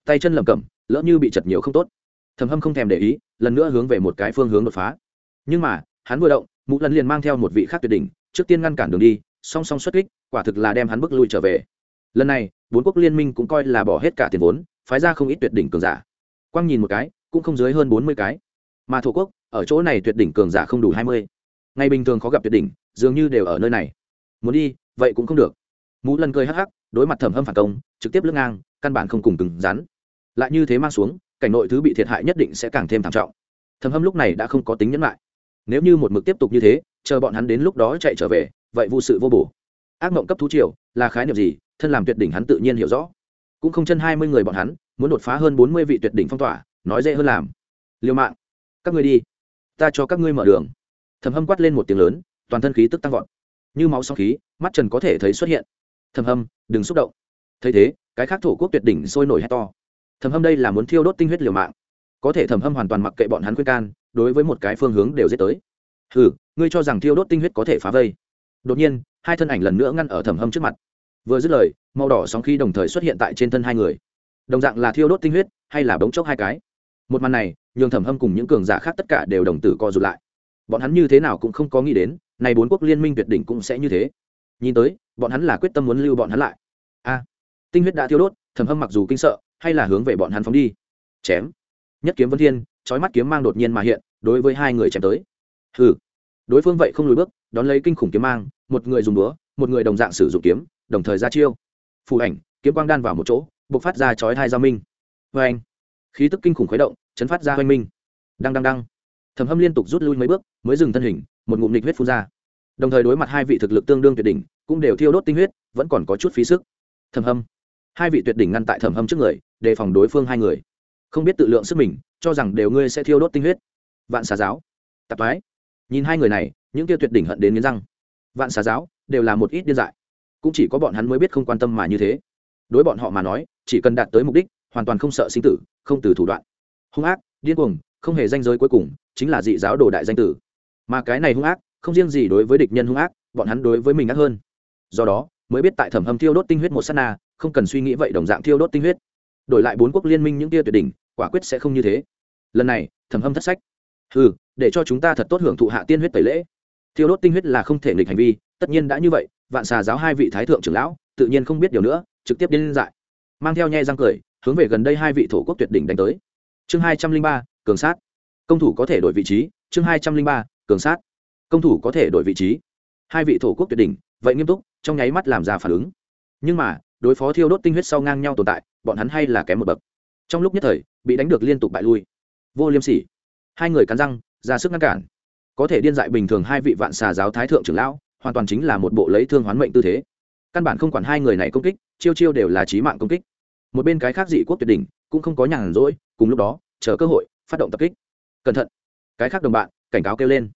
Tay chân lầm cầm lỡ như bị chật nhiều không tốt. Thầm hâm không thèm để ý, lần nữa hướng về một cái phương hướng đột phá. Nhưng mà, hắn vừa động mũ lần liền mang theo một vị khác tuyệt đỉnh, trước tiên ngăn cản đường đi, song song xuất kích, quả thực là đem hắn bước lui trở về. Lần này, bốn quốc liên minh cũng coi là bỏ hết cả tiền vốn, phái ra không ít tuyệt đỉnh cường giả. Quang nhìn một cái, cũng không dưới hơn bốn mươi cái. Mà thổ quốc, ở chỗ này tuyệt đỉnh cường giả không đủ hai mươi. Ngày bình thường khó gặp tuyệt đỉnh, dường như đều ở nơi này. Muốn đi, vậy cũng không được. Mũ lần cười hắc hắc, đối mặt thẩm hâm phản công, trực tiếp lưng ngang, căn bản không cùng cứng rắn lại như thế mang xuống, cảnh nội thứ bị thiệt hại nhất định sẽ càng thêm thảm trọng. Thầm hâm lúc này đã không có tính nhẫn lại. Nếu như một mực tiếp tục như thế, chờ bọn hắn đến lúc đó chạy trở về, vậy vụ sự vô bổ. Ác mộng cấp thú triều, là khái niệm gì? Thân làm tuyệt đỉnh hắn tự nhiên hiểu rõ. Cũng không chân hai mươi người bọn hắn, muốn đột phá hơn bốn mươi vị tuyệt đỉnh phong tỏa, nói dễ hơn làm. Liêu mạng, các ngươi đi. Ta cho các ngươi mở đường. Thầm hâm quát lên một tiếng lớn, toàn thân khí tức tăng vọt. Như máu sau khí, mắt trần có thể thấy xuất hiện. Thầm hâm, đừng xúc động. Thấy thế, cái khác thổ quốc tuyệt đỉnh sôi nổi hét to thầm hâm đây là muốn thiêu đốt tinh huyết liều mạng. Có thể thầm hâm hoàn toàn mặc kệ bọn hắn khuyên can, đối với một cái phương hướng đều dễ tới. Hừ, ngươi cho rằng thiêu đốt tinh huyết có thể phá vây. Đột nhiên, hai thân ảnh lần nữa ngăn ở thầm hâm trước mặt. Vừa dứt lời, màu đỏ sóng khi đồng thời xuất hiện tại trên thân hai người. Đồng dạng là thiêu đốt tinh huyết, hay là bóng chốc hai cái. Một màn này, nhường thẩm hâm cùng những cường giả khác tất cả đều đồng tử co rụt lại. Bọn hắn như thế nào cũng không có nghĩ đến này bốn quốc liên minh tuyệt đỉnh cũng sẽ như thế. Nhìn tới, bọn hắn là quyết tâm muốn lưu bọn hắn lại. A, tinh huyết đã thiêu đốt thẩm hâm mặc dù kinh sợ hay là hướng về bọn hắn phóng đi. Chém. Nhất kiếm vân thiên trói mắt kiếm mang đột nhiên mà hiện, đối với hai người chém tới. Hừ. Đối phương vậy không lùi bước, đón lấy kinh khủng kiếm mang, một người dùng búa, một người đồng dạng sử dụng kiếm, đồng thời ra chiêu. Phù ảnh, kiếm quang đan vào một chỗ, bộc phát ra chói hai giao minh. Vê anh. Khí tức kinh khủng khuấy động, chấn phát ra hoanh minh. Đăng đăng đăng. Thẩm hâm liên tục rút lui mấy bước, mới dừng thân hình, một ngụm nịch huyết phun ra. Đồng thời đối mặt hai vị thực lực tương đương tuyệt đỉnh, cũng đều thiêu đốt tinh huyết, vẫn còn có chút phí sức. Thẩm hâm. Hai vị tuyệt đỉnh ngăn tại thẩm hâm trước người đề phòng đối phương hai người. Không biết tự lượng sức mình, cho rằng đều ngươi sẽ thiêu đốt tinh huyết. Vạn xà giáo. Tạp mái nhìn hai người này, những kia tuyệt đỉnh hận đến nghiến răng. Vạn xà giáo đều là một ít điên dại. Cũng chỉ có bọn hắn mới biết không quan tâm mà như thế. Đối bọn họ mà nói, chỉ cần đạt tới mục đích, hoàn toàn không sợ sinh tử, không từ thủ đoạn. Hung ác, điên cuồng, không hề danh giới cuối cùng, chính là dị giáo đồ đại danh tử. Mà cái này hung ác, không riêng gì đối với địch nhân hung ác, bọn hắn đối với mình ác hơn. Do đó, mới biết tại thẩm hầm thiêu đốt tinh huyết một s á t na, không cần suy nghĩ vậy đồng dạng thiêu đốt tinh huyết đổi lại bốn quốc liên minh những tia tuyệt đỉnh, quả quyết sẽ không như thế. Lần này, thẩm hâm thất sách. Ừ để cho chúng ta thật tốt hưởng thụ hạ tiên huyết tẩy lễ. Thiêu đốt tinh huyết là không thể nghịch hành vi, tất nhiên đã như vậy, vạn xà giáo hai vị thái thượng trưởng lão, tự nhiên không biết điều nữa, trực tiếp đến dại. Mang theo nhe răng cười, hướng về gần đây hai vị thổ quốc tuyệt đỉnh đánh tới. Chương hai trăm linh ba, cường sát. Công thủ có thể đổi vị trí, chương hai trăm linh ba, cường sát. Công thủ có thể đổi vị trí. Hai vị thổ quốc tuyệt đỉnh, vậy nghiêm túc, trong nháy mắt làm ra phản ứng. Nhưng mà, đối phó thiêu đốt tinh huyết sau ngang nhau tồn tại bọn hắn hay là kém một bậc. Trong lúc nhất thời, bị đánh được liên tục bại lui. Vô liêm sỉ. Hai người cắn răng, ra sức ngăn cản. Có thể điên dại bình thường hai vị vạn xà giáo thái thượng trưởng lão, hoàn toàn chính là một bộ lấy thương hoán mệnh tư thế. Căn bản không quản hai người này công kích, chiêu chiêu đều là trí mạng công kích. Một bên cái khác dị quốc tuyệt đỉnh, cũng không có nhàn rỗi, cùng lúc đó, chờ cơ hội, phát động tập kích. Cẩn thận. Cái khác đồng bạn, cảnh cáo kêu lên.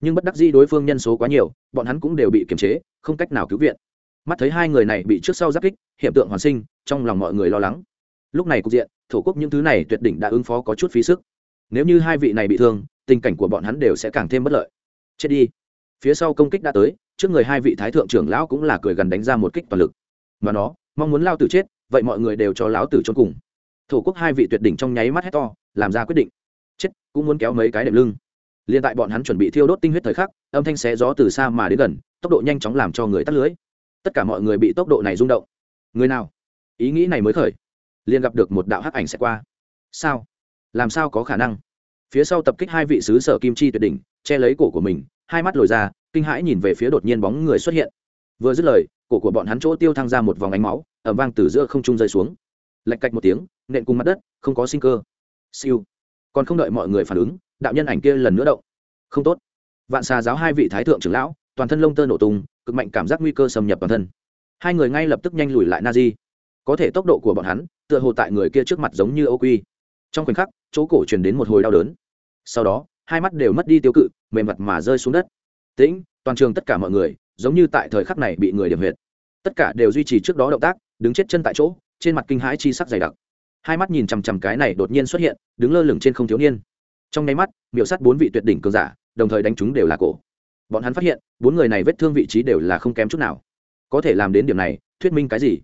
Nhưng bất đắc dĩ đối phương nhân số quá nhiều, bọn hắn cũng đều bị kiềm chế, không cách nào cứu viện mắt thấy hai người này bị trước sau giáp kích hiện tượng hoàn sinh, trong lòng mọi người lo lắng. Lúc này cục diện, thổ quốc những thứ này tuyệt đỉnh đã ứng phó có chút phí sức. Nếu như hai vị này bị thương, tình cảnh của bọn hắn đều sẽ càng thêm bất lợi. Chết đi. Phía sau công kích đã tới, trước người hai vị thái thượng trưởng lão cũng là cười gần đánh ra một kích toàn lực. Mà nó, mong muốn lao tử chết, vậy mọi người đều cho lão tử trốn cùng. Thổ quốc hai vị tuyệt đỉnh trong nháy mắt hét to, làm ra quyết định. Chết, cũng muốn kéo mấy cái đệm lưng. Liền tại bọn hắn chuẩn bị thiêu đốt tinh huyết thời khắc, âm thanh xé gió từ xa mà đến gần, tốc độ nhanh chóng làm cho người tắt lưới tất cả mọi người bị tốc độ này rung động. Người nào? Ý nghĩ này mới khởi, liền gặp được một đạo hắc ảnh sẽ qua. Sao? Làm sao có khả năng? Phía sau tập kích hai vị sứ sở kim chi tuyệt đỉnh, che lấy cổ của mình, hai mắt lồi ra, kinh hãi nhìn về phía đột nhiên bóng người xuất hiện. Vừa dứt lời, cổ của bọn hắn chỗ tiêu thăng ra một vòng ánh máu ẩm vang từ giữa không trung rơi xuống. Lạch cạch một tiếng, nện cùng mặt đất, không có sinh cơ. Siêu. Còn không đợi mọi người phản ứng, đạo nhân ảnh kia lần nữa động. Không tốt. Vạn xà giáo hai vị thái thượng trưởng lão, toàn thân lông tơ nổ tung cực mạnh cảm giác nguy cơ xâm nhập toàn thân. Hai người ngay lập tức nhanh lùi lại na di có thể tốc độ của bọn hắn, tựa hồ tại người kia trước mặt giống như ô quy trong khoảnh khắc, chỗ cổ truyền đến một hồi đau đớn. Sau đó, hai mắt đều mất đi tiêu cự, mềm mặt mà rơi xuống đất. Tĩnh, toàn trường tất cả mọi người, giống như tại thời khắc này bị người điểm huyệt. Tất cả đều duy trì trước đó động tác, đứng chết chân tại chỗ, trên mặt kinh hãi chi sắc dày đặc. Hai mắt nhìn chằm chằm cái này đột nhiên xuất hiện, đứng lơ lửng trên không thiếu niên. Trong nháy mắt, miểu sát bốn vị tuyệt đỉnh cường giả, đồng thời đánh chúng đều là cổ bọn hắn phát hiện, bốn người này vết thương vị trí đều là không kém chút nào. Có thể làm đến điểm này, thuyết minh cái gì?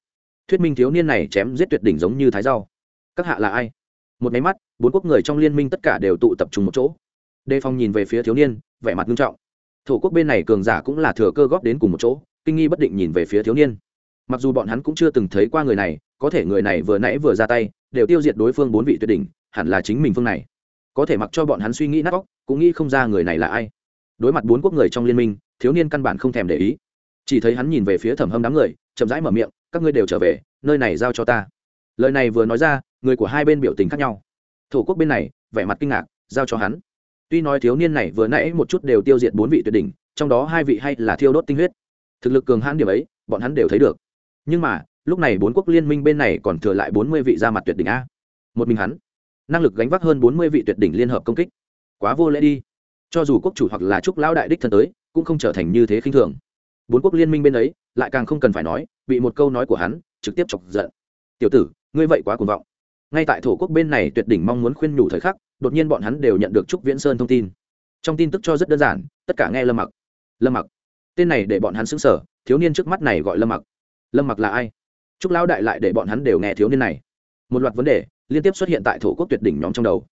Thuyết minh thiếu niên này chém giết tuyệt đỉnh giống như thái rau. Các hạ là ai? Một máy mắt, bốn quốc người trong liên minh tất cả đều tụ tập trung một chỗ. Đề phòng nhìn về phía thiếu niên, vẻ mặt nghiêm trọng. Thổ quốc bên này cường giả cũng là thừa cơ góp đến cùng một chỗ, kinh nghi bất định nhìn về phía thiếu niên. Mặc dù bọn hắn cũng chưa từng thấy qua người này, có thể người này vừa nãy vừa ra tay, đều tiêu diệt đối phương bốn vị tuyệt đỉnh, hẳn là chính mình phương này. Có thể mặc cho bọn hắn suy nghĩ nát óc, cũng nghĩ không ra người này là ai đối mặt bốn quốc người trong liên minh, thiếu niên căn bản không thèm để ý. Chỉ thấy hắn nhìn về phía thẩm hâm đám người, chậm rãi mở miệng, các ngươi đều trở về, nơi này giao cho ta. Lời này vừa nói ra, người của hai bên biểu tình khác nhau. Thổ quốc bên này, vẻ mặt kinh ngạc, giao cho hắn. Tuy nói thiếu niên này vừa nãy một chút đều tiêu diệt bốn vị tuyệt đỉnh, trong đó hai vị hay là thiêu đốt tinh huyết. Thực lực cường hãn điểm ấy, bọn hắn đều thấy được. Nhưng mà, lúc này bốn quốc liên minh bên này còn thừa lại bốn mươi vị ra mặt tuyệt đỉnh a. Một mình hắn, năng lực gánh vác hơn bốn mươi vị tuyệt đỉnh liên hợp công kích. Quá vô lễ đi cho dù quốc chủ hoặc là trúc lão đại đích thân tới, cũng không trở thành như thế khinh thường. Bốn quốc liên minh bên ấy, lại càng không cần phải nói, bị một câu nói của hắn trực tiếp chọc giận. Tiểu tử, ngươi vậy quá cuồng vọng. Ngay tại thổ quốc bên này tuyệt đỉnh mong muốn khuyên nhủ thời khắc, đột nhiên bọn hắn đều nhận được trúc viễn sơn thông tin. Trong tin tức cho rất đơn giản, tất cả nghe lâm mặc. Lâm mặc. Tên này để bọn hắn xứng sở thiếu niên trước mắt này gọi lâm mặc. Lâm mặc là ai? Trúc lão đại lại để bọn hắn đều nghe thiếu niên này. Một loạt vấn đề liên tiếp xuất hiện tại thổ quốc tuyệt đỉnh nhóm trong đầu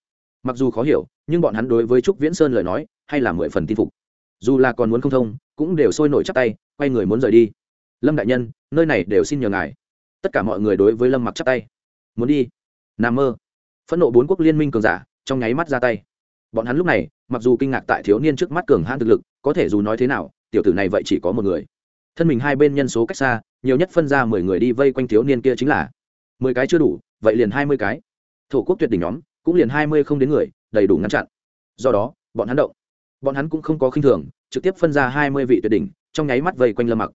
mặc dù khó hiểu, nhưng bọn hắn đối với trúc viễn sơn lời nói hay là mười phần tin phục. Dù là còn muốn không thông, cũng đều sôi nổi chắc tay, quay người muốn rời đi. Lâm đại nhân, nơi này đều xin nhờ ngài. Tất cả mọi người đối với lâm mặc chắc tay. Muốn đi? N a mơ. Phẫn nộ bốn quốc liên minh cường giả, trong nháy mắt ra tay. Bọn hắn lúc này, mặc dù kinh ngạc tại thiếu niên trước mắt cường hãn thực lực, có thể dù nói thế nào, tiểu tử này vậy chỉ có một người. Thân mình hai bên nhân số cách xa, nhiều nhất phân ra mười người đi vây quanh thiếu niên kia chính là mười cái chưa đủ, vậy liền hai mươi cái. Thổ quốc tuyệt đỉnh nhóm cũng liền hai mươi không đến người, đầy đủ ngăn chặn. Do đó, bọn hắn động. Bọn hắn cũng không có khinh thường, trực tiếp phân ra hai mươi vị tuyệt đỉnh, trong nháy mắt vây quanh lâm mặc.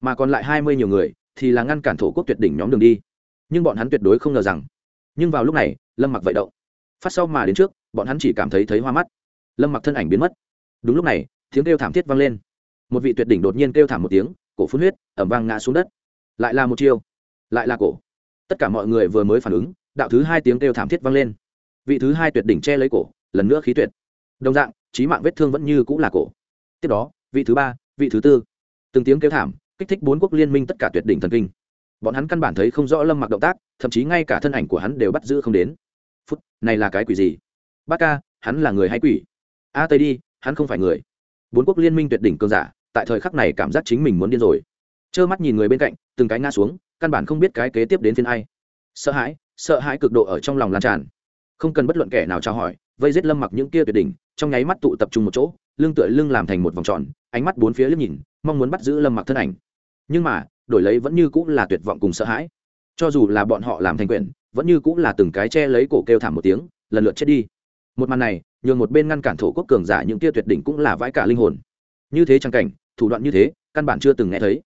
Mà còn lại hai mươi nhiều người, thì là ngăn cản thổ quốc tuyệt đỉnh nhóm đường đi. Nhưng bọn hắn tuyệt đối không ngờ rằng, nhưng vào lúc này, lâm mặc vậy động. Phát sau mà đến trước, bọn hắn chỉ cảm thấy thấy hoa mắt. Lâm mặc thân ảnh biến mất. Đúng lúc này, tiếng kêu thảm thiết vang lên. Một vị tuyệt đỉnh đột nhiên kêu thảm một tiếng, cổ phun huyết, ẩm vang ngã xuống đất. Lại là một chiêu, lại là cổ. Tất cả mọi người vừa mới phản ứng, đạo thứ hai tiếng kêu thảm thiết vang lên vị thứ hai tuyệt đỉnh che lấy cổ, lần nữa khí tuyệt. Đồng dạng trí mạng vết thương vẫn như cũng là cổ. Tiếp đó, vị thứ ba, vị thứ tư. Từng tiếng kêu thảm, kích thích bốn quốc liên minh tất cả tuyệt đỉnh thần kinh. Bọn hắn căn bản thấy không rõ lâm mặc động tác, thậm chí ngay cả thân ảnh của hắn đều bắt giữ không đến. Phút, này là cái quỷ gì? Bác ca, hắn là người hay quỷ? A tây đi, hắn không phải người. Bốn quốc liên minh tuyệt đỉnh cường giả, tại thời khắc này cảm giác chính mình muốn điên rồi. Trơ mắt nhìn người bên cạnh, từng cái ngã xuống, căn bản không biết cái kế tiếp đến phiên ai. Sợ hãi sợ hãi cực độ ở trong lòng lan tràn không cần bất luận kẻ nào trao hỏi, vây giết lâm mặc những kia tuyệt đỉnh, trong nháy mắt tụ tập trung một chỗ, lưng tựa lưng làm thành một vòng tròn, ánh mắt bốn phía liếc nhìn, mong muốn bắt giữ lâm mặc thân ảnh. Nhưng mà, đổi lấy vẫn như cũng là tuyệt vọng cùng sợ hãi. Cho dù là bọn họ làm thành quyển, vẫn như cũng là từng cái che lấy cổ kêu thảm một tiếng, lần lượt chết đi. Một màn này, nhường một bên ngăn cản thổ quốc cường giả những kia tuyệt đỉnh cũng là vãi cả linh hồn. Như thế trang cảnh, thủ đoạn như thế, căn bản chưa từng nghe thấy.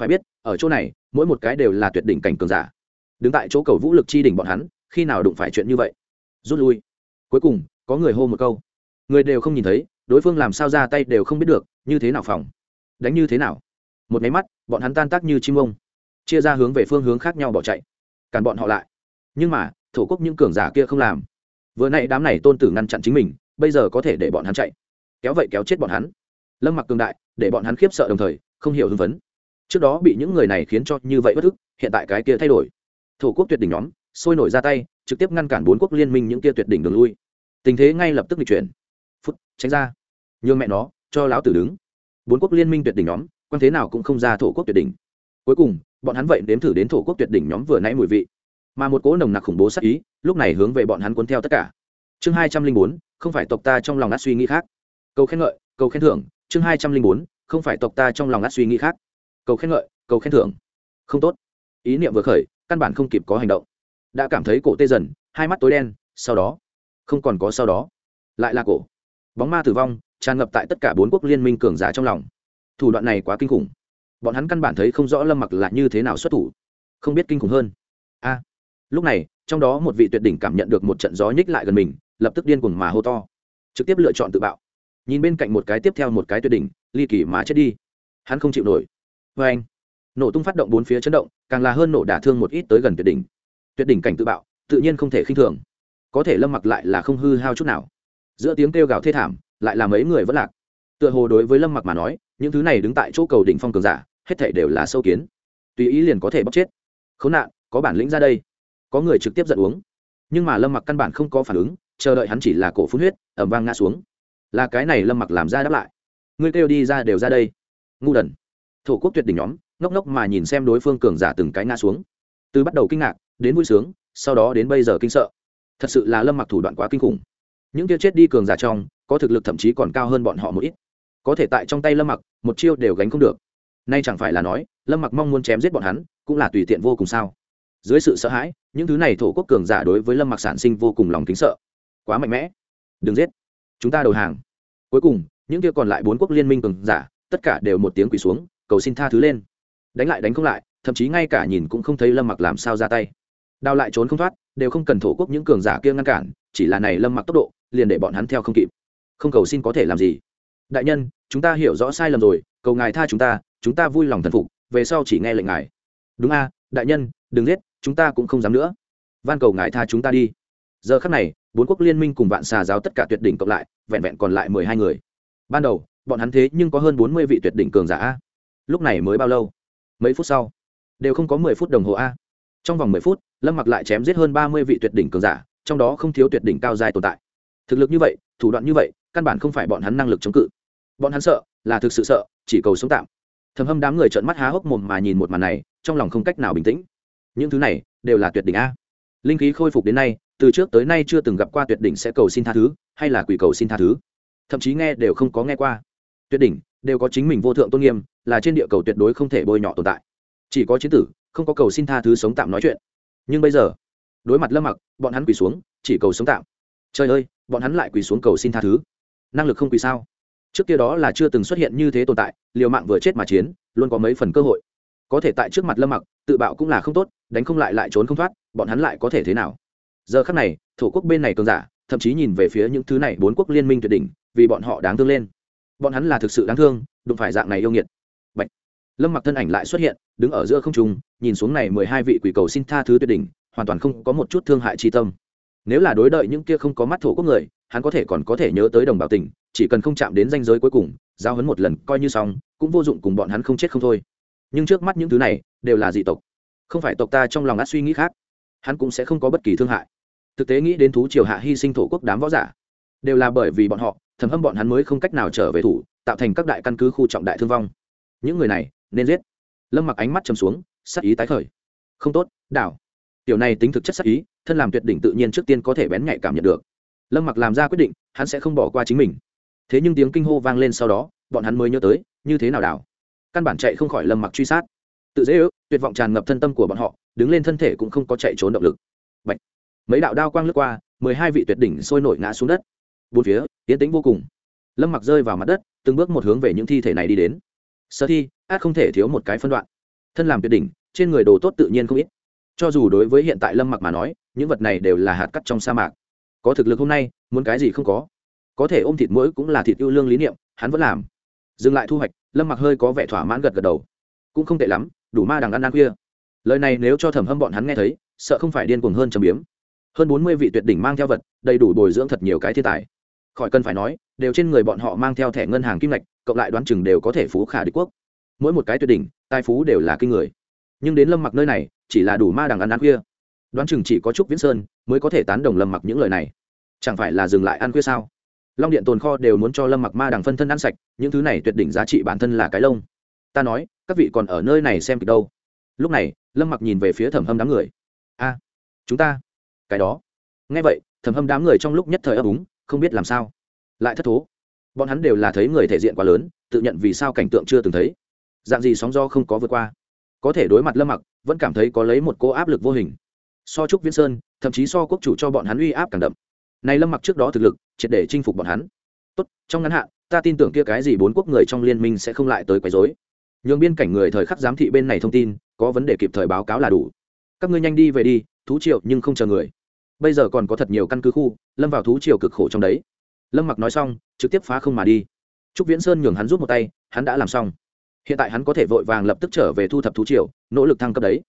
Phải biết, ở chỗ này, mỗi một cái đều là tuyệt đỉnh cảnh cường giả. Đứng tại chỗ cầu vũ lực chi đỉnh bọn hắn, khi nào đụng phải chuyện như vậy? Rút lui. Cuối cùng có người hô một câu. Người đều không nhìn thấy đối phương làm sao ra tay đều không biết được như thế nào phòng? Đánh như thế nào? Một máy mắt bọn hắn tan tác như chim ông. Chia ra hướng về phương hướng khác nhau bỏ chạy. Cản bọn họ lại. Nhưng mà thổ quốc những cường giả kia không làm. Vừa n ã y đám này tôn tử ngăn chặn chính mình bây giờ có thể để bọn hắn chạy. Kéo vậy kéo chết bọn hắn. Lâm mặc cường đại để bọn hắn khiếp sợ đồng thời không hiểu hưng phấn. Trước đó bị những người này khiến cho như vậy bất thức, hiện tại cái kia thay đổi. Thổ quốc tuyệt đỉnh nhóm sôi nổi ra tay, trực tiếp ngăn cản bốn quốc liên minh những kia tuyệt đỉnh đường lui. Tình thế ngay lập tức bị chuyển. Phút, tránh ra. Nhường mẹ nó, cho lão tử đứng. Bốn quốc liên minh tuyệt đỉnh nhóm, quan thế nào cũng không ra thổ quốc tuyệt đỉnh. Cuối cùng, bọn hắn vậy đếm thử đến thổ quốc tuyệt đỉnh nhóm vừa nãy mùi vị. Mà một cỗ nồng nặc khủng bố sắc ý, lúc này hướng về bọn hắn cuốn theo tất cả. Chương hai trăm linh bốn, không phải tộc ta trong lòng át suy nghĩ khác. Cầu khen ngợi, cầu khen thưởng. Chương hai trăm linh bốn, không phải tộc ta trong lòng át suy nghĩ khác. Cầu khen ngợi, cầu khen thưởng. Không tốt. Ý niệm vừa khởi, căn bản không kịp có hành động đã cảm thấy cổ tê dần, hai mắt tối đen, sau đó, không còn có sau đó, lại là cổ. Bóng ma tử vong, tràn ngập tại tất cả bốn quốc liên minh cường giả trong lòng. Thủ đoạn này quá kinh khủng. Bọn hắn căn bản thấy không rõ lâm mặc là như thế nào xuất thủ. Không biết kinh khủng hơn. A. Lúc này, trong đó một vị tuyệt đỉnh cảm nhận được một trận gió nhích lại gần mình, lập tức điên cuồng mà hô to. Trực tiếp lựa chọn tự bạo. Nhìn bên cạnh một cái tiếp theo một cái tuyệt đỉnh, ly kỳ mà chết đi. Hắn không chịu nổi. Vê anh nổ tung phát động bốn phía chấn động, càng là hơn nổ đả thương một ít tới gần tuyệt đỉnh tuyệt đỉnh cảnh tự bạo, tự nhiên không thể khinh thường. Có thể lâm mặc lại là không hư hao chút nào. Giữa tiếng kêu gào thê thảm, lại là mấy người vẫn lạc. Tựa hồ đối với lâm mặc mà nói, những thứ này đứng tại chỗ cầu đỉnh phong cường giả, hết thể đều là sâu kiến. Tùy ý liền có thể bóc chết. Khốn nạn, có bản lĩnh ra đây. Có người trực tiếp giận uống. Nhưng mà lâm mặc căn bản không có phản ứng, chờ đợi hắn chỉ là cổ phun huyết ẩm vang ngã xuống. Là cái này lâm mặc làm ra đáp lại. Ngươi kêu đi ra đều ra đây. Ngu đần. Thổ quốc tuyệt đỉnh nhóm, ngốc ngốc mà nhìn xem đối phương cường giả từng cái ngã xuống. Từ bắt đầu kinh ngạc đến vui sướng, sau đó đến bây giờ kinh sợ. Thật sự là lâm mặc thủ đoạn quá kinh khủng. Những kia chết đi cường giả trong, có thực lực thậm chí còn cao hơn bọn họ một ít. Có thể tại trong tay lâm mặc, một chiêu đều gánh không được. Nay chẳng phải là nói, lâm mặc mong muốn chém giết bọn hắn, cũng là tùy tiện vô cùng sao? Dưới sự sợ hãi, những thứ này thổ quốc cường giả đối với lâm mặc sản sinh vô cùng lòng kính sợ. Quá mạnh mẽ. Đừng giết. Chúng ta đầu hàng. Cuối cùng, những kia còn lại bốn quốc liên minh cường giả, tất cả đều một tiếng quỳ xuống, cầu xin tha thứ lên. Đánh lại đánh không lại, thậm chí ngay cả nhìn cũng không thấy lâm mặc làm sao ra tay đào lại trốn không thoát, đều không cần thổ quốc những cường giả kia ngăn cản, chỉ là này lâm mặc tốc độ, liền để bọn hắn theo không kịp. Không cầu xin có thể làm gì. Đại nhân, chúng ta hiểu rõ sai lầm rồi, cầu ngài tha chúng ta chúng ta vui lòng thần phục, về sau chỉ nghe lệnh ngài. Đúng a, đại nhân, đừng giết, chúng ta cũng không dám nữa. Van cầu ngài tha chúng ta đi. Giờ khắc này, bốn quốc liên minh cùng vạn xà giáo tất cả tuyệt đỉnh cộng lại, vẹn vẹn còn lại mười hai người. Ban đầu, bọn hắn thế nhưng có hơn bốn mươi vị tuyệt đỉnh cường giả a. Lúc này mới bao lâu? Mấy phút sau. Đều không có mười phút đồng hồ a trong vòng mười phút, lâm mặc lại chém giết hơn ba mươi vị tuyệt đỉnh cường giả, trong đó không thiếu tuyệt đỉnh cao dài tồn tại. Thực lực như vậy, thủ đoạn như vậy, căn bản không phải bọn hắn năng lực chống cự. Bọn hắn sợ, là thực sự sợ, chỉ cầu sống tạm. Thầm hâm đám người trợn mắt há hốc mồm mà nhìn một màn này, trong lòng không cách nào bình tĩnh. Những thứ này, đều là tuyệt đỉnh a. Linh khí khôi phục đến nay, từ trước tới nay chưa từng gặp qua tuyệt đỉnh sẽ cầu xin tha thứ, hay là quỷ cầu xin tha thứ. Thậm chí nghe đều không có nghe qua. Tuyệt đỉnh, đều có chính mình vô thượng tôn nghiêm, là trên địa cầu tuyệt đối không thể bôi nhọ tồn tại. Chỉ có chiến tử không có cầu xin tha thứ sống tạm nói chuyện. Nhưng bây giờ, đối mặt lâm mặc, bọn hắn quỳ xuống, chỉ cầu sống tạm. Trời ơi, bọn hắn lại quỳ xuống cầu xin tha thứ. Năng lực không quỳ sao? Trước kia đó là chưa từng xuất hiện như thế tồn tại, liều mạng vừa chết mà chiến, luôn có mấy phần cơ hội. Có thể tại trước mặt lâm mặc, tự bạo cũng là không tốt, đánh không lại lại trốn không thoát, bọn hắn lại có thể thế nào? Giờ khắc này, thổ quốc bên này cường giả, thậm chí nhìn về phía những thứ này bốn quốc liên minh tuyệt đỉnh, vì bọn họ đáng thương lên. Bọn hắn là thực sự đáng thương, đụng phải dạng này yêu nghiệt lâm mặc thân ảnh lại xuất hiện, đứng ở giữa không trung, nhìn xuống này mười hai vị quỷ cầu xin tha thứ tuyệt đỉnh, hoàn toàn không có một chút thương hại chi tâm. Nếu là đối đợi những kia không có mắt thổ quốc người, hắn có thể còn có thể nhớ tới đồng bào tỉnh, chỉ cần không chạm đến danh giới cuối cùng, giao hấn một lần coi như xong, cũng vô dụng cùng bọn hắn không chết không thôi. Nhưng trước mắt những thứ này, đều là dị tộc. Không phải tộc ta trong lòng át suy nghĩ khác, hắn cũng sẽ không có bất kỳ thương hại. Thực tế nghĩ đến thú triều hạ hy sinh thổ quốc đám võ giả, đều là bởi vì bọn họ, thầm hâm bọn hắn mới không cách nào trở về thủ, tạo thành các đại căn cứ khu trọng đại thương vong. Những người này nên giết. Lâm mặc ánh mắt chầm xuống, sắc ý tái khởi. Không tốt, đảo. Tiểu này tính thực chất sắc ý, thân làm tuyệt đỉnh tự nhiên trước tiên có thể bén nhạy cảm nhận được. Lâm mặc làm ra quyết định, hắn sẽ không bỏ qua chính mình. Thế nhưng tiếng kinh hô vang lên sau đó, bọn hắn mới nhớ tới, như thế nào đảo? Căn bản chạy không khỏi lâm mặc truy sát. Tự dễ ước, tuyệt vọng tràn ngập thân tâm của bọn họ, đứng lên thân thể cũng không có chạy trốn động lực. Bạch. mấy đạo đao quang lướt qua, mười hai vị tuyệt đỉnh sôi nổi ngã xuống đất. Bốn phía yến tĩnh vô cùng. Lâm mặc rơi vào mặt đất, từng bước một hướng về những thi thể này đi đến sở thi, át không thể thiếu một cái phân đoạn. Thân làm tuyệt đỉnh, trên người đồ tốt tự nhiên không ít. Cho dù đối với hiện tại lâm mặc mà nói, những vật này đều là hạt cắt trong sa mạc. Có thực lực hôm nay, muốn cái gì không có. Có thể ôm thịt mũi cũng là thịt yêu lương lý niệm, hắn vẫn làm. Dừng lại thu hoạch, lâm mặc hơi có vẻ thỏa mãn gật gật đầu. Cũng không tệ lắm, đủ ma đằng ăn ăn khuya. Lời này nếu cho thẩm hâm bọn hắn nghe thấy, sợ không phải điên cuồng hơn trầm biếm. Hơn bốn mươi vị tuyệt đỉnh mang theo vật, đầy đủ bồi dưỡng thật nhiều cái thiên tài khỏi cần phải nói, đều trên người bọn họ mang theo thẻ ngân hàng kim ngạch, cộng lại đoán chừng đều có thể phú khả đế quốc. Mỗi một cái tuyệt đỉnh, tài phú đều là kinh người. Nhưng đến lâm mặc nơi này, chỉ là đủ ma đằng ăn ăn khuya. Đoán chừng chỉ có trúc viễn sơn mới có thể tán đồng lâm mặc những lời này. Chẳng phải là dừng lại ăn khuya sao? Long điện tồn kho đều muốn cho lâm mặc ma đằng phân thân ăn sạch, những thứ này tuyệt đỉnh giá trị bản thân là cái lông. Ta nói, các vị còn ở nơi này xem kịch đâu. Lúc này, lâm mặc nhìn về phía thẩm hâm đám người. A, chúng ta. Cái đó. Nghe vậy, thẩm hâm đám người trong lúc nhất thời ấp úng không biết làm sao. Lại thất thố. Bọn hắn đều là thấy người thể diện quá lớn, tự nhận vì sao cảnh tượng chưa từng thấy. Dạng gì sóng do không có vượt qua. Có thể đối mặt lâm mặc, vẫn cảm thấy có lấy một cô áp lực vô hình. So trúc viễn sơn, thậm chí so quốc chủ cho bọn hắn uy áp càng đậm. Này lâm mặc trước đó thực lực, triệt để chinh phục bọn hắn. Tốt, trong ngắn hạn, ta tin tưởng kia cái gì bốn quốc người trong liên minh sẽ không lại tới quấy rối. Nhường biên cảnh người thời khắc giám thị bên này thông tin, có vấn đề kịp thời báo cáo là đủ. Các ngươi nhanh đi về đi, thú triệu nhưng không chờ người bây giờ còn có thật nhiều căn cứ khu, lâm vào thú triều cực khổ trong đấy. Lâm mặc nói xong, trực tiếp phá không mà đi. Trúc viễn sơn nhường hắn rút một tay, hắn đã làm xong. Hiện tại hắn có thể vội vàng lập tức trở về thu thập thú triều, nỗ lực thăng cấp đấy.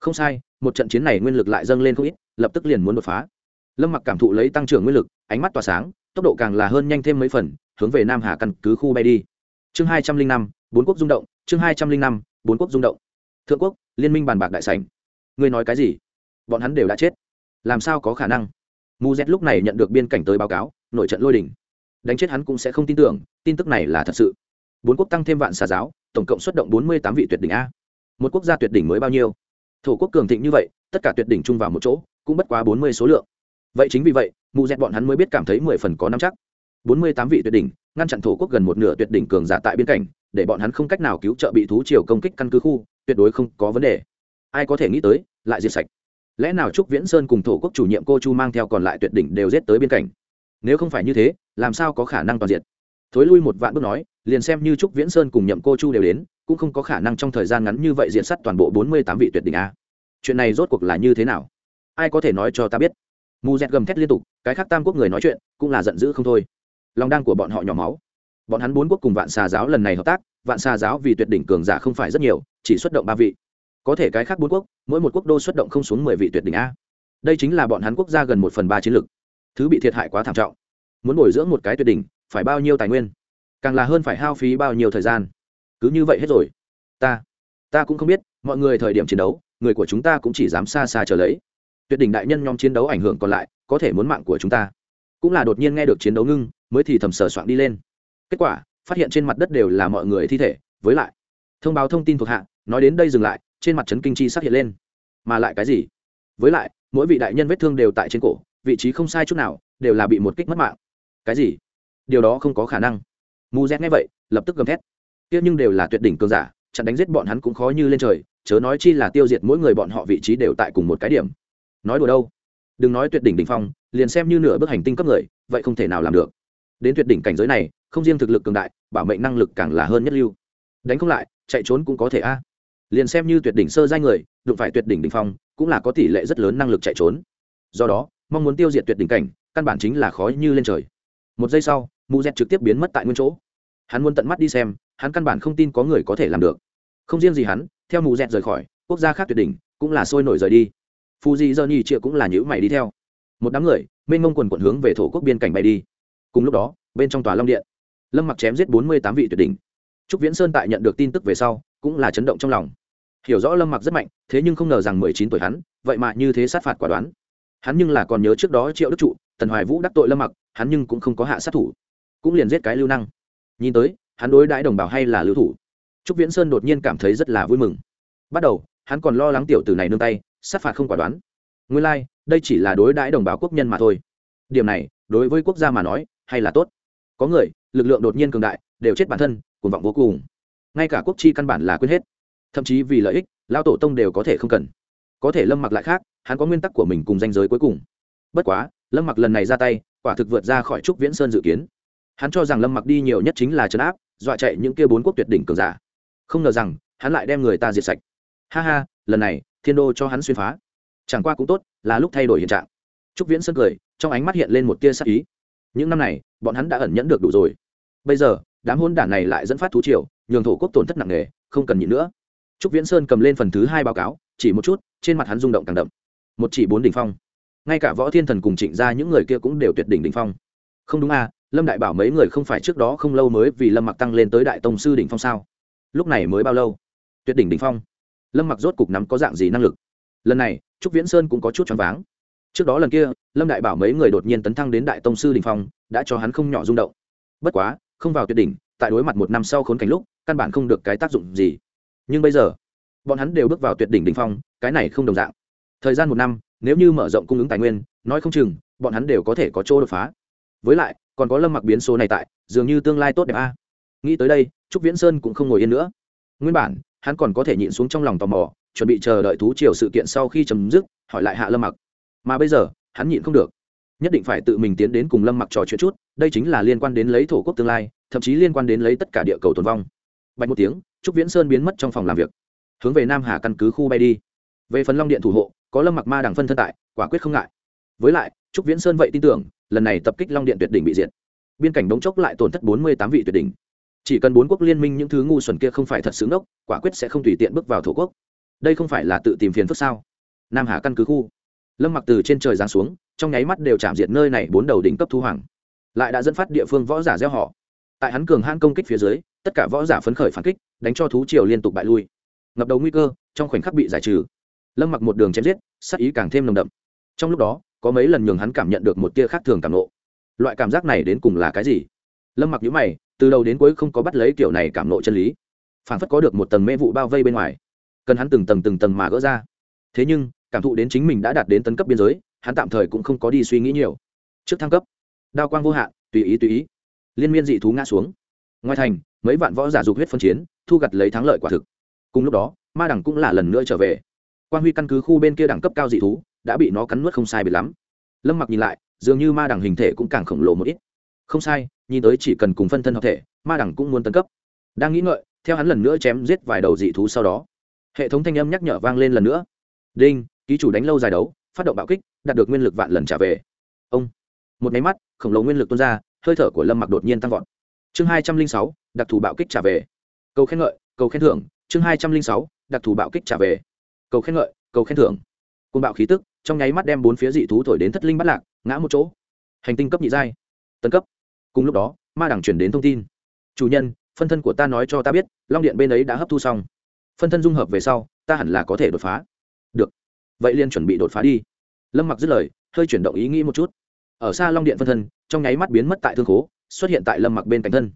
Không sai, một trận chiến này nguyên lực lại dâng lên không ít, lập tức liền muốn đột phá. Lâm mặc cảm thụ lấy tăng trưởng nguyên lực, ánh mắt tỏa sáng, tốc độ càng là hơn nhanh thêm mấy phần, hướng về nam hà căn cứ khu bay đi. Chương hai trăm linh năm, bốn quốc rung động, chương hai trăm linh năm, bốn quốc rung động. Thượng quốc, liên minh bàn bạc đại sảnh. Ngươi nói cái gì? Bọn hắn đều đã chết làm sao có khả năng? Mu z lúc này nhận được biên cảnh tới báo cáo, nội trận lôi đình. Đánh chết hắn cũng sẽ không tin tưởng, tin tức này là thật sự. Bốn quốc tăng thêm vạn xà giáo, tổng cộng xuất động bốn mươi tám vị tuyệt đỉnh a. Một quốc gia tuyệt đỉnh mới bao nhiêu? Thổ quốc cường thịnh như vậy, tất cả tuyệt đỉnh chung vào một chỗ, cũng bất quá bốn mươi số lượng. Vậy chính vì vậy mù dẹt bọn hắn mới biết cảm thấy mười phần có năm chắc. Bốn mươi tám vị tuyệt đỉnh, ngăn chặn thổ quốc gần một nửa tuyệt đỉnh cường giả tại biên cảnh, để bọn hắn không cách nào cứu trợ bị thú triều công kích căn cứ khu, tuyệt đối không có vấn đề. Ai có thể nghĩ tới, lại diệt sạch lẽ nào trúc viễn sơn cùng thổ quốc chủ nhiệm cô chu mang theo còn lại tuyệt đỉnh đều giết tới biên cảnh? Nếu không phải như thế, làm sao có khả năng toàn diện thối lui một vạn bước nói, liền xem như trúc viễn sơn cùng nhậm cô chu đều đến, cũng không có khả năng trong thời gian ngắn như vậy diện sắt toàn bộ bốn mươi tám vị tuyệt đỉnh a. Chuyện này rốt cuộc là như thế nào? Ai có thể nói cho ta biết? Mù dẹt gầm thét liên tục, cái khác tam quốc người nói chuyện, cũng là giận dữ không thôi. Lòng Đan của bọn họ nhỏ máu. Bọn hắn bốn quốc cùng vạn xà giáo lần này hợp tác, vạn xà giáo vì tuyệt đỉnh cường giả không phải rất nhiều, chỉ xuất động ba vị có thể cái khác bốn quốc, mỗi một quốc đô xuất động không xuống mười vị tuyệt đỉnh a. Đây chính là bọn hắn quốc gia gần một phần ba chiến lược. Thứ bị thiệt hại quá thảm trọng. Muốn bồi dưỡng một cái tuyệt đỉnh, phải bao nhiêu tài nguyên? Càng là hơn phải hao phí bao nhiêu thời gian? Cứ như vậy hết rồi. Ta ta cũng không biết, mọi người thời điểm chiến đấu, người của chúng ta cũng chỉ dám xa xa trở lấy. Tuyệt đỉnh đại nhân nhóm chiến đấu ảnh hưởng còn lại, có thể muốn mạng của chúng ta. Cũng là đột nhiên nghe được chiến đấu ngưng, mới thì thầm sờ soạn đi lên. Kết quả, phát hiện trên mặt đất đều là mọi người thi thể. Với lại, thông báo thông tin thuộc hạ, nói đến đây dừng lại trên mặt trấn kinh chi sắc hiện lên. Mà lại cái gì? Với lại, mỗi vị đại nhân vết thương đều tại trên cổ, vị trí không sai chút nào, đều là bị một kích mất mạng. Cái gì? Điều đó không có khả năng. Mù Rét nghe vậy, lập tức gầm thét. Tiếc nhưng đều là tuyệt đỉnh cường giả, chặn đánh giết bọn hắn cũng khó như lên trời, chớ nói chi là tiêu diệt mỗi người bọn họ vị trí đều tại cùng một cái điểm. Nói đùa đâu? Đừng nói tuyệt đỉnh đỉnh phong, liền xem như nửa bước hành tinh cấp người, vậy không thể nào làm được. Đến tuyệt đỉnh cảnh giới này, không riêng thực lực cường đại, bảo mệnh năng lực càng là hơn nhất lưu. Đánh không lại, chạy trốn cũng có thể a liền xem như tuyệt đỉnh sơ giai người, đụng phải tuyệt đỉnh đỉnh phong, cũng là có tỷ lệ rất lớn năng lực chạy trốn. Do đó, mong muốn tiêu diệt tuyệt đỉnh cảnh, căn bản chính là khó như lên trời. Một giây sau, mù dẹt trực tiếp biến mất tại nguyên chỗ. Hắn muốn tận mắt đi xem, hắn căn bản không tin có người có thể làm được. Không riêng gì hắn, theo mù dẹt rời khỏi, quốc gia khác tuyệt đỉnh cũng là sôi nổi rời đi. Phù di dơ nhì triệu cũng là nhữ mày đi theo. Một đám người, mênh mông quần quận hướng về thổ quốc biên cảnh bay đi. Cùng lúc đó, bên trong tòa long điện, lâm mặc chém giết bốn mươi tám vị tuyệt đỉnh. Trúc viễn sơn tại nhận được tin tức về sau cũng là chấn động trong lòng. Hiểu rõ lâm mặc rất mạnh thế nhưng không ngờ rằng mười chín tuổi hắn vậy mà như thế sát phạt quả đoán. Hắn nhưng là còn nhớ trước đó triệu đức trụ tần hoài vũ đắc tội lâm mặc hắn nhưng cũng không có hạ sát thủ. Cũng liền giết cái lưu năng. Nhìn tới hắn đối đãi đồng bào hay là lưu thủ? Trúc viễn sơn đột nhiên cảm thấy rất là vui mừng. Bắt đầu hắn còn lo lắng tiểu tử này nương tay sát phạt không quả đoán. Nguyên lai、like, đây chỉ là đối đãi đồng bào quốc nhân mà thôi. Điểm này đối với quốc gia mà nói hay là tốt. Có người lực lượng đột nhiên cường đại đều chết bản thân cuồng vọng vô cùng ngay cả quốc chi căn bản là quên hết. Thậm chí vì lợi ích lao tổ tông đều có thể không cần. Có thể lâm mặc lại khác, hắn có nguyên tắc của mình cùng danh giới cuối cùng. Bất quá, lâm mặc lần này ra tay, quả thực vượt ra khỏi trúc viễn sơn dự kiến. Hắn cho rằng lâm mặc đi nhiều nhất chính là trấn áp, dọa chạy những kia bốn quốc tuyệt đỉnh cường giả. Không ngờ rằng, hắn lại đem người ta diệt sạch. Ha ha, lần này, thiên đô cho hắn xuyên phá. Chẳng qua cũng tốt, là lúc thay đổi hiện trạng. Trúc viễn sơn cười, trong ánh mắt hiện lên một tia sắc ý. Những năm này, bọn hắn đã ẩn nhẫn được đủ rồi. Bây giờ, đám hôn đản này lại dẫn phát thú triều nhường thổ quốc tổn thất nặng nề, không cần nhịn nữa. Trúc viễn sơn cầm lên phần thứ hai báo cáo, chỉ một chút, trên mặt hắn rung động càng đậm. Một chỉ bốn đỉnh phong. Ngay cả võ thiên thần cùng trịnh gia những người kia cũng đều tuyệt đỉnh đỉnh phong. Không đúng à lâm đại bảo mấy người không phải trước đó không lâu mới vì lâm mặc tăng lên tới đại tông sư đỉnh phong sao? Lúc này mới bao lâu? Tuyệt đỉnh đỉnh phong. Lâm mặc rốt cục nắm có dạng gì năng lực? Lần này, trúc viễn sơn cũng có chút choáng váng. Trước đó lần kia, lâm đại bảo mấy người đột nhiên tấn thăng đến đại tông sư đỉnh phong, đã cho hắn không nhỏ rung động. Bất quá, không vào tuyệt đỉnh tại đối mặt một năm sau khốn cảnh lúc, căn bản không được cái tác dụng gì. Nhưng bây giờ, bọn hắn đều bước vào tuyệt đỉnh đỉnh phong, cái này không đồng dạng. Thời gian một năm, nếu như mở rộng cung ứng tài nguyên, nói không chừng, bọn hắn đều có thể có chỗ đột phá. Với lại, còn có lâm mặc biến số này tại, dường như tương lai tốt đẹp a. Nghĩ tới đây, trúc viễn sơn cũng không ngồi yên nữa. Nguyên bản, hắn còn có thể nhịn xuống trong lòng tò mò, chuẩn bị chờ đợi thú triều sự kiện sau khi chấm dứt, hỏi lại hạ lâm mặc. Mà bây giờ, hắn nhịn không được. Nhất định phải tự mình tiến đến cùng lâm mặc trò chuyện chút, đây chính là liên quan đến lấy thổ quốc tương lai thậm chí liên quan đến lấy tất cả địa cầu tồn vong. Bạch một tiếng, trúc viễn sơn biến mất trong phòng làm việc. Hướng về nam hà căn cứ khu bay đi. Về phần long điện thủ hộ, có lâm mặc ma đằng phân thân tại, quả quyết không ngại. Với lại, trúc viễn sơn vậy tin tưởng, lần này tập kích long điện tuyệt đỉnh bị diệt. Biên cảnh đống chốc lại tổn thất bốn mươi tám vị tuyệt đỉnh. Chỉ cần bốn quốc liên minh những thứ ngu xuẩn kia không phải thật xứng đốc quả quyết sẽ không tùy tiện bước vào thổ quốc. Đây không phải là tự tìm phiền phức sao? Nam hà căn cứ khu. Lâm mặc từ trên trời giáng xuống, trong nháy mắt đều chạm diệt nơi này bốn đầu đỉnh cấp thu hoàng. Lại đã dẫn phát địa phương võ giả gieo họ tại hắn cường hãn công kích phía dưới, tất cả võ giả phấn khởi phản kích, đánh cho thú triều liên tục bại lui. Ngập đầu nguy cơ, trong khoảnh khắc bị giải trừ. Lâm mặc một đường chém giết sắc ý càng thêm nồng đậm. Trong lúc đó, có mấy lần nhường hắn cảm nhận được một tia khác thường cảm nộ. Loại cảm giác này đến cùng là cái gì? Lâm mặc nhữ mày, từ đầu đến cuối không có bắt lấy kiểu này cảm nộ chân lý. Phản phất có được một tầng mê vụ bao vây bên ngoài. Cần hắn từng tầng từng tầng mà gỡ ra. Thế nhưng, cảm thụ đến chính mình đã đạt đến tấn cấp biên giới, hắn tạm thời cũng không có đi suy nghĩ nhiều. Trước thăng cấp, đao quang vô hạn, tùy ý tùy ý liên miên dị thú ngã xuống. Ngoài thành, mấy vạn võ giả dục huyết phân chiến, thu gặt lấy thắng lợi quả thực. Cùng lúc đó, ma đẳng cũng là lần nữa trở về. Quang huy căn cứ khu bên kia đẳng cấp cao dị thú, đã bị nó cắn nuốt không sai biệt lắm. Lâm mặc nhìn lại, dường như ma đẳng hình thể cũng càng khổng lồ một ít. Không sai, nhìn tới chỉ cần cùng phân thân hợp thể, ma đẳng cũng muốn tấn cấp. Đang nghĩ ngợi, theo hắn lần nữa chém giết vài đầu dị thú sau đó, hệ thống thanh âm nhắc nhở vang lên lần nữa. Đinh, ký chủ đánh lâu dài đấu, phát động bạo kích, đạt được nguyên lực vạn lần trả về. Ông, một máy mắt, khổng lồ nguyên lực tuôn ra hơi thở của lâm mặc đột nhiên tăng vọt. Chương hai trăm linh sáu, đặc thù bạo kích trả về. Cầu khen ngợi, cầu khen thưởng. Chương hai trăm linh sáu, đặc thù bạo kích trả về. Cầu khen ngợi, cầu khen thưởng. Côn bạo khí tức, trong nháy mắt đem bốn phía dị thú thổi đến thất linh bắt lạc, ngã một chỗ. Hành tinh cấp nhị giai. Tân cấp. Cùng lúc đó, ma đẳng chuyển đến thông tin. Chủ nhân, phân thân của ta nói cho ta biết, long điện bên ấy đã hấp thu xong. Phân thân dung hợp về sau, ta hẳn là có thể đột phá. Được. Vậy liền chuẩn bị đột phá đi. Lâm mặc dứt lời, hơi chuyển động ý nghĩ một chút. Ở xa long điện phân thân trong nháy mắt biến mất tại thương khố, xuất hiện tại lâm mặc bên cạnh thân.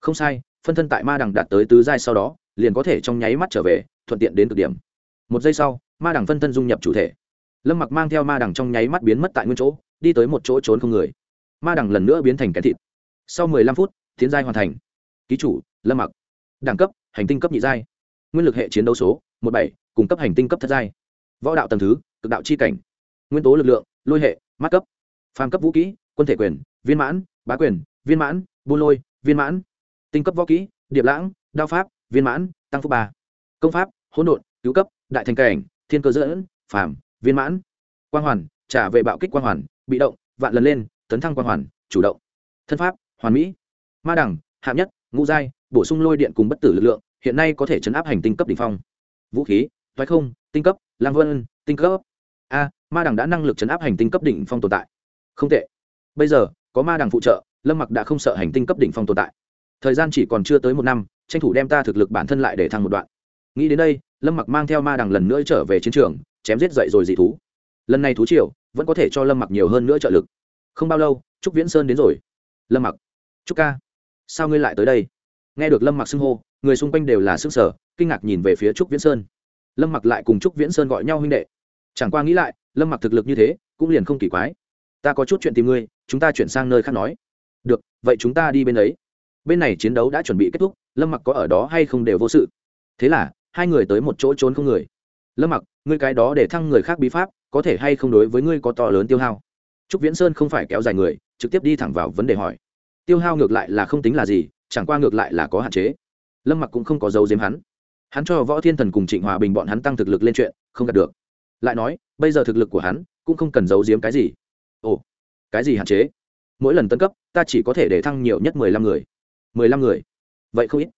Không sai, phân thân tại ma đằng đạt tới tứ giai sau đó, liền có thể trong nháy mắt trở về, thuận tiện đến cực điểm. Một giây sau, ma đằng phân thân dung nhập chủ thể. Lâm mặc mang theo ma đằng trong nháy mắt biến mất tại nguyên chỗ, đi tới một chỗ trốn không người. Ma đằng lần nữa biến thành kén thịt. Sau mười lăm phút, tiến giai hoàn thành. Ký chủ, lâm mặc. Đẳng cấp, hành tinh cấp nhị giai. Nguyên lực hệ chiến đấu số, một bảy, cung cấp hành tinh cấp thất giai. Võ đạo tầng thứ, cực đạo c h i cảnh. Nguyên tố lực lượng, lôi hệ mắt cấp. Phàm cấp vũ kỹ quân thể quyền, viên mãn, bá quyền, viên mãn buôn lôi, viên mãn. Tinh cấp võ kỹ, điệp lãng, đao pháp, viên mãn, tăng phúc ba. Công pháp, hỗn độn, cứu cấp, đại thành cảnh, thiên cơ dẫn, phàm, viên mãn. Quang hoàn, trả về bạo kích quang hoàn, bị động, vạn lần lên, tấn thăng quang hoàn, chủ động. Thân pháp, hoàn mỹ. Ma đẳng, hạng nhất, ngũ giai, bổ sung lôi điện cùng bất tử lực lượng, hiện nay có thể chấn áp hành tinh cấp đ ỉ n h phong. Vũ khí thoái không, tinh cấp, lang vân, tinh cấp. A, ma Đẳng đã năng lực chấn áp hành tinh cấp đỉnh phong tồn tại. Không tệ bây giờ, có ma đằng phụ trợ, lâm mặc đã không sợ hành tinh cấp đỉnh phong tồn tại. Thời gian chỉ còn chưa tới một năm, tranh thủ đem ta thực lực bản thân lại để thăng một đoạn. Nghĩ đến đây, lâm mặc mang theo ma đằng lần nữa trở về chiến trường, chém giết dậy rồi dị thú. Lần này thú triều, vẫn có thể cho lâm mặc nhiều hơn nữa trợ lực. Không bao lâu, trúc viễn sơn đến rồi. Lâm mặc, trúc ca, sao ngươi lại tới đây? Nghe được lâm mặc xưng hô, người xung quanh đều là sức sở, kinh ngạc nhìn về phía trúc viễn sơn. Lâm mặc lại cùng trúc viễn sơn gọi nhau huynh đệ. Chẳng qua nghĩ lại, lâm mặc thực lực như thế, cũng liền không kỳ quái ta có chút chuyện tìm ngươi, chúng ta chuyển sang nơi khác nói. Được, vậy chúng ta đi bên ấy. Bên này chiến đấu đã chuẩn bị kết thúc, lâm mặc có ở đó hay không đều vô sự. Thế là, hai người tới một chỗ trốn không người. Lâm mặc, ngươi cái đó để thăng người khác bí pháp, có thể hay không đối với ngươi có to lớn tiêu hao? Trúc viễn sơn không phải kéo dài người, trực tiếp đi thẳng vào vấn đề hỏi. Tiêu hao ngược lại là không tính là gì, chẳng qua ngược lại là có hạn chế. Lâm mặc cũng không có dấu diếm hắn. Hắn cho võ thiên thần cùng trịnh hòa bình bọn hắn tăng thực lực lên chuyện, không đạt được. Lại nói, bây giờ thực lực của hắn cũng không cần giấu giếm cái gì ồ, cái gì hạn chế? Mỗi lần tân cấp, ta chỉ có thể để thăng nhiều nhất mười lăm người. Mười lăm người? Vậy không ít.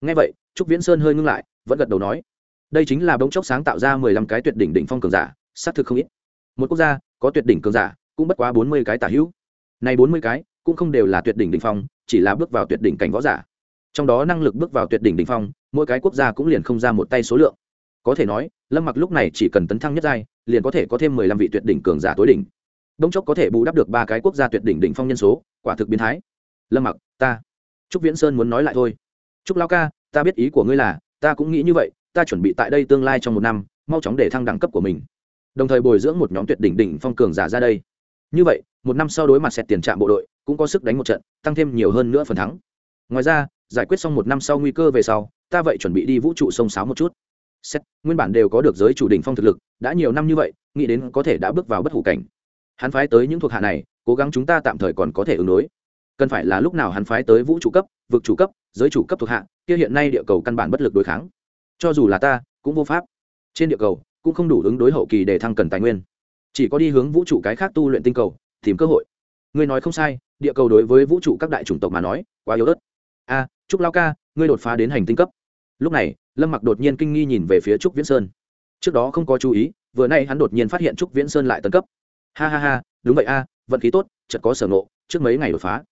Ngay vậy, trúc viễn sơn hơi ngưng lại, vẫn gật đầu nói, đây chính là bỗng chốc sáng tạo ra mười lăm cái tuyệt đỉnh đỉnh phong cường giả, xác thực không ít. Một quốc gia có tuyệt đỉnh cường giả, cũng bất quá bốn mươi cái tả hữu. Này bốn mươi cái, cũng không đều là tuyệt đỉnh đỉnh phong, chỉ là bước vào tuyệt đỉnh cảnh võ giả. Trong đó năng lực bước vào tuyệt đỉnh đỉnh phong, mỗi cái quốc gia cũng liền không ra một tay số lượng. Có thể nói, lâm mặc lúc này chỉ cần tấn thăng nhất giai, liền có thể có thêm mười lăm vị tuyệt đỉnh cường giả tối đỉnh đông chốc có thể bù đắp được ba cái quốc gia tuyệt đỉnh đỉnh phong nhân số, quả thực biến thái. Lâm mặc, ta. Trúc viễn sơn muốn nói lại thôi. Trúc lao ca, ta biết ý của ngươi là, ta cũng nghĩ như vậy, ta chuẩn bị tại đây tương lai trong một năm, mau chóng để thăng đẳng cấp của mình. Đồng thời bồi dưỡng một nhóm tuyệt đỉnh đỉnh phong cường giả ra đây. Như vậy, một năm sau đối mặt xét tiền trạm bộ đội, cũng có sức đánh một trận, tăng thêm nhiều hơn nữa phần thắng. Ngoài ra, giải quyết xong một năm sau nguy cơ về sau, ta vậy chuẩn bị đi vũ trụ sông sáo một chút. Xét nguyên bản đều có được giới chủ đỉnh phong thực lực, đã nhiều năm như vậy, nghĩ đến có thể đã bước vào bất hủ cảnh hắn phái tới những thuộc hạ này cố gắng chúng ta tạm thời còn có thể ứng đối. Cần phải là lúc nào hắn phái tới vũ trụ cấp vực chủ cấp giới chủ cấp thuộc hạ kia hiện nay địa cầu căn bản bất lực đối kháng. Cho dù là ta cũng vô pháp. Trên địa cầu cũng không đủ ứng đối hậu kỳ để thăng cần tài nguyên. Chỉ có đi hướng vũ trụ cái khác tu luyện tinh cầu tìm cơ hội. Ngươi nói không sai địa cầu đối với vũ trụ các đại chủng tộc mà nói quá yếu ớt. A à, trúc lao ca ngươi đột phá đến hành tinh cấp. Lúc này lâm mặc đột nhiên kinh nghi nhìn về phía trúc viễn sơn. Trước đó không có chú ý vừa nay hắn đột nhiên phát hiện trúc viễn sơn lại tân cấp ha ha ha, đúng vậy a, vận khí tốt, chợt có sở ngộ, trước mấy ngày đột phá.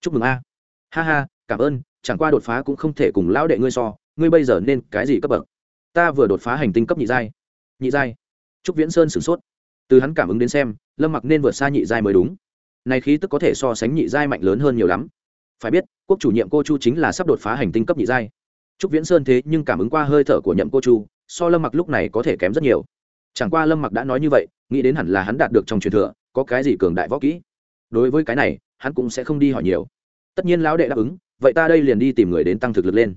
Chúc mừng a. Ha ha, cảm ơn, chẳng qua đột phá cũng không thể cùng lão đệ ngươi so, ngươi bây giờ nên cái gì cấp bậc? Ta vừa đột phá hành tinh cấp nhị giai. Nhị giai. Trúc viễn sơn sửng sốt. Từ hắn cảm ứng đến xem, lâm mặc nên vượt xa nhị giai mới đúng. Này khí tức có thể so sánh nhị giai mạnh lớn hơn nhiều lắm. Phải biết, quốc chủ nhiệm cô chu chính là sắp đột phá hành tinh cấp nhị giai. Trúc viễn sơn thế nhưng cảm ứng qua hơi thở của nhậm cô chu, so lâm mặc lúc này có thể kém rất nhiều. Chẳng qua lâm mặc đã nói như vậy nghĩ đến hẳn là hắn đạt được trong truyền thừa, có cái gì cường đại võ kỹ. Đối với cái này, hắn cũng sẽ không đi hỏi nhiều. Tất nhiên lão đệ đáp ứng, vậy ta đây liền đi tìm người đến tăng thực lực lên.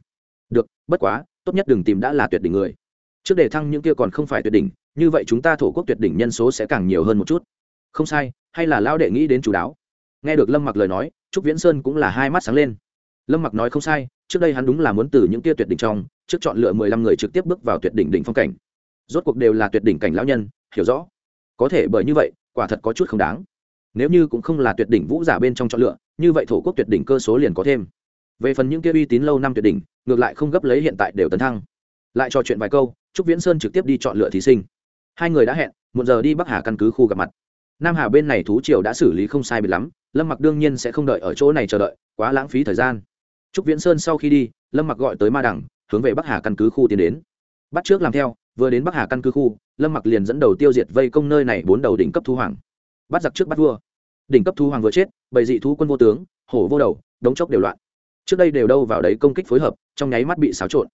Được, bất quá, tốt nhất đừng tìm đã là tuyệt đỉnh người. Trước đề thăng những kia còn không phải tuyệt đỉnh, như vậy chúng ta thổ quốc tuyệt đỉnh nhân số sẽ càng nhiều hơn một chút. Không sai, hay là lão đệ nghĩ đến chú đáo. Nghe được lâm mặc lời nói, trúc viễn sơn cũng là hai mắt sáng lên. Lâm mặc nói không sai, trước đây hắn đúng là muốn từ những kia tuyệt đỉnh trong, trước chọn lựa mười lăm người trực tiếp bước vào tuyệt đỉnh đỉnh phong cảnh. Rốt cuộc đều là tuyệt đỉnh cảnh lão nhân, hiểu rõ có thể bởi như vậy, quả thật có chút không đáng. Nếu như cũng không là tuyệt đỉnh vũ giả bên trong chọn lựa, như vậy thổ quốc tuyệt đỉnh cơ số liền có thêm. Về phần những kia uy tín lâu năm tuyệt đỉnh, ngược lại không gấp lấy hiện tại đều tấn thăng. Lại trò chuyện vài câu, trúc viễn sơn trực tiếp đi chọn lựa thí sinh. Hai người đã hẹn một giờ đi bắc hà căn cứ khu gặp mặt. Nam hà bên này thú triều đã xử lý không sai biệt lắm, lâm mặc đương nhiên sẽ không đợi ở chỗ này chờ đợi, quá lãng phí thời gian. Trúc viễn sơn sau khi đi, lâm mặc gọi tới ma đẳng hướng về bắc hà căn cứ khu tiến đến. Bắt trước làm theo vừa đến bắc hà căn cứ khu lâm mặc liền dẫn đầu tiêu diệt vây công nơi này bốn đầu đỉnh cấp thu hoàng bắt giặc trước bắt vua đỉnh cấp thu hoàng vừa chết bầy dị thú quân vô tướng hổ vô đầu đống chốc đều loạn trước đây đều đâu vào đấy công kích phối hợp trong nháy mắt bị xáo trộn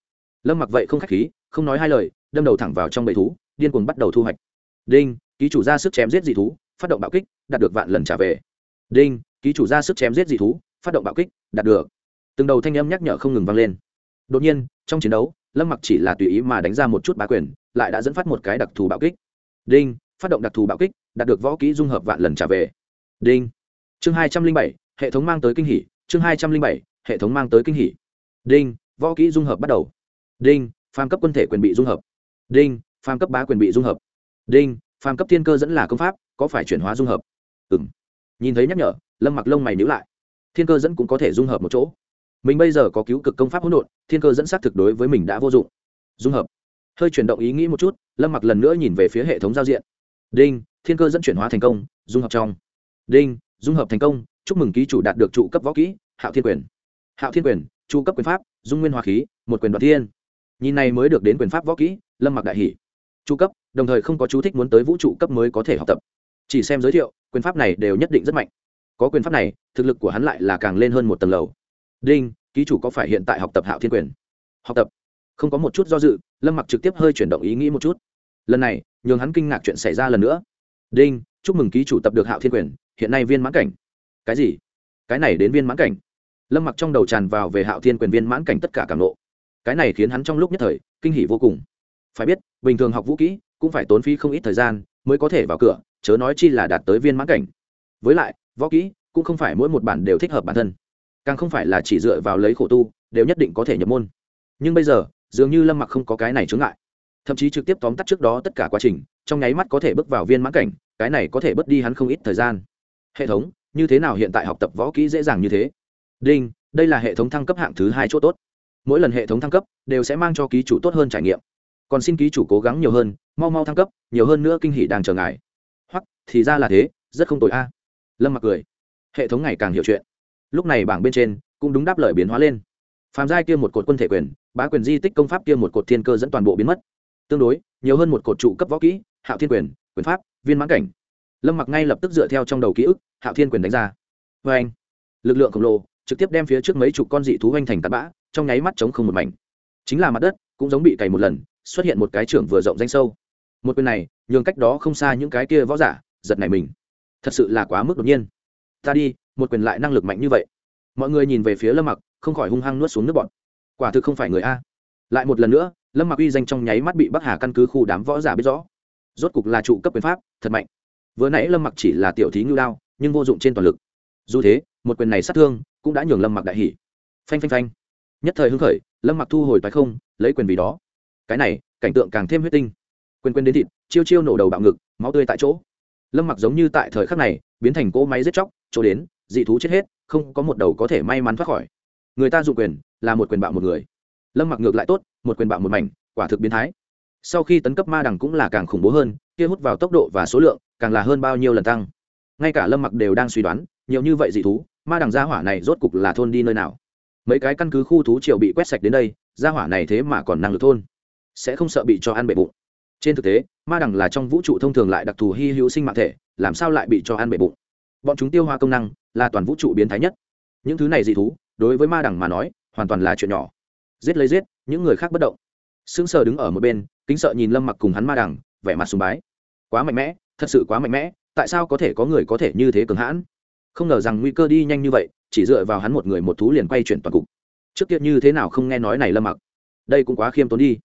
lâm mặc vậy không khách khí không nói hai lời đâm đầu thẳng vào trong bầy thú điên cuồng bắt đầu thu hoạch đinh ký chủ ra sức chém giết dị thú phát động bạo kích đạt được vạn lần trả về đinh ký chủ ra sức chém giết dị thú phát động bạo kích đạt được từng đầu thanh âm nhắc nhở không ngừng vang lên đột nhiên trong chiến đấu lâm mặc chỉ là tùy ý mà đánh ra một chút bá quyền, lại đã dẫn phát một cái đặc thù bạo kích. Đinh, phát động đặc thù bạo kích, đạt được võ kỹ dung hợp vạn lần trả về. Đinh. Chương hai trăm linh bảy, hệ thống mang tới kinh hỷ chương hai trăm linh bảy, hệ thống mang tới kinh hỷ đinh, võ kỹ dung hợp bắt đầu. Đinh, phàm cấp quân thể quyền bị dung hợp. Đinh, phàm cấp bá quyền bị dung hợp. Đinh, phàm cấp thiên cơ dẫn là công pháp, có phải chuyển hóa dung hợp? Ừ m nhìn thấy nhắc nhở, lâm mặc lông mày nhữ lại. Thiên cơ dẫn cũng có thể dung hợp một chỗ mình bây giờ có cứu cực công pháp hỗn độn, thiên cơ dẫn sát thực đối với mình đã vô dụng. Dung hợp. Hơi chuyển động ý nghĩ một chút, lâm mặc lần nữa nhìn về phía hệ thống giao diện. Đinh, thiên cơ dẫn chuyển hóa thành công, dung hợp trong. Đinh, dung hợp thành công, chúc mừng ký chủ đạt được trụ cấp võ kỹ, hạo thiên quyền. Hạo thiên quyền, trụ cấp quyền pháp, dung nguyên hòa khí, một quyền đoạt thiên. Nhìn này mới được đến quyền pháp võ kỹ, lâm mặc đại hỷ trụ cấp, đồng thời không có chú thích muốn tới vũ trụ cấp mới có thể học tập. Chỉ xem giới thiệu, quyền pháp này đều nhất định rất mạnh. Có quyền pháp này, thực lực của hắn lại là càng lên hơn một tầng lầu đinh, ký chủ có phải hiện tại học tập hạo thiên quyền? Học tập. Không có một chút do dự, lâm mặc trực tiếp hơi chuyển động ý nghĩ một chút. Lần này, nhường hắn kinh ngạc chuyện xảy ra lần nữa. Đinh, chúc mừng ký chủ tập được hạo thiên quyền, hiện nay viên mãn cảnh. Cái gì? Cái này đến viên mãn cảnh. Lâm mặc trong đầu tràn vào về hạo thiên quyền viên mãn cảnh tất cả cảm lộ. Cái này khiến hắn trong lúc nhất thời, kinh hỉ vô cùng. Phải biết, bình thường học vũ kỹ, cũng phải tốn phí không ít thời gian mới có thể vào cửa, chớ nói chi là đạt tới viên mãn cảnh. Với lại, võ kỹ cũng không phải mỗi một bản đều thích hợp bản thân càng không phải là chỉ dựa vào lấy khổ tu, đều nhất định có thể nhập môn. Nhưng bây giờ, dường như lâm mặc không có cái này chướng ngại. Thậm chí trực tiếp tóm tắt trước đó tất cả quá trình, trong nháy mắt có thể bước vào viên mãn cảnh, cái này có thể bớt đi hắn không ít thời gian. Hệ thống, như thế nào hiện tại học tập võ kỹ dễ dàng như thế? Đinh, đây là hệ thống thăng cấp hạng thứ hai chỗ tốt. Mỗi lần hệ thống thăng cấp, đều sẽ mang cho ký chủ tốt hơn trải nghiệm. Còn xin ký chủ cố gắng nhiều hơn, mau mau thăng cấp, nhiều hơn nữa kinh hỷ đang chờ ngài. Hoặc, thì ra là thế, rất không tội a. Lâm mặc cười. Hệ thống ngày càng hiểu chuyện lúc này bảng bên trên cũng đúng đáp lời biến hóa lên. Phàm giai kia một cột quân thể quyền, bá quyền di tích công pháp kia một cột thiên cơ dẫn toàn bộ biến mất. Tương đối, nhiều hơn một cột trụ cấp võ kỹ, hạo thiên quyền quyền pháp, viên mãn cảnh. Lâm mặc ngay lập tức dựa theo trong đầu ký ức, hạo thiên quyền đánh ra. Vê anh, lực lượng khổng lồ trực tiếp đem phía trước mấy chục con dị thú hoành thành tạt bã, trong nháy mắt chống không một mảnh. Chính là mặt đất cũng giống bị cày một lần, xuất hiện một cái trưởng vừa rộng danh sâu. Một quyền này, nhường cách đó không xa những cái kia võ giả, giật này mình. Thật sự là quá mức đột nhiên. Ta đi một quyền lại năng lực mạnh như vậy. Mọi người nhìn về phía lâm mặc, không khỏi hung hăng nuốt xuống nước bọn quả thực không phải người a. Lại một lần nữa, lâm mặc uy danh trong nháy mắt bị bắc hà căn cứ khu đám võ giả biết rõ. Rốt cục là trụ cấp quyền pháp, thật mạnh. Vừa nãy lâm mặc chỉ là tiểu thí ngưu đao, nhưng vô dụng trên toàn lực. Dù thế, một quyền này sát thương cũng đã nhường lâm mặc đại hỷ phanh phanh phanh. Nhất thời hưng khởi, lâm mặc thu hồi toái không, lấy quyền vì đó. Cái này, cảnh tượng càng thêm huyết tinh. Quyền quyền đến thịt, chiêu chiêu nổ đầu bạo ngực, máu tươi tại chỗ. Lâm mặc giống như tại thời khắc này, biến thành cỗ máy giết chóc, chỗ đến dị thú chết hết, không có một đầu có thể may mắn thoát khỏi. Người ta dụng quyền là một quyền bạo một người. Lâm mặc ngược lại tốt, một quyền bạo một mảnh, quả thực biến thái. Sau khi tấn cấp ma đằng cũng là càng khủng bố hơn, kia hút vào tốc độ và số lượng càng là hơn bao nhiêu lần tăng. Ngay cả lâm mặc đều đang suy đoán, nhiều như vậy dị thú, ma đằng gia hỏa này rốt cục là thôn đi nơi nào? Mấy cái căn cứ khu thú triều bị quét sạch đến đây, gia hỏa này thế mà còn năng lực thôn. Sẽ không sợ bị cho ăn bệ bụng. Trên thực tế, ma đằng là trong vũ trụ thông thường lại đặc thù hy hữu sinh mạng thể, làm sao lại bị cho ăn bệ bụng? Bọn chúng tiêu hóa công năng là toàn vũ trụ biến thái nhất. Những thứ này dị thú, đối với ma đẳng mà nói, hoàn toàn là chuyện nhỏ. Giết lấy giết, những người khác bất động. Sững sờ đứng ở một bên, kính sợ nhìn lâm mặc cùng hắn ma đẳng, vẻ mặt sùng bái. Quá mạnh mẽ, thật sự quá mạnh mẽ, tại sao có thể có người có thể như thế cường hãn? Không ngờ rằng nguy cơ đi nhanh như vậy, chỉ dựa vào hắn một người một thú liền quay chuyển toàn cục. Trước kia như thế nào không nghe nói này lâm mặc? Đây cũng quá khiêm tốn đi.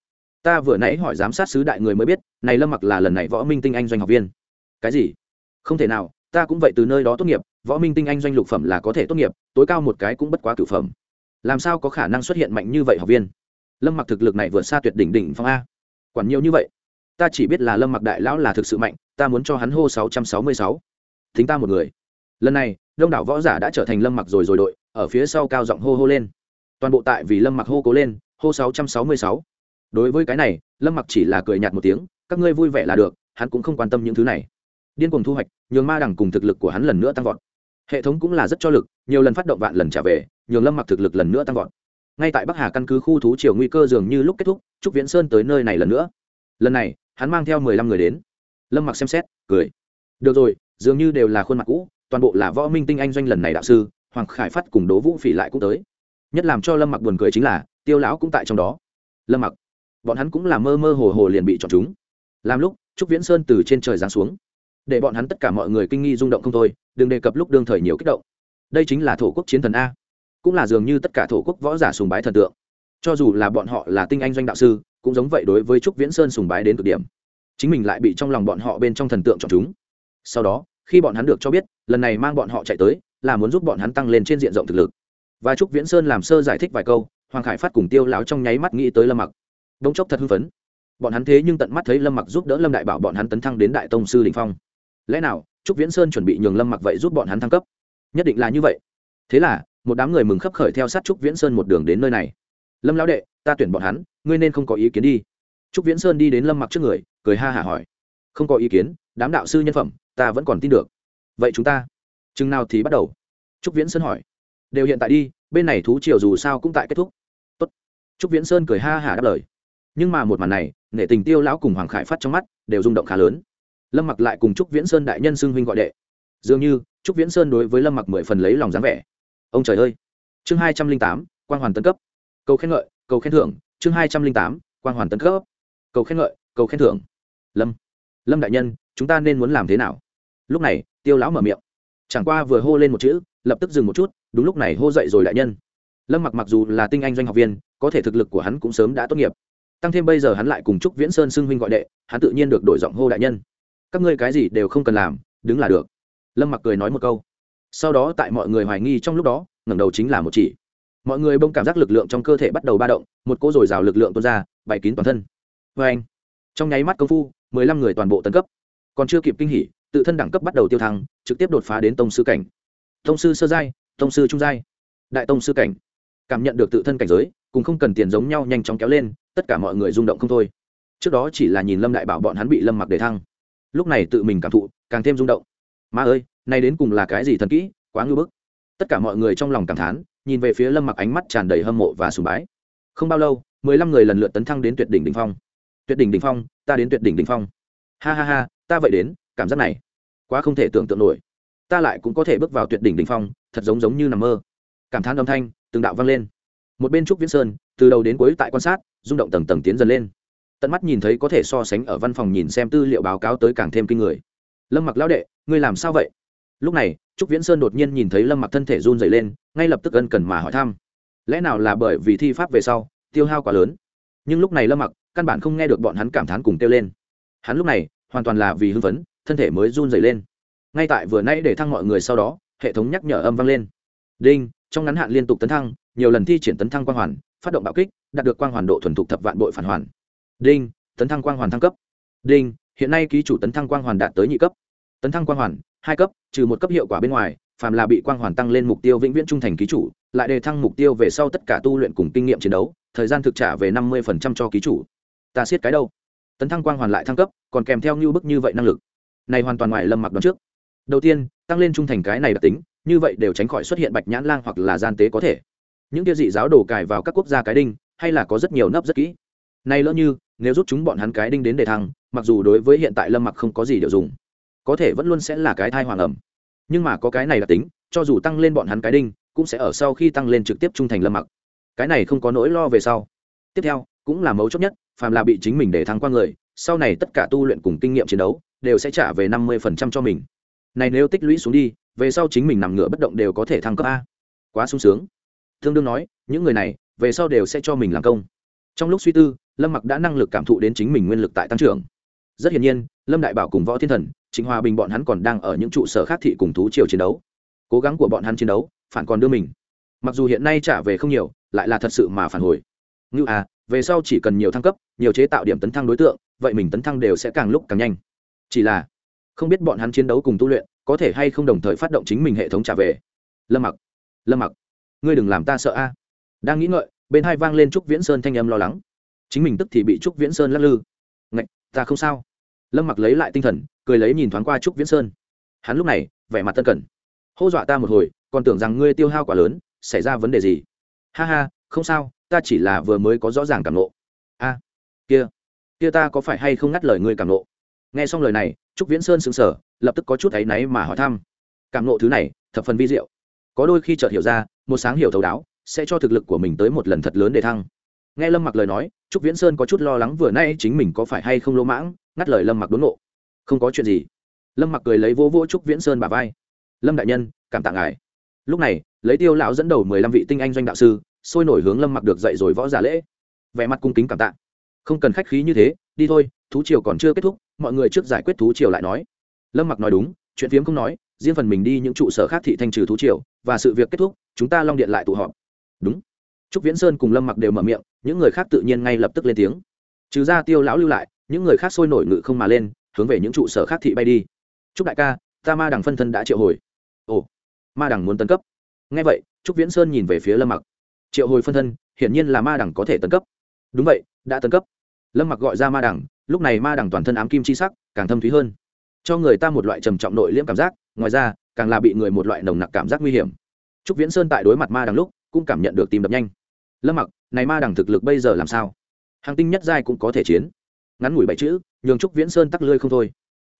Ta vừa nãy hỏi giám sát sứ đại người mới biết, này lâm mặc là lần này võ minh tinh anh doanh học viên. Cái gì? Không thể nào ta cũng vậy từ nơi đó tốt nghiệp, võ minh tinh anh doanh lục phẩm là có thể tốt nghiệp, tối cao một cái cũng bất quá cửu phẩm. Làm sao có khả năng xuất hiện mạnh như vậy học viên? Lâm mặc thực lực này vượt xa tuyệt đỉnh đỉnh phong a. Quản nhiều như vậy, ta chỉ biết là lâm mặc đại lão là thực sự mạnh, ta muốn cho hắn hô sáu trăm sáu mươi sáu. Thính ta một người. Lần này, đông đảo võ giả đã trở thành lâm mặc rồi rồi đội, ở phía sau cao giọng hô hô lên. Toàn bộ tại vì lâm mặc hô cố lên, hô sáu trăm sáu mươi sáu. Đối với cái này, lâm mặc chỉ là cười nhạt một tiếng, các ngươi vui vẻ là được, hắn cũng không quan tâm những thứ này điên cuồng thu hoạch, nhường ma đẳng cùng thực lực của hắn lần nữa tăng vọt. Hệ thống cũng là rất cho lực, nhiều lần phát động vạn lần trả về, nhường lâm mặc thực lực lần nữa tăng vọt. Ngay tại bắc hà căn cứ khu thú triều nguy cơ dường như lúc kết thúc, trúc viễn sơn tới nơi này lần nữa. Lần này, hắn mang theo mười lăm người đến. Lâm mặc xem xét, cười. Được rồi, dường như đều là khuôn mặt cũ, toàn bộ là võ minh tinh anh doanh lần này đạo sư, hoàng khải phát cùng đố vũ phỉ lại cũng tới. Nhất làm cho lâm mặc buồn cười chính là, tiêu lão cũng tại trong đó. Lâm mặc, bọn hắn cũng là mơ mơ hồ hồ liền bị chọn chúng. Làm lúc, trúc viễn sơn từ trên trời giáng xuống để bọn hắn tất cả mọi người kinh nghi rung động không thôi, đừng đề cập lúc đương thời nhiều kích động. Đây chính là thổ quốc chiến thần a, cũng là dường như tất cả thổ quốc võ giả sùng bái thần tượng. Cho dù là bọn họ là tinh anh doanh đạo sư, cũng giống vậy đối với trúc viễn sơn sùng bái đến cực điểm. Chính mình lại bị trong lòng bọn họ bên trong thần tượng chọn chúng. Sau đó, khi bọn hắn được cho biết, lần này mang bọn họ chạy tới, là muốn giúp bọn hắn tăng lên trên diện rộng thực lực. Và trúc viễn sơn làm sơ giải thích vài câu, hoàng khải phát cùng tiêu láo trong nháy mắt nghĩ tới lâm mặc. Đống chốc thật hưng phấn. Bọn hắn thế nhưng tận mắt thấy lâm mặc giúp đỡ lâm đại bảo bọn hắn tấn thăng đến đại tông sư đình phong lẽ nào trúc viễn sơn chuẩn bị nhường lâm mặc vậy giúp bọn hắn thăng cấp nhất định là như vậy thế là một đám người mừng khấp khởi theo sát trúc viễn sơn một đường đến nơi này lâm lão đệ ta tuyển bọn hắn ngươi nên không có ý kiến đi trúc viễn sơn đi đến lâm mặc trước người cười ha hả hỏi không có ý kiến đám đạo sư nhân phẩm ta vẫn còn tin được vậy chúng ta chừng nào thì bắt đầu trúc viễn sơn hỏi đều hiện tại đi bên này thú triều dù sao cũng tại kết thúc Tốt. trúc viễn sơn cười ha hả đáp lời nhưng mà một màn này nể tình tiêu lão cùng hoàng khải phát trong mắt đều rung động khá lớn lâm mặc lại cùng trúc viễn sơn đại nhân xưng huynh gọi đệ. Dường như, trúc viễn sơn đối với lâm mặc mười phần lấy lòng dáng vẻ. Ông trời ơi! Chương hai trăm linh tám quan hoàn tân cấp. Cầu khen ngợi, cầu khen thưởng. Chương hai trăm linh tám quan hoàn tân cấp. Cầu khen ngợi, cầu khen thưởng. Lâm lâm đại nhân, chúng ta nên muốn làm thế nào? Lúc này, tiêu lão mở miệng. Chẳng qua vừa hô lên một chữ, lập tức dừng một chút, đúng lúc này hô dậy rồi đại nhân. Lâm mặc mặc dù là tinh anh doanh học viên, có thể thực lực của hắn cũng sớm đã tốt nghiệp. Tăng thêm bây giờ hắn lại cùng chúc viễn sơn xưng huynh gọi đệ, hắn tự nhiên được đổi giọng hô đại nhân các ngươi cái gì đều không cần làm, đứng là được. Lâm mặc cười nói một câu. Sau đó tại mọi người hoài nghi trong lúc đó, ngẩng đầu chính là một chỉ. Mọi người bông cảm giác lực lượng trong cơ thể bắt đầu ba động, một cô dồi dào lực lượng tuôn ra, bày kín toàn thân. Vê anh, trong nháy mắt công phu, mười lăm người toàn bộ tấn cấp. Còn chưa kịp kinh hỉ, tự thân đẳng cấp bắt đầu tiêu thăng, trực tiếp đột phá đến tông sư cảnh. Tông sư sơ giai, tông sư trung giai. Đại tông sư cảnh. Cảm nhận được tự thân cảnh giới, cùng không cần tiền giống nhau nhanh chóng kéo lên, tất cả mọi người rung động không thôi. Trước đó chỉ là nhìn lâm đại bảo bọn hắn bị lâm mặc để thăng lúc này tự mình cảm thụ, càng thêm rung động. Ma ơi, nay đến cùng là cái gì thần kỹ, quá ngưỡng bức. Tất cả mọi người trong lòng cảm thán, nhìn về phía lâm mặc ánh mắt tràn đầy hâm mộ và sùng bái. Không bao lâu, mười lăm người lần lượt tấn thăng đến tuyệt đỉnh đ ỉ n h phong. Tuyệt đỉnh đ ỉ n h phong, ta đến tuyệt đỉnh đ ỉ n h phong. Ha ha ha, ta vậy đến, cảm giác này quá không thể tưởng tượng nổi. Ta lại cũng có thể bước vào tuyệt đỉnh đ ỉ n h phong, thật giống giống như nằm mơ. Cảm thán âm thanh, từng đạo vang lên. Một bên trúc viễn sơn, từ đầu đến cuối tại quan sát, rung động tầng tầng tiến dần lên tận mắt nhìn thấy có thể so sánh ở văn phòng nhìn xem tư liệu báo cáo tới càng thêm kinh người. Lâm mặc lão đệ, ngươi làm sao vậy? Lúc này, trúc viễn sơn đột nhiên nhìn thấy lâm mặc thân thể run dày lên, ngay lập tức ân cần mà hỏi thăm. Lẽ nào là bởi vì thi pháp về sau, tiêu hao quá lớn? Nhưng lúc này lâm mặc, căn bản không nghe được bọn hắn cảm thán cùng kêu lên. Hắn lúc này, hoàn toàn là vì hưng phấn, thân thể mới run dày lên. Ngay tại vừa nãy để thăng mọi người sau đó, hệ thống nhắc nhở âm vang lên. Đinh, trong ngắn hạn liên tục tấn thăng, nhiều lần thi triển tấn thăng quang hoàn, phát động bạo kích, đạt được quang hoàn độ thuần thục thập vạn bội phản hoàn đinh, tấn thăng quang hoàn thăng cấp. Đinh, hiện nay ký chủ tấn thăng quang hoàn đạt tới nhị cấp. Tấn thăng quang hoàn, hai cấp, trừ một cấp hiệu quả bên ngoài, phàm là bị quang hoàn tăng lên mục tiêu vĩnh viễn trung thành ký chủ, lại đề thăng mục tiêu về sau tất cả tu luyện cùng kinh nghiệm chiến đấu, thời gian thực trả về năm mươi cho ký chủ. Ta siết cái đâu? Tấn thăng quang hoàn lại thăng cấp, còn kèm theo như bức như vậy năng lực. Này hoàn toàn ngoài lâm mặc đón trước. Đầu tiên, tăng lên trung thành cái này đặc tính, như vậy đều tránh khỏi xuất hiện bạch nhãn lang hoặc là gian tế có thể. Những kia dị giáo đổ cài vào các quốc gia cái đinh, hay là có rất nhiều nấp rất kỹ nay lỡ như, nếu rút chúng bọn hắn cái đinh đến để thăng, mặc dù đối với hiện tại lâm mặc không có gì điều dùng, có thể vẫn luôn sẽ là cái thai hoàng ẩm. Nhưng mà có cái này là tính, cho dù tăng lên bọn hắn cái đinh, cũng sẽ ở sau khi tăng lên trực tiếp trung thành lâm mặc. Cái này không có nỗi lo về sau. Tiếp theo, cũng là mấu chốt nhất, phàm là bị chính mình để thắng qua người, sau này tất cả tu luyện cùng kinh nghiệm chiến đấu, đều sẽ trả về năm mươi phần trăm cho mình. Này nếu tích lũy xuống đi, về sau chính mình nằm ngửa bất động đều có thể thăng cấp a. Quá sung sướng. Thương đương nói, những người này, về sau đều sẽ cho mình làm công trong lúc suy tư, lâm mặc đã năng lực cảm thụ đến chính mình nguyên lực tại tăng trưởng. Rất hiển nhiên, lâm đại bảo cùng võ thiên thần chính hòa bình bọn hắn còn đang ở những trụ sở khác thị cùng thú triều chiến đấu. Cố gắng của bọn hắn chiến đấu, phản còn đưa mình. Mặc dù hiện nay trả về không nhiều, lại là thật sự mà phản hồi. Ngưu à về sau chỉ cần nhiều thăng cấp, nhiều chế tạo điểm tấn thăng đối tượng, vậy mình tấn thăng đều sẽ càng lúc càng nhanh. Chỉ là, không biết bọn hắn chiến đấu cùng tu luyện, có thể hay không đồng thời phát động chính mình hệ thống trả về. Lâm mặc lâm mặc, ngươi đừng làm ta sợ a. Đang nghĩ ngợi bên hai vang lên trúc viễn sơn thanh âm lo lắng. Chính mình tức thì bị trúc viễn sơn lắc lư. Ngạch, ta không sao. Lâm mặc lấy lại tinh thần, cười lấy nhìn thoáng qua trúc viễn sơn. Hắn lúc này, vẻ mặt tân cẩn. Hô dọa ta một hồi, còn tưởng rằng ngươi tiêu hao quá lớn, xảy ra vấn đề gì? Ha ha, không sao, ta chỉ là vừa mới có rõ ràng cảm nộ. A, kia kia ta có phải hay không ngắt lời ngươi cảm nộ? Nghe xong lời này, trúc viễn sơn sững sờ, lập tức có chút áy náy mà hỏi thăm. Cảm nộ thứ này, thập phần vi diệu. Có đôi khi chợt hiểu ra, một sáng hiểu thấu đáo sẽ cho thực lực của mình tới một lần thật lớn để thăng. Nghe lâm mặc lời nói, trúc viễn sơn có chút lo lắng vừa nay chính mình có phải hay không lỗ mãng, ngắt lời lâm mặc đốn nộ không có chuyện gì. Lâm mặc cười lấy vỗ vỗ trúc viễn sơn bà vai. Lâm đại nhân, cảm tạ ngài. Lúc này, lấy tiêu lão dẫn đầu mười lăm vị tinh anh doanh đạo sư, sôi nổi hướng lâm mặc được dậy rồi võ giả lễ. Vẻ mặt cung kính cảm tạ. Không cần khách khí như thế, đi thôi, thú triều còn chưa kết thúc, mọi người trước giải quyết thú triều lại nói. Lâm mặc nói đúng, chuyện phiếm không nói, riêng phần mình đi những trụ sở khác thị thanh trừ thú triều, và sự việc kết thúc, chúng ta long điện lại tụ họp đúng. Trúc viễn sơn cùng lâm mặc đều mở miệng, những người khác tự nhiên ngay lập tức lên tiếng. Trừ ra tiêu lão lưu lại, những người khác sôi nổi ngự không mà lên, hướng về những trụ sở khác thị bay đi. Trúc đại ca, ta ma đằng phân thân đã triệu hồi. Ồ, ma đằng muốn tấn cấp. Ngay vậy, trúc viễn sơn nhìn về phía lâm mặc. Triệu hồi phân thân, hiển nhiên là ma đằng có thể tấn cấp. Đúng vậy, đã tấn cấp. Lâm mặc gọi ra ma đằng, lúc này ma đằng toàn thân ám kim chi sắc, càng thâm thúy hơn. Cho người ta một loại trầm trọng nội liễm cảm giác, ngoài ra, càng là bị người một loại nồng nặc cảm giác nguy hiểm. Trúc viễn sơn tại đối mặt ma đằng lúc cũng cảm nhận được tim đập nhanh. Lâm mặc, này ma đằng thực lực bây giờ làm sao? Hàng tinh nhất giai cũng có thể chiến. Ngắn ngủi bảy chữ, nhường trúc viễn sơn tắc lươi không thôi.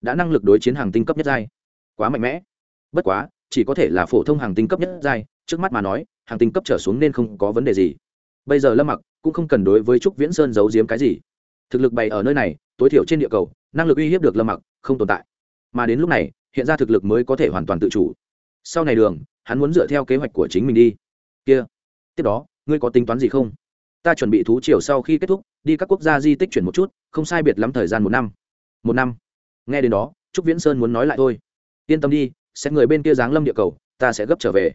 Đã năng lực đối chiến hàng tinh cấp nhất giai. Quá mạnh mẽ. Bất quá, chỉ có thể là phổ thông hàng tinh cấp nhất giai, trước mắt mà nói, hàng tinh cấp trở xuống nên không có vấn đề gì. Bây giờ lâm mặc cũng không cần đối với trúc viễn sơn giấu giếm cái gì. Thực lực bày ở nơi này, tối thiểu trên địa cầu, năng lực uy hiếp được lâm mặc không tồn tại. Mà đến lúc này, hiện ra thực lực mới có thể hoàn toàn tự chủ. Sau này đường, hắn muốn dựa theo kế hoạch của chính mình đi kia, tiếp đó, ngươi có tính toán gì không? Ta chuẩn bị thú chiều sau khi kết thúc, đi các quốc gia di tích chuyển một chút, không sai biệt lắm thời gian một năm. Một năm? Nghe đến đó, trúc viễn sơn muốn nói lại thôi. Yên tâm đi xét người bên kia giáng lâm địa cầu, ta sẽ gấp trở về.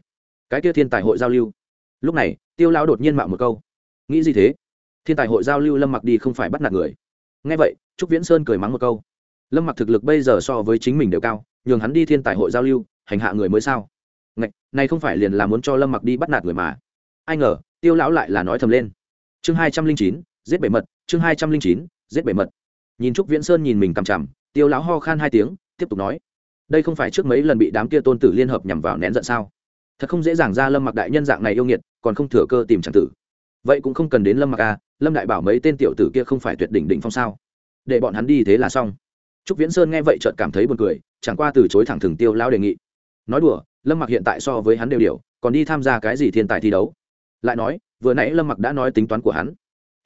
Cái kia thiên tài hội giao lưu. Lúc này, tiêu lão đột nhiên mạo một câu. Nghĩ gì thế? Thiên tài hội giao lưu lâm mặc đi không phải bắt nạt người. Nghe vậy, trúc viễn sơn cười mắng một câu. Lâm mặc thực lực bây giờ so với chính mình đều cao, nhường hắn đi thiên tài hội giao lưu, hành hạ người mới sao? Ngạch, này không phải liền là muốn cho lâm mặc đi bắt nạt người mà. Ai ngờ tiêu lão lại là nói thầm lên. Chương hai trăm linh chín giết bể mật chương hai trăm linh chín giết bể mật. Nhìn trúc viễn sơn nhìn mình cằm chằm tiêu lão ho khan hai tiếng tiếp tục nói. Đây không phải trước mấy lần bị đám kia tôn tử liên hợp nhằm vào nén giận sao? Thật không dễ dàng ra lâm mặc đại nhân dạng này yêu nghiệt còn không thừa cơ tìm c tử. Vậy cũng không cần đến lâm mặc a lâm đại bảo mấy tên tiểu tử kia không phải tuyệt đỉnh đỉnh phong sao? Để bọn hắn đi thế là xong. Trúc viễn sơn nghe vậy chợt cảm thấy buồn cười chẳng qua từ chối thẳng thừng tiêu lão đề nghị. Nói đùa lâm mặc hiện tại so với hắn đều điều, còn đi tham gia cái gì thiên tài thi đấu? Lại nói, vừa nãy lâm mặc đã nói tính toán của hắn.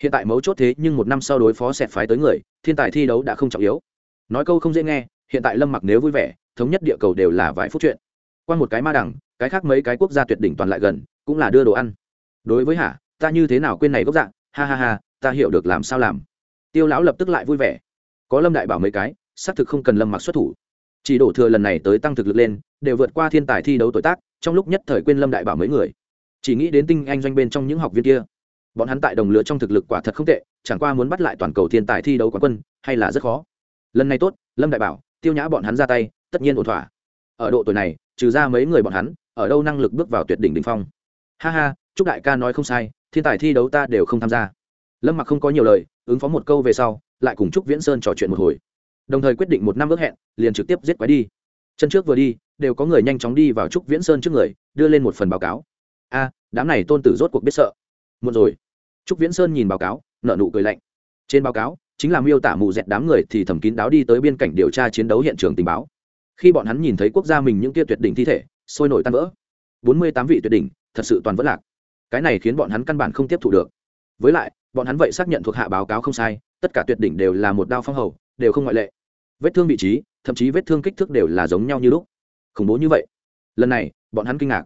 Hiện tại mấu chốt thế nhưng một năm sau đối phó xẹt phái tới người, thiên tài thi đấu đã không trọng yếu. Nói câu không dễ nghe, hiện tại lâm mặc nếu vui vẻ, thống nhất địa cầu đều là vài phút chuyện. Qua một cái ma đẳng cái khác mấy cái quốc gia tuyệt đỉnh toàn lại gần, cũng là đưa đồ ăn. Đối với hả ta như thế nào quên này gốc dạng ha ha ha, ta hiểu được làm sao làm. Tiêu lão lập tức lại vui vẻ. Có lâm đại bảo mấy cái, xác thực không cần lâm mặc xuất thủ chỉ đổ thừa lần này tới tăng thực lực lên, đều vượt qua thiên tài thi đấu tuổi tác, trong lúc nhất thời quên lâm đại bảo mấy người. Chỉ nghĩ đến tinh anh doanh bên trong những học viên kia. Bọn hắn tại đồng lứa trong thực lực quả thật không tệ, chẳng qua muốn bắt lại toàn cầu thiên tài thi đấu quán quân, hay là rất khó. Lần này tốt, lâm đại bảo, tiêu nhã bọn hắn ra tay, tất nhiên ổn thỏa. Ở độ tuổi này, trừ ra mấy người bọn hắn, ở đâu năng lực bước vào tuyệt đỉnh đ ỉ n h phong. Ha ha, chúc đại ca nói không sai, thiên tài thi đấu ta đều không tham gia. Lâm mặc không có nhiều lời, ứng phó một câu về sau, lại cùng chúc viễn sơn trò chuyện một hồi đồng thời quyết định một năm ước hẹn, liền trực tiếp giết quái đi. Chân trước vừa đi, đều có người nhanh chóng đi vào trúc viễn sơn trước người, đưa lên một phần báo cáo. A, đám này tôn tử rốt cuộc biết sợ. Một rồi. Trúc viễn sơn nhìn báo cáo nợ nụ cười lạnh. Trên báo cáo, chính là miêu tả mù dẹt đám người thì thẩm kín đáo đi tới biên cảnh điều tra chiến đấu hiện trường tình báo. Khi bọn hắn nhìn thấy quốc gia mình những kia tuyệt đỉnh thi thể, sôi nổi tan vỡ. Bốn mươi tám vị tuyệt đỉnh, thật sự toàn vỡ lạc. Cái này khiến bọn hắn căn bản không tiếp thu được. Với lại, bọn hắn vậy xác nhận thuộc hạ báo cáo không sai, tất cả tuyệt đỉnh đều là một đao phong hầu, đều không ngoại lệ vết thương vị trí, thậm chí vết thương kích thước đều là giống nhau như lúc. Khủng bố như vậy. Lần này, bọn hắn kinh ngạc.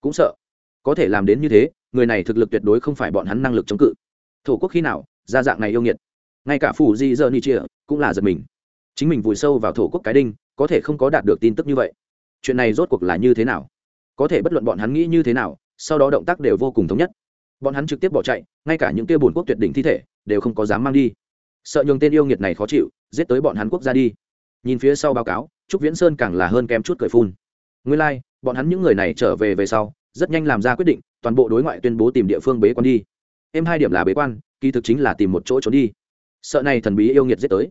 Cũng sợ. Có thể làm đến như thế, người này thực lực tuyệt đối không phải bọn hắn năng lực chống cự. Thổ quốc khi nào, ra dạng này yêu nghiệt. Ngay cả phủ di dơ ni chia cũng là giật mình. Chính mình vùi sâu vào thổ quốc cái đinh, có thể không có đạt được tin tức như vậy. Chuyện này rốt cuộc là như thế nào? Có thể bất luận bọn hắn nghĩ như thế nào, sau đó động tác đều vô cùng thống nhất. Bọn hắn trực tiếp bỏ chạy, ngay cả những kia bồn quốc tuyệt đỉnh thi thể, đều không có dám mang đi sợ nhường tên yêu nghiệt này khó chịu giết tới bọn hắn quốc gia đi. Nhìn phía sau báo cáo trúc viễn sơn càng là hơn kém chút cười phun. Nguyên lai、like, bọn hắn những người này trở về về sau rất nhanh làm ra quyết định toàn bộ đối ngoại tuyên bố tìm địa phương bế quan đi. Em hai điểm là bế quan kỳ thực chính là tìm một chỗ trốn đi. Sợ này thần bí yêu nghiệt giết tới.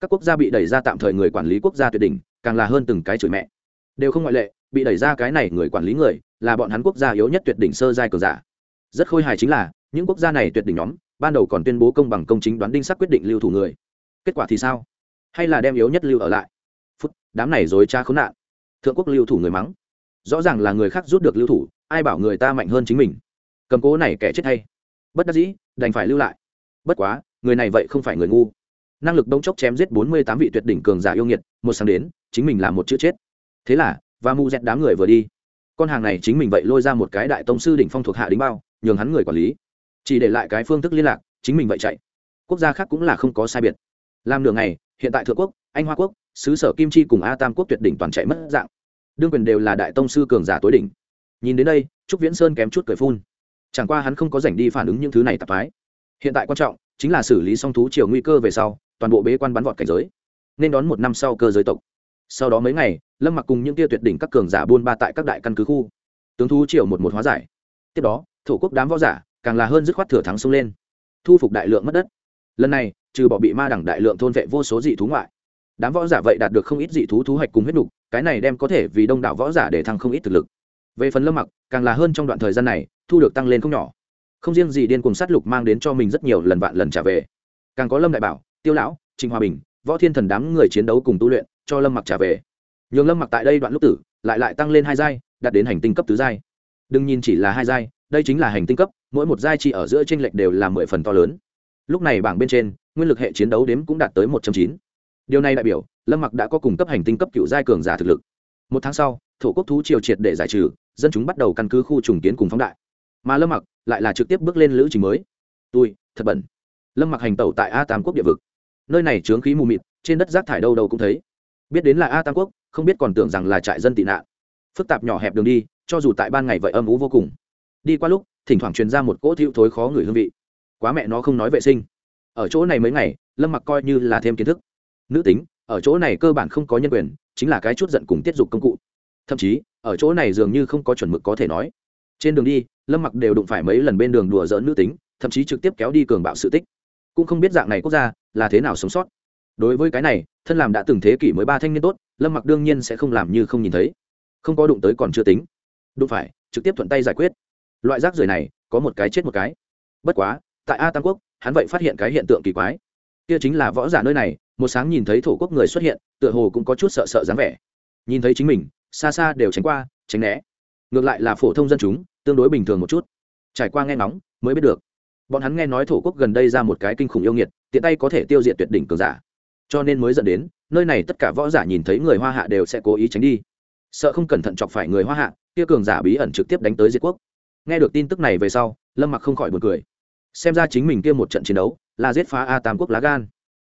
Các quốc gia bị đẩy ra tạm thời người quản lý quốc gia tuyệt đỉnh càng là hơn từng cái chửi mẹ. Đều không ngoại lệ bị đẩy ra cái này người quản lý người là bọn hắn quốc gia yếu nhất tuyệt đỉnh sơ giai cường giả. Rất khôi hài chính là những quốc gia này tuyệt đỉnh nhóm ban đầu còn tuyên bố công bằng công chính đoán đinh sắc quyết định lưu thủ người. Kết quả thì sao? Hay là đem yếu nhất lưu ở lại? Phút, đám này dối cha khốn nạn. Thượng quốc lưu thủ người mắng. Rõ ràng là người khác rút được lưu thủ, ai bảo người ta mạnh hơn chính mình? Cầm cố này kẻ chết hay? Bất đắc dĩ, đành phải lưu lại. Bất quá, người này vậy không phải người ngu. Năng lực đông chốc chém giết bốn mươi tám vị tuyệt đỉnh cường giả yêu nghiệt, một sáng đến, chính mình làm một chữ chết. Thế là, và mu dẹt đám người vừa đi. Con hàng này chính mình vậy lôi ra một cái đại tông sư đỉnh phong thuộc hạ đính bao, nhường hắn người quản lý chỉ để lại cái phương thức liên lạc, chính mình vậy chạy. Quốc gia khác cũng là không có sai biệt. Làm nửa ngày, hiện tại thượng quốc, anh hoa quốc, xứ sở kim chi cùng a tam quốc tuyệt đỉnh toàn chạy mất dạng. Đương quyền đều là đại tông sư cường giả tối đỉnh. Nhìn đến đây, trúc viễn sơn kém chút cười phun. Chẳng qua hắn không có dành đi phản ứng những thứ này tạp phái. Hiện tại quan trọng, chính là xử lý song thú chiều nguy cơ về sau, toàn bộ bế quan bắn vọt cảnh giới. Nên đón một năm sau cơ giới tộc. Sau đó mấy ngày, lâm mặc cùng những tia tuyệt đỉnh các cường giả buôn ba tại các đại căn cứ khu. Tướng thú triều một một hóa giải. Tiếp đó, thổ quốc đám võ giả càng là hơn dứt khoát thừa thắng xông lên. Thu phục đại lượng mất đất. Lần này, trừ bỏ bị ma đẳng đại lượng thôn vệ vô số dị thú ngoại, đám võ giả vậy đạt được không ít dị thú thú hạch cùng huyết đục cái này đem có thể vì đông đảo võ giả để thăng không ít thực lực. Về phần lâm mặc, càng là hơn trong đoạn thời gian này, thu được tăng lên không nhỏ. Không riêng gì điên cùng sát lục mang đến cho mình rất nhiều lần vạn lần trả về. Càng có lâm đại bảo, tiêu lão trịnh hòa bình, võ thiên thần đám người chiến đấu cùng tu luyện, cho lâm mặc trả về. Nhường lâm mặc tại đây đoạn lúc tử, lại lại tăng lên hai giai, đạt đến hành tinh cấp tứ giai. Đừng nhìn chỉ là hai giai đây chính là hành tinh cấp, mỗi một giai trị ở giữa tranh lệch đều là mười phần to lớn. Lúc này bảng bên trên, nguyên lực hệ chiến đấu đếm cũng đạt tới một chín. Điều này đại biểu, lâm mặc đã có cùng cấp hành tinh cấp cựu giai cường giả thực lực. Một tháng sau, thổ quốc thú triều triệt để giải trừ, dân chúng bắt đầu căn cứ khu trùng kiến cùng phóng đại. Mà lâm mặc lại là trực tiếp bước lên lữ trình mới. Tôi, thật bẩn. Lâm mặc hành tẩu tại a tam quốc địa vực. Nơi này chướng khí mù mịt, trên đất rác thải đâu đâu cũng thấy. Biết đến là a tam quốc, không biết còn tưởng rằng là trại dân tị nạn. Phức tạp nhỏ hẹp đường đi, cho dù tại ban ngày vậy âm ú vô cùng đi qua lúc, thỉnh thoảng truyền ra một cỗ thiêu thối khó ngửi hương vị. Quá mẹ nó không nói vệ sinh. Ở chỗ này mấy ngày, lâm mặc coi như là thêm kiến thức. Nữ tính, ở chỗ này cơ bản không có nhân quyền, chính là cái chút giận cùng tiết dục công cụ. Thậm chí, ở chỗ này dường như không có chuẩn mực có thể nói. Trên đường đi, lâm mặc đều đụng phải mấy lần bên đường đùa dỡn nữ tính, thậm chí trực tiếp kéo đi cường bạo sự tích. Cũng không biết dạng này quốc gia là thế nào sống sót. Đối với cái này, thân làm đã từng thế kỷ mới ba thanh niên tốt, lâm mặc đương nhiên sẽ không làm như không nhìn thấy. Không có đụng tới còn chưa tính. Đụng phải, trực tiếp thuận tay giải quyết loại rác rưởi này, có một cái chết một cái. Bất quá, tại a tam quốc, hắn vậy phát hiện cái hiện tượng kỳ quái. Kia chính là võ giả nơi này, một sáng nhìn thấy thổ quốc người xuất hiện, tựa hồ cũng có chút sợ sợ dáng vẻ. Nhìn thấy chính mình, xa xa đều tránh qua, tránh né. Ngược lại là phổ thông dân chúng, tương đối bình thường một chút. Trải qua nghe ngóng, mới biết được. Bọn hắn nghe nói thổ quốc gần đây ra một cái kinh khủng yêu nghiệt, tiện tay có thể tiêu diệt tuyệt đỉnh cường giả. Cho nên mới dẫn đến, nơi này tất cả võ giả nhìn thấy người hoa hạ đều sẽ cố ý tránh đi. Sợ không cẩn thận chọc phải người hoa hạ, kia cường giả bí ẩn trực tiếp đánh tới diệt quốc nghe được tin tức này về sau, lâm mặc không khỏi buồn cười. Xem ra chính mình kia một trận chiến đấu là giết phá a tam quốc lá gan.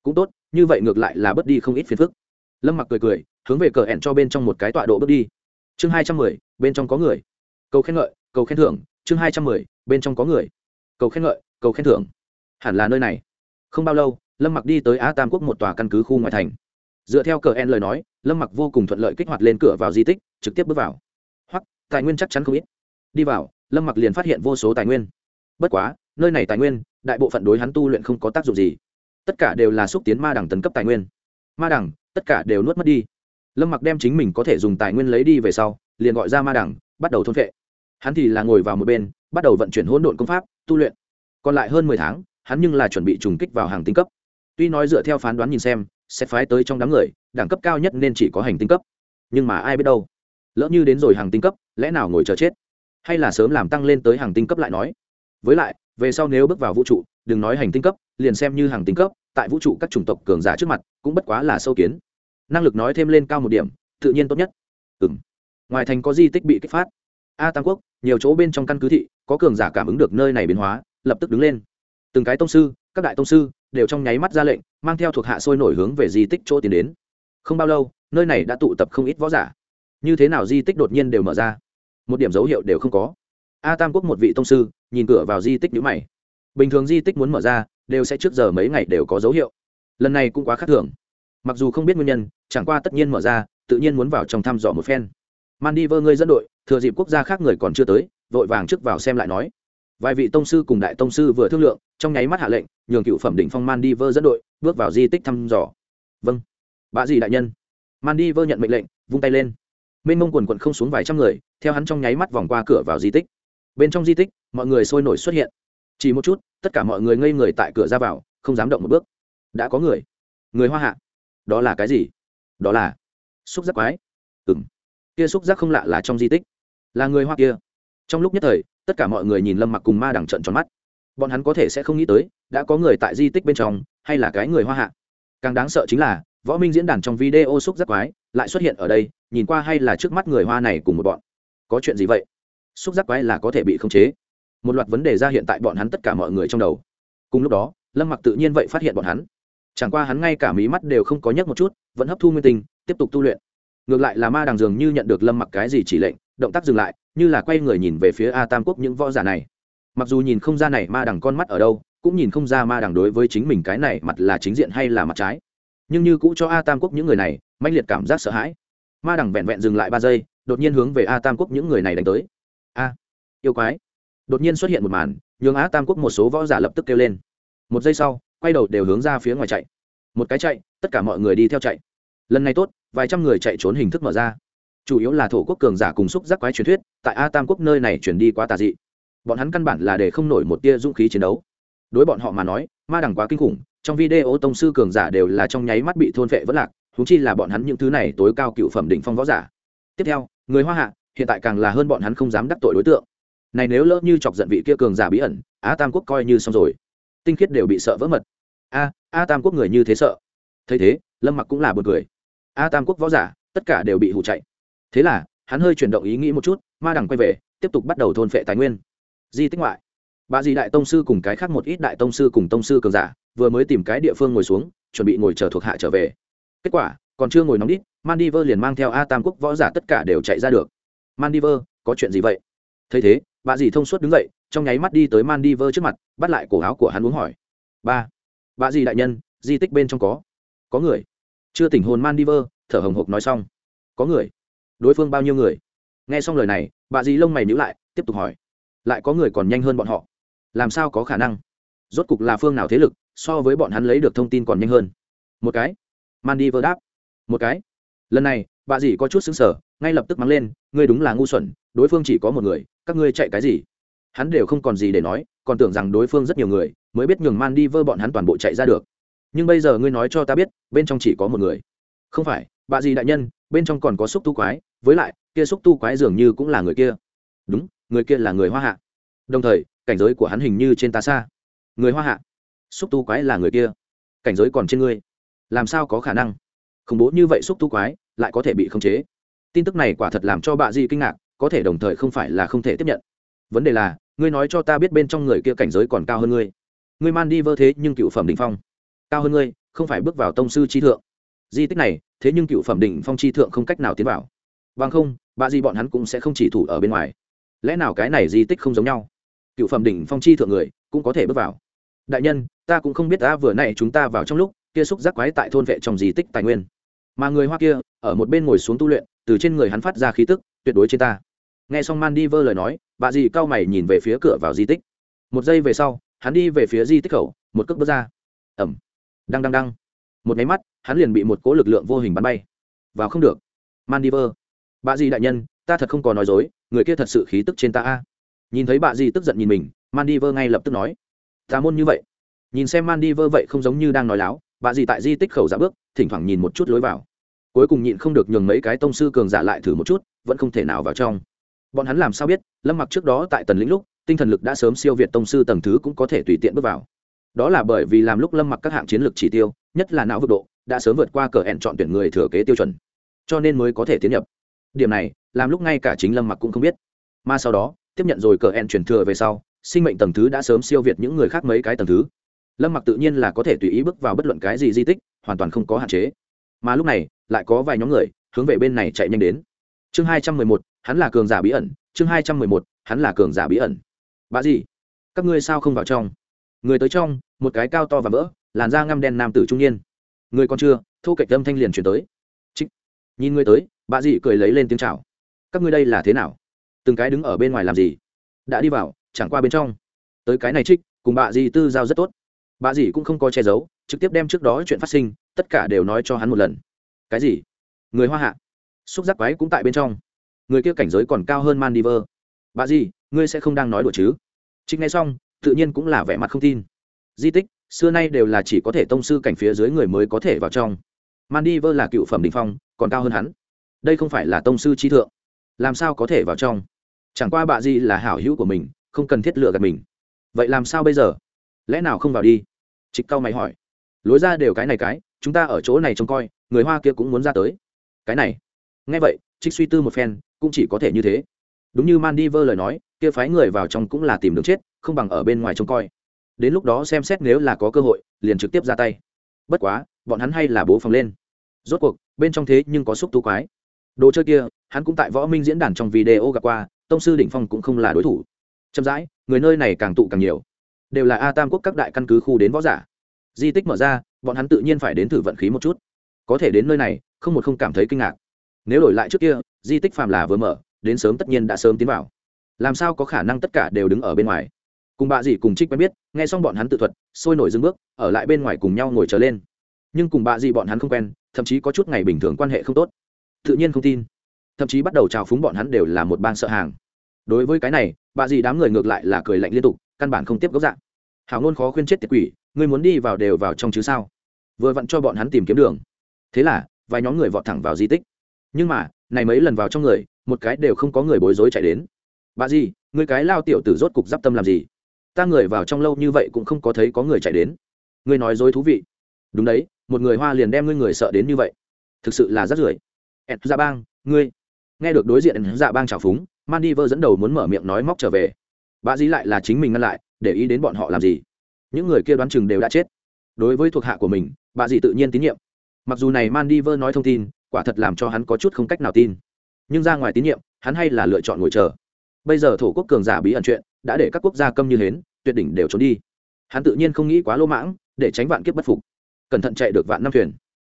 Cũng tốt, như vậy ngược lại là bớt đi không ít phiền phức. Lâm mặc cười cười, hướng về cờ ẻn cho bên trong một cái tọa độ bước đi. Chương hai trăm mười, bên trong có người. Cầu khen ngợi, cầu khen thưởng. Chương hai trăm mười, bên trong có người. Cầu khen ngợi, cầu khen thưởng. Hẳn là nơi này. Không bao lâu, lâm mặc đi tới a tam quốc một tòa căn cứ khu ngoại thành. Dựa theo cờ en lời nói, lâm mặc vô cùng thuận lợi kích hoạt lên cửa vào di tích, trực tiếp bước vào. Hoặc, tài nguyên chắc chắn không ít. Đi vào lâm mặc liền phát hiện vô số tài nguyên. Bất quá, nơi này tài nguyên, đại bộ phận đối hắn tu luyện không có tác dụng gì. Tất cả đều là xúc tiến ma đẳng tấn cấp tài nguyên. Ma đẳng, tất cả đều nuốt mất đi. Lâm mặc đem chính mình có thể dùng tài nguyên lấy đi về sau, liền gọi ra ma đẳng, bắt đầu thôn vệ hắn thì là ngồi vào một bên, bắt đầu vận chuyển hỗn độn công pháp, tu luyện. Còn lại hơn mười tháng, hắn nhưng là chuẩn bị trùng kích vào hàng tinh cấp. Tuy nói dựa theo phán đoán nhìn xem, sẽ phái tới trong đám người, đẳng cấp cao nhất nên chỉ có hành tinh cấp. Nhưng mà ai biết đâu? Lỡ như đến rồi hàng tinh cấp, lẽ nào ngồi chờ chết? Hay là sớm làm tăng lên tới hàng tinh cấp lại nói. Với lại, về sau nếu bước vào vũ trụ, đừng nói hành tinh cấp, liền xem như hàng tinh cấp, tại vũ trụ các chủng tộc cường giả trước mặt, cũng bất quá là sâu kiến. Năng lực nói thêm lên cao một điểm, tự nhiên tốt nhất. Ừ m ngoài thành có di tích bị kích phát. A tam quốc, nhiều chỗ bên trong căn cứ thị, có cường giả cảm ứng được nơi này biến hóa, lập tức đứng lên. Từng cái tông sư, các đại tông sư, đều trong nháy mắt ra lệnh, mang theo thuộc hạ sôi nổi hướng về di tích chỗ tiến đến. Không bao lâu, nơi này đã tụ tập không ít võ giả. Như thế nào di tích đột nhiên đều mở ra? Một điểm dấu hiệu đều không có. A tam quốc một vị tông sư, nhìn cửa vào di tích nhữ mày. Bình thường di tích muốn mở ra, đều sẽ trước giờ mấy ngày đều có dấu hiệu. Lần này cũng quá khác thường. Mặc dù không biết nguyên nhân, chẳng qua tất nhiên mở ra, tự nhiên muốn vào trong thăm dò một phen. Man đi vơ ngươi dẫn đội, thừa dịp quốc gia khác người còn chưa tới, vội vàng trước vào xem lại nói. Vài vị tông sư cùng đại tông sư vừa thương lượng, trong nháy mắt hạ lệnh, nhường cựu phẩm đỉnh phong man đi vơ dẫn đội, bước vào di tích thăm dò. Vâng. Bà dì đại nhân. Man đi vơ nhận mệnh lệnh, vung tay lên mênh mông quần quận không xuống vài trăm người, theo hắn trong nháy mắt vòng qua cửa vào di tích. Bên trong di tích, mọi người sôi nổi xuất hiện. Chỉ một chút, tất cả mọi người ngây người tại cửa ra vào, không dám động một bước. Đã có người. Người hoa hạ. Đó là cái gì? Đó là xúc giác quái. Ừ m kia xúc giác không lạ là trong di tích. Là người hoa kia. Trong lúc nhất thời, tất cả mọi người nhìn lâm mặc cùng ma đằng trận tròn mắt. Bọn hắn có thể sẽ không nghĩ tới, đã có người tại di tích bên trong, hay là cái người hoa hạ. Càng đáng sợ chính là võ minh diễn đàn trong video xúc giác quái lại xuất hiện ở đây, nhìn qua hay là trước mắt người hoa này cùng một bọn. Có chuyện gì vậy? Xúc giác quái là có thể bị khống chế. Một loạt vấn đề ra hiện tại bọn hắn tất cả mọi người trong đầu. Cùng lúc đó, lâm mặc tự nhiên vậy phát hiện bọn hắn. Chẳng qua hắn ngay cả mí mắt đều không có nhấc một chút, vẫn hấp thu nguyên tình tiếp tục tu luyện. Ngược lại là ma đằng dường như nhận được lâm mặc cái gì chỉ lệnh, động tác dừng lại, như là quay người nhìn về phía a tam quốc những võ giả này. Mặc dù nhìn không ra này ma đằng con mắt ở đâu, cũng nhìn không ra ma đằng đối với chính mình cái này mặt là chính diện hay là mặt trái nhưng như cũ cho a tam quốc những người này mãnh liệt cảm giác sợ hãi. Ma đằng vẹn vẹn dừng lại ba giây, đột nhiên hướng về a tam quốc những người này đánh tới. A, yêu quái. Đột nhiên xuất hiện một màn, nhường a tam quốc một số võ giả lập tức kêu lên. Một giây sau, quay đầu đều hướng ra phía ngoài chạy. Một cái chạy, tất cả mọi người đi theo chạy. Lần này tốt, vài trăm người chạy trốn hình thức mở ra. Chủ yếu là thổ quốc cường giả cùng xúc giác quái truyền thuyết, tại a tam quốc nơi này chuyển đi quá tà dị. Bọn hắn căn bản là để không nổi một tia dũng khí chiến đấu. Đối bọn họ mà nói, ma đằng quá kinh khủng trong video, tông sư cường giả đều là trong nháy mắt bị thôn vệ vất lạc thú chi là bọn hắn những thứ này tối cao cựu phẩm đỉnh phong võ giả. Tiếp theo, người hoa hạ, hiện tại càng là hơn bọn hắn không dám đắc tội đối tượng. Này nếu lỡ như chọc giận vị kia cường giả bí ẩn, á tam quốc coi như xong rồi. Tinh khiết đều bị sợ vỡ mật. A a tam quốc người như thế sợ. Thấy thế, lâm mặc cũng là buồn cười. a tam quốc võ giả, tất cả đều bị hụ chạy. Thế là, hắn hơi chuyển động ý nghĩ một chút, ma đằng quay về, tiếp tục bắt đầu thôn phệ tài nguyên. Di tích ngoại. Bà dì đại tông sư cùng cái khác một ít đại tông sư cùng tông sư cường giả vừa mới tìm cái địa phương ngồi xuống, chuẩn bị ngồi chờ thuộc hạ trở về. Kết quả, còn chưa ngồi nóng đít mandiver liền mang theo a tam quốc võ giả tất cả đều chạy ra được. Mandiver có chuyện gì vậy? Thấy thế, bà dì thông suốt đứng dậy, trong nháy mắt đi tới mandiver trước mặt, bắt lại cổ áo của hắn uống hỏi. Ba, bà dì đại nhân, di tích bên trong có. Có người. Chưa tỉnh hồn mandiver thở hồng hộc nói xong. Có người. Đối phương bao nhiêu người? Nghe xong lời này, bà dì lông mày nhữ lại, tiếp tục hỏi. Lại có người còn nhanh hơn bọn họ. Làm sao có khả năng? Rốt cục là phương nào thế lực, so với bọn hắn lấy được thông tin còn nhanh hơn. Một cái. Mandy vơ đáp. Một cái. Lần này, bà dì có chút xứng sở ngay lập tức mắng lên, ngươi đúng là ngu xuẩn, đối phương chỉ có một người, các ngươi chạy cái gì? Hắn đều không còn gì để nói, còn tưởng rằng đối phương rất nhiều người, mới biết nhường man đi vơ bọn hắn toàn bộ chạy ra được. Nhưng bây giờ ngươi nói cho ta biết, bên trong chỉ có một người. Không phải, bà dì đại nhân, bên trong còn có xúc tu quái, với lại, kia xúc tu quái dường như cũng là người kia. Đúng, người kia là người hoa hạ. Đồng thời, cảnh giới của hắn hình như trên ta xa người hoa hạ. Xúc tu quái là người kia. Cảnh giới còn trên ngươi. Làm sao có khả năng? Khủng bố như vậy xúc tu quái, lại có thể bị khống chế? Tin tức này quả thật làm cho bà di kinh ngạc, có thể đồng thời không phải là không thể tiếp nhận. Vấn đề là, ngươi nói cho ta biết bên trong người kia cảnh giới còn cao hơn ngươi. Ngươi man đi vơ thế nhưng cựu phẩm đ ỉ n h phong. Cao hơn ngươi, không phải bước vào tông sư chi thượng. Di tích này, thế nhưng cựu phẩm đỉnh phong chi thượng không cách nào tiến vào. Vâng không bà di bọn hắn cũng sẽ không chỉ thủ ở bên ngoài. Lẽ nào cái này di tích không giống nhau? Cựu phẩm đỉnh phong chi thượng người cũng có thể bước vào đại nhân, ta cũng không biết ta vừa n chúng ta vào trong lúc, kia xúc giác quái tại thôn vệ trong di tích tài nguyên. Mà người hoa kia, ở một bên ngồi xuống tu luyện, từ trên người hắn phát ra khí tức, tuyệt đối trên ta. Nghe xong man đi vơ lời nói, bà dì cao mày nhìn về phía cửa vào di tích. Một giây về sau, hắn đi về phía di tích khẩu, một cước bước ra. Ẩm. Đăng đăng đăng. Một máy mắt, hắn liền bị một cố lực lượng vô hình bắn bay. Vào không được. Man đi vơ. Bà dì đại nhân, ta thật không có nói dối, người kia thật sự khí tức trên ta a. Nhìn thấy bà dì tức giận nhìn mình man đi vơ ngay lập tức nói tà môn như vậy. Nhìn xem man đi vơ vậy không giống như đang nói láo, bà dì tại di tích khẩu giả bước, thỉnh thoảng nhìn một chút lối vào. Cuối cùng nhịn không được nhường mấy cái tông sư cường giả lại thử một chút, vẫn không thể nào vào trong. Bọn hắn làm sao biết, lâm mặc trước đó tại tần lĩnh lúc, tinh thần lực đã sớm siêu việt tông sư tầng thứ cũng có thể tùy tiện bước vào. Đó là bởi vì làm lúc lâm mặc các hạng chiến lược chỉ tiêu, nhất là não vực độ, đã sớm vượt qua cờ hẹn chọn tuyển người thừa kế tiêu chuẩn. Cho nên mới có thể tiến nhập. Điểm này, làm lúc ngay cả chính lâm mặc cũng không biết. Mà sau đó, tiếp nhận rồi cờ hẹn chuyển thừa về sau sinh mệnh tầng thứ đã sớm siêu việt những người khác mấy cái tầng thứ. Lâm mặc tự nhiên là có thể tùy ý bước vào bất luận cái gì di tích, hoàn toàn không có hạn chế. Mà lúc này, lại có vài nhóm người hướng về bên này chạy nhanh đến. Chương hai trăm mười một, hắn là cường giả bí ẩn. Chương hai trăm mười một, hắn là cường giả bí ẩn. Bà gì các ngươi sao không vào trong? Người tới trong, một cái cao to và vỡ làn da ngăm đen nam tử trung niên. Người còn chưa thu cạnh âm thanh liền chuyển tới. Trích. nhìn người tới, bà dị cười lấy lên tiếng chào. Các ngươi đây là thế nào? Từng cái đứng ở bên ngoài làm gì? Đã đi vào chẳng qua bên trong. Tới cái này trích, cùng bà dì tư giao rất tốt. Bà dì cũng không có che giấu, trực tiếp đem trước đó chuyện phát sinh, tất cả đều nói cho hắn một lần. Cái gì? Người hoa hạ. Xúc giác quái cũng tại bên trong. Người kia cảnh giới còn cao hơn mandiver bà dì ngươi sẽ không đang nói đùa chứ? Trích ngay xong, tự nhiên cũng là vẻ mặt không tin. Di tích, xưa nay đều là chỉ có thể tông sư cảnh phía dưới người mới có thể vào trong. Mandiver là cựu phẩm đình phong, còn cao hơn hắn. Đây không phải là tông sư trí thượng. Làm sao có thể vào trong? Chẳng qua bà di là hảo hữu của mình không cần thiết lựa gạt mình. Vậy làm sao bây giờ? Lẽ nào không vào đi? Trịch cao mày hỏi. Lối ra đều cái này cái, chúng ta ở chỗ này trông coi, người hoa kia cũng muốn ra tới. Cái này. Nghe vậy trích suy tư một phen, cũng chỉ có thể như thế. Đúng như man lời nói, kia phái người vào trong cũng là tìm đường chết, không bằng ở bên ngoài trông coi. Đến lúc đó xem xét nếu là có cơ hội, liền trực tiếp ra tay. Bất quá, bọn hắn hay là bố phòng lên. Rốt cuộc, bên trong thế nhưng có xúc tu quái. Đồ chơi kia, hắn cũng tại võ minh diễn đàn trong video gặp qua, tông sư đỉnh phong cũng không là đối thủ chậm rãi, người nơi này càng tụ càng nhiều. Đều là a tam quốc các đại căn cứ khu đến võ giả. Di tích mở ra, bọn hắn tự nhiên phải đến thử vận khí một chút. Có thể đến nơi này, không một không cảm thấy kinh ngạc. Nếu đổi lại trước kia, di tích phàm là vừa mở, đến sớm tất nhiên đã sớm tiến vào. Làm sao có khả năng tất cả đều đứng ở bên ngoài? Cùng bà dì cùng trích quen biết, nghe xong bọn hắn tự thuật, sôi nổi dưng bước, ở lại bên ngoài cùng nhau ngồi trở lên. Nhưng cùng bà dì bọn hắn không quen, thậm chí có chút ngày bình thường quan hệ không tốt. Tự nhiên không tin. Thậm chí bắt đầu trào phúng bọn hắn đều là một bang sợ hàng. Đối với cái này bà dì đám người ngược lại là cười lạnh liên tục căn bản không tiếp gốc dạng. Hảo ngôn khó khuyên chết tiệt quỷ người muốn đi vào đều vào trong chứ sao? Vừa vặn cho bọn hắn tìm kiếm đường. Thế là vài nhóm người vọt thẳng vào di tích. Nhưng mà này mấy lần vào trong người một cái đều không có người bối rối chạy đến. Bà dì, người cái lao tiểu tử rốt cục d i p tâm làm gì? Ta người vào trong lâu như vậy cũng không có thấy có người chạy đến. Ngươi nói dối thú vị. Đúng đấy một người hoa liền đem ngươi người sợ đến như vậy. Thực sự là rất rưởi. Ẹt ra bang ngươi. Nghe được đối diện ed dạ bang trào phúng mandiver dẫn đầu muốn mở miệng nói móc trở về. Bà dĩ lại là chính mình ngăn lại, để ý đến bọn họ làm gì. Những người kia đoán chừng đều đã chết. Đối với thuộc hạ của mình, bà dì tự nhiên tín nhiệm. Mặc dù này mandiver nói thông tin, quả thật làm cho hắn có chút không cách nào tin. Nhưng ra ngoài tín nhiệm, hắn hay là lựa chọn ngồi chờ. Bây giờ thổ quốc cường giả bí ẩn chuyện, đã để các quốc gia câm như hến, tuyệt đỉnh đều trốn đi. Hắn tự nhiên không nghĩ quá lỗ mãng, để tránh vạn kiếp bất phục. Cẩn thận chạy được vạn năm thuyền.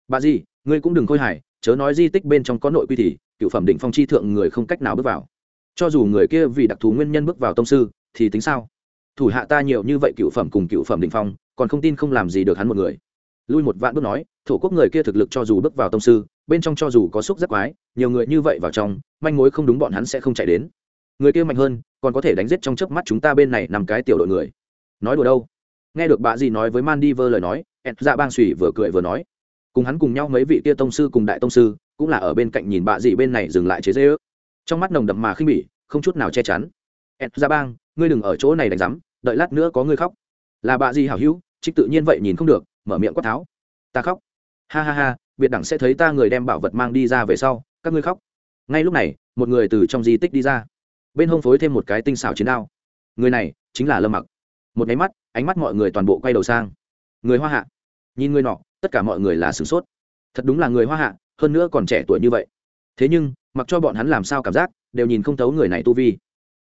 Bà gì ngươi cũng đừng khôi hài, chớ nói di tích bên trong có nội quy thì, cựu phẩm đỉnh phong chi thượng người không cách nào bước vào cho dù người kia vì đặc thù nguyên nhân bước vào tông sư, thì tính sao? Thủ hạ ta nhiều như vậy cựu phẩm cùng cựu phẩm đỉnh phong, còn không tin không làm gì được hắn một người. Lui một vạn bước nói, thổ quốc người kia thực lực cho dù bước vào tông sư, bên trong cho dù có xúc rất quái, nhiều người như vậy vào trong, manh mối không đúng bọn hắn sẽ không chạy đến. Người kia mạnh hơn, còn có thể đánh giết trong chớp mắt chúng ta bên này nằm cái tiểu đội người. Nói đùa đâu? Nghe được bà gì nói với mandiver lời nói ed dạ ra bang xùy vừa cười vừa nói. Cùng hắn cùng nhau mấy vị kia tông sư cùng đại tông sư, cũng là ở bên cạnh nhìn bà gì bên này dừng lại chế dễ ước trong mắt nồng đậm mà khinh bỉ, không chút nào che chắn. Ed dạ ra bang, ngươi đừng ở chỗ này đánh rắm đợi lát nữa có ngươi khóc. Là bà gì hảo hữu, trích tự nhiên vậy nhìn không được, mở miệng quát tháo. Ta khóc. Ha ha ha, biệt đẳng sẽ thấy ta người đem bảo vật mang đi ra về sau, các ngươi khóc. Ngay lúc này, một người từ trong di tích đi ra. Bên hông phối thêm một cái tinh xảo chiến đao. Người này chính là lâm mặc. Một máy mắt, ánh mắt mọi người toàn bộ quay đầu sang. Người hoa hạ. Nhìn người nọ, tất cả mọi người là sửng sốt. Thật đúng là người hoa hạ, hơn nữa còn trẻ tuổi như vậy thế nhưng, mặc cho bọn hắn làm sao cảm giác, đều nhìn không thấu người này tu vi.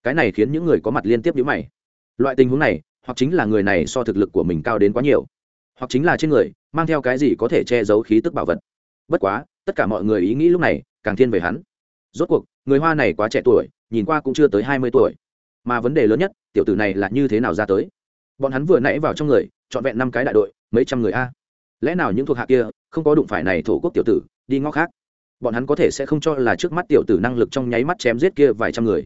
Cái này khiến những người có mặt liên tiếp nhíu mày. Loại tình huống này, hoặc chính là người này so thực lực của mình cao đến quá nhiều, hoặc chính là trên người, mang theo cái gì có thể che giấu khí tức bảo vật. Bất quá, tất cả mọi người ý nghĩ lúc này, càng thiên về hắn. Rốt cuộc, người hoa này quá trẻ tuổi, nhìn qua cũng chưa tới hai mươi tuổi. Mà vấn đề lớn nhất, tiểu tử này là như thế nào ra tới? Bọn hắn vừa nãy vào trong người, trọn vẹn năm cái đại đội, mấy trăm người a. Lẽ nào những thuộc hạ kia, không có đụng phải này thổ quốc tiểu tử, đi ngóc khác? Bọn hắn có thể sẽ không cho là trước mắt tiểu tử năng lực trong nháy mắt chém giết kia vài trăm người.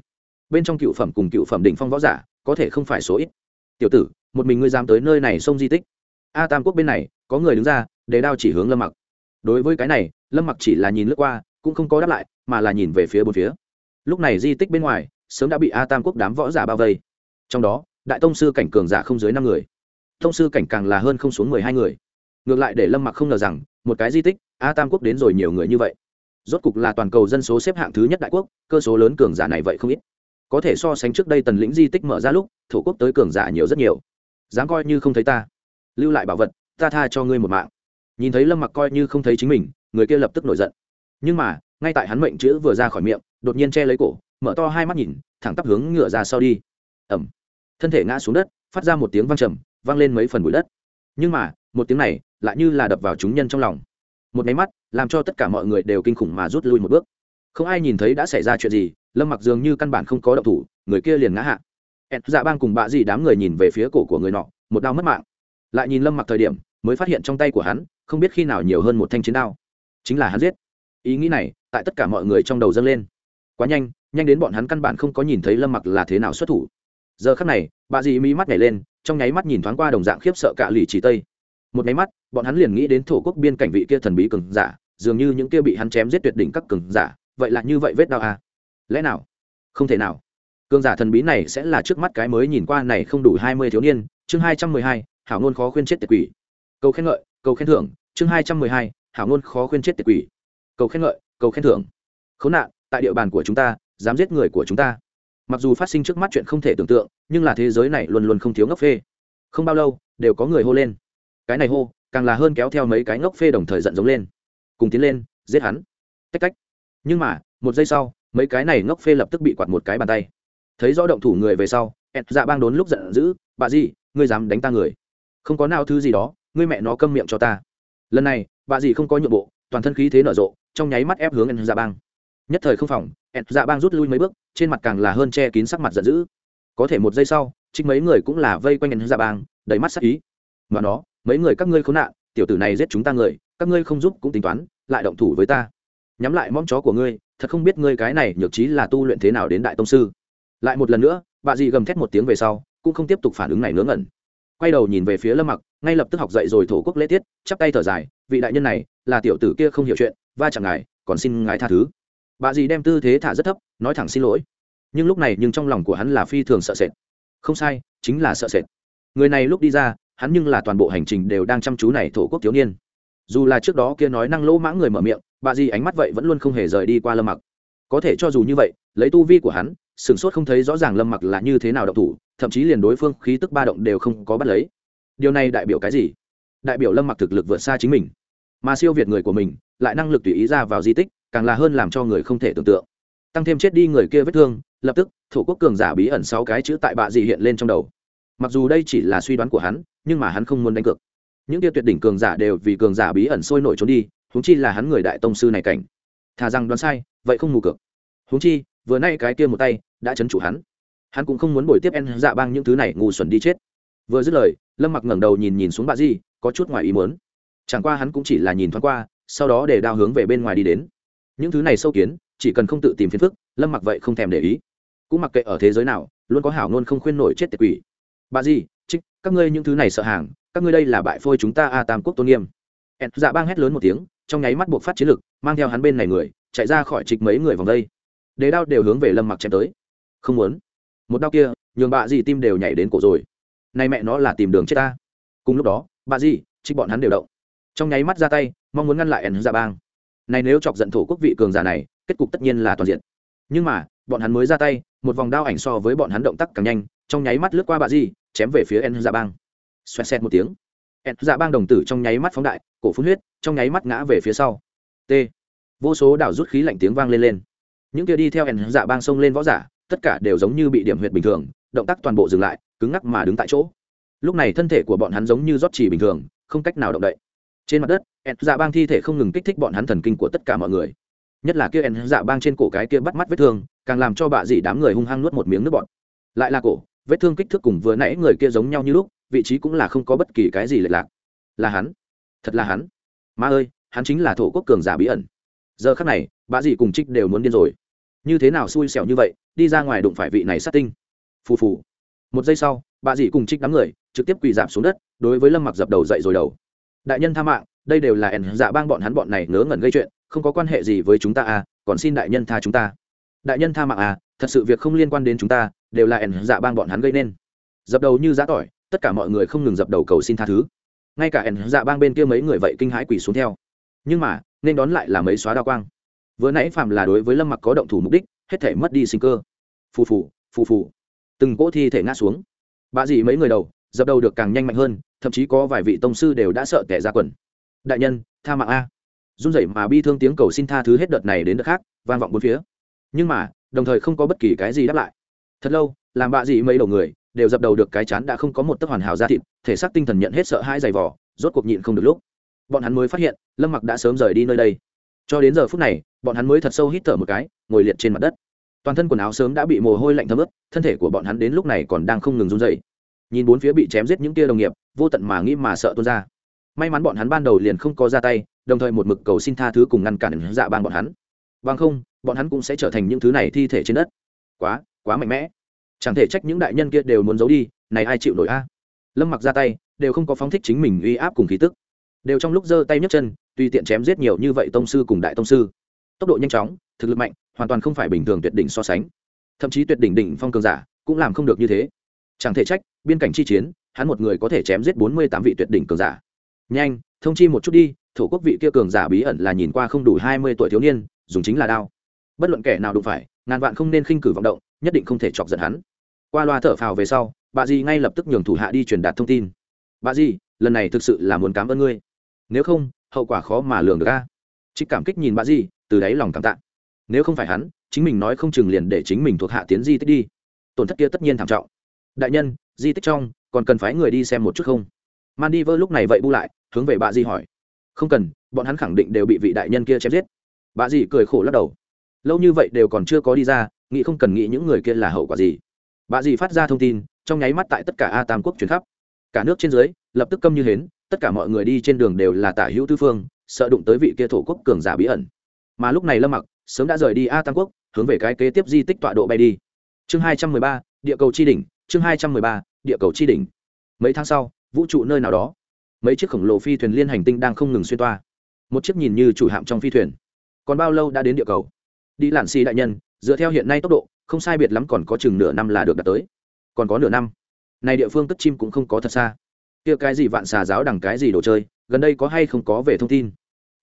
Bên trong cựu phẩm cùng cựu phẩm đỉnh phong võ giả, có thể không phải số ít. Tiểu tử, một mình ngươi dám tới nơi này sông di tích. A tam quốc bên này, có người đứng ra, để đao chỉ hướng lâm mặc. Đối với cái này, lâm mặc chỉ là nhìn lướt qua, cũng không có đáp lại, mà là nhìn về phía bốn phía. Lúc này di tích bên ngoài, sớm đã bị a tam quốc đám võ giả bao vây. Trong đó, đại tông sư cảnh cường giả không dưới năm người. Tông sư cảnh càng là hơn không xuống mười hai người. Ngược lại để lâm mặc không ngờ rằng, một cái di tích, a tam quốc đến rồi nhiều người như vậy rốt cục là toàn cầu dân số xếp hạng thứ nhất đại quốc, cơ số lớn cường giả này vậy không ít. Có thể so sánh trước đây tần lĩnh di tích mở ra lúc thủ quốc tới cường giả nhiều rất nhiều. Dám coi như không thấy ta. Lưu lại bảo vật, ta tha cho ngươi một mạng. Nhìn thấy lâm mặc coi như không thấy chính mình, người kia lập tức nổi giận. Nhưng mà, ngay tại hắn mệnh chữ vừa ra khỏi miệng, đột nhiên che lấy cổ, mở to hai mắt nhìn, thẳng tắp hướng ngựa ra sau đi. Ẩm thân thể ngã xuống đất, phát ra một tiếng vang trầm, vang lên mấy phần bụi đất. Nhưng mà, một tiếng này, lại như là đập vào chúng nhân trong lòng một máy mắt, làm cho tất cả mọi người đều kinh khủng mà rút lui một bước. Không ai nhìn thấy đã xảy ra chuyện gì, lâm mặc dường như căn bản không có động thủ, người kia liền ngã hạ. Ẹn dạ bang cùng bạ gì đám người nhìn về phía cổ của người nọ, một đau mất mạng. Lại nhìn lâm mặc thời điểm, mới phát hiện trong tay của hắn, không biết khi nào nhiều hơn một thanh chiến đao. Chính là hắn giết. Ý nghĩ này, tại tất cả mọi người trong đầu dâng lên. Quá nhanh nhanh đến bọn hắn căn bản không có nhìn thấy lâm mặc là thế nào xuất thủ. Giờ khắc này bà dì mỹ mắt nhảy lên, trong nháy mắt nhìn thoáng qua đồng dạng khiếp sợ cả lì chỉ tây. Một nháy mắt bọn hắn liền nghĩ đến thổ quốc biên cảnh vị kia thần bí cường giả, dường như những kia bị hắn chém giết tuyệt đỉnh các cường giả, vậy là như vậy vết đau à? lẽ nào? Không thể nào. Cường giả thần bí này sẽ là trước mắt cái mới nhìn qua này không đủ hai mươi thiếu niên, chương hai trăm mười hai, hảo ngôn khó khuyên chết tiệt quỷ. Câu khen ngợi câu khen thưởng, chương hai trăm mười hai, hảo ngôn khó khuyên chết tiệt quỷ. Câu khen ngợi câu khen thưởng. Khốn nạn, tại địa bàn của chúng ta, dám giết người của chúng ta. Mặc dù phát sinh trước mắt chuyện không thể tưởng tượng, nhưng là thế giới này luôn luôn không thiếu ngốc phê. Không bao lâu, đều có người hô lên. Cái này hô càng là hơn kéo theo mấy cái ngốc phê đồng thời giận giống lên. Cùng tiến lên, giết hắn. Tách cách nhưng mà, một giây sau, mấy cái này ngốc phê lập tức bị quạt một cái bàn tay. Thấy rõ động thủ người về sau, ẹt dạ bang đốn lúc giận dữ, bà gì, ngươi dám đánh ta người? Không có nào thứ gì đó, ngươi mẹ nó câm miệng cho ta. Lần này, bà dì không có nhượng bộ, toàn thân khí thế nở rộ, trong nháy mắt ép hướng ẹt dạ bang. Nhất thời không phòng, ẹt dạ bang rút lui mấy bước, trên mặt càng là hơn che kín sắc mặt giận dữ. Có thể một giây sau chính mấy người cũng là vây quanh ẹt dạ bang, đầy mắt sắc ý. Mà nó mấy người các ngươi khốn nạn, tiểu tử này giết chúng ta người, các ngươi không giúp cũng tính toán, lại động thủ với ta. Nhắm lại mong chó của ngươi, thật không biết ngươi cái này nhược trí là tu luyện thế nào đến đại tông sư. Lại một lần nữa, bà dì gầm thét một tiếng về sau, cũng không tiếp tục phản ứng này ngớ ngẩn. Quay đầu nhìn về phía lâm mặc, ngay lập tức học dậy rồi thổ quốc lễ tiết, chắp tay thở dài, vị đại nhân này, là tiểu tử kia không hiểu chuyện, va chẳng ngài, còn xin ngài tha thứ. Bà dì đem tư thế thả rất thấp, nói thẳng xin lỗi. Nhưng lúc này, nhưng trong lòng của hắn là phi thường sợ sệt. Không sai, chính là sợ sệt. Người này lúc đi ra hắn nhưng là toàn bộ hành trình đều đang chăm chú này thổ quốc thiếu niên. Dù là trước đó kia nói năng lỗ mãng người mở miệng, bà di ánh mắt vậy vẫn luôn không hề rời đi qua lâm mặc. Có thể cho dù như vậy, lấy tu vi của hắn, sửng sốt không thấy rõ ràng lâm mặc là như thế nào độc thủ, thậm chí liền đối phương khí tức ba động đều không có bắt lấy. Điều này đại biểu cái gì? Đại biểu lâm mặc thực lực vượt xa chính mình. Mà siêu việt người của mình, lại năng lực tùy ý ra vào di tích, càng là hơn làm cho người không thể tưởng tượng. Tăng thêm chết đi người kia vết thương, lập tức thủ quốc cường giả bí ẩn sáu cái chữ tại bạ dị hiện lên trong đầu mặc dù đây chỉ là suy đoán của hắn, nhưng mà hắn không muốn đánh cược. Những kia tuyệt đỉnh cường giả đều vì cường giả bí ẩn sôi nổi trốn đi, huống chi là hắn người đại tông sư này cảnh. Thà rằng đoán sai, vậy không mù cược. Huống chi, vừa nay cái kia một tay đã chấn chủ hắn. Hắn cũng không muốn bồi tiếp en dạ bang những thứ này ngu xuẩn đi chết. Vừa dứt lời, lâm mặc ngẩng đầu nhìn nhìn xuống bà di, có chút ngoài ý muốn. Chẳng qua hắn cũng chỉ là nhìn thoáng qua, sau đó để đao hướng về bên ngoài đi đến. Những thứ này sâu kiến, chỉ cần không tự tìm phiền phức, lâm mặc vậy không thèm để ý. Cũng mặc kệ ở thế giới nào, luôn có hảo ngôn không khuyên nổi chết tiệt quỷ bà gì, trích, các ngươi những thứ này sợ hàng, các ngươi đây là bại phôi chúng ta a tam quốc tôn nghiêm. Ẹn dạ bang hét lớn một tiếng, trong nháy mắt buộc phát chiến lực, mang theo hắn bên này người, chạy ra khỏi trịch mấy người vòng đây. Đế đao đều hướng về lâm mặc chém tới. Không muốn. Một đao kia, nhường bà gì tim đều nhảy đến cổ rồi. Nay mẹ nó là tìm đường chết ta. Cùng lúc đó, bà gì, trích bọn hắn đều động. Trong nháy mắt ra tay, mong muốn ngăn lại ẹn dạ bang. Này nếu chọc giận thổ quốc vị cường giả này, kết cục tất nhiên là toàn diện. Nhưng mà, bọn hắn mới ra tay, một vòng đao ảnh so với bọn hắn động tác càng nhanh trong nháy mắt lướt qua bà di, chém về phía en dạ bang. Xoẹt xẹt một tiếng. En dạ bang đồng tử trong nháy mắt phóng đại, cổ phun huyết, trong nháy mắt ngã về phía sau. T. Vô số đảo rút khí lạnh tiếng vang lên lên. Những kia đi theo en dạ bang xông lên võ giả, tất cả đều giống như bị điểm huyệt bình thường, động tác toàn bộ dừng lại, cứng ngắc mà đứng tại chỗ. Lúc này thân thể của bọn hắn giống như rót chỉ bình thường, không cách nào động đậy. Trên mặt đất, en dạ bang thi thể không ngừng kích thích bọn hắn thần kinh của tất cả mọi người. Nhất là kia en dạ bang trên cổ cái kia bắt mắt vết thương, càng làm cho bà dị đám người hung hăng nuốt một miếng nước bọt. Lại là cổ vết thương kích thước cùng vừa nãy người kia giống nhau như lúc, vị trí cũng là không có bất kỳ cái gì lệch lạc. Là hắn. Thật là hắn. Ma ơi, hắn chính là thổ quốc cường giả bí ẩn. Giờ khắc này bà dì cùng trích đều muốn điên rồi. Như thế nào xui xẻo như vậy, đi ra ngoài đụng phải vị này sát tinh. Phù phù. Một giây sau bà dì cùng trích đám người, trực tiếp quỳ giảm xuống đất, đối với lâm mặc dập đầu dậy rồi đầu. Đại nhân tha mạng, đây đều là ẻn dạ bang bọn hắn bọn này ngớ ngẩn gây chuyện, không có quan hệ gì với chúng ta à còn xin đại nhân tha chúng ta. Đại nhân tha mạng à thật sự việc không liên quan đến chúng ta đều là ẩn dạ bang bọn hắn gây nên. Dập đầu như giã tỏi, tất cả mọi người không ngừng dập đầu cầu xin tha thứ. Ngay cả ẩn dạ bang bên kia mấy người vậy kinh hãi quỳ xuống theo. Nhưng mà, nên đón lại là mấy xóa đa quang. Vừa nãy phạm là đối với lâm mặc có động thủ mục đích, hết thể mất đi sinh cơ. Phù phù phù phù. Từng cỗ thi thể ngã xuống. Bà dị mấy người đầu, dập đầu được càng nhanh mạnh hơn, thậm chí có vài vị tông sư đều đã sợ tẻ ra quần. Đại nhân, tha mạng a. Run rẩy mà bi thương tiếng cầu xin tha thứ hết đợt này đến đợt khác, vang vọng bốn phía. Nhưng mà, đồng thời không có bất kỳ cái gì đáp lại thật lâu, làm bạ dị mấy đầu người, đều dập đầu được cái chán đã không có một tấc hoàn hảo ra thịt, thể xác tinh thần nhận hết sợ hãi dày vỏ rốt cuộc nhịn không được lúc. Bọn hắn mới phát hiện, lâm mặc đã sớm rời đi nơi đây. Cho đến giờ phút này, bọn hắn mới thật sâu hít thở một cái, ngồi liệt trên mặt đất. Toàn thân quần áo sớm đã bị mồ hôi lạnh thấm ướt, thân thể của bọn hắn đến lúc này còn đang không ngừng run dày nhìn bốn phía bị chém giết những tia đồng nghiệp, vô tận mà nghĩ mà sợ tuôn ra. May mắn bọn hắn ban đầu liền không có ra tay, đồng thời một mực cầu xin tha thứ cùng ngăn cản dạ bang bọn hắn. Bằng không, bọn hắn cũng sẽ trở thành những thứ này thi thể trên đất. Quá quá mạnh mẽ. Chẳng thể trách những đại nhân kia đều muốn giấu đi, này ai chịu nổi a? Lâm mặc ra tay, đều không có phóng thích chính mình uy áp cùng khí tức. Đều trong lúc giơ tay nhấc chân, tùy tiện chém giết nhiều như vậy tông sư cùng đại tông sư. Tốc độ nhanh chóng, thực lực mạnh, hoàn toàn không phải bình thường tuyệt đỉnh so sánh. Thậm chí tuyệt đỉnh đỉnh phong cường giả, cũng làm không được như thế. Chẳng thể trách, biên cảnh chi chiến, hắn một người có thể chém giết bốn mươi tám vị tuyệt đỉnh cường giả. Nhanh, thông chi một chút đi, thổ quốc vị kia cường giả bí ẩn là nhìn qua không đủ hai mươi tuổi thiếu niên, dùng chính là đao. Bất luận kẻ nào đụng phải ngàn vạn không nên khinh cử vọng động, nhất định không thể chọc giận hắn. Qua loa thở phào về sau, bà di ngay lập tức nhường thủ hạ đi truyền đạt thông tin. Bà di lần này thực sự là muốn cảm ơn ngươi. Nếu không, hậu quả khó mà lường được ra. trích cảm kích nhìn bà di từ đáy lòng cảm tạ. Nếu không phải hắn, chính mình nói không chừng liền để chính mình thuộc hạ tiến di tích đi. Tổn thất kia tất nhiên thảm trọng. Đại nhân, di tích trong, còn cần phải người đi xem một chút không? Man đi vơ lúc này vậy bu lại, hướng về bà di hỏi. Không cần, bọn hắn khẳng định đều bị vị đại nhân kia chém giết. Bà di cười khổ lắc đầu lâu như vậy đều còn chưa có đi ra, nghĩ không cần nghĩ những người kia là hậu quả gì. Bà dì phát ra thông tin, trong nháy mắt tại tất cả a tam quốc chuyển khắp. Cả nước trên dưới, lập tức câm như hến, tất cả mọi người đi trên đường đều là tả hữu tư phương, sợ đụng tới vị kia thổ quốc cường giả bí ẩn. Mà lúc này lâm mặc, sớm đã rời đi a tam quốc, hướng về cái kế tiếp di tích tọa độ bay đi. Chương hai trăm mười ba, địa cầu chi đỉnh, chương hai trăm mười ba, địa cầu chi đỉnh. Mấy tháng sau, vũ trụ nơi nào đó, mấy chiếc khổng lồ phi thuyền liên hành tinh đang không ngừng xuyên toa. Một chiếc nhìn như chủ hạm trong phi thuyền. Còn bao lâu đã đến địa cầu? Đi lạn xì đại nhân, dựa theo hiện nay tốc độ, không sai biệt lắm còn có chừng nửa năm là được đạt tới. Còn có nửa năm. Này địa phương cất chim cũng không có thật xa. Kia cái gì vạn xà giáo đằng cái gì đồ chơi, gần đây có hay không có về thông tin?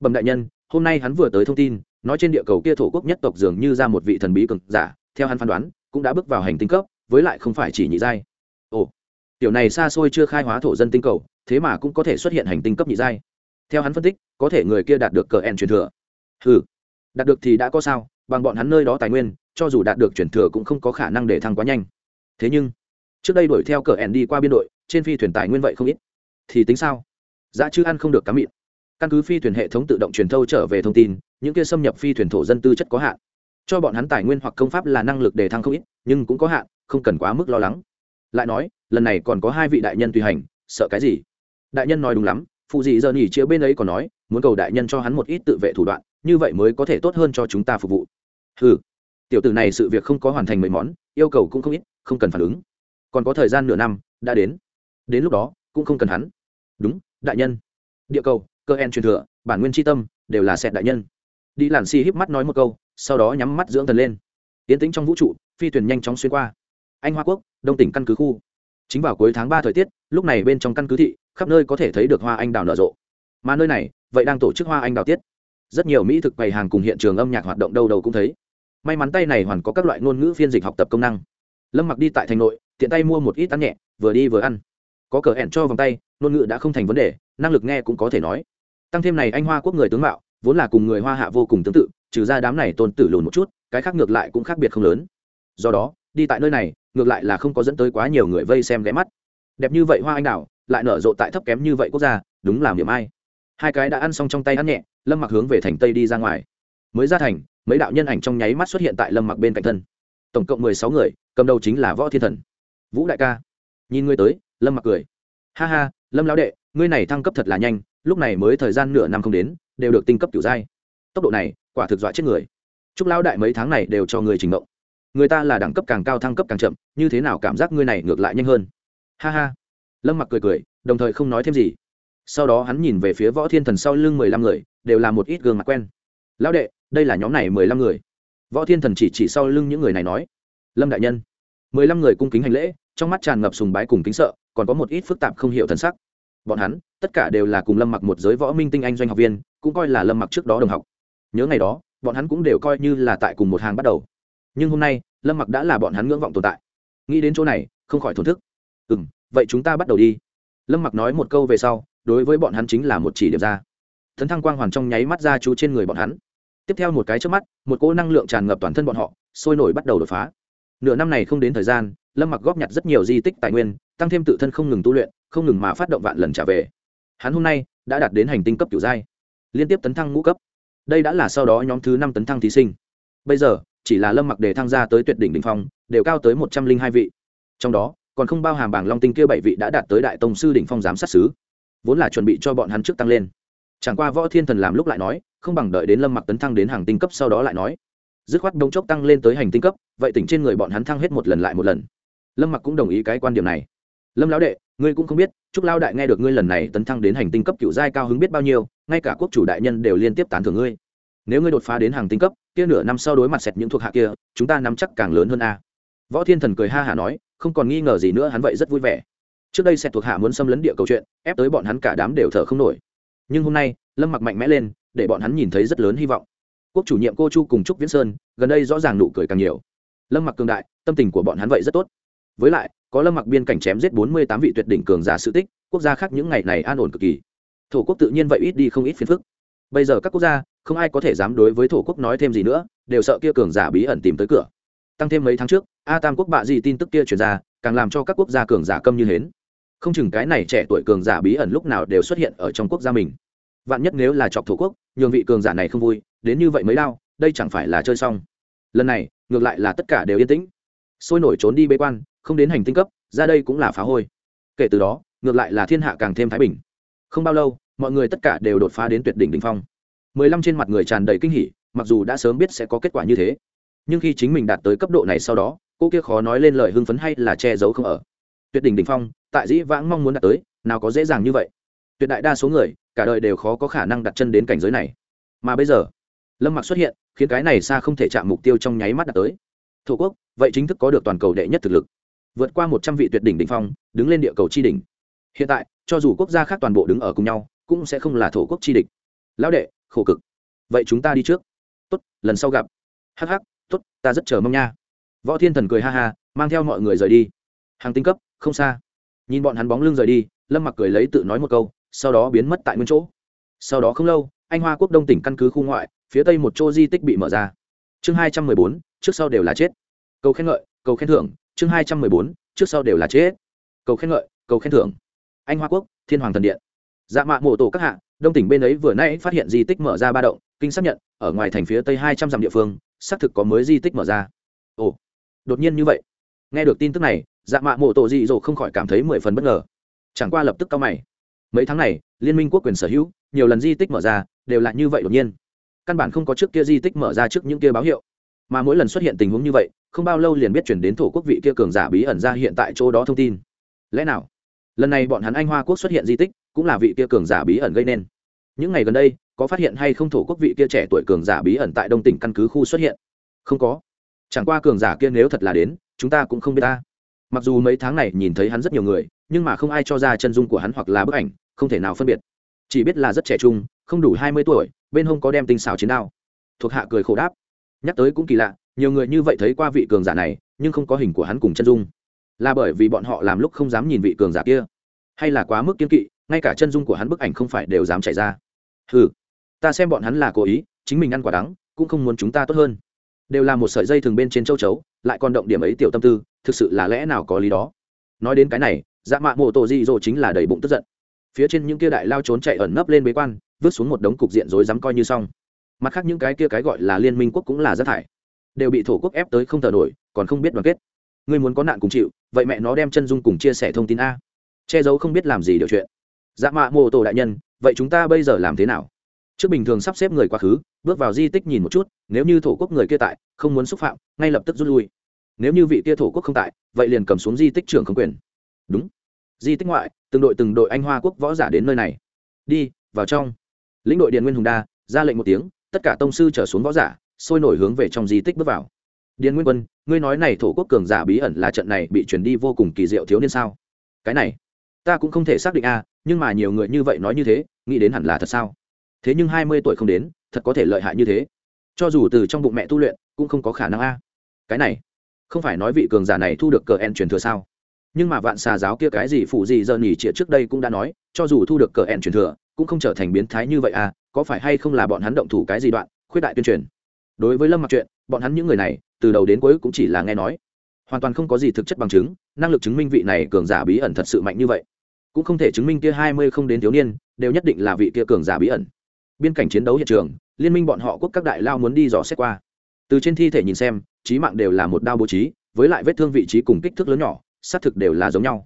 Bẩm đại nhân, hôm nay hắn vừa tới thông tin, nói trên địa cầu kia thổ quốc nhất tộc dường như ra một vị thần bí cực giả, theo hắn phán đoán, cũng đã bước vào hành tinh cấp, với lại không phải chỉ nhị giai. Ồ, tiểu này xa xôi chưa khai hóa thổ dân tinh cầu, thế mà cũng có thể xuất hiện hành tinh cấp nhị giai. Theo hắn phân tích, có thể người kia đạt được cờ en truyền thừa. Ừ đạt được thì đã có sao bằng bọn hắn nơi đó tài nguyên, cho dù đạt được chuyển thừa cũng không có khả năng để thăng quá nhanh. Thế nhưng, trước đây đuổi theo cờ ẻn đi qua biên đội, trên phi thuyền tài nguyên vậy không ít. Thì tính sao? Giá chứ ăn không được cắm mịn. Căn cứ phi thuyền hệ thống tự động truyền thâu trở về thông tin, những kia xâm nhập phi thuyền thổ dân tư chất có hạn. Cho bọn hắn tài nguyên hoặc công pháp là năng lực để thăng không ít, nhưng cũng có hạn, không cần quá mức lo lắng. Lại nói, lần này còn có hai vị đại nhân tùy hành, sợ cái gì? Đại nhân nói đúng lắm phụ dị giờ nghỉ chia bên ấy còn nói, muốn cầu đại nhân cho hắn một ít tự vệ thủ đoạn, như vậy mới có thể tốt hơn cho chúng ta phục vụ ừ tiểu tử này sự việc không có hoàn thành mấy món, yêu cầu cũng không ít, không cần phản ứng. Còn có thời gian nửa năm, đã đến. Đến lúc đó, cũng không cần hắn. Đúng, đại nhân. Địa cầu, cơ en truyền thừa, bản nguyên tri tâm, đều là sẹt đại nhân. Đi làn si híp mắt nói một câu, sau đó nhắm mắt dưỡng thần lên. Tiến tĩnh trong vũ trụ, phi thuyền nhanh chóng xuyên qua. Anh hoa quốc, đông tỉnh căn cứ khu. Chính vào cuối tháng ba thời tiết, lúc này bên trong căn cứ thị, khắp nơi có thể thấy được hoa anh đào nở rộ. Mà nơi này, vậy đang tổ chức hoa anh đào tiết rất nhiều mỹ thực bày hàng cùng hiện trường âm nhạc hoạt động đâu đâu cũng thấy. May mắn tay này hoàn có các loại ngôn ngữ phiên dịch học tập công năng. Lâm mặc đi tại thành nội, tiện tay mua một ít ăn nhẹ, vừa đi vừa ăn. Có cờ hẹn cho vòng tay, ngôn ngữ đã không thành vấn đề, năng lực nghe cũng có thể nói. Tăng thêm này anh hoa quốc người tướng mạo, vốn là cùng người hoa hạ vô cùng tương tự, trừ ra đám này tôn tử lùn một chút, cái khác ngược lại cũng khác biệt không lớn. Do đó, đi tại nơi này, ngược lại là không có dẫn tới quá nhiều người vây xem ghé mắt. Đẹp như vậy hoa anh đào lại nở rộ tại thấp kém như vậy quốc gia, đúng làm điểm ai. Hai cái đã ăn xong trong tay ăn nhẹ lâm mặc hướng về thành tây đi ra ngoài. Mới ra thành, mấy đạo nhân ảnh trong nháy mắt xuất hiện tại lâm mặc bên cạnh thân. Tổng cộng mười sáu người, cầm đầu chính là võ thiên thần. Vũ đại ca, nhìn ngươi tới, lâm mặc cười. Ha ha, lâm lão đệ, ngươi này thăng cấp thật là nhanh, lúc này mới thời gian nửa năm không đến, đều được tinh cấp kiểu giai. Tốc độ này, quả thực dọa chết người. Chúc lão đại mấy tháng này đều cho người trình mộng. Người ta là đẳng cấp càng cao thăng cấp càng chậm, như thế nào cảm giác ngươi này ngược lại nhanh hơn? Ha ha. Lâm mặc cười cười, đồng thời không nói thêm gì sau đó hắn nhìn về phía võ thiên thần sau lưng mười lăm người, đều là một ít gương mặt quen. Lão đệ, đây là nhóm này mười lăm người. Võ thiên thần chỉ chỉ sau lưng những người này nói. Lâm đại nhân. Mười lăm người cung kính hành lễ, trong mắt tràn ngập sùng bái cùng kính sợ, còn có một ít phức tạp không hiểu thần sắc. Bọn hắn, tất cả đều là cùng lâm mặc một giới võ minh tinh anh doanh học viên, cũng coi là lâm mặc trước đó đồng học. Nhớ ngày đó, bọn hắn cũng đều coi như là tại cùng một hàng bắt đầu. Nhưng hôm nay, lâm mặc đã là bọn hắn ngưỡng vọng tồn tại. Nghĩ đến chỗ này, không khỏi thổn thức. Ừ m vậy chúng ta bắt đầu đi lâm mặc nói một câu về sau, đối với bọn hắn chính là một chỉ điểm ra. Thấn thăng quang hoàn trong nháy mắt ra chú trên người bọn hắn. Tiếp theo một cái trước mắt, một cỗ năng lượng tràn ngập toàn thân bọn họ, sôi nổi bắt đầu đột phá. Nửa năm này không đến thời gian, lâm mặc góp nhặt rất nhiều di tích tài nguyên, tăng thêm tự thân không ngừng tu luyện, không ngừng mà phát động vạn lần trả về. Hắn hôm nay đã đạt đến hành tinh cấp kiểu giai, liên tiếp tấn thăng ngũ cấp. Đây đã là sau đó nhóm thứ năm tấn thăng thí sinh. Bây giờ, chỉ là lâm mặc để thăng ra tới tuyệt đỉnh đỉnh phong, đều cao tới một trăm linh hai vị. Trong đó còn không bao hàm bảng long tinh kia bảy vị đã đạt tới đại tông sư đỉnh phong giám sát sứ. Vốn là chuẩn bị cho bọn hắn trước tăng lên. Chẳng qua võ thiên thần làm lúc lại nói, không bằng đợi đến lâm mặc tấn thăng đến hàng tinh cấp sau đó lại nói. Dứt khoát đông chốc tăng lên tới hành tinh cấp, vậy tỉnh trên người bọn hắn thăng hết một lần lại một lần. Lâm mặc cũng đồng ý cái quan điểm này. Lâm lão đệ, ngươi cũng không biết chúc lao đại nghe được ngươi lần này tấn thăng đến hành tinh cấp cựu giai cao hứng biết bao nhiêu, ngay cả quốc chủ đại nhân đều liên tiếp tán thưởng ngươi. Nếu ngươi đột phá đến hàng tinh cấp, kia nửa năm sau đối mặt sẹt những thuộc hạ kia, chúng ta nắm chắc càng lớn hơn a. Võ thiên thần cười ha hả nói không còn nghi ngờ gì nữa, hắn vậy rất vui vẻ. Trước đây sẹt thuộc hạ muốn xâm lấn địa cầu chuyện, ép tới bọn hắn cả đám đều thở không nổi. Nhưng hôm nay, lâm mặc mạnh mẽ lên, để bọn hắn nhìn thấy rất lớn hy vọng. Quốc chủ nhiệm cô chu cùng trúc viễn sơn, gần đây rõ ràng nụ cười càng nhiều. Lâm mặc cường đại, tâm tình của bọn hắn vậy rất tốt. Với lại, có lâm mặc biên cảnh chém giết bốn mươi tám vị tuyệt đỉnh cường giả sự tích, quốc gia khác những ngày này an ổn cực kỳ. Thổ quốc tự nhiên vậy ít đi không ít phiền phức. Bây giờ các quốc gia, không ai có thể dám đối với thổ quốc nói thêm gì nữa, đều sợ kia cường giả bí ẩn tìm tới cửa tăng thêm mấy tháng trước, a tam quốc bạ gì tin tức kia truyền ra, càng làm cho các quốc gia cường giả câm như hến. Không chừng cái này trẻ tuổi cường giả bí ẩn lúc nào đều xuất hiện ở trong quốc gia mình. Vạn nhất nếu là chọc thổ quốc, nhường vị cường giả này không vui, đến như vậy mới đau, đây chẳng phải là chơi xong. Lần này, ngược lại là tất cả đều yên tĩnh. Sôi nổi trốn đi bế quan, không đến hành tinh cấp, ra đây cũng là phá hôi. Kể từ đó, ngược lại là thiên hạ càng thêm thái bình. Không bao lâu, mọi người tất cả đều đột phá đến tuyệt đỉnh đỉnh phong. Mười lăm trên mặt người tràn đầy kinh hỉ, mặc dù đã sớm biết sẽ có kết quả như thế nhưng khi chính mình đạt tới cấp độ này sau đó, cô kia khó nói lên lời hưng phấn hay là che giấu không ở. Tuyệt đỉnh đỉnh phong, tại dĩ vãng mong muốn đạt tới, nào có dễ dàng như vậy. Tuyệt đại đa số người, cả đời đều khó có khả năng đặt chân đến cảnh giới này. Mà bây giờ, lâm mặc xuất hiện, khiến cái này xa không thể chạm mục tiêu trong nháy mắt đạt tới. Thổ quốc, vậy chính thức có được toàn cầu đệ nhất thực lực. Vượt qua một trăm vị tuyệt đỉnh đ ỉ n h phong, đứng lên địa cầu tri đỉnh. Hiện tại, cho dù quốc gia khác toàn bộ đứng ở cùng nhau, cũng sẽ không là thổ quốc tri địch. Lão đệ, khổ cực. Vậy chúng ta đi trước. Tốt, lần sau gặp. Hh tốt, ta rất chờ mong nha. Võ thiên thần cười ha ha, mang theo mọi người rời đi. Hàng tinh cấp, không xa. Nhìn bọn hắn bóng lưng rời đi, lâm mặc cười lấy tự nói một câu, sau đó biến mất tại nguyên chỗ. Sau đó không lâu, anh hoa quốc đông tỉnh căn cứ khu ngoại, phía tây một chỗ di tích bị mở ra. Chương hai trăm mười bốn, trước sau đều là chết. Cầu khen ngợi, cầu khen thưởng, chương hai trăm mười bốn, trước sau đều là chết. Cầu khen ngợi, cầu khen thưởng. Anh hoa quốc, thiên hoàng thần điện. Dạ mạ mộ tổ các hạ, đông tỉnh bên ấy vừa nãy phát hiện di tích mở ra ba động kinh xác nhận, ở ngoài thành phía tây hai trăm dặm địa phương, xác thực có mới di tích mở ra. Ồ, đột nhiên như vậy. Nghe được tin tức này dạ mạ mộ tổ dị dỗ không khỏi cảm thấy mười phần bất ngờ. Chẳng qua lập tức cao mày. Mấy tháng này, liên minh quốc quyền sở hữu, nhiều lần di tích mở ra, đều là như vậy đột nhiên. Căn bản không có trước kia di tích mở ra trước những kia báo hiệu. Mà mỗi lần xuất hiện tình huống như vậy, không bao lâu liền biết chuyển đến thổ quốc vị kia cường giả bí ẩn ra hiện tại chỗ đó thông tin. Lẽ nào? Lần này bọn hắn anh hoa quốc xuất hiện di tích, cũng là vị kia cường giả bí ẩn gây nên. Những ngày gần đây có phát hiện hay không thổ quốc vị kia trẻ tuổi cường giả bí ẩn tại đông tỉnh căn cứ khu xuất hiện? Không có. Chẳng qua cường giả kia nếu thật là đến, chúng ta cũng không biết ta. Mặc dù mấy tháng này nhìn thấy hắn rất nhiều người, nhưng mà không ai cho ra chân dung của hắn hoặc là bức ảnh, không thể nào phân biệt. Chỉ biết là rất trẻ trung, không đủ hai mươi tuổi, bên hông có đem tinh xào chiến đao. Thuộc hạ cười khổ đáp. Nhắc tới cũng kỳ lạ, nhiều người như vậy thấy qua vị cường giả này, nhưng không có hình của hắn cùng chân dung. Là bởi vì bọn họ làm lúc không dám nhìn vị cường giả kia. Hay là quá mức kiên kỵ, ngay cả chân dung của hắn bức ảnh không phải đều dám chạy ra. Ừ ta xem bọn hắn là cố ý, chính mình ăn quả đắng, cũng không muốn chúng ta tốt hơn. Đều là một sợi dây thường bên trên châu chấu, lại còn động điểm ấy tiểu tâm tư, thực sự là lẽ nào có lý đó? Nói đến cái này dạ mạ mộ tổ di dỗ chính là đầy bụng tức giận. Phía trên những kia đại lao trốn chạy ẩn nấp lên bế quan, vứt xuống một đống cục diện rối rắm coi như xong. Mặt khác những cái kia cái gọi là liên minh quốc cũng là rác thải. Đều bị thổ quốc ép tới không thở nổi, còn không biết đoàn kết. Ngươi muốn có nạn cùng chịu, vậy mẹ nó đem chân dung cùng chia sẻ thông tin a. Che giấu không biết làm gì điều chuyện. Dạ mạ mô tổ đại nhân, vậy chúng ta bây giờ làm thế nào? Trước bình thường sắp xếp người quá khứ, bước vào di tích nhìn một chút, nếu như thổ quốc người kia tại, không muốn xúc phạm, ngay lập tức rút lui. Nếu như vị kia thổ quốc không tại, vậy liền cầm xuống di tích trưởng không quyền. Đúng. Di tích ngoại, từng đội từng đội anh hoa quốc võ giả đến nơi này. Đi, vào trong. Lĩnh đội điện nguyên hùng đa, ra lệnh một tiếng, tất cả tông sư trở xuống võ giả, sôi nổi hướng về trong di tích bước vào. Điền nguyên quân, ngươi nói này thổ quốc cường giả bí ẩn là trận này bị chuyển đi vô cùng kỳ diệu thiếu niên sao? Cái này, ta cũng không thể xác định a, nhưng mà nhiều người như vậy nói như thế, nghĩ đến hẳn là thật sao? Thế nhưng hai mươi tuổi không đến, thật có thể lợi hại như thế. Cho dù từ trong bụng mẹ tu luyện, cũng không có khả năng a. Cái này, không phải nói vị cường giả này thu được cờ en truyền thừa sao? Nhưng mà vạn xà giáo kia cái gì phụ gì giờ nhỉ triệt trước đây cũng đã nói, cho dù thu được cờ en truyền thừa, cũng không trở thành biến thái như vậy à có phải hay không là bọn hắn động thủ cái gì đoạn, khuyết đại tuyên truyền? Đối với lâm mặc chuyện, bọn hắn những người này, từ đầu đến cuối cũng chỉ là nghe nói. Hoàn toàn không có gì thực chất bằng chứng, năng lực chứng minh vị này cường giả bí ẩn thật sự mạnh như vậy. Cũng không thể chứng minh kia hai mươi không đến thiếu niên, đều nhất định là vị kia cường giả bí ẩn biên cảnh chiến đấu hiện trường, liên minh bọn họ quốc các đại lao muốn đi dò xét qua. Từ trên thi thể nhìn xem trí mạng đều là một đao bố trí, với lại vết thương vị trí cùng kích thước lớn nhỏ, xác thực đều là giống nhau.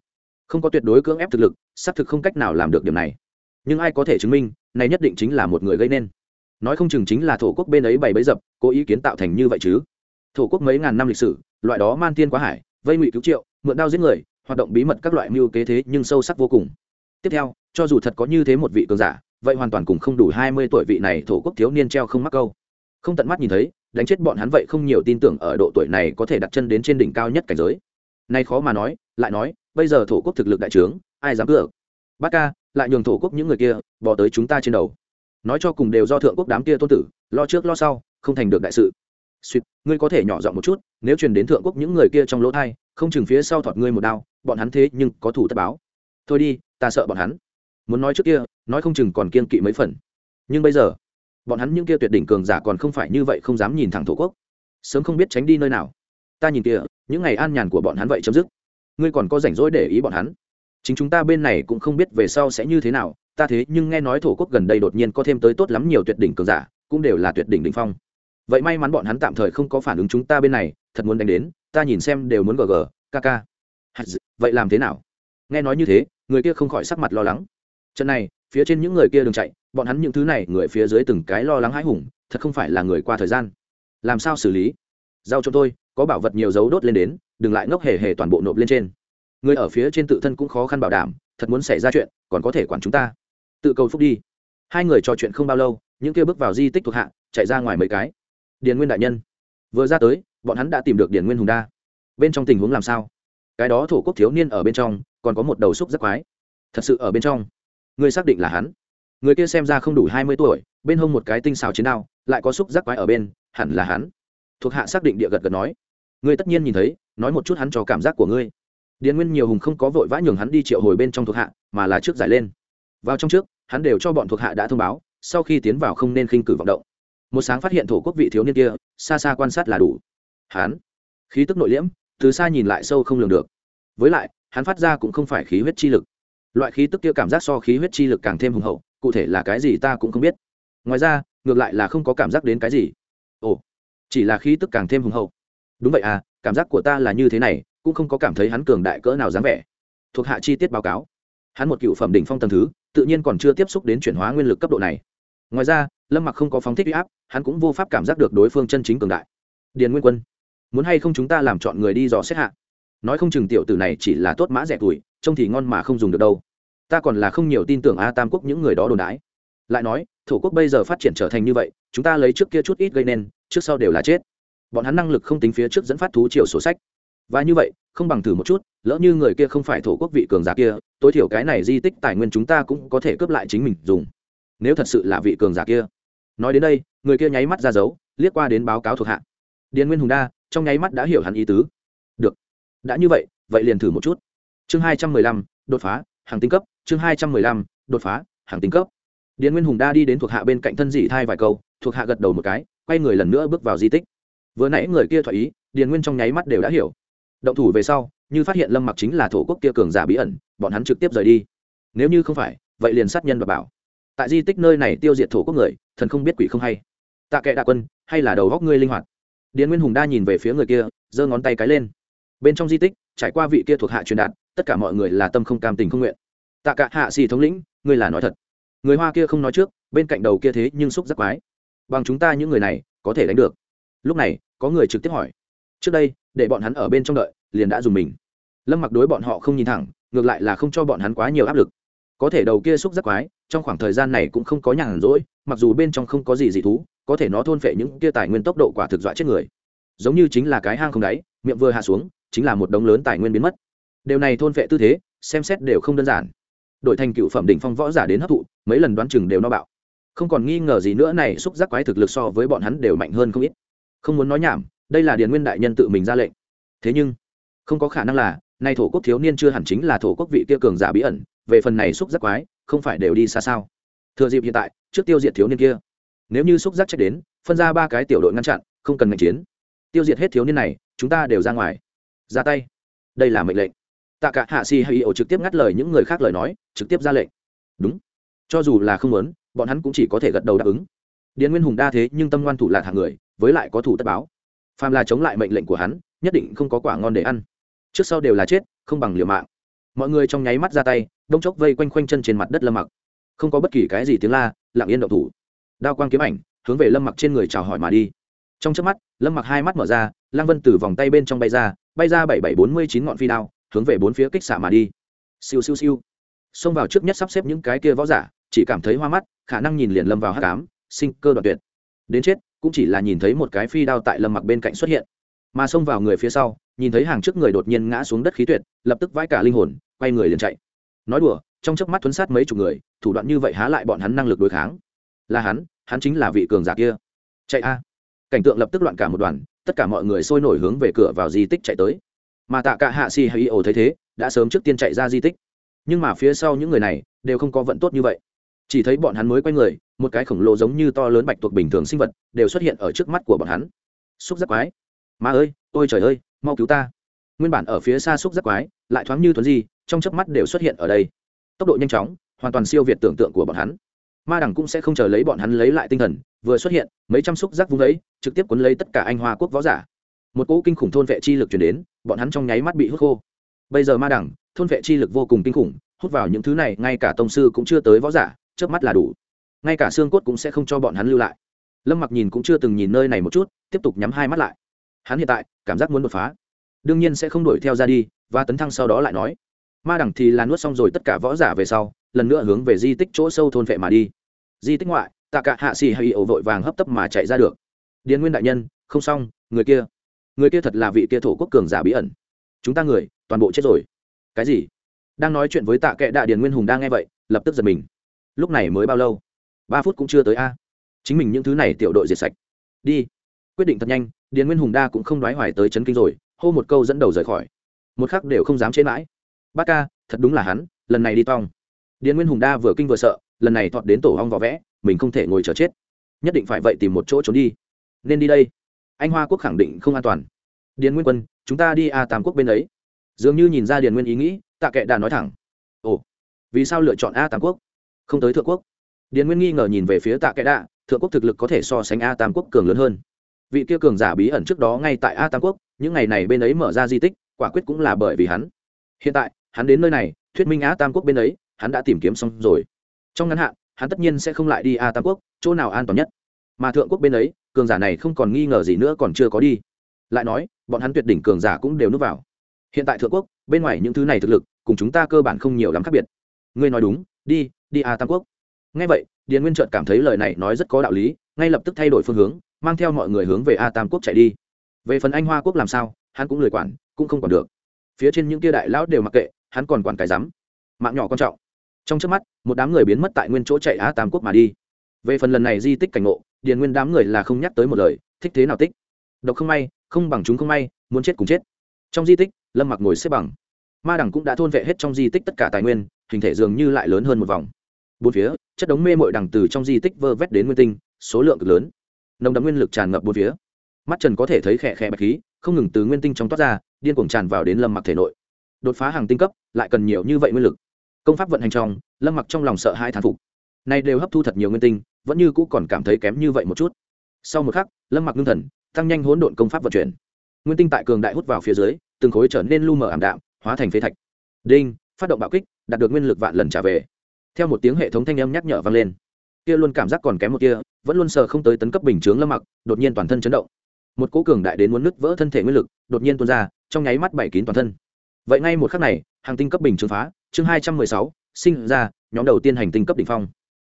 Không có tuyệt đối cưỡng ép thực lực, xác thực không cách nào làm được điểm này. Nhưng ai có thể chứng minh, này nhất định chính là một người gây nên. Nói không chừng chính là thổ quốc bên ấy bày bấy dập, cố ý kiến tạo thành như vậy chứ. Thổ quốc mấy ngàn năm lịch sử, loại đó man tiên quá hải, vây ngụy cứu triệu, mượn đao giết người, hoạt động bí mật các loại mưu kế thế nhưng sâu sắc vô cùng. Tiếp theo cho dù thật có như thế một vị cường giả, vậy hoàn toàn cùng không đủ hai mươi tuổi vị này thổ quốc thiếu niên treo không mắc câu. Không tận mắt nhìn thấy, đánh chết bọn hắn vậy không nhiều tin tưởng ở độ tuổi này có thể đặt chân đến trên đỉnh cao nhất cảnh giới. Nay khó mà nói, lại nói, bây giờ thổ quốc thực lực đại trướng, ai dám cược? Bát ca, lại nhường thổ quốc những người kia, bỏ tới chúng ta trên đầu. Nói cho cùng đều do thượng quốc đám kia tôn tử, lo trước lo sau, không thành được đại sự. Suýt ngươi có thể nhỏ giọng một chút, nếu truyền đến thượng quốc những người kia trong lỗ thai, không chừng phía sau thọt ngươi một đao, bọn hắn thế nhưng có thủ tất báo. Thôi đi, ta sợ bọn hắn muốn nói trước kia, nói không chừng còn kiên kỵ mấy phần. Nhưng bây giờ, bọn hắn những kia tuyệt đỉnh cường giả còn không phải như vậy không dám nhìn thẳng thổ quốc. Sớm không biết tránh đi nơi nào. Ta nhìn kia những ngày an nhàn của bọn hắn vậy chấm dứt. Ngươi còn có rảnh rỗi để ý bọn hắn. Chính chúng ta bên này cũng không biết về sau sẽ như thế nào, ta thế nhưng nghe nói thổ quốc gần đây đột nhiên có thêm tới tốt lắm nhiều tuyệt đỉnh cường giả, cũng đều là tuyệt đỉnh đỉnh phong. Vậy may mắn bọn hắn tạm thời không có phản ứng chúng ta bên này, thật muốn đánh đến, ta nhìn xem đều muốn gg kk vậy làm thế nào? Nghe nói như thế, người kia không khỏi sắc mặt lo lắng trận này, phía trên những người kia đừng chạy, bọn hắn những thứ này, người phía dưới từng cái lo lắng hãi hùng, thật không phải là người qua thời gian. Làm sao xử lý? Giao cho tôi, có bảo vật nhiều dấu đốt lên đến, đừng lại ngốc hề hề toàn bộ nộp lên trên. Người ở phía trên tự thân cũng khó khăn bảo đảm, thật muốn xảy ra chuyện, còn có thể quản chúng ta. Tự cầu phúc đi. Hai người trò chuyện không bao lâu, những kia bước vào di tích thuộc hạ, chạy ra ngoài mấy cái. Điền nguyên đại nhân. Vừa ra tới, bọn hắn đã tìm được điền nguyên hùng đa. Bên trong tình huống làm sao? Cái đó thổ quốc thiếu niên ở bên trong, còn có một đầu xúc rất quái. Thật sự ở bên trong. Ngươi xác định là hắn. Người kia xem ra không đủ hai mươi tuổi, bên hông một cái tinh xào chiến đao, lại có xúc giác quái ở bên, hẳn là hắn. Thuộc hạ xác định địa gật gật nói. Ngươi tất nhiên nhìn thấy, nói một chút hắn cho cảm giác của ngươi. Điền nguyên nhiều hùng không có vội vã nhường hắn đi triệu hồi bên trong thuộc hạ, mà là trước giải lên. Vào trong trước, hắn đều cho bọn thuộc hạ đã thông báo, sau khi tiến vào không nên khinh cử vọng động. Một sáng phát hiện thổ quốc vị thiếu niên kia, xa xa quan sát là đủ. Hắn, khí tức nội liễm, từ xa nhìn lại sâu không lường được. Với lại, hắn phát ra cũng không phải khí huyết chi lực loại khí tức kia cảm giác so khí huyết chi lực càng thêm hùng hậu, cụ thể là cái gì ta cũng không biết. Ngoài ra, ngược lại là không có cảm giác đến cái gì. Ồ, chỉ là khí tức càng thêm hùng hậu. Đúng vậy à cảm giác của ta là như thế này, cũng không có cảm thấy hắn cường đại cỡ nào dáng vẻ. Thuộc hạ chi tiết báo cáo. Hắn một cựu phẩm đỉnh phong tầng thứ, tự nhiên còn chưa tiếp xúc đến chuyển hóa nguyên lực cấp độ này. Ngoài ra, lâm mặc không có phóng thích huy áp, hắn cũng vô pháp cảm giác được đối phương chân chính cường đại. Điền nguyên quân, muốn hay không chúng ta làm chọn người đi dò xét hạ? Nói không chừng tiểu tử này chỉ là tốt mã rẻ tuổi trông thì ngon mà không dùng được đâu. Ta còn là không nhiều tin tưởng a tam quốc những người đó đồn đái lại nói, thổ quốc bây giờ phát triển trở thành như vậy, chúng ta lấy trước kia chút ít gây nên, trước sau đều là chết. Bọn hắn năng lực không tính phía trước dẫn phát thú chiều sổ sách. Và như vậy, không bằng thử một chút, lỡ như người kia không phải thổ quốc vị cường giả kia, tối thiểu cái này di tích tài nguyên chúng ta cũng có thể cướp lại chính mình dùng. Nếu thật sự là vị cường giả kia. Nói đến đây, người kia nháy mắt ra dấu, liếc qua đến báo cáo thuộc hạ. Điền nguyên hùng đa, trong nháy mắt đã hiểu hắn ý tứ. Được. Đã như vậy vậy liền thử một chút chương hai trăm mười lăm, đột phá, hàng tinh cấp. Chương hai trăm mười lăm, đột phá, hàng tinh cấp. Điền nguyên hùng đa đi đến thuộc hạ bên cạnh thân dị thai vài câu, thuộc hạ gật đầu một cái, quay người lần nữa bước vào di tích. Vừa nãy người kia thoại ý, điền nguyên trong nháy mắt đều đã hiểu. Động thủ về sau, như phát hiện lâm mặc chính là thổ quốc kia cường giả bí ẩn, bọn hắn trực tiếp rời đi. Nếu như không phải, vậy liền sát nhân và bảo. Tại di tích nơi này tiêu diệt thổ quốc người, thần không biết quỷ không hay. Tạ kệ đạ quân, hay là đầu góc ngươi linh hoạt? Điền nguyên hùng đa nhìn về phía người kia, giơ ngón tay cái lên. Bên trong di tích, trải qua vị kia thuộc hạ truyền đạt tất cả mọi người là tâm không cam tình không nguyện. Tạ cả hạ xì thống lĩnh, ngươi là nói thật. Người hoa kia không nói trước, bên cạnh đầu kia thế nhưng xúc giác quái. Bằng chúng ta những người này, có thể đánh được. Lúc này, có người trực tiếp hỏi. Trước đây, để bọn hắn ở bên trong đợi, liền đã dùng mình. Lâm mặc đối bọn họ không nhìn thẳng, ngược lại là không cho bọn hắn quá nhiều áp lực. Có thể đầu kia xúc giác quái, trong khoảng thời gian này cũng không có nhàn rỗi, mặc dù bên trong không có gì dị thú, có thể nó thôn phệ những kia tài nguyên tốc độ quả thực dọa chết người. Giống như chính là cái hang không đáy, miệng vừa hạ xuống, chính là một đống lớn tài nguyên biến mất điều này thôn vệ tư thế, xem xét đều không đơn giản. Đổi thành cựu phẩm đỉnh phong võ giả đến hấp thụ, mấy lần đoán chừng đều no bạo. Không còn nghi ngờ gì nữa này, xúc giác quái thực lực so với bọn hắn đều mạnh hơn không ít. Không muốn nói nhảm, đây là điền nguyên đại nhân tự mình ra lệnh. Thế nhưng, không có khả năng là, nay thổ quốc thiếu niên chưa hẳn chính là thổ quốc vị kia cường giả bí ẩn, về phần này xúc giác quái, không phải đều đi xa sao? Thừa dịp hiện tại, trước tiêu diệt thiếu niên kia, nếu như xúc giác trách đến, phân ra ba cái tiểu đội ngăn chặn, không cần ngành chiến. Tiêu diệt hết thiếu niên này, chúng ta đều ra ngoài. Ra tay. Đây là mệnh lệnh tạ cả hạ si hay ổ trực tiếp ngắt lời những người khác lời nói, trực tiếp ra lệnh. Đúng. Cho dù là không muốn, bọn hắn cũng chỉ có thể gật đầu đáp ứng. Điền nguyên hùng đa thế nhưng tâm ngoan thủ lạc hàng người, với lại có thủ tất báo. Phàm là chống lại mệnh lệnh của hắn, nhất định không có quả ngon để ăn. Trước sau đều là chết, không bằng liều mạng. Mọi người trong nháy mắt ra tay, đông chốc vây quanh quanh chân trên mặt đất lâm mặc. Không có bất kỳ cái gì tiếng la, lặng yên động thủ. Đao quang kiếm ảnh, hướng về lâm mặc trên người chào hỏi mà đi. Trong trước mắt, lâm mặc hai mắt mở ra lang vân từ vòng tay bên trong bay ra bay ra bảy bảy bốn mươi chín ngọn phi đao hướng về bốn phía kích xạ mà đi. Siêu siêu siêu. Xông vào trước nhất sắp xếp những cái kia võ giả, chỉ cảm thấy hoa mắt, khả năng nhìn liền lâm vào hát cám sinh cơ đoạn tuyệt. Đến chết, cũng chỉ là nhìn thấy một cái phi đao tại lâm mặc bên cạnh xuất hiện. Mà xông vào người phía sau, nhìn thấy hàng trước người đột nhiên ngã xuống đất khí tuyệt, lập tức vãi cả linh hồn, quay người liền chạy. Nói đùa, trong chớp mắt thuấn sát mấy chục người, thủ đoạn như vậy há lại bọn hắn năng lực đối kháng. Là hắn hắn chính là vị cường giả kia. Chạy a. Cảnh tượng lập tức loạn cả một đoàn, tất cả mọi người sôi nổi hướng về cửa vào di tích chạy tới mà tạ cả hạ si hay ổ thấy thế, đã sớm trước tiên chạy ra di tích. Nhưng mà phía sau những người này đều không có vận tốt như vậy. Chỉ thấy bọn hắn mới quay người, một cái khổng lồ giống như to lớn bạch tuộc bình thường sinh vật đều xuất hiện ở trước mắt của bọn hắn. Xúc giác quái. Ma ơi, ôi trời ơi, mau cứu ta. Nguyên bản ở phía xa xúc giác quái, lại thoáng như thuấn gì trong chớp mắt đều xuất hiện ở đây. Tốc độ nhanh chóng, hoàn toàn siêu việt tưởng tượng của bọn hắn. Ma đẳng cũng sẽ không chờ lấy bọn hắn lấy lại tinh thần, vừa xuất hiện, mấy trăm xúc giác vung ấy trực tiếp cuốn lấy tất cả anh hoa quốc võ giả một cỗ kinh khủng thôn vệ chi lực chuyển đến, bọn hắn trong nháy mắt bị hút khô. Bây giờ ma đẳng, thôn vệ chi lực vô cùng kinh khủng, hút vào những thứ này, ngay cả tông sư cũng chưa tới võ giả trước mắt là đủ. Ngay cả xương cốt cũng sẽ không cho bọn hắn lưu lại. Lâm mặc nhìn cũng chưa từng nhìn nơi này một chút, tiếp tục nhắm hai mắt lại. Hắn hiện tại, cảm giác muốn đột phá. Đương nhiên sẽ không đuổi theo ra đi, và tấn thăng sau đó lại nói. Ma đẳng thì là nuốt xong rồi tất cả võ giả về sau, lần nữa hướng về di tích chỗ sâu thôn vệ mà đi. Di tích ngoại, tạ cả hạ xì hay ổ vội vàng hấp tấp mà chạy ra được. Điền nguyên đại nhân, không xong, người kia người kia thật là vị kia thổ quốc cường giả bí ẩn. Chúng ta người, toàn bộ chết rồi. Cái gì? Đang nói chuyện với tạ kệ đạ điền nguyên hùng đang nghe vậy, lập tức giật mình. Lúc này mới bao lâu? Ba phút cũng chưa tới a. Chính mình những thứ này tiểu đội diệt sạch. Đi. Quyết định thật nhanh, điền nguyên hùng đa cũng không đoái hoài tới chấn kinh rồi, hô một câu dẫn đầu rời khỏi. Một khắc đều không dám chế mãi. Bác ca, thật đúng là hắn, lần này đi tong điền nguyên hùng đa vừa kinh vừa sợ, lần này thọt đến tổ hong vỏ vẽ, mình không thể ngồi chờ chết. Nhất định phải vậy tìm một chỗ trốn đi. Nên đi đây anh hoa quốc khẳng định không an toàn. Điền nguyên quân, chúng ta đi a tam quốc bên ấy. Dường như nhìn ra điền nguyên ý nghĩ, tạ kệ đã nói thẳng. Ồ, vì sao lựa chọn a tam quốc? Không tới thượng quốc. Điền nguyên nghi ngờ nhìn về phía tạ kệ đạ thượng quốc thực lực có thể so sánh a tam quốc cường lớn hơn. Vị kia cường giả bí ẩn trước đó ngay tại a tam quốc, những ngày này bên ấy mở ra di tích, quả quyết cũng là bởi vì hắn. Hiện tại, hắn đến nơi này, thuyết minh a tam quốc bên ấy, hắn đã tìm kiếm xong rồi. Trong ngắn hạn, hắn tất nhiên sẽ không lại đi a tam quốc, chỗ nào an toàn nhất. Mà thượng quốc bên ấy cường giả này không còn nghi ngờ gì nữa còn chưa có đi. Lại nói, bọn hắn tuyệt đỉnh cường giả cũng đều núp vào. Hiện tại thượng quốc, bên ngoài những thứ này thực lực, cùng chúng ta cơ bản không nhiều lắm khác biệt. Ngươi nói đúng, đi đi a tam quốc. Ngay vậy, điền nguyên trợt cảm thấy lời này nói rất có đạo lý, ngay lập tức thay đổi phương hướng, mang theo mọi người hướng về a tam quốc chạy đi. Về phần anh hoa quốc làm sao, hắn cũng lười quản, cũng không còn được. Phía trên những kia đại lão đều mặc kệ, hắn còn quản cái rắm. Mạng nhỏ quan trọng. Trong trước mắt, một đám người biến mất tại nguyên chỗ chạy a tam quốc mà đi về phần lần này di tích cảnh ngộ, điền nguyên đám người là không nhắc tới một lời, thích thế nào tích? Độc không may, không bằng chúng không may, muốn chết cùng chết. Trong di tích, lâm mặc ngồi xếp bằng. Ma đẳng cũng đã thôn vệ hết trong di tích tất cả tài nguyên, hình thể dường như lại lớn hơn một vòng. Bốn phía, chất đống mê mội đẳng từ trong di tích vơ vét đến nguyên tinh, số lượng cực lớn. Nồng đậm nguyên lực tràn ngập bốn phía. Mắt trần có thể thấy khẽ khẽ bạch khí, không ngừng từ nguyên tinh trong toát ra, điên cuồng tràn vào đến lâm mặc thể nội. Đột phá hàng tinh cấp, lại cần nhiều như vậy nguyên lực. Công pháp vận hành trong, lâm mặc trong lòng sợ hai thán phục. Nay đều hấp thu thật nhiều nguyên tinh vẫn như cũ còn cảm thấy kém như vậy một chút. Sau một khắc, lâm mặc ngưng thần, tăng nhanh hỗn độn công pháp vận chuyển. Nguyên tinh tại cường đại hút vào phía dưới, từng khối trở nên lu mờ ảm đạm, hóa thành phế thạch. Đinh, phát động bạo kích, đạt được nguyên lực vạn lần trả về. Theo một tiếng hệ thống thanh âm nhắc nhở vang lên, kia luôn cảm giác còn kém một kia, vẫn luôn sờ không tới tấn cấp bình chướng lâm mặc, đột nhiên toàn thân chấn động. Một cú cường đại đến muốn nứt vỡ thân thể nguyên lực, đột nhiên tuôn ra, trong nháy mắt bảy kín toàn thân. Vậy ngay một khắc này, hàng tinh cấp bình chướng phá, chương hai trăm mười sáu, sinh ra, nhóm đầu tiên hành tinh cấp đỉnh phong.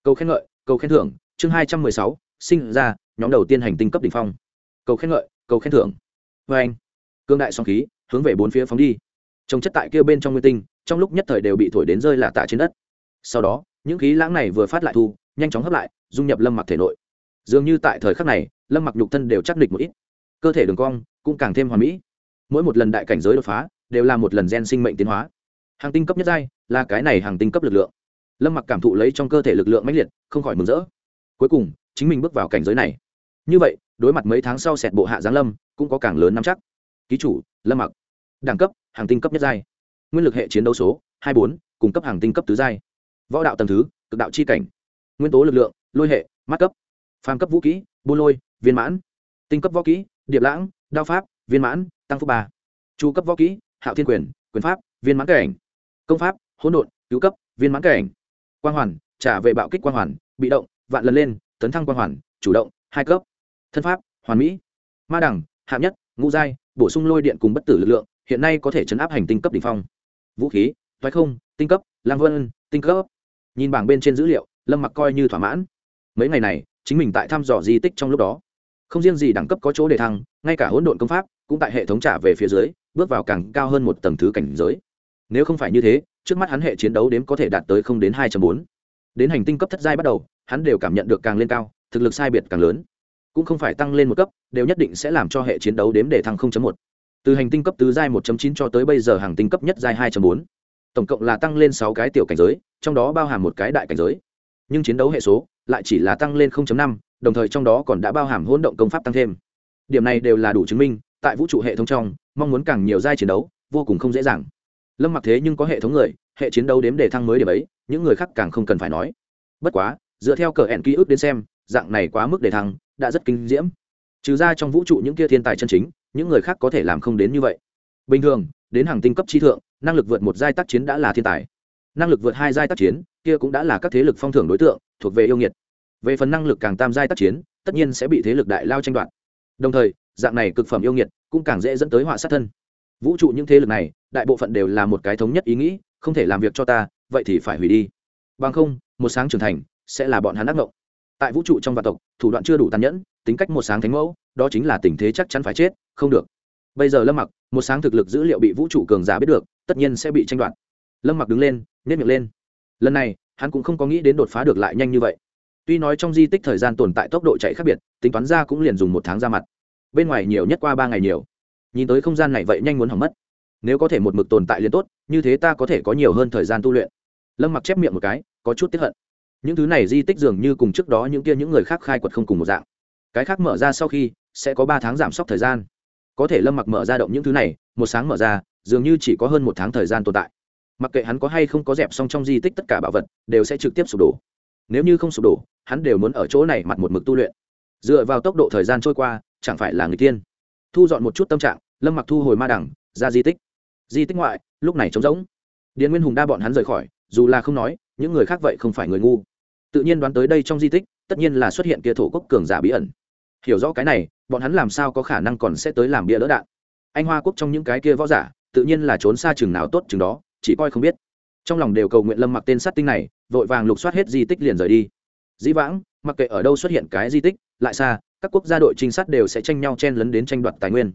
Câu khen ngợi cầu khen thưởng, chương hai trăm mười sáu, sinh ra, nhóm đầu tiên hành tinh cấp đỉnh phong. Cầu khen ngợi, cầu khen thưởng. Vê anh, cương đại song khí, hướng về bốn phía phóng đi. Trồng chất tại kia bên trong nguyên tinh, trong lúc nhất thời đều bị thổi đến rơi lạ tạ trên đất. Sau đó, những khí lãng này vừa phát lại thu, nhanh chóng hấp lại, dung nhập lâm mặc thể nội. Dường như tại thời khắc này, lâm mặc nhục thân đều chắc địch một ít. Cơ thể đường cong cũng càng thêm hoàn mỹ. Mỗi một lần đại cảnh giới đột phá, đều là một lần gen sinh mệnh tiến hóa. Hàng tinh cấp nhất giai là cái này hàng tinh cấp lực lượng lâm mặc cảm thụ lấy trong cơ thể lực lượng mãnh liệt, không khỏi mừng rỡ. Cuối cùng, chính mình bước vào cảnh giới này. Như vậy, đối mặt mấy tháng sau sẹt bộ hạ giáng lâm, cũng có càng lớn nắm chắc. Ký chủ, lâm mặc. Đẳng cấp, hàng tinh cấp nhất giai. Nguyên lực hệ chiến đấu số, hai bốn cung cấp hàng tinh cấp tứ giai. Võ đạo tầng thứ, cực đạo chi cảnh. Nguyên tố lực lượng, lôi hệ, mắt cấp. Phàm cấp vũ kỹ buôn lôi, viên mãn. Tinh cấp võ kỹ, điệp lãng, đao pháp, viên mãn, tăng phúc ba. Chu cấp võ kỹ, hạo thiên quyền quyền pháp, viên mãn cảnh. Công pháp, hỗn độn, cứu cấp, viên mãn cảnh quang hoàn, trả về bạo kích quang hoàn, bị động, vạn lần lên, tấn thăng quang hoàn, chủ động, hai cấp. Thân pháp, hoàn mỹ. Ma đẳng, hạng nhất, ngũ giai, bổ sung lôi điện cùng bất tử lực lượng, hiện nay có thể chấn áp hành tinh cấp đ ỉ n h phong. Vũ khí thoái không, tinh cấp, lang vân, tinh cấp. Nhìn bảng bên trên dữ liệu, lâm mặc coi như thỏa mãn. Mấy ngày này, chính mình tại thăm dò di tích trong lúc đó. Không riêng gì đẳng cấp có chỗ để thăng, ngay cả hỗn độn công pháp cũng tại hệ thống trả về phía dưới, bước vào càng cao hơn một tầng thứ cảnh giới. Nếu không phải như thế trước mắt hắn hệ chiến đấu đếm có thể đạt tới không đến hai bốn. Đến hành tinh cấp thất giai bắt đầu hắn đều cảm nhận được càng lên cao thực lực sai biệt càng lớn. Cũng không phải tăng lên một cấp đều nhất định sẽ làm cho hệ chiến đấu đếm để thăng 0.1. từ hành tinh cấp tứ giai 1.9 cho tới bây giờ hàng tinh cấp nhất giai 2.4. tổng cộng là tăng lên sáu cái tiểu cảnh giới trong đó bao hàm một cái đại cảnh giới. Nhưng chiến đấu hệ số lại chỉ là tăng lên 0.5, đồng thời trong đó còn đã bao hàm hỗn động công pháp tăng thêm. Điểm này đều là đủ chứng minh tại vũ trụ hệ thống trong mong muốn càng nhiều giai chiến đấu vô cùng không dễ dàng lâm mặc thế nhưng có hệ thống người, hệ chiến đấu đếm để thăng mới điểm ấy, những người khác càng không cần phải nói. Bất quá, dựa theo cờ ẻn ký ức đến xem, dạng này quá mức để thăng, đã rất kinh diễm. Trừ ra trong vũ trụ những kia thiên tài chân chính, những người khác có thể làm không đến như vậy. Bình thường, đến hàng tinh cấp chi thượng, năng lực vượt một giai tác chiến đã là thiên tài. Năng lực vượt hai giai tác chiến, kia cũng đã là các thế lực phong thưởng đối tượng, thuộc về yêu nghiệt. Về phần năng lực càng tam giai tác chiến, tất nhiên sẽ bị thế lực đại lao tranh đoạt. Đồng thời, dạng này cực phẩm yêu nghiệt cũng càng dễ dẫn tới họa sát thân vũ trụ những thế lực này, đại bộ phận đều là một cái thống nhất ý nghĩ, không thể làm việc cho ta, vậy thì phải hủy đi. Bằng không, một sáng trưởng thành, sẽ là bọn hắn ác mộng tại vũ trụ trong vạn tộc, thủ đoạn chưa đủ tàn nhẫn, tính cách một sáng thánh mẫu, đó chính là tình thế chắc chắn phải chết, không được. Bây giờ lâm mặc, một sáng thực lực dữ liệu bị vũ trụ cường giả biết được, tất nhiên sẽ bị tranh đoạt. Lâm mặc đứng lên nếp miệng lên. Lần này, hắn cũng không có nghĩ đến đột phá được lại nhanh như vậy. Tuy nói trong di tích thời gian tồn tại tốc độ chạy khác biệt, tính toán ra cũng liền dùng một tháng ra mặt. Bên ngoài nhiều nhất qua ba ngày nhiều nhìn tới không gian này vậy nhanh muốn hỏng mất. Nếu có thể một mực tồn tại liền tốt, như thế ta có thể có nhiều hơn thời gian tu luyện. Lâm mặc chép miệng một cái, có chút tiếp hận. Những thứ này di tích dường như cùng trước đó những kia những người khác khai quật không cùng một dạng. Cái khác mở ra sau khi, sẽ có ba tháng giảm sốc thời gian. Có thể lâm mặc mở ra động những thứ này, một sáng mở ra, dường như chỉ có hơn một tháng thời gian tồn tại. Mặc kệ hắn có hay không có dẹp xong trong di tích tất cả bảo vật, đều sẽ trực tiếp sụp đổ. Nếu như không sụp đổ, hắn đều muốn ở chỗ này mặt một mực tu luyện. Dựa vào tốc độ thời gian trôi qua, chẳng phải là người tiên thu dọn một chút tâm trạng, lâm mặc thu hồi ma đẳng, ra di tích. Di tích ngoại, lúc này trống rỗng. Điền nguyên hùng đa bọn hắn rời khỏi, dù là không nói, những người khác vậy không phải người ngu. Tự nhiên đoán tới đây trong di tích, tất nhiên là xuất hiện kia thổ quốc cường giả bí ẩn. Hiểu rõ cái này, bọn hắn làm sao có khả năng còn sẽ tới làm bia lỡ đạn? Anh hoa quốc trong những cái kia võ giả, tự nhiên là trốn xa chừng nào tốt chừng đó, chỉ coi không biết. Trong lòng đều cầu nguyện lâm mặc tên sát tinh này, vội vàng lục soát hết di tích liền rời đi. Dĩ vãng, mặc kệ ở đâu xuất hiện cái di tích, lại xa các quốc gia đội trinh sát đều sẽ tranh nhau chen lấn đến tranh đoạt tài nguyên.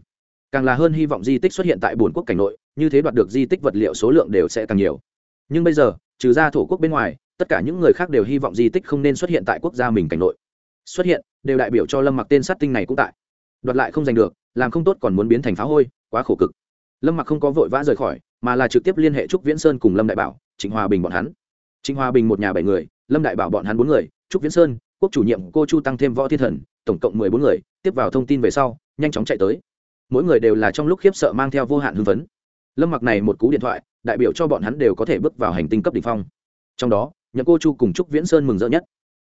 Càng là hơn hy vọng di tích xuất hiện tại bốn quốc cảnh nội, như thế đoạt được di tích vật liệu số lượng đều sẽ càng nhiều. Nhưng bây giờ, trừ ra thổ quốc bên ngoài, tất cả những người khác đều hy vọng di tích không nên xuất hiện tại quốc gia mình cảnh nội. Xuất hiện, đều đại biểu cho lâm mặc tên sát tinh này cũng tại. Đoạt lại không giành được, làm không tốt còn muốn biến thành phá hôi, quá khổ cực. Lâm mặc không có vội vã rời khỏi, mà là trực tiếp liên hệ trúc viễn sơn cùng lâm đại bảo, trịnh hòa bình bọn hắn. Trịnh hòa bình một nhà bảy người, lâm đại bảo bọn hắn bốn người, trúc viễn sơn, quốc chủ nhiệm cô chu tăng thêm võ thiên thần tổng cộng mười bốn người, tiếp vào thông tin về sau, nhanh chóng chạy tới. Mỗi người đều là trong lúc khiếp sợ mang theo vô hạn hưng phấn. Lâm mặc này một cú điện thoại, đại biểu cho bọn hắn đều có thể bước vào hành tinh cấp đ ỉ n h phong. Trong đó, nhậm cô chu cùng trúc viễn sơn mừng rỡ nhất.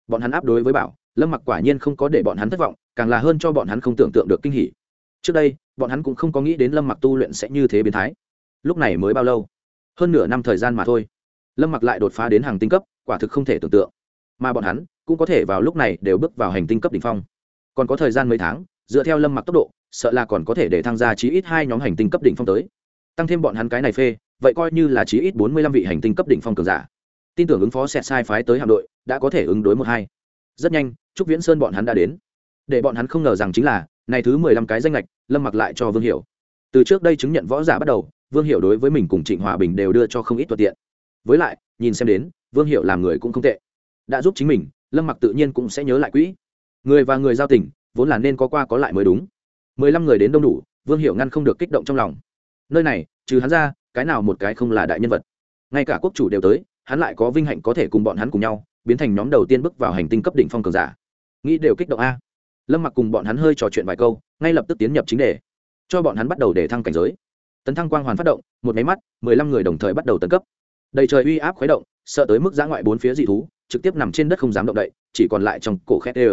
Bọn hắn áp đối với bảo, lâm mặc quả nhiên không có để bọn hắn thất vọng, càng là hơn cho bọn hắn không tưởng tượng được kinh hỉ. Trước đây, bọn hắn cũng không có nghĩ đến lâm mặc tu luyện sẽ như thế biến thái. Lúc này mới bao lâu? Hơn nửa năm thời gian mà thôi. Lâm mặc lại đột phá đến hàng tinh cấp, quả thực không thể tưởng tượng. Mà bọn hắn cũng có thể vào lúc này đều bước vào hành tinh cấp đ ỉ n h phong còn có thời gian mấy tháng, dựa theo lâm mặc tốc độ, sợ là còn có thể để tham gia chí ít hai nhóm hành tinh cấp đỉnh phong tới. Tăng thêm bọn hắn cái này phê, vậy coi như là chí ít bốn mươi lăm vị hành tinh cấp đỉnh phong cường giả. Tin tưởng ứng phó sẽ sai phái tới hạm đội, đã có thể ứng đối một hai. Rất nhanh, trúc viễn sơn bọn hắn đã đến. Để bọn hắn không ngờ rằng chính là, này thứ mười lăm cái danh lệch lâm mặc lại cho vương hiểu. Từ trước đây chứng nhận võ giả bắt đầu, vương hiểu đối với mình cùng trịnh hòa bình đều đưa cho không ít thuận tiện. Với lại, nhìn xem đến, vương hiểu làm người cũng không tệ. Đã giúp chính mình, lâm mặc tự nhiên cũng sẽ nhớ lại quỹ người và người giao tình, vốn là nên có qua có lại mới đúng. Mười lăm người đến đông đủ, vương hiệu ngăn không được kích động trong lòng. Nơi này, trừ hắn ra, cái nào một cái không là đại nhân vật. Ngay cả quốc chủ đều tới, hắn lại có vinh hạnh có thể cùng bọn hắn cùng nhau, biến thành nhóm đầu tiên bước vào hành tinh cấp đỉnh phong cường giả. Nghĩ đều kích động a. Lâm mặc cùng bọn hắn hơi trò chuyện vài câu, ngay lập tức tiến nhập chính đề. Cho bọn hắn bắt đầu để thăng cảnh giới. Tấn thăng quang hoàn phát động, một máy mắt, mười lăm người đồng thời bắt đầu tấn cấp. Đầy trời uy áp khuấy động, sợ tới mức giã ngoại bốn phía dị thú, trực tiếp nằm trên đất không dám động đậy, chỉ còn lại trong cổ khét ê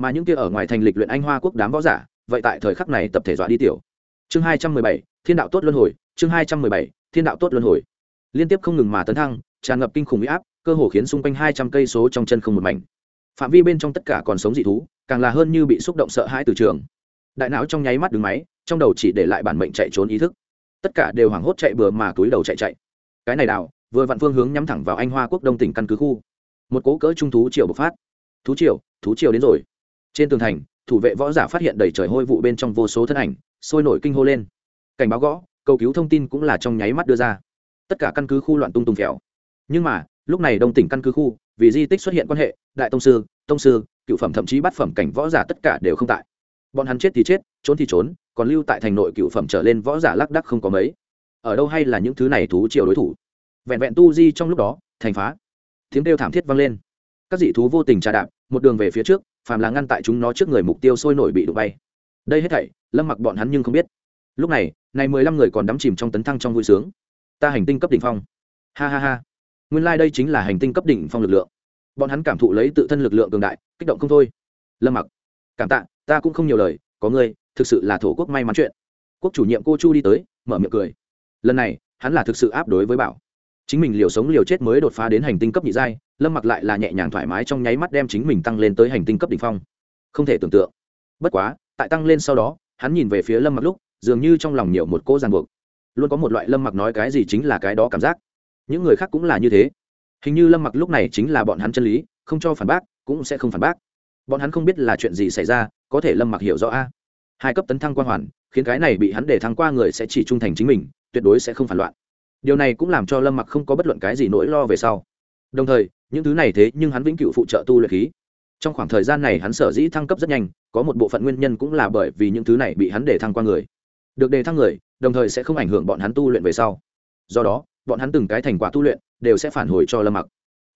mà những kia ở ngoài thành lịch luyện anh hoa quốc đám võ giả, vậy tại thời khắc này tập thể dọa đi tiểu. Chương hai trăm mười bảy, thiên đạo tốt luân hồi, chương hai trăm mười bảy, thiên đạo tốt luân hồi. Liên tiếp không ngừng mà tấn thăng, tràn ngập kinh khủng huy áp, cơ hồ khiến xung quanh hai trăm cây số trong chân không một mảnh. Phạm vi bên trong tất cả còn sống dị thú, càng là hơn như bị xúc động sợ hãi từ trường. Đại não trong nháy mắt đứng máy, trong đầu chỉ để lại bản mệnh chạy trốn ý thức. Tất cả đều hoảng hốt chạy bừa mà túi đầu chạy chạy. Cái này đào vừa vạn phương hướng nhắm thẳng vào anh hoa quốc đông tỉnh căn cứ khu. Một cố cỡ trung thú triều bộc phát. Thú triều thú triều đến rồi trên tường thành, thủ vệ võ giả phát hiện đầy trời hôi vụ bên trong vô số thân ảnh, sôi nổi kinh hô lên. Cảnh báo gõ, cầu cứu thông tin cũng là trong nháy mắt đưa ra. Tất cả căn cứ khu loạn tung tung phèo. Nhưng mà, lúc này đông tỉnh căn cứ khu, vì di tích xuất hiện quan hệ, đại tông sư tông sư, cựu phẩm thậm chí bát phẩm cảnh võ giả tất cả đều không tại. Bọn hắn chết thì chết, trốn thì trốn, còn lưu tại thành nội cựu phẩm trở lên võ giả lác đắc không có mấy. Ở đâu hay là những thứ này thú triều đối thủ? Vẹn vẹn tu di trong lúc đó, thành phá. Tiếng kêu thảm thiết vang lên. Các dị thú vô tình trà đạp, một đường về phía trước phàm là ngăn tại chúng nó trước người mục tiêu sôi nổi bị đụng bay. Đây hết thảy, lâm mặc bọn hắn nhưng không biết. Lúc này này mười lăm người còn đắm chìm trong tấn thăng trong vui sướng. Ta hành tinh cấp đỉnh phong. Ha ha ha. Nguyên lai、like、đây chính là hành tinh cấp đỉnh phong lực lượng. Bọn hắn cảm thụ lấy tự thân lực lượng cường đại, kích động không thôi. Lâm mặc, cảm tạ, ta cũng không nhiều lời, có ngươi, thực sự là thổ quốc may mắn chuyện. Quốc chủ nhiệm cô chu đi tới, mở miệng cười. Lần này, hắn là thực sự áp đối với bảo. Chính mình liều sống liều chết mới đột phá đến hành tinh cấp nhị giai lâm mặc lại là nhẹ nhàng thoải mái trong nháy mắt đem chính mình tăng lên tới hành tinh cấp đ ỉ n h phong. Không thể tưởng tượng. Bất quá, tại tăng lên sau đó, hắn nhìn về phía lâm mặc lúc, dường như trong lòng nhiều một cô ràng buộc. Luôn có một loại lâm mặc nói cái gì chính là cái đó cảm giác. Những người khác cũng là như thế. Hình như lâm mặc lúc này chính là bọn hắn chân lý, không cho phản bác, cũng sẽ không phản bác. Bọn hắn không biết là chuyện gì xảy ra, có thể lâm mặc hiểu rõ a. Hai cấp tấn thăng quan hoàn, khiến cái này bị hắn để thăng qua người sẽ chỉ trung thành chính mình, tuyệt đối sẽ không phản loạn. Điều này cũng làm cho lâm mặc không có bất luận cái gì nỗi lo về sau. Đồng thời những thứ này thế nhưng hắn vĩnh cựu phụ trợ tu luyện khí. Trong khoảng thời gian này hắn sở dĩ thăng cấp rất nhanh, có một bộ phận nguyên nhân cũng là bởi vì những thứ này bị hắn để thăng qua người. Được đề thăng người, đồng thời sẽ không ảnh hưởng bọn hắn tu luyện về sau. Do đó, bọn hắn từng cái thành quả tu luyện đều sẽ phản hồi cho lâm mặc.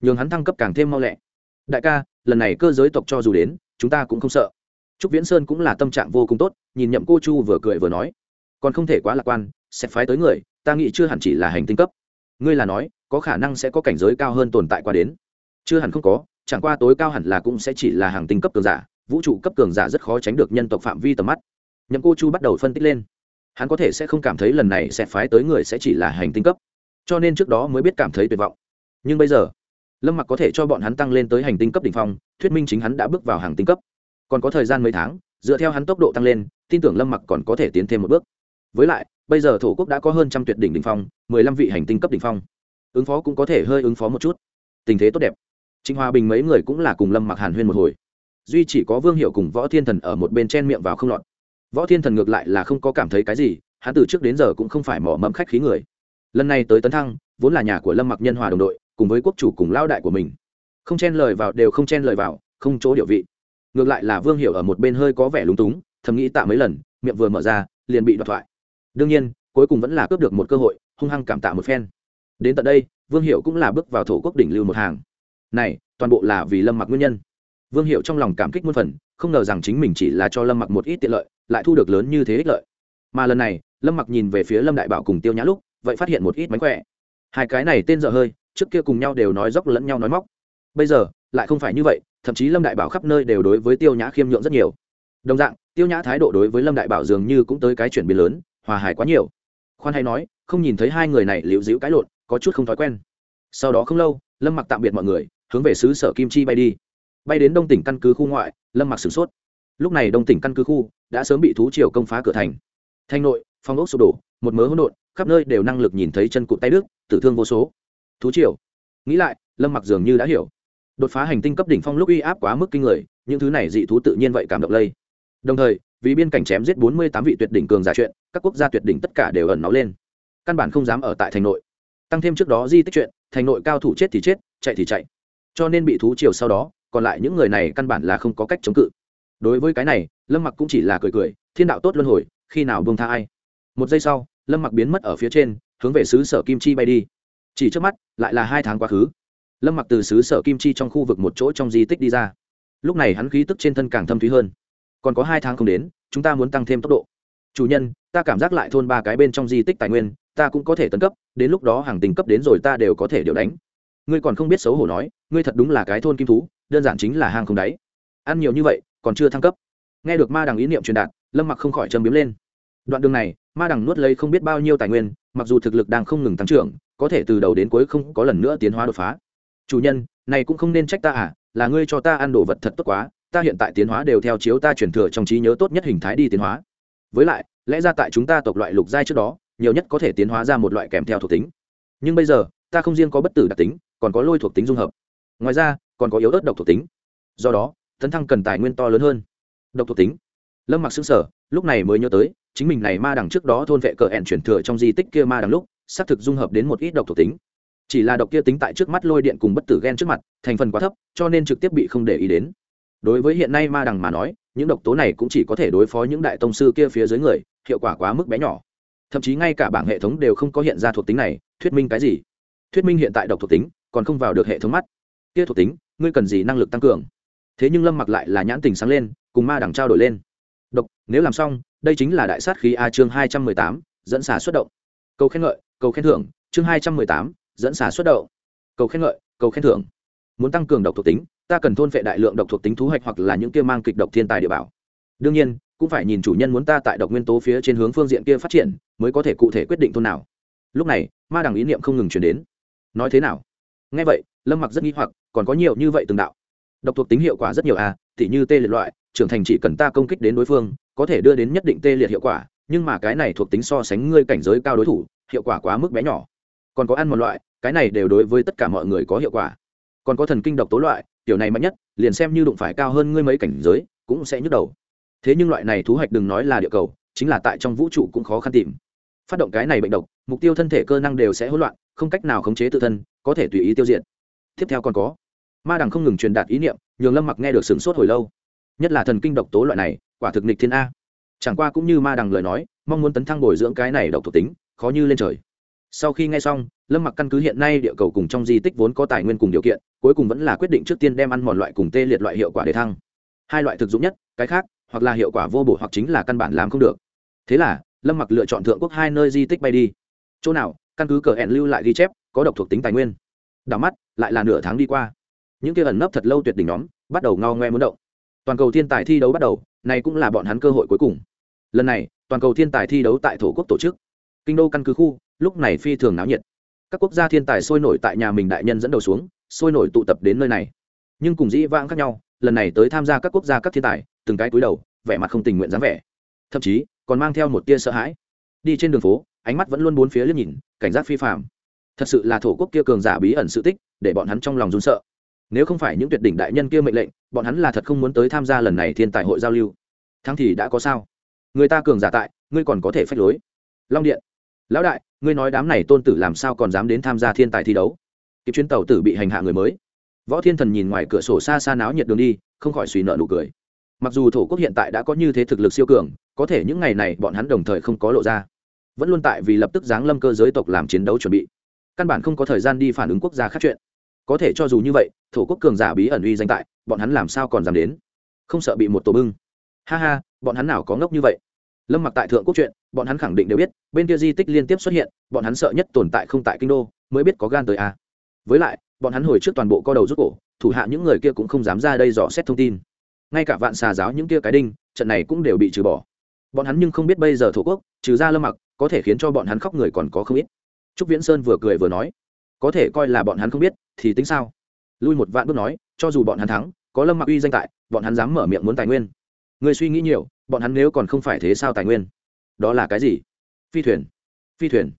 Nhường hắn thăng cấp càng thêm mau lẹ. Đại ca, lần này cơ giới tộc cho dù đến, chúng ta cũng không sợ. Trúc viễn sơn cũng là tâm trạng vô cùng tốt, nhìn nhậm cô chu vừa cười vừa nói. Còn không thể quá lạc quan, sẽ phái tới người, ta nghĩ chưa hẳn chỉ là hành tinh cấp. Ngươi là nói, có khả năng sẽ có cảnh giới cao hơn tồn tại qua đến chưa hẳn không có, chẳng qua tối cao hẳn là cũng sẽ chỉ là hàng tinh cấp cường giả, vũ trụ cấp cường giả rất khó tránh được nhân tộc phạm vi tầm mắt. Nhậm cô chu bắt đầu phân tích lên. Hắn có thể sẽ không cảm thấy lần này sẽ phái tới người sẽ chỉ là hành tinh cấp, cho nên trước đó mới biết cảm thấy tuyệt vọng. Nhưng bây giờ, lâm mặc có thể cho bọn hắn tăng lên tới hành tinh cấp đ ỉ n h phong, thuyết minh chính hắn đã bước vào hàng tinh cấp. Còn có thời gian mấy tháng, dựa theo hắn tốc độ tăng lên, tin tưởng lâm mặc còn có thể tiến thêm một bước. Với lại, bây giờ thổ quốc đã có hơn trăm tuyệt đỉnh đ ỉ n h phong, mười lăm vị hành tinh cấp đ ỉ n h phong. Ứng phó cũng có thể hơi ứng phó một chút. Tình thế tốt đẹp trịnh hòa bình mấy người cũng là cùng lâm mặc hàn huyên một hồi. Duy chỉ có vương hiệu cùng võ thiên thần ở một bên chen miệng vào không lọt. Võ thiên thần ngược lại là không có cảm thấy cái gì, hắn từ trước đến giờ cũng không phải mỏ mẫm khách khí người. Lần này tới tấn thăng, vốn là nhà của lâm mặc nhân hòa đồng đội, cùng với quốc chủ cùng lao đại của mình. Không chen lời vào đều không chen lời vào, không chỗ địa vị. Ngược lại là vương hiểu ở một bên hơi có vẻ lúng túng, thầm nghĩ tạ mấy lần, miệng vừa mở ra, liền bị đoạt thoại. Đương nhiên, cuối cùng vẫn là cướp được một cơ hội, hung hăng cảm tạ một phen. Đến tận đây, vương Hiểu cũng là bước vào thổ quốc đỉnh lưu một hàng này, toàn bộ là vì lâm mặc nguyên nhân. Vương hiệu trong lòng cảm kích muôn phần, không ngờ rằng chính mình chỉ là cho lâm mặc một ít tiện lợi, lại thu được lớn như thế ích lợi. Mà lần này, lâm mặc nhìn về phía lâm đại bảo cùng tiêu nhã lúc, vậy phát hiện một ít mánh khỏe. Hai cái này tên dở hơi, trước kia cùng nhau đều nói dốc lẫn nhau nói móc. Bây giờ, lại không phải như vậy, thậm chí lâm đại bảo khắp nơi đều đối với tiêu nhã khiêm nhượng rất nhiều. Đồng dạng, tiêu nhã thái độ đối với lâm đại bảo dường như cũng tới cái chuyển biến lớn, hòa hài quá nhiều. Khoan hay nói, không nhìn thấy hai người này liễu dĩu cãi lộn, có chút không thói quen. Sau đó không lâu, lâm mặc tạm biệt mọi người hướng về xứ sở kim chi bay đi. Bay đến đông tỉnh căn cứ khu ngoại, lâm mặc sửng sốt. Lúc này đông tỉnh căn cứ khu đã sớm bị thú triều công phá cửa thành. Thanh nội phong ốc sụp đổ, một mớ hỗn độn, khắp nơi đều năng lực nhìn thấy chân cụt tay đức tử thương vô số. Thú triều. Nghĩ lại, lâm mặc dường như đã hiểu. Đột phá hành tinh cấp đỉnh phong lúc uy áp quá mức kinh người, những thứ này dị thú tự nhiên vậy cảm động lây. Đồng thời, vì biên cảnh chém giết bốn mươi tám vị tuyệt đỉnh cường giả chuyện, các quốc gia tuyệt đỉnh tất cả đều ẩn nó lên. Căn bản không dám ở tại thành nội. Tăng thêm trước đó di tích chuyện, thành nội cao thủ chết thì chết, chạy thì chạy cho nên bị thú chiều sau đó, còn lại những người này căn bản là không có cách chống cự. Đối với cái này, lâm mặc cũng chỉ là cười cười, thiên đạo tốt luân hồi, khi nào buông tha ai? Một giây sau, lâm mặc biến mất ở phía trên, hướng về xứ sở kim chi bay đi. Chỉ trước mắt, lại là hai tháng quá khứ. Lâm mặc từ xứ sở kim chi trong khu vực một chỗ trong di tích đi ra. Lúc này hắn khí tức trên thân càng thâm thúy hơn. Còn có hai tháng không đến, chúng ta muốn tăng thêm tốc độ. Chủ nhân, ta cảm giác lại thôn ba cái bên trong di tích tài nguyên, ta cũng có thể tấn cấp, đến lúc đó hàng tình cấp đến rồi ta đều có thể điều đánh ngươi còn không biết xấu hổ nói, ngươi thật đúng là cái thôn kim thú, đơn giản chính là hang không đáy. Ăn nhiều như vậy, còn chưa thăng cấp. Nghe được ma đằng ý niệm truyền đạt, lâm mặc không khỏi châm biếm lên. Đoạn đường này, ma đằng nuốt lấy không biết bao nhiêu tài nguyên, mặc dù thực lực đang không ngừng tăng trưởng, có thể từ đầu đến cuối không có lần nữa tiến hóa đột phá. Chủ nhân, này cũng không nên trách ta à là ngươi cho ta ăn đồ vật thật tốt quá, ta hiện tại tiến hóa đều theo chiếu ta truyền thừa trong trí nhớ tốt nhất hình thái đi tiến hóa. Với lại, lẽ ra tại chúng ta tộc loại lục giai trước đó, nhiều nhất có thể tiến hóa ra một loại kèm theo thuộc tính. Nhưng bây giờ ta không riêng có bất tử đặc tính, còn có lôi thuộc tính dung hợp. Ngoài ra, còn có yếu ớt độc thuộc tính. Do đó, tấn thăng cần tài nguyên to lớn hơn. Độc thuộc tính. Lâm mặc xứng sở lúc này mới nhớ tới, chính mình này ma đằng trước đó thôn vệ cờ hẹn chuyển thừa trong di tích kia ma đằng lúc, xác thực dung hợp đến một ít độc thuộc tính. Chỉ là độc kia tính tại trước mắt lôi điện cùng bất tử ghen trước mặt, thành phần quá thấp, cho nên trực tiếp bị không để ý đến. Đối với hiện nay ma đằng mà nói, những độc tố này cũng chỉ có thể đối phó những đại tông sư kia phía dưới người, hiệu quả quá mức bé nhỏ. Thậm chí ngay cả bảng hệ thống đều không có hiện ra thuộc tính này, thuyết minh cái gì? Thuyết minh hiện tại độc thuộc tính, còn không vào được hệ thống mắt. Kia thuộc tính, ngươi cần gì năng lực tăng cường? Thế nhưng lâm mặc lại là nhãn tình sáng lên, cùng ma đằng trao đổi lên. Độc, nếu làm xong, đây chính là đại sát khí a chương hai trăm mười tám, dẫn xả xuất động. Câu khen ngợi câu khen thưởng, chương hai trăm mười tám, dẫn xả xuất động. Câu khen ngợi câu khen thưởng. Muốn tăng cường độc thuộc tính, ta cần thôn vệ đại lượng độc thuộc tính thú hoạch hoặc là những kia mang kịch độc thiên tài địa bảo. Đương nhiên, cũng phải nhìn chủ nhân muốn ta tại độc nguyên tố phía trên hướng phương diện kia phát triển, mới có thể cụ thể quyết định thôn nào. Lúc này, ma đằng ý niệm không ngừng chuyển đến nói thế nào? Ngay vậy, lâm mặc rất nghi hoặc, còn có nhiều như vậy từng đạo. Độc thuộc tính hiệu quả rất nhiều à thì như tê liệt loại, trưởng thành chỉ cần ta công kích đến đối phương, có thể đưa đến nhất định tê liệt hiệu quả, nhưng mà cái này thuộc tính so sánh ngươi cảnh giới cao đối thủ, hiệu quả quá mức bé nhỏ. Còn có ăn một loại, cái này đều đối với tất cả mọi người có hiệu quả. Còn có thần kinh độc tố loại kiểu này mạnh nhất, liền xem như đụng phải cao hơn ngươi mấy cảnh giới, cũng sẽ nhức đầu. Thế nhưng loại này thú hoạch đừng nói là địa cầu, chính là tại trong vũ trụ cũng khó khăn tìm. Phát động cái này bệnh độc, mục tiêu thân thể cơ năng đều sẽ hỗn loạn không cách nào khống chế tự thân, có thể tùy ý tiêu diệt. Tiếp theo còn có, ma đằng không ngừng truyền đạt ý niệm, nhường lâm mặc nghe được sửng sốt hồi lâu. Nhất là thần kinh độc tố loại này, quả thực nịch thiên a. Chẳng qua cũng như ma đằng lời nói, mong muốn tấn thăng bồi dưỡng cái này độc thuộc tính, khó như lên trời. Sau khi nghe xong, lâm mặc căn cứ hiện nay địa cầu cùng trong di tích vốn có tài nguyên cùng điều kiện, cuối cùng vẫn là quyết định trước tiên đem ăn mòn loại cùng tê liệt loại hiệu quả để thăng. Hai loại thực dụng nhất, cái khác, hoặc là hiệu quả vô bổ hoặc chính là căn bản làm không được. Thế là, lâm mặc lựa chọn thượng quốc hai nơi di tích bay đi. Chỗ nào căn cứ cờ hẹn lưu lại ghi chép, có độc thuộc tính tài nguyên. Đảo mắt, lại là nửa tháng đi qua. Những kia ẩn nấp thật lâu tuyệt đỉnh nhóm, bắt đầu ngao ngoe muốn động. Toàn cầu thiên tài thi đấu bắt đầu, này cũng là bọn hắn cơ hội cuối cùng. Lần này, toàn cầu thiên tài thi đấu tại thổ quốc tổ chức. Kinh đô căn cứ khu, lúc này phi thường náo nhiệt. Các quốc gia thiên tài sôi nổi tại nhà mình đại nhân dẫn đầu xuống, sôi nổi tụ tập đến nơi này. Nhưng cùng dĩ vãng khác nhau, lần này tới tham gia các quốc gia các thiên tài, từng cái cúi đầu, vẻ mặt không tình nguyện dám vẻ. Thậm chí, còn mang theo một tia sợ hãi. Đi trên đường phố ánh mắt vẫn luôn bốn phía liếc nhìn, cảnh giác phi phạm thật sự là thổ quốc kia cường giả bí ẩn sự tích, để bọn hắn trong lòng run sợ. Nếu không phải những tuyệt đỉnh đại nhân kia mệnh lệnh, bọn hắn là thật không muốn tới tham gia lần này thiên tài hội giao lưu. Thắng thì đã có sao? Người ta cường giả tại, ngươi còn có thể phách lối. Long điện, lão đại, ngươi nói đám này tôn tử làm sao còn dám đến tham gia thiên tài thi đấu? Kịp chuyến tàu tử bị hành hạ người mới. Võ thiên thần nhìn ngoài cửa sổ xa xa náo nhiệt đường đi, không khỏi suy nợ nụ cười. Mặc dù thổ quốc hiện tại đã có như thế thực lực siêu cường, có thể những ngày này bọn hắn đồng thời không có lộ ra vẫn luôn tại vì lập tức giáng lâm cơ giới tộc làm chiến đấu chuẩn bị. Căn bản không có thời gian đi phản ứng quốc gia khác chuyện. Có thể cho dù như vậy, thổ quốc cường giả bí ẩn uy danh tại, bọn hắn làm sao còn dám đến? Không sợ bị một tổ bưng. Ha ha, bọn hắn nào có ngốc như vậy? Lâm mặc tại thượng quốc chuyện, bọn hắn khẳng định đều biết, bên kia di tích liên tiếp xuất hiện, bọn hắn sợ nhất tồn tại không tại kinh đô, mới biết có gan tới a. À. với lại, bọn hắn hồi trước toàn bộ co đầu rút cổ, thủ hạ những người kia cũng không dám ra đây dò xét thông tin. Ngay cả vạn xà giáo những kia cái đinh, trận này cũng đều bị trừ bỏ. Bọn hắn nhưng không biết bây giờ thổ quốc, trừ ra lâm mặc có thể khiến cho bọn hắn khóc người còn có không ít. Trúc viễn sơn vừa cười vừa nói, có thể coi là bọn hắn không biết, thì tính sao? Lui một vạn bước nói, cho dù bọn hắn thắng, có lâm mặc uy danh tại, bọn hắn dám mở miệng muốn tài nguyên. Người suy nghĩ nhiều, bọn hắn nếu còn không phải thế sao tài nguyên? Đó là cái gì? Phi thuyền. Phi thuyền.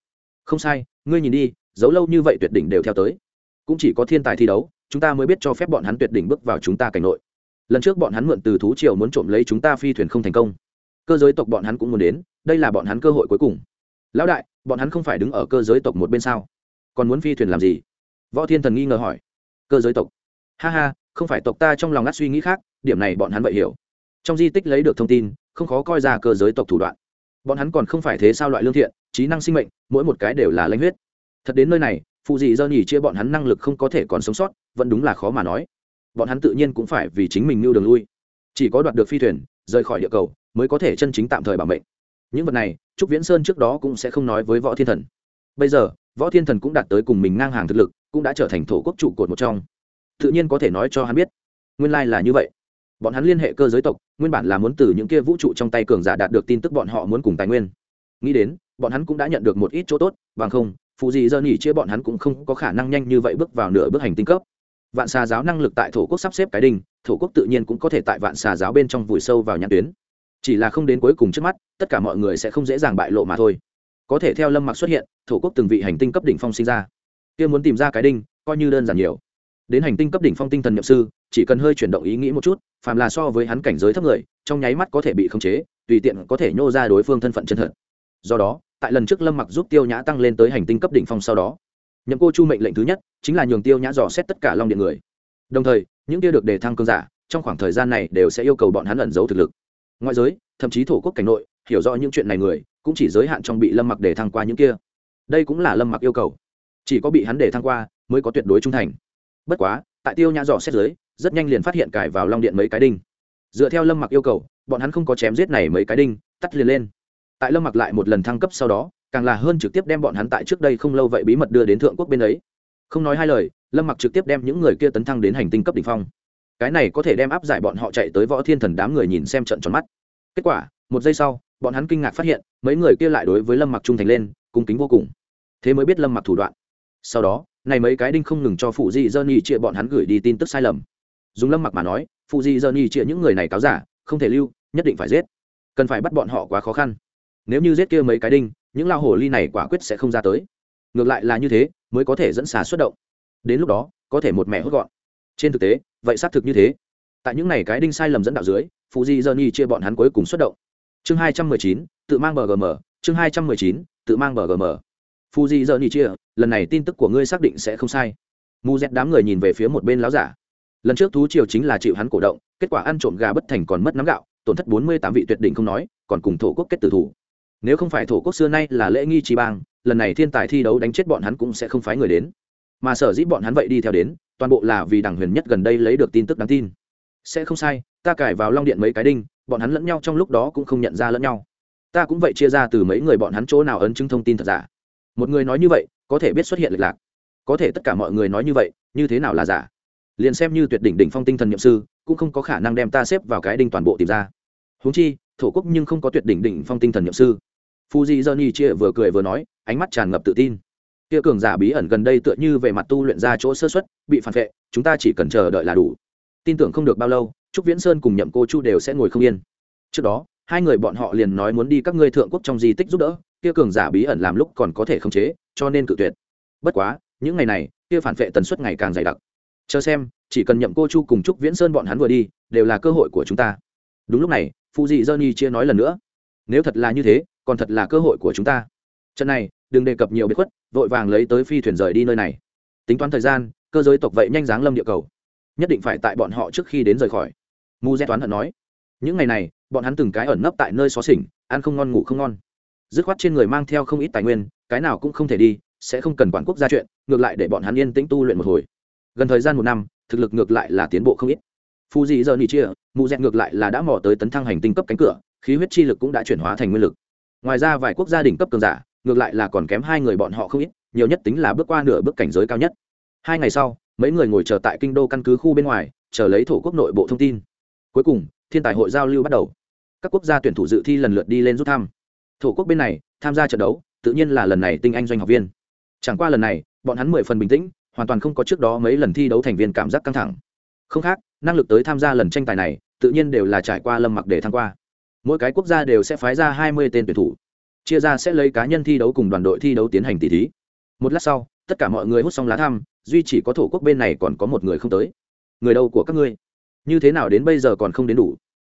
Không sai, ngươi nhìn đi, giấu lâu như vậy tuyệt đỉnh đều theo tới. Cũng chỉ có thiên tài thi đấu, chúng ta mới biết cho phép bọn hắn tuyệt đỉnh bước vào chúng ta cảnh nội. Lần trước bọn hắn mượn từ thú triều muốn trộm lấy chúng ta phi thuyền không thành công cơ giới tộc bọn hắn cũng muốn đến, đây là bọn hắn cơ hội cuối cùng. Lão đại, bọn hắn không phải đứng ở cơ giới tộc một bên sao? Còn muốn phi thuyền làm gì? Võ thiên thần nghi ngờ hỏi. Cơ giới tộc. Ha ha, không phải tộc ta trong lòng ngắt suy nghĩ khác, điểm này bọn hắn vậy hiểu. Trong di tích lấy được thông tin, không khó coi ra cơ giới tộc thủ đoạn. Bọn hắn còn không phải thế sao loại lương thiện, trí năng sinh mệnh, mỗi một cái đều là lanh huyết. Thật đến nơi này phụ dị dơ nhỉ chia bọn hắn năng lực không có thể còn sống sót, vẫn đúng là khó mà nói. Bọn hắn tự nhiên cũng phải vì chính mình mưu đường lui. Chỉ có đoạt được phi thuyền, rời khỏi địa cầu mới có thể chân chính tạm thời bảo mệnh. Những vật này, trúc viễn sơn trước đó cũng sẽ không nói với võ thiên thần. Bây giờ, võ thiên thần cũng đạt tới cùng mình ngang hàng thực lực, cũng đã trở thành thổ quốc trụ cột một trong. Tự nhiên có thể nói cho hắn biết, nguyên lai là như vậy. Bọn hắn liên hệ cơ giới tộc, nguyên bản là muốn từ những kia vũ trụ trong tay cường giả đạt được tin tức bọn họ muốn cùng tài nguyên. Nghĩ đến, bọn hắn cũng đã nhận được một ít chỗ tốt, bằng không phụ gì giờ nghỉ chia bọn hắn cũng không có khả năng nhanh như vậy bước vào nửa bước hành tinh cấp. Vạn xà giáo năng lực tại thổ quốc sắp xếp cái đình thổ quốc tự nhiên cũng có thể tại vạn xà giáo bên trong vùi sâu vào nhãn tuyến chỉ là không đến cuối cùng trước mắt, tất cả mọi người sẽ không dễ dàng bại lộ mà thôi. Có thể theo lâm mặc xuất hiện, thổ quốc từng vị hành tinh cấp đỉnh phong sinh ra. Kia muốn tìm ra cái đinh, coi như đơn giản nhiều. Đến hành tinh cấp đỉnh phong tinh thần nhậm sư, chỉ cần hơi chuyển động ý nghĩ một chút, phàm là so với hắn cảnh giới thấp người, trong nháy mắt có thể bị khống chế, tùy tiện có thể nhô ra đối phương thân phận chân thật. Do đó, tại lần trước lâm mặc giúp tiêu nhã tăng lên tới hành tinh cấp đỉnh phong sau đó, nhậm cô chu mệnh lệnh thứ nhất chính là nhường tiêu nhã dò xét tất cả long điện người. Đồng thời, những kia được đề thăng cơn giả, trong khoảng thời gian này đều sẽ yêu cầu bọn hắn ẩn giấu thực lực ngoại giới, thậm chí thổ quốc cảnh nội, hiểu rõ những chuyện này người, cũng chỉ giới hạn trong bị lâm mặc để thăng qua những kia. Đây cũng là lâm mặc yêu cầu. Chỉ có bị hắn để thăng qua, mới có tuyệt đối trung thành. Bất quá, tại tiêu nhã dò xét giới rất nhanh liền phát hiện cài vào long điện mấy cái đinh. Dựa theo lâm mặc yêu cầu, bọn hắn không có chém giết này mấy cái đinh, tắt liền lên. Tại lâm mặc lại một lần thăng cấp sau đó, càng là hơn trực tiếp đem bọn hắn tại trước đây không lâu vậy bí mật đưa đến thượng quốc bên ấy. Không nói hai lời, lâm mặc trực tiếp đem những người kia tấn thăng đến hành tinh cấp đ ỉ n h phong cái này có thể đem áp giải bọn họ chạy tới võ thiên thần đám người nhìn xem trận tròn mắt. Kết quả, một giây sau, bọn hắn kinh ngạc phát hiện, mấy người kia lại đối với lâm mặc trung thành lên, cung kính vô cùng. Thế mới biết lâm mặc thủ đoạn. Sau đó, này mấy cái đinh không ngừng cho phụ di dơ nhi chia bọn hắn gửi đi tin tức sai lầm. Dùng lâm mặc mà nói, phụ di dơ nhi chia những người này cáo giả, không thể lưu, nhất định phải giết. Cần phải bắt bọn họ quá khó khăn. Nếu như giết kia mấy cái đinh, những lao hồ ly này quả quyết sẽ không ra tới. Ngược lại là như thế, mới có thể dẫn xà xuất động. Đến lúc đó, có thể một mẹ hốt gọn. Trên thực tế vậy xác thực như thế. Tại những n à y cái đinh sai lầm dẫn đạo dưới phụ di dơ nhi chia bọn hắn cuối cùng xuất động. Chương hai trăm mười chín, tự mang bgm chương hai trăm mười chín, tự mang bgm phụ di dơ nhi chia, lần này tin tức của ngươi xác định sẽ không sai. Mu dẹt đám người nhìn về phía một bên láo giả. Lần trước thú triều chính là chịu hắn cổ động, kết quả ăn trộm gà bất thành còn mất nắm gạo, tổn thất bốn mươi tám vị tuyệt đỉnh không nói, còn cùng thổ quốc kết tử thủ. Nếu không phải thổ quốc xưa nay là lễ nghi trì bang, lần này thiên tài thi đấu đánh chết bọn hắn cũng sẽ không phái người đến. Mà sở dĩ bọn hắn vậy đi theo đến toàn bộ là vì đảng huyền nhất gần đây lấy được tin tức đáng tin. Sẽ không sai, ta cài vào long điện mấy cái đinh, bọn hắn lẫn nhau trong lúc đó cũng không nhận ra lẫn nhau. Ta cũng vậy chia ra từ mấy người bọn hắn chỗ nào ấn chứng thông tin thật giả. Một người nói như vậy, có thể biết xuất hiện lệch lạc. Có thể tất cả mọi người nói như vậy, như thế nào là giả? Liền xem như tuyệt đỉnh đỉnh phong tinh thần nhậm sư, cũng không có khả năng đem ta xếp vào cái đinh toàn bộ tìm ra. Huống chi, thổ quốc nhưng không có tuyệt đỉnh đỉnh phong tinh thần nhậm sư. Fuji di chia vừa cười vừa nói, ánh mắt tràn ngập tự tin kia cường giả bí ẩn gần đây tựa như về mặt tu luyện ra chỗ sơ xuất bị phản vệ, chúng ta chỉ cần chờ đợi là đủ. Tin tưởng không được bao lâu, trúc viễn sơn cùng nhậm cô chu đều sẽ ngồi không yên. Trước đó, hai người bọn họ liền nói muốn đi các ngươi thượng quốc trong di tích giúp đỡ, kia cường giả bí ẩn làm lúc còn có thể khống chế, cho nên cự tuyệt. Bất quá, những ngày này, kia phản vệ tần suất ngày càng dày đặc. Chờ xem, chỉ cần nhậm cô chu cùng trúc viễn sơn bọn hắn vừa đi, đều là cơ hội của chúng ta. Đúng lúc này phụ dị dơ ni chia nói lần nữa. Nếu thật là như thế, còn thật là cơ hội của chúng ta. Trận này, đừng đề cập nhiều biệt khuất vội vàng lấy tới phi thuyền rời đi nơi này. Tính toán thời gian, cơ giới tộc vậy nhanh dáng lâm địa cầu. Nhất định phải tại bọn họ trước khi đến rời khỏi. Mu dét toán hận nói. Những ngày này, bọn hắn từng cái ẩn nấp tại nơi xó xỉnh, ăn không ngon, ngủ không ngon. Dứt khoát trên người mang theo không ít tài nguyên, cái nào cũng không thể đi, sẽ không cần quản quốc gia chuyện, ngược lại để bọn hắn yên tĩnh tu luyện một hồi. Gần thời gian một năm, thực lực ngược lại là tiến bộ không ít. Phù dị giờ nỉ chia mụ dẹt ngược lại là đã mò tới tấn thăng hành tinh cấp cánh cửa, khí huyết chi lực cũng đã chuyển hóa thành nguyên lực. Ngoài ra vài quốc gia đỉnh cấp cường giả ngược lại là còn kém hai người bọn họ không ít, nhiều nhất tính là bước qua nửa bước cảnh giới cao nhất. Hai ngày sau, mấy người ngồi chờ tại kinh đô căn cứ khu bên ngoài, chờ lấy thổ quốc nội bộ thông tin. Cuối cùng, thiên tài hội giao lưu bắt đầu. Các quốc gia tuyển thủ dự thi lần lượt đi lên rút thăm. Thổ quốc bên này, tham gia trận đấu, tự nhiên là lần này tinh anh doanh học viên. Chẳng qua lần này, bọn hắn mười phần bình tĩnh, hoàn toàn không có trước đó mấy lần thi đấu thành viên cảm giác căng thẳng. Không khác, năng lực tới tham gia lần tranh tài này, tự nhiên đều là trải qua lâm mặc để thăng qua. Mỗi cái quốc gia đều sẽ phái ra hai mươi tên tuyển thủ chia ra sẽ lấy cá nhân thi đấu cùng đoàn đội thi đấu tiến hành tỷ thí. Một lát sau, tất cả mọi người hút xong lá thăm, duy chỉ có thổ quốc bên này còn có một người không tới. Người đâu của các ngươi? Như thế nào đến bây giờ còn không đến đủ?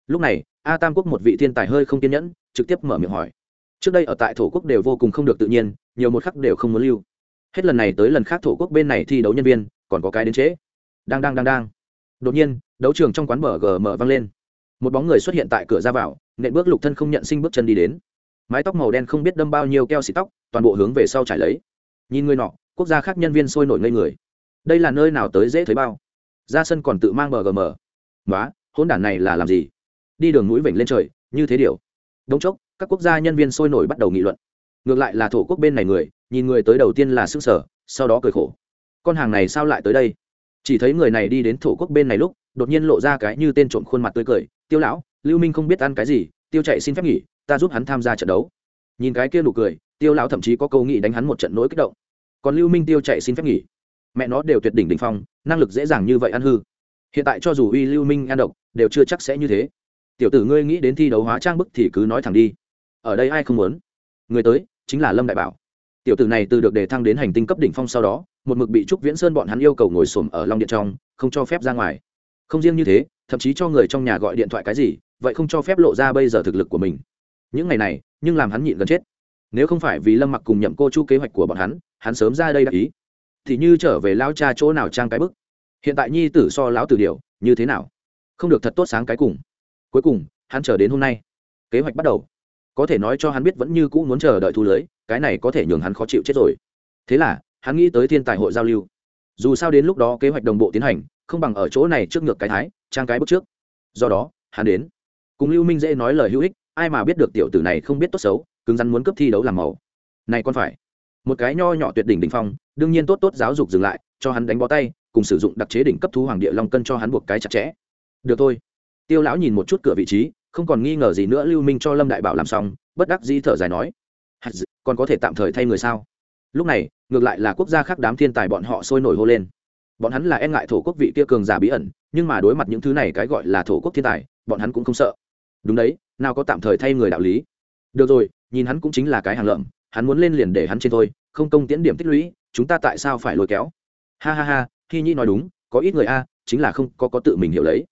Lúc này, a tam quốc một vị thiên tài hơi không kiên nhẫn, trực tiếp mở miệng hỏi. Trước đây ở tại thổ quốc đều vô cùng không được tự nhiên, nhiều một khắc đều không muốn lưu. Hết lần này tới lần khác thổ quốc bên này thi đấu nhân viên, còn có cái đến trễ. Đang đang đang đang. Đột nhiên, đấu trường trong quán bờ gm vang lên. Một bóng người xuất hiện tại cửa ra vào, nện bước lục thân không nhận sinh bước chân đi đến mái tóc màu đen không biết đâm bao nhiêu keo xịt tóc, toàn bộ hướng về sau trải lấy. Nhìn người nọ, quốc gia khác nhân viên sôi nổi ngây người. Đây là nơi nào tới dễ thấy bao? Ra sân còn tự mang bờ gm nói hôn đản này là làm gì? Đi đường mũi vểnh lên trời, như thế điều? Đông chốc, các quốc gia nhân viên sôi nổi bắt đầu nghị luận. Ngược lại là thổ quốc bên này người, nhìn người tới đầu tiên là sức sở, sau đó cười khổ. Con hàng này sao lại tới đây? Chỉ thấy người này đi đến thổ quốc bên này lúc, đột nhiên lộ ra cái như tên trộm khuôn mặt tươi cười. Tiêu lão, lưu minh không biết ăn cái gì, tiêu chạy xin phép nghỉ ta giúp hắn tham gia trận đấu. Nhìn cái kia nụ cười, tiêu lão thậm chí có câu nghị đánh hắn một trận nỗi kích động. Còn lưu minh tiêu chạy xin phép nghỉ. Mẹ nó đều tuyệt đỉnh đỉnh phong, năng lực dễ dàng như vậy ăn hư. Hiện tại cho dù uy lưu minh ăn độc, đều chưa chắc sẽ như thế. Tiểu tử ngươi nghĩ đến thi đấu hóa trang bức thì cứ nói thẳng đi. Ở đây ai không muốn? Người tới, chính là lâm đại bảo. Tiểu tử này từ được đề thăng đến hành tinh cấp đỉnh phong sau đó, một mực bị trúc viễn sơn bọn hắn yêu cầu ngồi xổm ở long điện trong, không cho phép ra ngoài. Không riêng như thế, thậm chí cho người trong nhà gọi điện thoại cái gì, vậy không cho phép lộ ra bây giờ thực lực của mình những ngày này, nhưng làm hắn nhịn gần chết. Nếu không phải vì lâm mặc cùng nhậm cô chu kế hoạch của bọn hắn hắn sớm ra đây đắc ý. Thì như trở về lao cha chỗ nào trang cái bức. Hiện tại nhi tử so lão tử điều, như thế nào? Không được thật tốt sáng cái cùng. Cuối cùng, hắn chờ đến hôm nay. Kế hoạch bắt đầu. Có thể nói cho hắn biết vẫn như cũ muốn chờ đợi thu lưới, cái này có thể nhường hắn khó chịu chết rồi. Thế là, hắn nghĩ tới thiên tài hội giao lưu. Dù sao đến lúc đó kế hoạch đồng bộ tiến hành, không bằng ở chỗ này trước ngược cái thái, trang cái bước trước. Do đó, hắn đến. Cùng lưu minh dễ nói lời hữu ích ai mà biết được tiểu tử này không biết tốt xấu, cứng rắn muốn cướp thi đấu làm màu. Này còn phải, một cái nho nhỏ tuyệt đỉnh đỉnh phong, đương nhiên tốt tốt giáo dục dừng lại, cho hắn đánh bó tay, cùng sử dụng đặc chế đỉnh cấp thú hoàng địa long cân cho hắn buộc cái chặt chẽ. Được thôi. Tiêu lão nhìn một chút cửa vị trí, không còn nghi ngờ gì nữa, lưu minh cho lâm đại bảo làm xong, bất đắc dĩ thở dài nói còn có thể tạm thời thay người sao? Lúc này, ngược lại là quốc gia khác đám thiên tài bọn họ sôi nổi hô lên. Bọn hắn là e ngại thổ quốc vị kia cường giả bí ẩn, nhưng mà đối mặt những thứ này cái gọi là thổ quốc thiên tài, bọn hắn cũng không sợ. Đúng đấy nào có tạm thời thay người đạo lý. Được rồi, nhìn hắn cũng chính là cái hàng lợm, hắn muốn lên liền để hắn trên thôi, không công tiễn điểm tích lũy, chúng ta tại sao phải lôi kéo? Ha ha ha khi nhi nói đúng, có ít người a, chính là không có có tự mình hiểu lấy.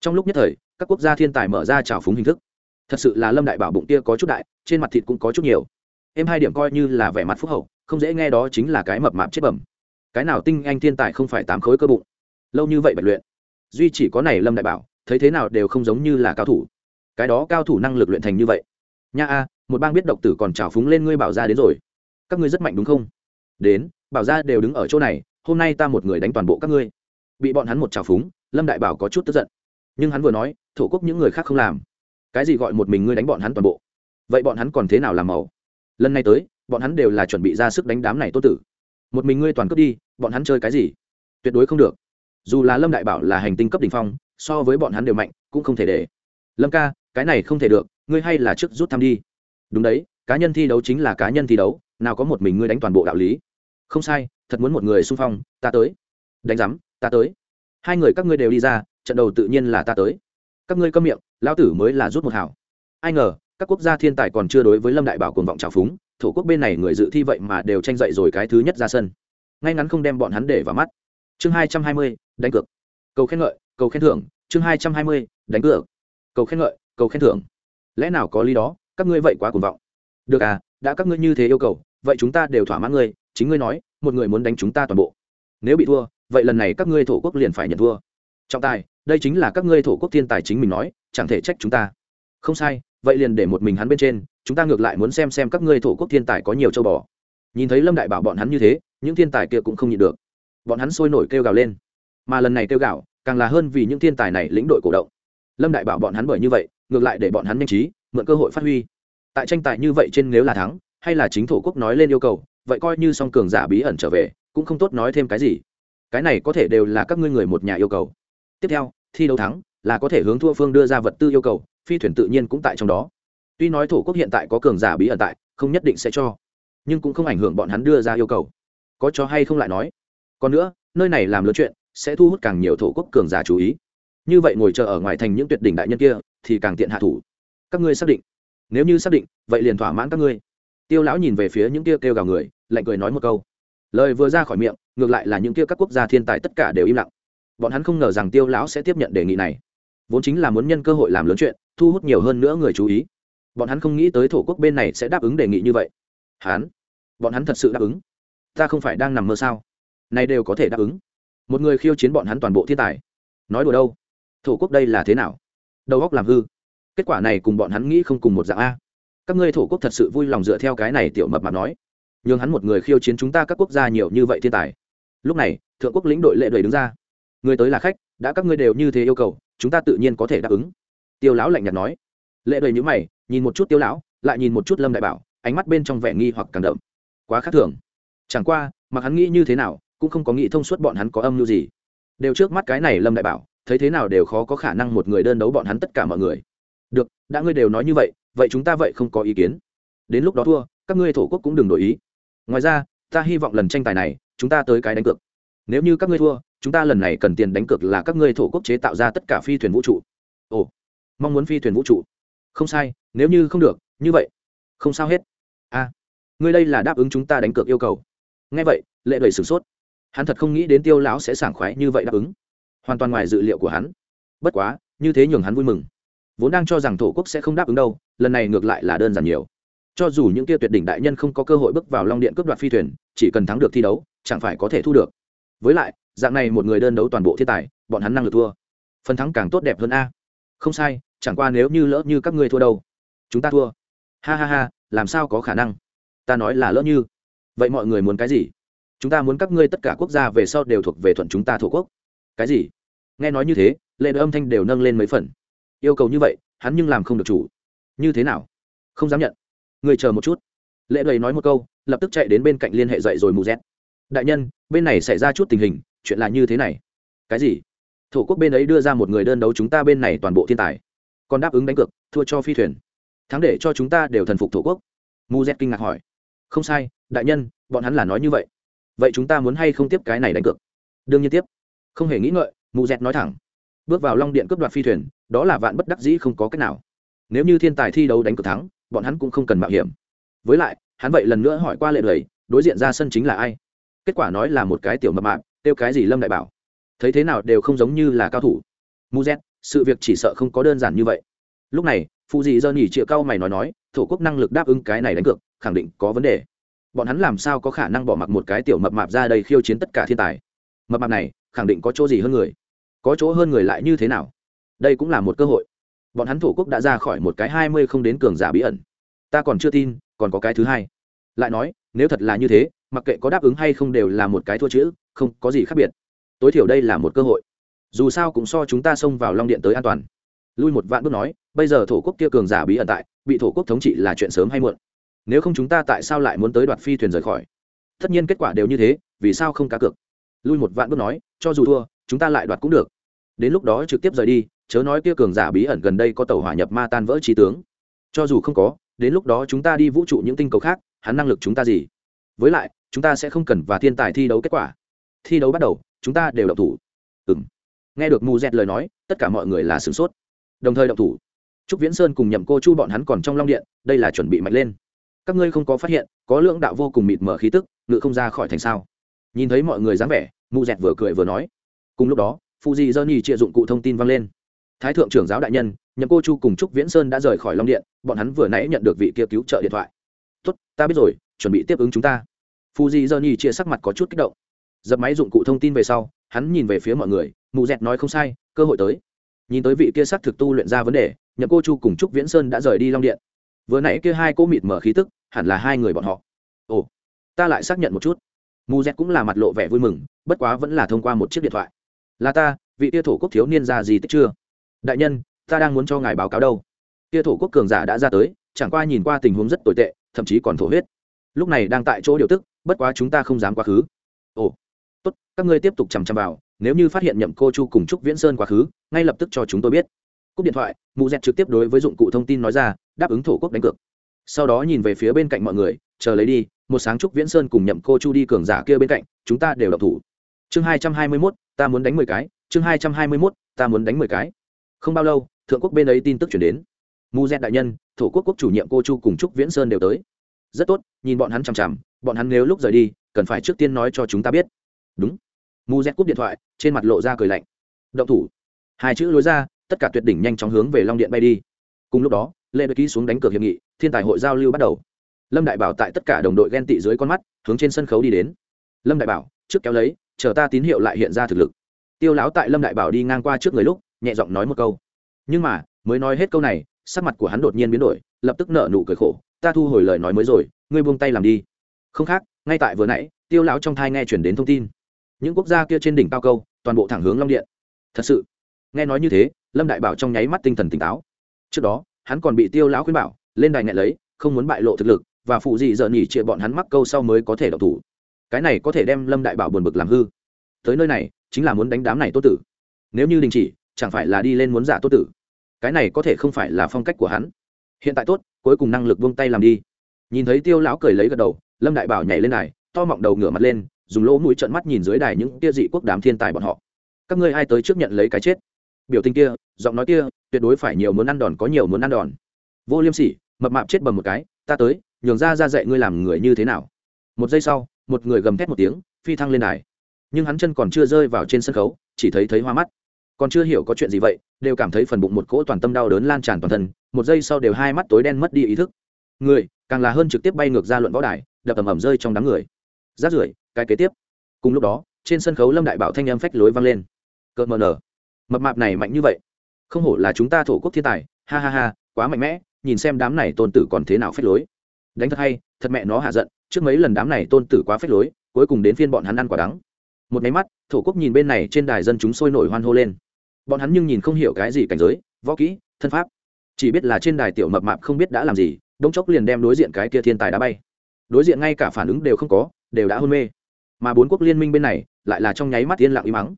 Trong lúc nhất thời, các quốc gia thiên tài mở ra trào phúng hình thức. Thật sự là lâm đại bảo bụng kia có chút đại, trên mặt thịt cũng có chút nhiều. Em hai điểm coi như là vẻ mặt phúc hậu, không dễ nghe đó chính là cái mập mạp chết bẩm. Cái nào tinh anh thiên tài không phải tám khối cơ bụng? Lâu như vậy bạch luyện. Duy chỉ có này lâm đại bảo, thấy thế nào đều không giống như là cao thủ cái đó cao thủ năng lực luyện thành như vậy. Nha a, một bang biết độc tử còn trào phúng lên ngươi bảo ra đến rồi. Các ngươi rất mạnh đúng không? Đến, bảo ra đều đứng ở chỗ này, hôm nay ta một người đánh toàn bộ các ngươi. Bị bọn hắn một trào phúng, lâm đại bảo có chút tức giận. Nhưng hắn vừa nói, thổ quốc những người khác không làm. Cái gì gọi một mình ngươi đánh bọn hắn toàn bộ? Vậy bọn hắn còn thế nào làm màu lần này tới, bọn hắn đều là chuẩn bị ra sức đánh đám này tốt tử. Một mình ngươi toàn cướp đi, bọn hắn chơi cái gì? Tuyệt đối không được. Dù là lâm đại bảo là hành tinh cấp đ ỉ n h phong, so với bọn hắn đều mạnh, cũng không thể để. Lâm ca cái này không thể được, ngươi hay là trước rút thăm đi. Đúng đấy, cá nhân thi đấu chính là cá nhân thi đấu, nào có một mình ngươi đánh toàn bộ đạo lý. Không sai, thật muốn một người xung phong, ta tới. Đánh giám, ta tới. Hai người các ngươi đều đi ra, trận đầu tự nhiên là ta tới. Các ngươi câm miệng, lão tử mới là rút một hảo. Ai ngờ, các quốc gia thiên tài còn chưa đối với lâm đại bảo cuồng vọng trào phúng, thổ quốc bên này người dự thi vậy mà đều tranh dậy rồi cái thứ nhất ra sân. Ngay ngắn không đem bọn hắn để vào mắt. Chương hai trăm hai mươi, đánh cược. Cầu khen ngợi, cầu khen thưởng, chương hai trăm hai mươi, đánh cược. Cầu khen ngợi cầu khen thưởng. Lẽ nào có lý đó, các ngươi vậy quá cuồng vọng. Được à đã các ngươi như thế yêu cầu, vậy chúng ta đều thỏa mãn ngươi, chính ngươi nói, một người muốn đánh chúng ta toàn bộ. Nếu bị thua, vậy lần này các ngươi thổ quốc liền phải nhận thua. Trọng tài, đây chính là các ngươi thổ quốc thiên tài chính mình nói, chẳng thể trách chúng ta. Không sai, vậy liền để một mình hắn bên trên, chúng ta ngược lại muốn xem xem các ngươi thổ quốc thiên tài có nhiều châu bò. Nhìn thấy lâm đại bảo bọn hắn như thế, những thiên tài kia cũng không nhịn được. Bọn hắn sôi nổi kêu gào lên. Mà lần này kêu gào, càng là hơn vì những thiên tài này lĩnh đội cổ động. Lâm đại bảo bọn hắn bởi như vậy ngược lại để bọn hắn nhanh trí, mượn cơ hội phát huy. Tại tranh tài như vậy trên nếu là thắng, hay là chính thổ quốc nói lên yêu cầu, vậy coi như song cường giả bí ẩn trở về, cũng không tốt nói thêm cái gì. Cái này có thể đều là các ngươi người một nhà yêu cầu. Tiếp theo, thi đấu thắng, là có thể hướng thua phương đưa ra vật tư yêu cầu, phi thuyền tự nhiên cũng tại trong đó. Tuy nói thổ quốc hiện tại có cường giả bí ẩn tại, không nhất định sẽ cho, nhưng cũng không ảnh hưởng bọn hắn đưa ra yêu cầu. Có cho hay không lại nói. Còn nữa, nơi này làm lớn chuyện, sẽ thu hút càng nhiều thổ quốc cường giả chú ý như vậy ngồi chờ ở ngoài thành những tuyệt đỉnh đại nhân kia, thì càng tiện hạ thủ. Các ngươi xác định. Nếu như xác định, vậy liền thỏa mãn các ngươi. Tiêu lão nhìn về phía những kia kêu gào người, lạnh cười nói một câu. Lời vừa ra khỏi miệng, ngược lại là những kia các quốc gia thiên tài tất cả đều im lặng. Bọn hắn không ngờ rằng tiêu lão sẽ tiếp nhận đề nghị này. Vốn chính là muốn nhân cơ hội làm lớn chuyện, thu hút nhiều hơn nữa người chú ý. Bọn hắn không nghĩ tới thổ quốc bên này sẽ đáp ứng đề nghị như vậy. Hắn? Bọn hắn thật sự đáp ứng? Ta không phải đang nằm mơ sao? Này đều có thể đáp ứng. Một người khiêu chiến bọn hắn toàn bộ thiên tài. Nói đùa đâu? Thổ quốc đây là thế nào? Đầu góc làm hư. Kết quả này cùng bọn hắn nghĩ không cùng một dạng a. Các ngươi thổ quốc thật sự vui lòng dựa theo cái này tiểu mập mà nói. Nhường hắn một người khiêu chiến chúng ta các quốc gia nhiều như vậy thiên tài. Lúc này, thượng quốc lĩnh đội lệ đầy đứng ra. Người tới là khách, đã các ngươi đều như thế yêu cầu, chúng ta tự nhiên có thể đáp ứng. Tiêu lão lạnh nhạt nói. Lệ đầy nhữ mày, nhìn một chút tiêu lão, lại nhìn một chút lâm đại bảo, ánh mắt bên trong vẻ nghi hoặc càng đậm. Quá khác thường. Chẳng qua, mặc hắn nghĩ như thế nào, cũng không có nghĩ thông suốt bọn hắn có âm mưu gì. Đều trước mắt cái này lâm đại bảo thấy thế nào đều khó có khả năng một người đơn đấu bọn hắn tất cả mọi người. Được, đã ngươi đều nói như vậy vậy chúng ta vậy không có ý kiến. Đến lúc đó thua, các ngươi thổ quốc cũng đừng đổi ý. Ngoài ra, ta hy vọng lần tranh tài này, chúng ta tới cái đánh cược. Nếu như các ngươi thua, chúng ta lần này cần tiền đánh cược là các ngươi thổ quốc chế tạo ra tất cả phi thuyền vũ trụ. Ồ, mong muốn phi thuyền vũ trụ. Không sai, nếu như không được, như vậy. Không sao hết. A ngươi đây là đáp ứng chúng ta đánh cược yêu cầu. Ngay vậy, lệ đầy sửng sốt. Hắn thật không nghĩ đến tiêu lão sẽ sảng khoái như vậy đáp ứng hoàn toàn ngoài dự liệu của hắn. Bất quá, như thế nhường hắn vui mừng. Vốn đang cho rằng thổ quốc sẽ không đáp ứng đâu, lần này ngược lại là đơn giản nhiều. Cho dù những kia tuyệt đỉnh đại nhân không có cơ hội bước vào long điện cướp đoạt phi thuyền, chỉ cần thắng được thi đấu, chẳng phải có thể thu được. Với lại, dạng này một người đơn đấu toàn bộ thiên tài, bọn hắn năng lực thua. Phần thắng càng tốt đẹp hơn a. Không sai, chẳng qua nếu như lỡ như các ngươi thua đâu, chúng ta thua. Ha ha ha, làm sao có khả năng? Ta nói là lỡ như. Vậy mọi người muốn cái gì? Chúng ta muốn các ngươi tất cả quốc gia về sau đều thuộc về thuận chúng ta thổ quốc cái gì? Nghe nói như thế, lệ âm thanh đều nâng lên mấy phần. Yêu cầu như vậy, hắn nhưng làm không được chủ. Như thế nào? Không dám nhận. Người chờ một chút. Lệ đầy nói một câu, lập tức chạy đến bên cạnh liên hệ dậy rồi mù rét đại nhân, bên này xảy ra chút tình hình, chuyện là như thế này. Cái gì? Thổ quốc bên ấy đưa ra một người đơn đấu chúng ta bên này toàn bộ thiên tài. Còn đáp ứng đánh cược, thua cho phi thuyền. Thắng để cho chúng ta đều thần phục thổ quốc. Mu z kinh ngạc hỏi. Không sai, đại nhân, bọn hắn là nói như vậy. Vậy chúng ta muốn hay không tiếp cái này đánh cược? Đương nhiên tiếp không hề nghĩ ngợi mu dẹt nói thẳng. Bước vào long điện cướp đoạt phi thuyền, đó là vạn bất đắc dĩ không có cách nào. Nếu như thiên tài thi đấu đánh cược thắng, bọn hắn cũng không cần mạo hiểm. Với lại, hắn vậy lần nữa hỏi qua lệ lầy đối diện ra sân chính là ai? Kết quả nói là một cái tiểu mập mạp, kêu cái gì lâm đại bảo. Thấy thế nào đều không giống như là cao thủ. Mu z sự việc chỉ sợ không có đơn giản như vậy. Lúc này phụ dị dơ nhỉ chịa cao mày nói nói, thổ quốc năng lực đáp ứng cái này đánh cược, khẳng định có vấn đề. Bọn hắn làm sao có khả năng bỏ mặc một cái tiểu mập mạp ra đây khiêu chiến tất cả thiên tài? Mập mạp này khẳng định có chỗ gì hơn người? Có chỗ hơn người lại như thế nào? Đây cũng là một cơ hội. Bọn hắn thổ quốc đã ra khỏi một cái hai mươi không đến cường giả bí ẩn. Ta còn chưa tin, còn có cái thứ hai. Lại nói, nếu thật là như thế, mặc kệ có đáp ứng hay không đều là một cái thua chữ, không có gì khác biệt. Tối thiểu đây là một cơ hội. Dù sao cũng so chúng ta xông vào long điện tới an toàn. Lui một vạn bước nói, bây giờ thổ quốc kia cường giả bí ẩn tại, bị thổ quốc thống trị là chuyện sớm hay muộn. Nếu không chúng ta tại sao lại muốn tới đoạt phi thuyền rời khỏi? Tất nhiên kết quả đều như thế, vì sao không cá cược? Lui một vạn bước nói, cho dù thua, chúng ta lại đoạt cũng được. Đến lúc đó trực tiếp rời đi, chớ nói kia cường giả bí ẩn gần đây có tàu hỏa nhập ma tan vỡ trí tướng. Cho dù không có, đến lúc đó chúng ta đi vũ trụ những tinh cầu khác, hắn năng lực chúng ta gì? Với lại, chúng ta sẽ không cần và thiên tài thi đấu kết quả. Thi đấu bắt đầu, chúng ta đều đậu thủ. Ừ m nghe được mù dẹt lời nói, tất cả mọi người là sửng sốt. Đồng thời đậu thủ. Trúc viễn sơn cùng nhậm cô chu bọn hắn còn trong long điện, đây là chuẩn bị mạnh lên. Các ngươi không có phát hiện, có lưỡng đạo vô cùng mịt mở khí tức, ngự không ra khỏi thành sao? Nhìn thấy mọi người dáng vẻ mụ dẹt vừa cười vừa nói. Cùng lúc đó phụ di dơ Nhi trịa dụng cụ thông tin vang lên. Thái thượng trưởng giáo đại nhân, nhậm cô chu cùng trúc viễn sơn đã rời khỏi long điện, bọn hắn vừa nãy nhận được vị kia cứu trợ điện thoại. Tốt, ta biết rồi, chuẩn bị tiếp ứng chúng ta. Phụ di dơ Nhi chia sắc mặt có chút kích động. Dập máy dụng cụ thông tin về sau, hắn nhìn về phía mọi người mụ dẹt nói không sai, cơ hội tới. Nhìn tới vị kia sắc thực tu luyện ra vấn đề, nhậm cô chu cùng trúc viễn sơn đã rời đi long điện. Vừa nãy kia hai cô mịt mở khí tức, hẳn là hai người bọn họ. Ồ, ta lại xác nhận một chút mù z cũng là mặt lộ vẻ vui mừng, bất quá vẫn là thông qua một chiếc điện thoại. Là ta, vị tia thổ quốc thiếu niên ra gì tích chưa? Đại nhân, ta đang muốn cho ngài báo cáo đâu. Tia thổ quốc cường giả đã ra tới, chẳng qua nhìn qua tình huống rất tồi tệ, thậm chí còn thổ huyết. Lúc này đang tại chỗ điều tức, bất quá chúng ta không dám quá khứ. Ồ, tốt, các ngươi tiếp tục chằm chằm vào, nếu như phát hiện nhậm cô chu cùng trúc viễn sơn quá khứ, ngay lập tức cho chúng tôi biết. Cúp điện thoại mụ dẹt trực tiếp đối với dụng cụ thông tin nói ra, đáp ứng thổ quốc đánh cược. Sau đó nhìn về phía bên cạnh mọi người chờ lấy đi, một sáng trúc viễn sơn cùng nhậm cô chu đi cường giả kia bên cạnh, chúng ta đều đọc thủ. Chương hai trăm hai mươi mốt, ta muốn đánh mười cái. Chương hai trăm hai mươi mốt, ta muốn đánh mười cái. Không bao lâu, thượng quốc bên ấy tin tức chuyển đến. Mu gen đại nhân, thổ quốc quốc chủ nhiệm cô chu cùng trúc viễn sơn đều tới. Rất tốt, nhìn bọn hắn chằm chằm, bọn hắn nếu lúc rời đi, cần phải trước tiên nói cho chúng ta biết. Đúng. Mu gen cúp điện thoại, trên mặt lộ ra cười lạnh. Động thủ. Hai chữ lối ra, tất cả tuyệt đỉnh nhanh chóng hướng về long điện bay đi. Cùng lúc đó, lê bê ký xuống đánh cược hiệp nghị, thiên tài hội giao lưu bắt đầu lâm đại bảo tại tất cả đồng đội ghen tị dưới con mắt, hướng trên sân khấu đi đến. Lâm đại bảo, trước kéo lấy, chờ ta tín hiệu lại hiện ra thực lực. Tiêu Láo tại lâm đại bảo đi ngang qua trước người lúc, nhẹ giọng nói một câu. Nhưng mà, mới nói hết câu này, sắc mặt của hắn đột nhiên biến đổi, lập tức nở nụ cười khổ. Ta thu hồi lời nói mới rồi, ngươi buông tay làm đi. Không khác, ngay tại vừa nãy, tiêu lão trong thai nghe chuyển đến thông tin. Những quốc gia kia trên đỉnh cao câu, toàn bộ thẳng hướng long điện. Thật sự, nghe nói như thế, lâm đại bảo trong nháy mắt tinh thần tỉnh táo. Trước đó, hắn còn bị tiêu lão khuyên bảo, lên đài ngại lấy, không muốn bại lộ thực lực và phụ dị dợn nhỉ chia bọn hắn mắc câu sau mới có thể đọc thủ. Cái này có thể đem lâm đại bảo buồn bực làm hư. Tới nơi này, chính là muốn đánh đám này tốt tử. Nếu như đình chỉ, chẳng phải là đi lên muốn giả tốt tử. Cái này có thể không phải là phong cách của hắn. Hiện tại tốt, cuối cùng năng lực buông tay làm đi. Nhìn thấy tiêu lão cười lấy gật đầu, lâm đại bảo nhảy lên đài, to mọng đầu ngửa mặt lên, dùng lỗ mũi trợn mắt nhìn dưới đài những tia dị quốc đám thiên tài bọn họ. Các ngươi ai tới trước nhận lấy cái chết? Biểu tình kia, giọng nói kia, tuyệt đối phải nhiều muốn ăn đòn có nhiều muốn ăn đòn. Vô liêm sỉ, mập mạp chết bầm một cái, ta tới nhường ra ra dạy ngươi làm người như thế nào. Một giây sau, một người gầm thét một tiếng, phi thăng lên đài. Nhưng hắn chân còn chưa rơi vào trên sân khấu, chỉ thấy thấy hoa mắt. Còn chưa hiểu có chuyện gì vậy, đều cảm thấy phần bụng một cỗ toàn tâm đau đớn lan tràn toàn thân, một giây sau đều hai mắt tối đen mất đi ý thức. Người, càng là hơn trực tiếp bay ngược ra luận võ đài, đập ầm ầm rơi trong đám người. Rát rưởi, cái kế tiếp. Cùng lúc đó, trên sân khấu lâm đại bảo thanh âm phách lối vang lên. Cợt mờ nở. Mập mạp này mạnh như vậy. Không hổ là chúng ta thổ quốc thiên tài. Ha ha ha, quá mạnh mẽ, nhìn xem đám này tôn tử còn thế nào phách lối đánh thật hay, thật mẹ nó hạ giận, trước mấy lần đám này tôn tử quá phết lối, cuối cùng đến phiên bọn hắn ăn quả đắng. Một máy mắt, thổ quốc nhìn bên này trên đài dân chúng sôi nổi hoan hô lên. Bọn hắn nhưng nhìn không hiểu cái gì cảnh giới, võ kỹ, thân pháp. Chỉ biết là trên đài tiểu mập mạp không biết đã làm gì, đống chốc liền đem đối diện cái kia thiên tài đá bay. Đối diện ngay cả phản ứng đều không có, đều đã hôn mê. Mà bốn quốc liên minh bên này, lại là trong nháy mắt yên lặng im mắng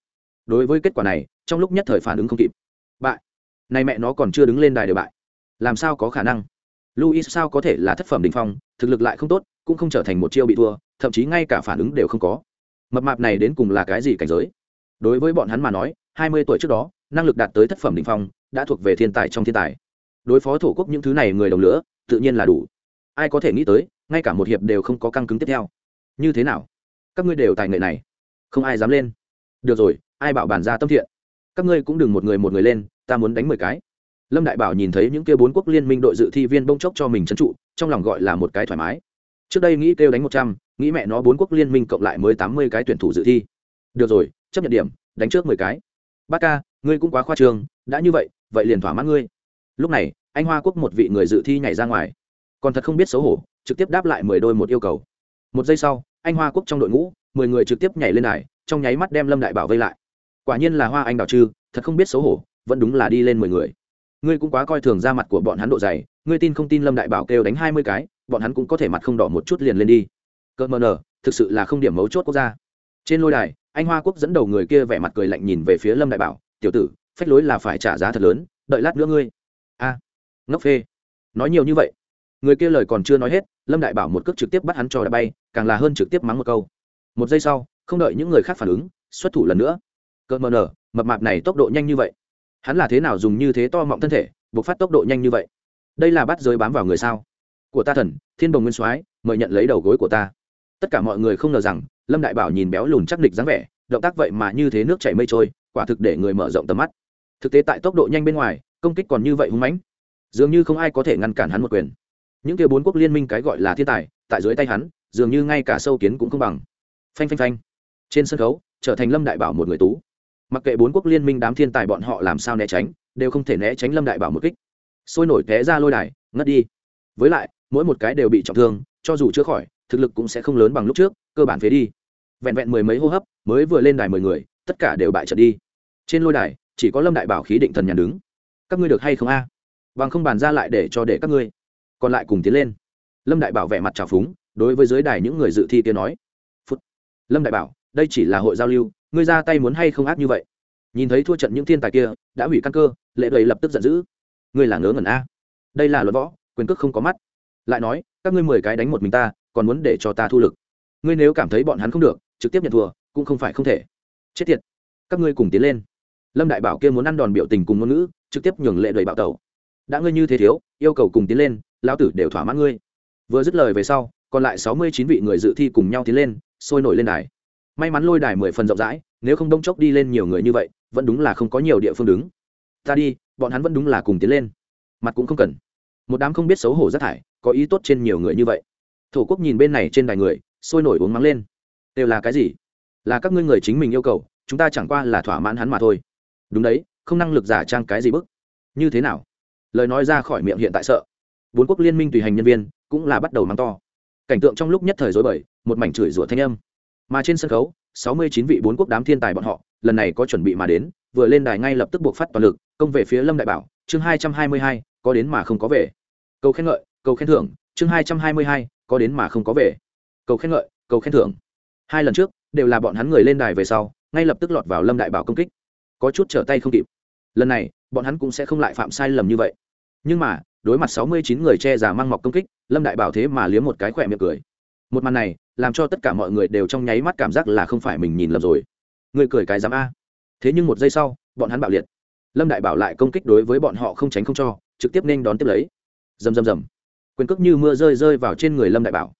đối với kết quả này, trong lúc nhất thời phản ứng không kịp. Bại. Này mẹ nó còn chưa đứng lên đài đều bại. Làm sao có khả năng? Luis sao có thể là thất phẩm đình phong, thực lực lại không tốt, cũng không trở thành một chiêu bị thua, thậm chí ngay cả phản ứng đều không có. Mập mạp này đến cùng là cái gì cảnh giới? Đối với bọn hắn mà nói, hai mươi tuổi trước đó, năng lực đạt tới thất phẩm đình phong, đã thuộc về thiên tài trong thiên tài. Đối phó thổ quốc những thứ này người đồng lửa, tự nhiên là đủ. Ai có thể nghĩ tới, ngay cả một hiệp đều không có căng cứng tiếp theo. Như thế nào? Các ngươi đều tài nghệ này. Không ai dám lên. Được rồi, ai bảo bàn ra tâm thiện? Các ngươi cũng đừng một người một người lên, ta muốn đánh mười cái lâm đại bảo nhìn thấy những kia bốn quốc liên minh đội dự thi viên bông chốc cho mình trấn trụ, trong lòng gọi là một cái thoải mái. Trước đây nghĩ kêu đánh một trăm, nghĩ mẹ nó bốn quốc liên minh cộng lại mới tám mươi cái tuyển thủ dự thi. Được rồi, chấp nhận điểm, đánh trước mười cái. Bác ca, ngươi cũng quá khoa trương, đã như vậy vậy liền thỏa mãn ngươi. Lúc này, anh hoa quốc một vị người dự thi nhảy ra ngoài. Còn thật không biết xấu hổ, trực tiếp đáp lại mười đôi một yêu cầu. Một giây sau, anh hoa quốc trong đội ngũ, mười người trực tiếp nhảy lên đài, trong nháy mắt đem lâm đại bảo vây lại. Quả nhiên là hoa anh đào trư, thật không biết xấu hổ, vẫn đúng là đi lên mười người ngươi cũng quá coi thường ra mặt của bọn hắn độ dày, ngươi tin không tin lâm đại bảo kêu đánh hai mươi cái, bọn hắn cũng có thể mặt không đỏ một chút liền lên đi. Cợt mờ nở thực sự là không điểm mấu chốt quốc gia. Trên lôi đài, anh hoa quốc dẫn đầu người kia vẻ mặt cười lạnh nhìn về phía lâm đại bảo, tiểu tử, phách lối là phải trả giá thật lớn, đợi lát nữa ngươi. A, ngốc phê. Nói nhiều như vậy, người kia lời còn chưa nói hết, lâm đại bảo một cước trực tiếp bắt hắn cho đã bay, càng là hơn trực tiếp mắng một câu. Một giây sau, không đợi những người khác phản ứng, xuất thủ lần nữa. Cợt mờ nở mập mạp này tốc độ nhanh như vậy hắn là thế nào dùng như thế to mọng thân thể buộc phát tốc độ nhanh như vậy? Đây là bắt giới bám vào người sao? Của ta thần, thiên đồng nguyên soái, mời nhận lấy đầu gối của ta. Tất cả mọi người không ngờ rằng, lâm đại bảo nhìn béo lùn chắc địch dáng vẻ, động tác vậy mà như thế nước chảy mây trôi, quả thực để người mở rộng tầm mắt. Thực tế tại tốc độ nhanh bên ngoài, công kích còn như vậy hung mãnh. Dường như không ai có thể ngăn cản hắn một quyền. Những kia bốn quốc liên minh cái gọi là thiên tài, tại dưới tay hắn, dường như ngay cả sâu kiến cũng không bằng. Phanh phanh phanh. Trên sân khấu, trở thành lâm đại bảo một người tú mặc kệ bốn quốc liên minh đám thiên tài bọn họ làm sao né tránh, đều không thể né tránh lâm đại bảo một kích. Sôi nổi té ra lôi đài, ngất đi. Với lại, mỗi một cái đều bị trọng thương, cho dù chữa khỏi, thực lực cũng sẽ không lớn bằng lúc trước, cơ bản phế đi. Vẹn vẹn mười mấy hô hấp, mới vừa lên đài mười người, tất cả đều bại trận đi. Trên lôi đài, chỉ có lâm đại bảo khí định thần nhàn đứng. Các ngươi được hay không a? À? bằng không bàn ra lại để cho để các ngươi. Còn lại cùng tiến lên. Lâm đại bảo vẻ mặt trào phúng, đối với dưới đài những người dự thi kia nói. Phút. Lâm đại bảo, đây chỉ là hội giao lưu ngươi ra tay muốn hay không ác như vậy? Nhìn thấy thua trận những thiên tài kia, đã hủy căn cơ, lệ đầy lập tức giận dữ. Ngươi là ngớ ngẩn a. Đây là luật võ, quyền cước không có mắt. Lại nói, các ngươi mười cái đánh một mình ta, còn muốn để cho ta thu lực. Ngươi nếu cảm thấy bọn hắn không được, trực tiếp nhận thua, cũng không phải không thể. Chết tiệt. Các ngươi cùng tiến lên. Lâm đại bảo kia muốn ăn đòn biểu tình cùng ngôn ngữ, trực tiếp nhường lệ đầy bạo tẩu. Đã ngươi như thế thiếu, yêu cầu cùng tiến lên, lão tử đều thỏa mãn ngươi. Vừa dứt lời về sau, còn lại sáu mươi chín vị người dự thi cùng nhau tiến lên, sôi nổi lên đài may mắn lôi đài mười phần rộng rãi, nếu không đông chốc đi lên nhiều người như vậy, vẫn đúng là không có nhiều địa phương đứng. Ta đi, bọn hắn vẫn đúng là cùng tiến lên. Mặt cũng không cần. Một đám không biết xấu hổ rác thải, có ý tốt trên nhiều người như vậy. Thổ quốc nhìn bên này trên đài người, sôi nổi uống mắng lên. Đều là cái gì? Là các ngươi người chính mình yêu cầu, chúng ta chẳng qua là thỏa mãn hắn mà thôi. Đúng đấy, không năng lực giả trang cái gì bức? Như thế nào? Lời nói ra khỏi miệng hiện tại sợ. Bốn quốc liên minh tùy hành nhân viên cũng là bắt đầu mắng to. Cảnh tượng trong lúc nhất thời dối bời, một mảnh chửi rủa thanh âm mà trên sân khấu, sáu mươi chín vị bốn quốc đám thiên tài bọn họ, lần này có chuẩn bị mà đến, vừa lên đài ngay lập tức buộc phát toàn lực, công về phía lâm đại bảo, chương hai trăm hai mươi hai, có đến mà không có về. Cầu khen ngợi, cầu khen thưởng, chương hai trăm hai mươi hai, có đến mà không có về. Cầu khen ngợi, cầu khen thưởng. Hai lần trước, đều là bọn hắn người lên đài về sau, ngay lập tức lọt vào lâm đại bảo công kích. Có chút trở tay không kịp. Lần này, bọn hắn cũng sẽ không lại phạm sai lầm như vậy. Nhưng mà, đối mặt sáu mươi chín người che giả mang mọc công kích, lâm đại bảo thế mà liếm một cái khỏe miệng cười một màn này, làm cho tất cả mọi người đều trong nháy mắt cảm giác là không phải mình nhìn lầm rồi. Người cười cái dám a. Thế nhưng một giây sau, bọn hắn bạo liệt. Lâm đại bảo lại công kích đối với bọn họ không tránh không cho, trực tiếp nên đón tiếp lấy. Rầm rầm rầm. Quyền cước như mưa rơi rơi vào trên người lâm đại bảo.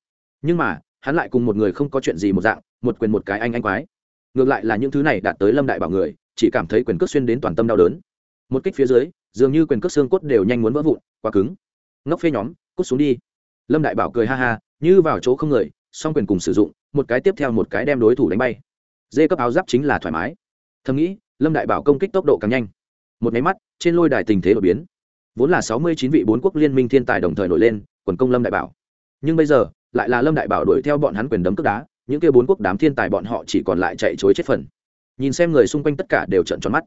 Nhưng mà, hắn lại cùng một người không có chuyện gì một dạng, một quyền một cái anh anh quái. Ngược lại là những thứ này đạt tới lâm đại bảo người, chỉ cảm thấy quyền cước xuyên đến toàn tâm đau đớn. Một kích phía dưới, dường như quyền cước xương cốt đều nhanh muốn vỡ vụn, quá cứng. Ngốc phê nhóm, cút xuống đi. Lâm đại bảo cười ha ha như vào chỗ không người, song quyền cùng sử dụng, một cái tiếp theo một cái đem đối thủ đánh bay. Dê cấp áo giáp chính là thoải mái. Thầm nghĩ, lâm đại bảo công kích tốc độ càng nhanh. Một máy mắt, trên lôi đài tình thế đột biến. Vốn là sáu mươi chín vị bốn quốc liên minh thiên tài đồng thời nổi lên, quần công lâm đại bảo. Nhưng bây giờ, lại là lâm đại bảo đuổi theo bọn hắn quyền đấm cước đá, những kia bốn quốc đám thiên tài bọn họ chỉ còn lại chạy chối chết phần. Nhìn xem người xung quanh tất cả đều trận tròn mắt.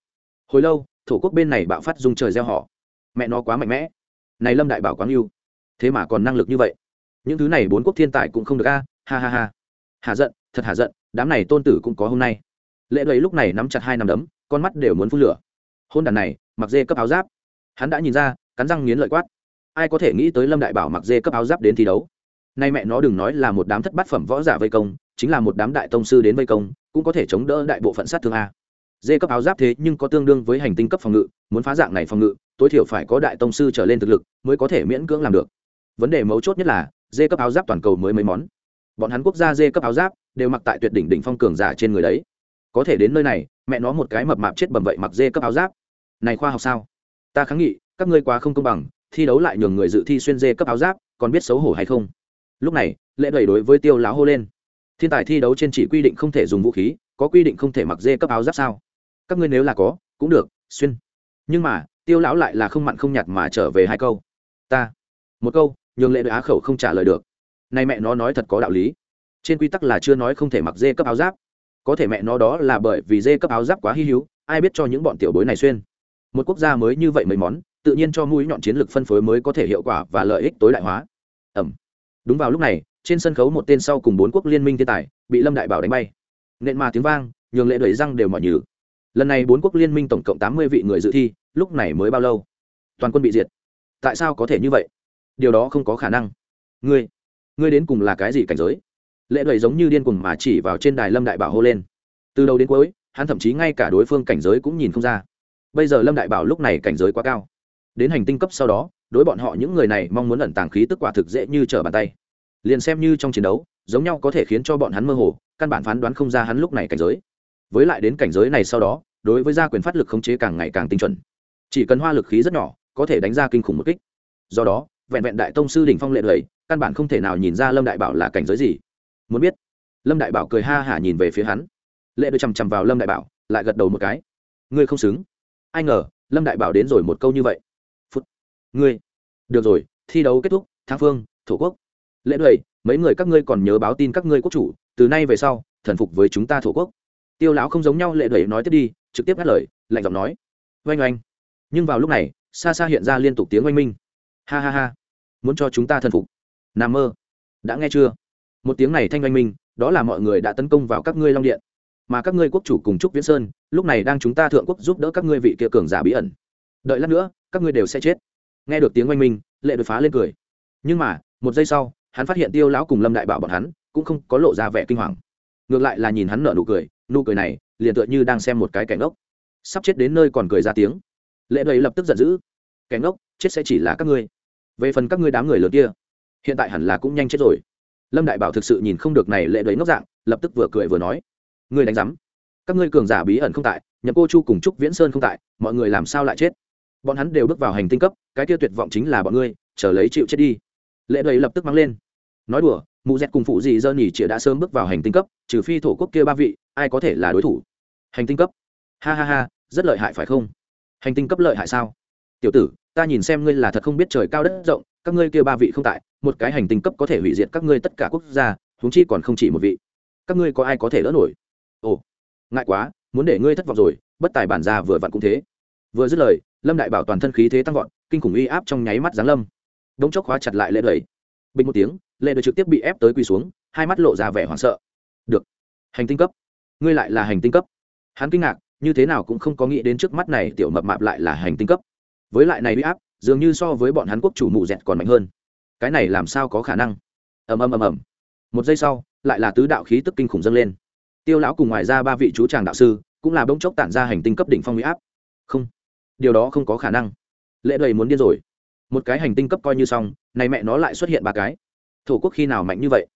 Hồi lâu, thổ quốc bên này bạo phát dung trời gieo họ. Mẹ nó quá mạnh mẽ. Này lâm đại bảo quá yêu thế mà còn năng lực như vậy những thứ này bốn quốc thiên tài cũng không được a, ha ha ha. Hà giận, thật hà giận, đám này tôn tử cũng có hôm nay. Lệ đầy lúc này nắm chặt hai nắm đấm, con mắt đều muốn phun lửa. Hôn đàn này, mặc dê cấp áo giáp. Hắn đã nhìn ra, cắn răng nghiến lợi quát. Ai có thể nghĩ tới lâm đại bảo mặc dê cấp áo giáp đến thi đấu? Nay mẹ nó đừng nói là một đám thất bát phẩm võ giả vây công, chính là một đám đại tông sư đến vây công, cũng có thể chống đỡ đại bộ phận sát thương a. Dê cấp áo giáp thế nhưng có tương đương với hành tinh cấp phòng ngự, muốn phá dạng này phòng ngự, tối thiểu phải có đại tông sư trở lên thực lực mới có thể miễn cưỡng làm được. Vấn đề mấu chốt nhất là dê cấp áo giáp toàn cầu mới mấy món. Bọn hắn quốc gia dê cấp áo giáp, đều mặc tại tuyệt đỉnh đỉnh phong cường giả trên người đấy. Có thể đến nơi này, mẹ nó một cái mập mạp chết bầm vậy mặc dê cấp áo giáp. Này khoa học sao? Ta kháng nghị, các ngươi quá không công bằng, thi đấu lại nhường người dự thi xuyên dê cấp áo giáp, còn biết xấu hổ hay không? Lúc này lễ đẩy đối với tiêu láo hô lên. Thiên tài thi đấu trên chỉ quy định không thể dùng vũ khí, có quy định không thể mặc dê cấp áo giáp sao? Các ngươi nếu là có, cũng được, xuyên. Nhưng mà, tiêu lão lại là không mặn không nhạt mà trở về hai câu. Ta, một câu nhường lệ đội á khẩu không trả lời được. Nay mẹ nó nói thật có đạo lý. Trên quy tắc là chưa nói không thể mặc dê cấp áo giáp. Có thể mẹ nó đó là bởi vì dê cấp áo giáp quá hy hữu, ai biết cho những bọn tiểu bối này xuyên. Một quốc gia mới như vậy mấy món, tự nhiên cho mũi nhọn chiến lược phân phối mới có thể hiệu quả và lợi ích tối đại hóa. Ẩm. Đúng vào lúc này, trên sân khấu một tên sau cùng bốn quốc liên minh thiên tài, bị lâm đại bảo đánh bay. Nện mà tiếng vang, nhường lệ đẩy răng đều mỏi nhừ. Lần này bốn quốc liên minh tổng cộng tám mươi vị người dự thi, lúc này mới bao lâu? Toàn quân bị diệt. Tại sao có thể như vậy? Điều đó không có khả năng. Ngươi ngươi đến cùng là cái gì cảnh giới? Lệ đẩy giống như điên cuồng mà chỉ vào trên đài lâm đại bảo hô lên. Từ đầu đến cuối, hắn thậm chí ngay cả đối phương cảnh giới cũng nhìn không ra. Bây giờ lâm đại bảo lúc này cảnh giới quá cao. Đến hành tinh cấp sau đó, đối bọn họ những người này mong muốn ẩn tàng khí tức quả thực dễ như trở bàn tay. Liền xem như trong chiến đấu, giống nhau có thể khiến cho bọn hắn mơ hồ, căn bản phán đoán không ra hắn lúc này cảnh giới. Với lại đến cảnh giới này sau đó, đối với gia quyền phát lực khống chế càng ngày càng tinh chuẩn. Chỉ cần hoa lực khí rất nhỏ, có thể đánh ra kinh khủng một kích. Do đó vẹn vẹn đại tông sư đỉnh phong lệ lầy căn bản không thể nào nhìn ra lâm đại bảo là cảnh giới gì. Muốn biết, lâm đại bảo cười ha hả nhìn về phía hắn. Lệ đôi chằm chằm vào lâm đại bảo, lại gật đầu một cái. Ngươi không xứng. Ai ngờ, lâm đại bảo đến rồi một câu như vậy. Phút. Ngươi. Được rồi, thi đấu kết thúc thang phương, thổ quốc. Lễ đuổi mấy người các ngươi còn nhớ báo tin các ngươi quốc chủ, từ nay về sau, thần phục với chúng ta thổ quốc. Tiêu lão không giống nhau, lệ đuổi nói tiếp đi, trực tiếp ngắt lời, lạnh giọng nói. Oanh oanh. Nhưng vào lúc này, xa xa hiện ra liên tục tiếng oanh minh ha ha ha, muốn cho chúng ta thần phục. N mơ, đã nghe chưa? Một tiếng này thanh oanh minh, đó là mọi người đã tấn công vào các ngươi long điện. Mà các ngươi quốc chủ cùng trúc viễn sơn, lúc này đang chúng ta thượng quốc giúp đỡ các ngươi vị kia cường giả bí ẩn. Đợi lát nữa, các ngươi đều sẽ chết. Nghe được tiếng oanh minh, lệ đột phá lên cười. Nhưng mà, một giây sau, hắn phát hiện tiêu lão cùng lâm đại bảo bọn hắn cũng không có lộ ra vẻ kinh hoàng. Ngược lại là nhìn hắn nở nụ cười nụ cười này liền tựa như đang xem một cái cảnh ốc sắp chết đến nơi còn cười ra tiếng. Lệ đầy lập tức giận dữ. Cảnh ốc chết sẽ chỉ là các ngươi về phần các ngươi đám người lớn kia, hiện tại hẳn là cũng nhanh chết rồi. Lâm đại bảo thực sự nhìn không được này lệ đấy ngốc dạng, lập tức vừa cười vừa nói, ngươi đánh giám, các ngươi cường giả bí ẩn không tại nhập cô chu cùng trúc viễn sơn không tại, mọi người làm sao lại chết? Bọn hắn đều bước vào hành tinh cấp, cái kia tuyệt vọng chính là bọn ngươi, chờ lấy chịu chết đi. Lệ đầy lập tức mắng lên, nói đùa, mụ dẹt cùng phụ gì dơ nhỉ chĩa đã sớm bước vào hành tinh cấp, trừ phi thổ quốc kia ba vị, ai có thể là đối thủ? Hành tinh cấp? Ha ha ha, rất lợi hại phải không? Hành tinh cấp lợi hại sao? Tiểu tử ta nhìn xem ngươi là thật không biết trời cao đất rộng, các ngươi kia ba vị không tại, một cái hành tinh cấp có thể hủy diệt các ngươi tất cả quốc gia, huống chi còn không chỉ một vị. Các ngươi có ai có thể đỡ nổi? Ồ, ngại quá, muốn để ngươi thất vọng rồi, bất tài bản ra vừa vặn cũng thế. Vừa dứt lời, lâm đại bảo toàn thân khí thế tăng vọt, kinh khủng uy áp trong nháy mắt giáng lâm. Đống chốc khóa chặt lại lệ đẩy. Bình một tiếng, lệ đẩy trực tiếp bị ép tới quỳ xuống, hai mắt lộ ra vẻ hoảng sợ. Được. Hành tinh cấp. Ngươi lại là hành tinh cấp. Hắn kinh ngạc, như thế nào cũng không có nghĩ đến trước mắt này tiểu mập mạp lại là hành tinh cấp với lại này uy áp, dường như so với bọn hắn quốc chủ mụ dẹt còn mạnh hơn. Cái này làm sao có khả năng? Ầm ầm ầm ầm. Một giây sau, lại là tứ đạo khí tức kinh khủng dâng lên. Tiêu lão cùng ngoài ra ba vị chú tràng đạo sư, cũng là bỗng chốc tản ra hành tinh cấp đỉnh phong huy áp. Không, điều đó không có khả năng. Lệ đầy muốn điên rồi. Một cái hành tinh cấp coi như xong, này mẹ nó lại xuất hiện ba cái. Thổ quốc khi nào mạnh như vậy?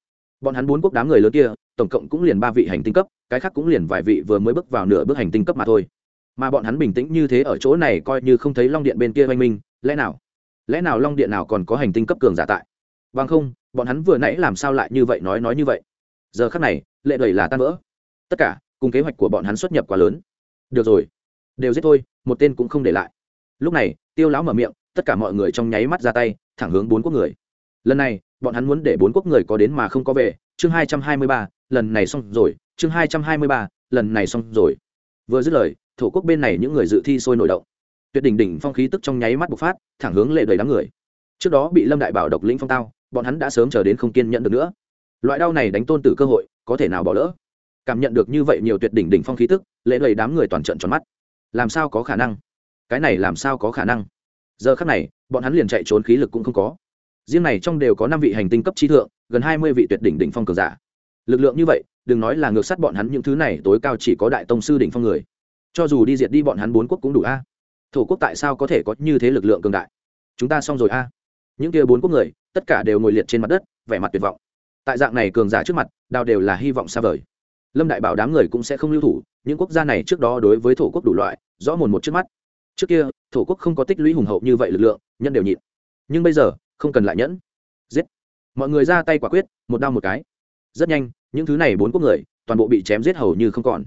Bọn hắn bốn quốc đám người lớn kia, tổng cộng cũng liền ba vị hành tinh cấp, cái khác cũng liền vài vị vừa mới bước vào nửa bước hành tinh cấp mà thôi mà bọn hắn bình tĩnh như thế ở chỗ này coi như không thấy long điện bên kia oanh minh, lẽ nào? Lẽ nào long điện nào còn có hành tinh cấp cường giả tại? Bằng không, bọn hắn vừa nãy làm sao lại như vậy nói nói như vậy? Giờ khắc này, lệ đầy là tan vỡ. Tất cả, cùng kế hoạch của bọn hắn xuất nhập quá lớn. Được rồi, đều giết thôi, một tên cũng không để lại. Lúc này, tiêu lão mở miệng, tất cả mọi người trong nháy mắt ra tay, thẳng hướng bốn quốc người. Lần này, bọn hắn muốn để bốn quốc người có đến mà không có về. Chương hai trăm hai mươi ba, lần này xong rồi. Chương hai trăm hai mươi ba, lần này xong rồi vừa dứt lời, thổ quốc bên này những người dự thi sôi nổi động. Tuyệt đỉnh đỉnh phong khí tức trong nháy mắt bộc phát, thẳng hướng lệ đầy đám người. Trước đó bị lâm đại bảo độc lĩnh phong tao, bọn hắn đã sớm chờ đến không kiên nhận được nữa. Loại đau này đánh tôn tử cơ hội, có thể nào bỏ lỡ? Cảm nhận được như vậy nhiều tuyệt đỉnh đỉnh phong khí tức, lệ đầy đám người toàn trận tròn mắt. Làm sao có khả năng? Cái này làm sao có khả năng? Giờ khắc này, bọn hắn liền chạy trốn khí lực cũng không có. Riêng này trong đều có năm vị hành tinh cấp trí thượng, gần hai mươi vị tuyệt đỉnh đỉnh phong cường giả. Lực lượng như vậy đừng nói là ngược sát bọn hắn những thứ này, tối cao chỉ có đại tông sư đỉnh phong người. Cho dù đi diệt đi bọn hắn bốn quốc cũng đủ a. Thổ quốc tại sao có thể có như thế lực lượng cường đại? Chúng ta xong rồi a. Những kia bốn quốc người, tất cả đều ngồi liệt trên mặt đất, vẻ mặt tuyệt vọng. Tại dạng này cường giả trước mặt đào đều là hy vọng xa vời. Lâm đại bảo đám người cũng sẽ không lưu thủ, những quốc gia này trước đó đối với thổ quốc đủ loại, rõ mồn một trước mắt. Trước kia, thổ quốc không có tích lũy hùng hậu như vậy lực lượng, nhân đều nhịn. Nhưng bây giờ, không cần lại nhẫn. Giết. Mọi người ra tay quả quyết, một đao một cái. Rất nhanh những thứ này bốn quốc người, toàn bộ bị chém giết hầu như không còn.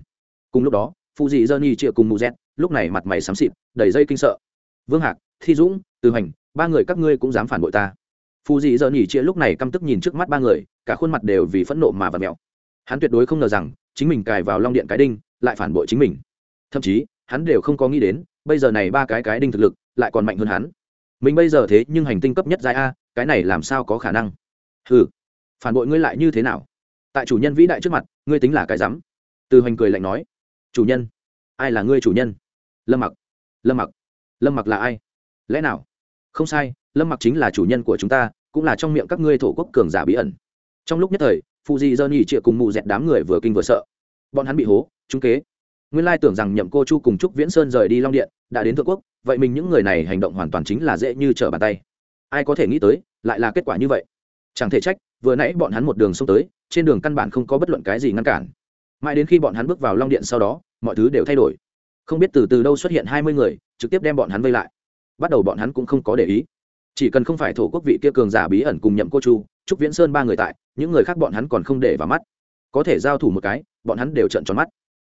Cùng lúc đó phụ dị dơ ni chịa cùng mù z lúc này mặt mày xám xịt, đầy dây kinh sợ. Vương hạc, thi dũng, từ hành ba người các ngươi cũng dám phản bội ta. Phù dị dơ nhỉ chia lúc này căm tức nhìn trước mắt ba người, cả khuôn mặt đều vì phẫn nộ mà và mẹo hắn tuyệt đối không ngờ rằng, chính mình cài vào long điện cái đinh, lại phản bội chính mình. Thậm chí, hắn đều không có nghĩ đến, bây giờ này ba cái cái đinh thực lực lại còn mạnh hơn hắn. Mình bây giờ thế nhưng hành tinh cấp nhất giai a, cái này làm sao có khả năng? Ừ phản bội ngươi lại như thế nào? Tại chủ nhân vĩ đại trước mặt, ngươi tính là cái rắm. Từ hoành cười lạnh nói, chủ nhân, ai là ngươi chủ nhân? Lâm mặc lâm mặc lâm mặc là ai? Lẽ nào? Không sai, lâm mặc chính là chủ nhân của chúng ta, cũng là trong miệng các ngươi thổ quốc cường giả bí ẩn. Trong lúc nhất thời phụ di dơ nhị triệu cùng mụ dẹt đám người vừa kinh vừa sợ. Bọn hắn bị hố, trúng kế. Nguyên lai tưởng rằng nhậm cô chu cùng trúc viễn sơn rời đi long điện, đã đến thượng quốc, vậy mình những người này hành động hoàn toàn chính là dễ như trở bàn tay. Ai có thể nghĩ tới, lại là kết quả như vậy chẳng thể trách, vừa nãy bọn hắn một đường xông tới, trên đường căn bản không có bất luận cái gì ngăn cản. Mãi đến khi bọn hắn bước vào long điện sau đó, mọi thứ đều thay đổi. Không biết từ từ đâu xuất hiện hai mươi người, trực tiếp đem bọn hắn vây lại. Bắt đầu bọn hắn cũng không có để ý. Chỉ cần không phải thổ quốc vị kia cường giả bí ẩn cùng nhậm cô chu, trúc viễn sơn ba người tại, những người khác bọn hắn còn không để vào mắt. Có thể giao thủ một cái, bọn hắn đều trận tròn mắt.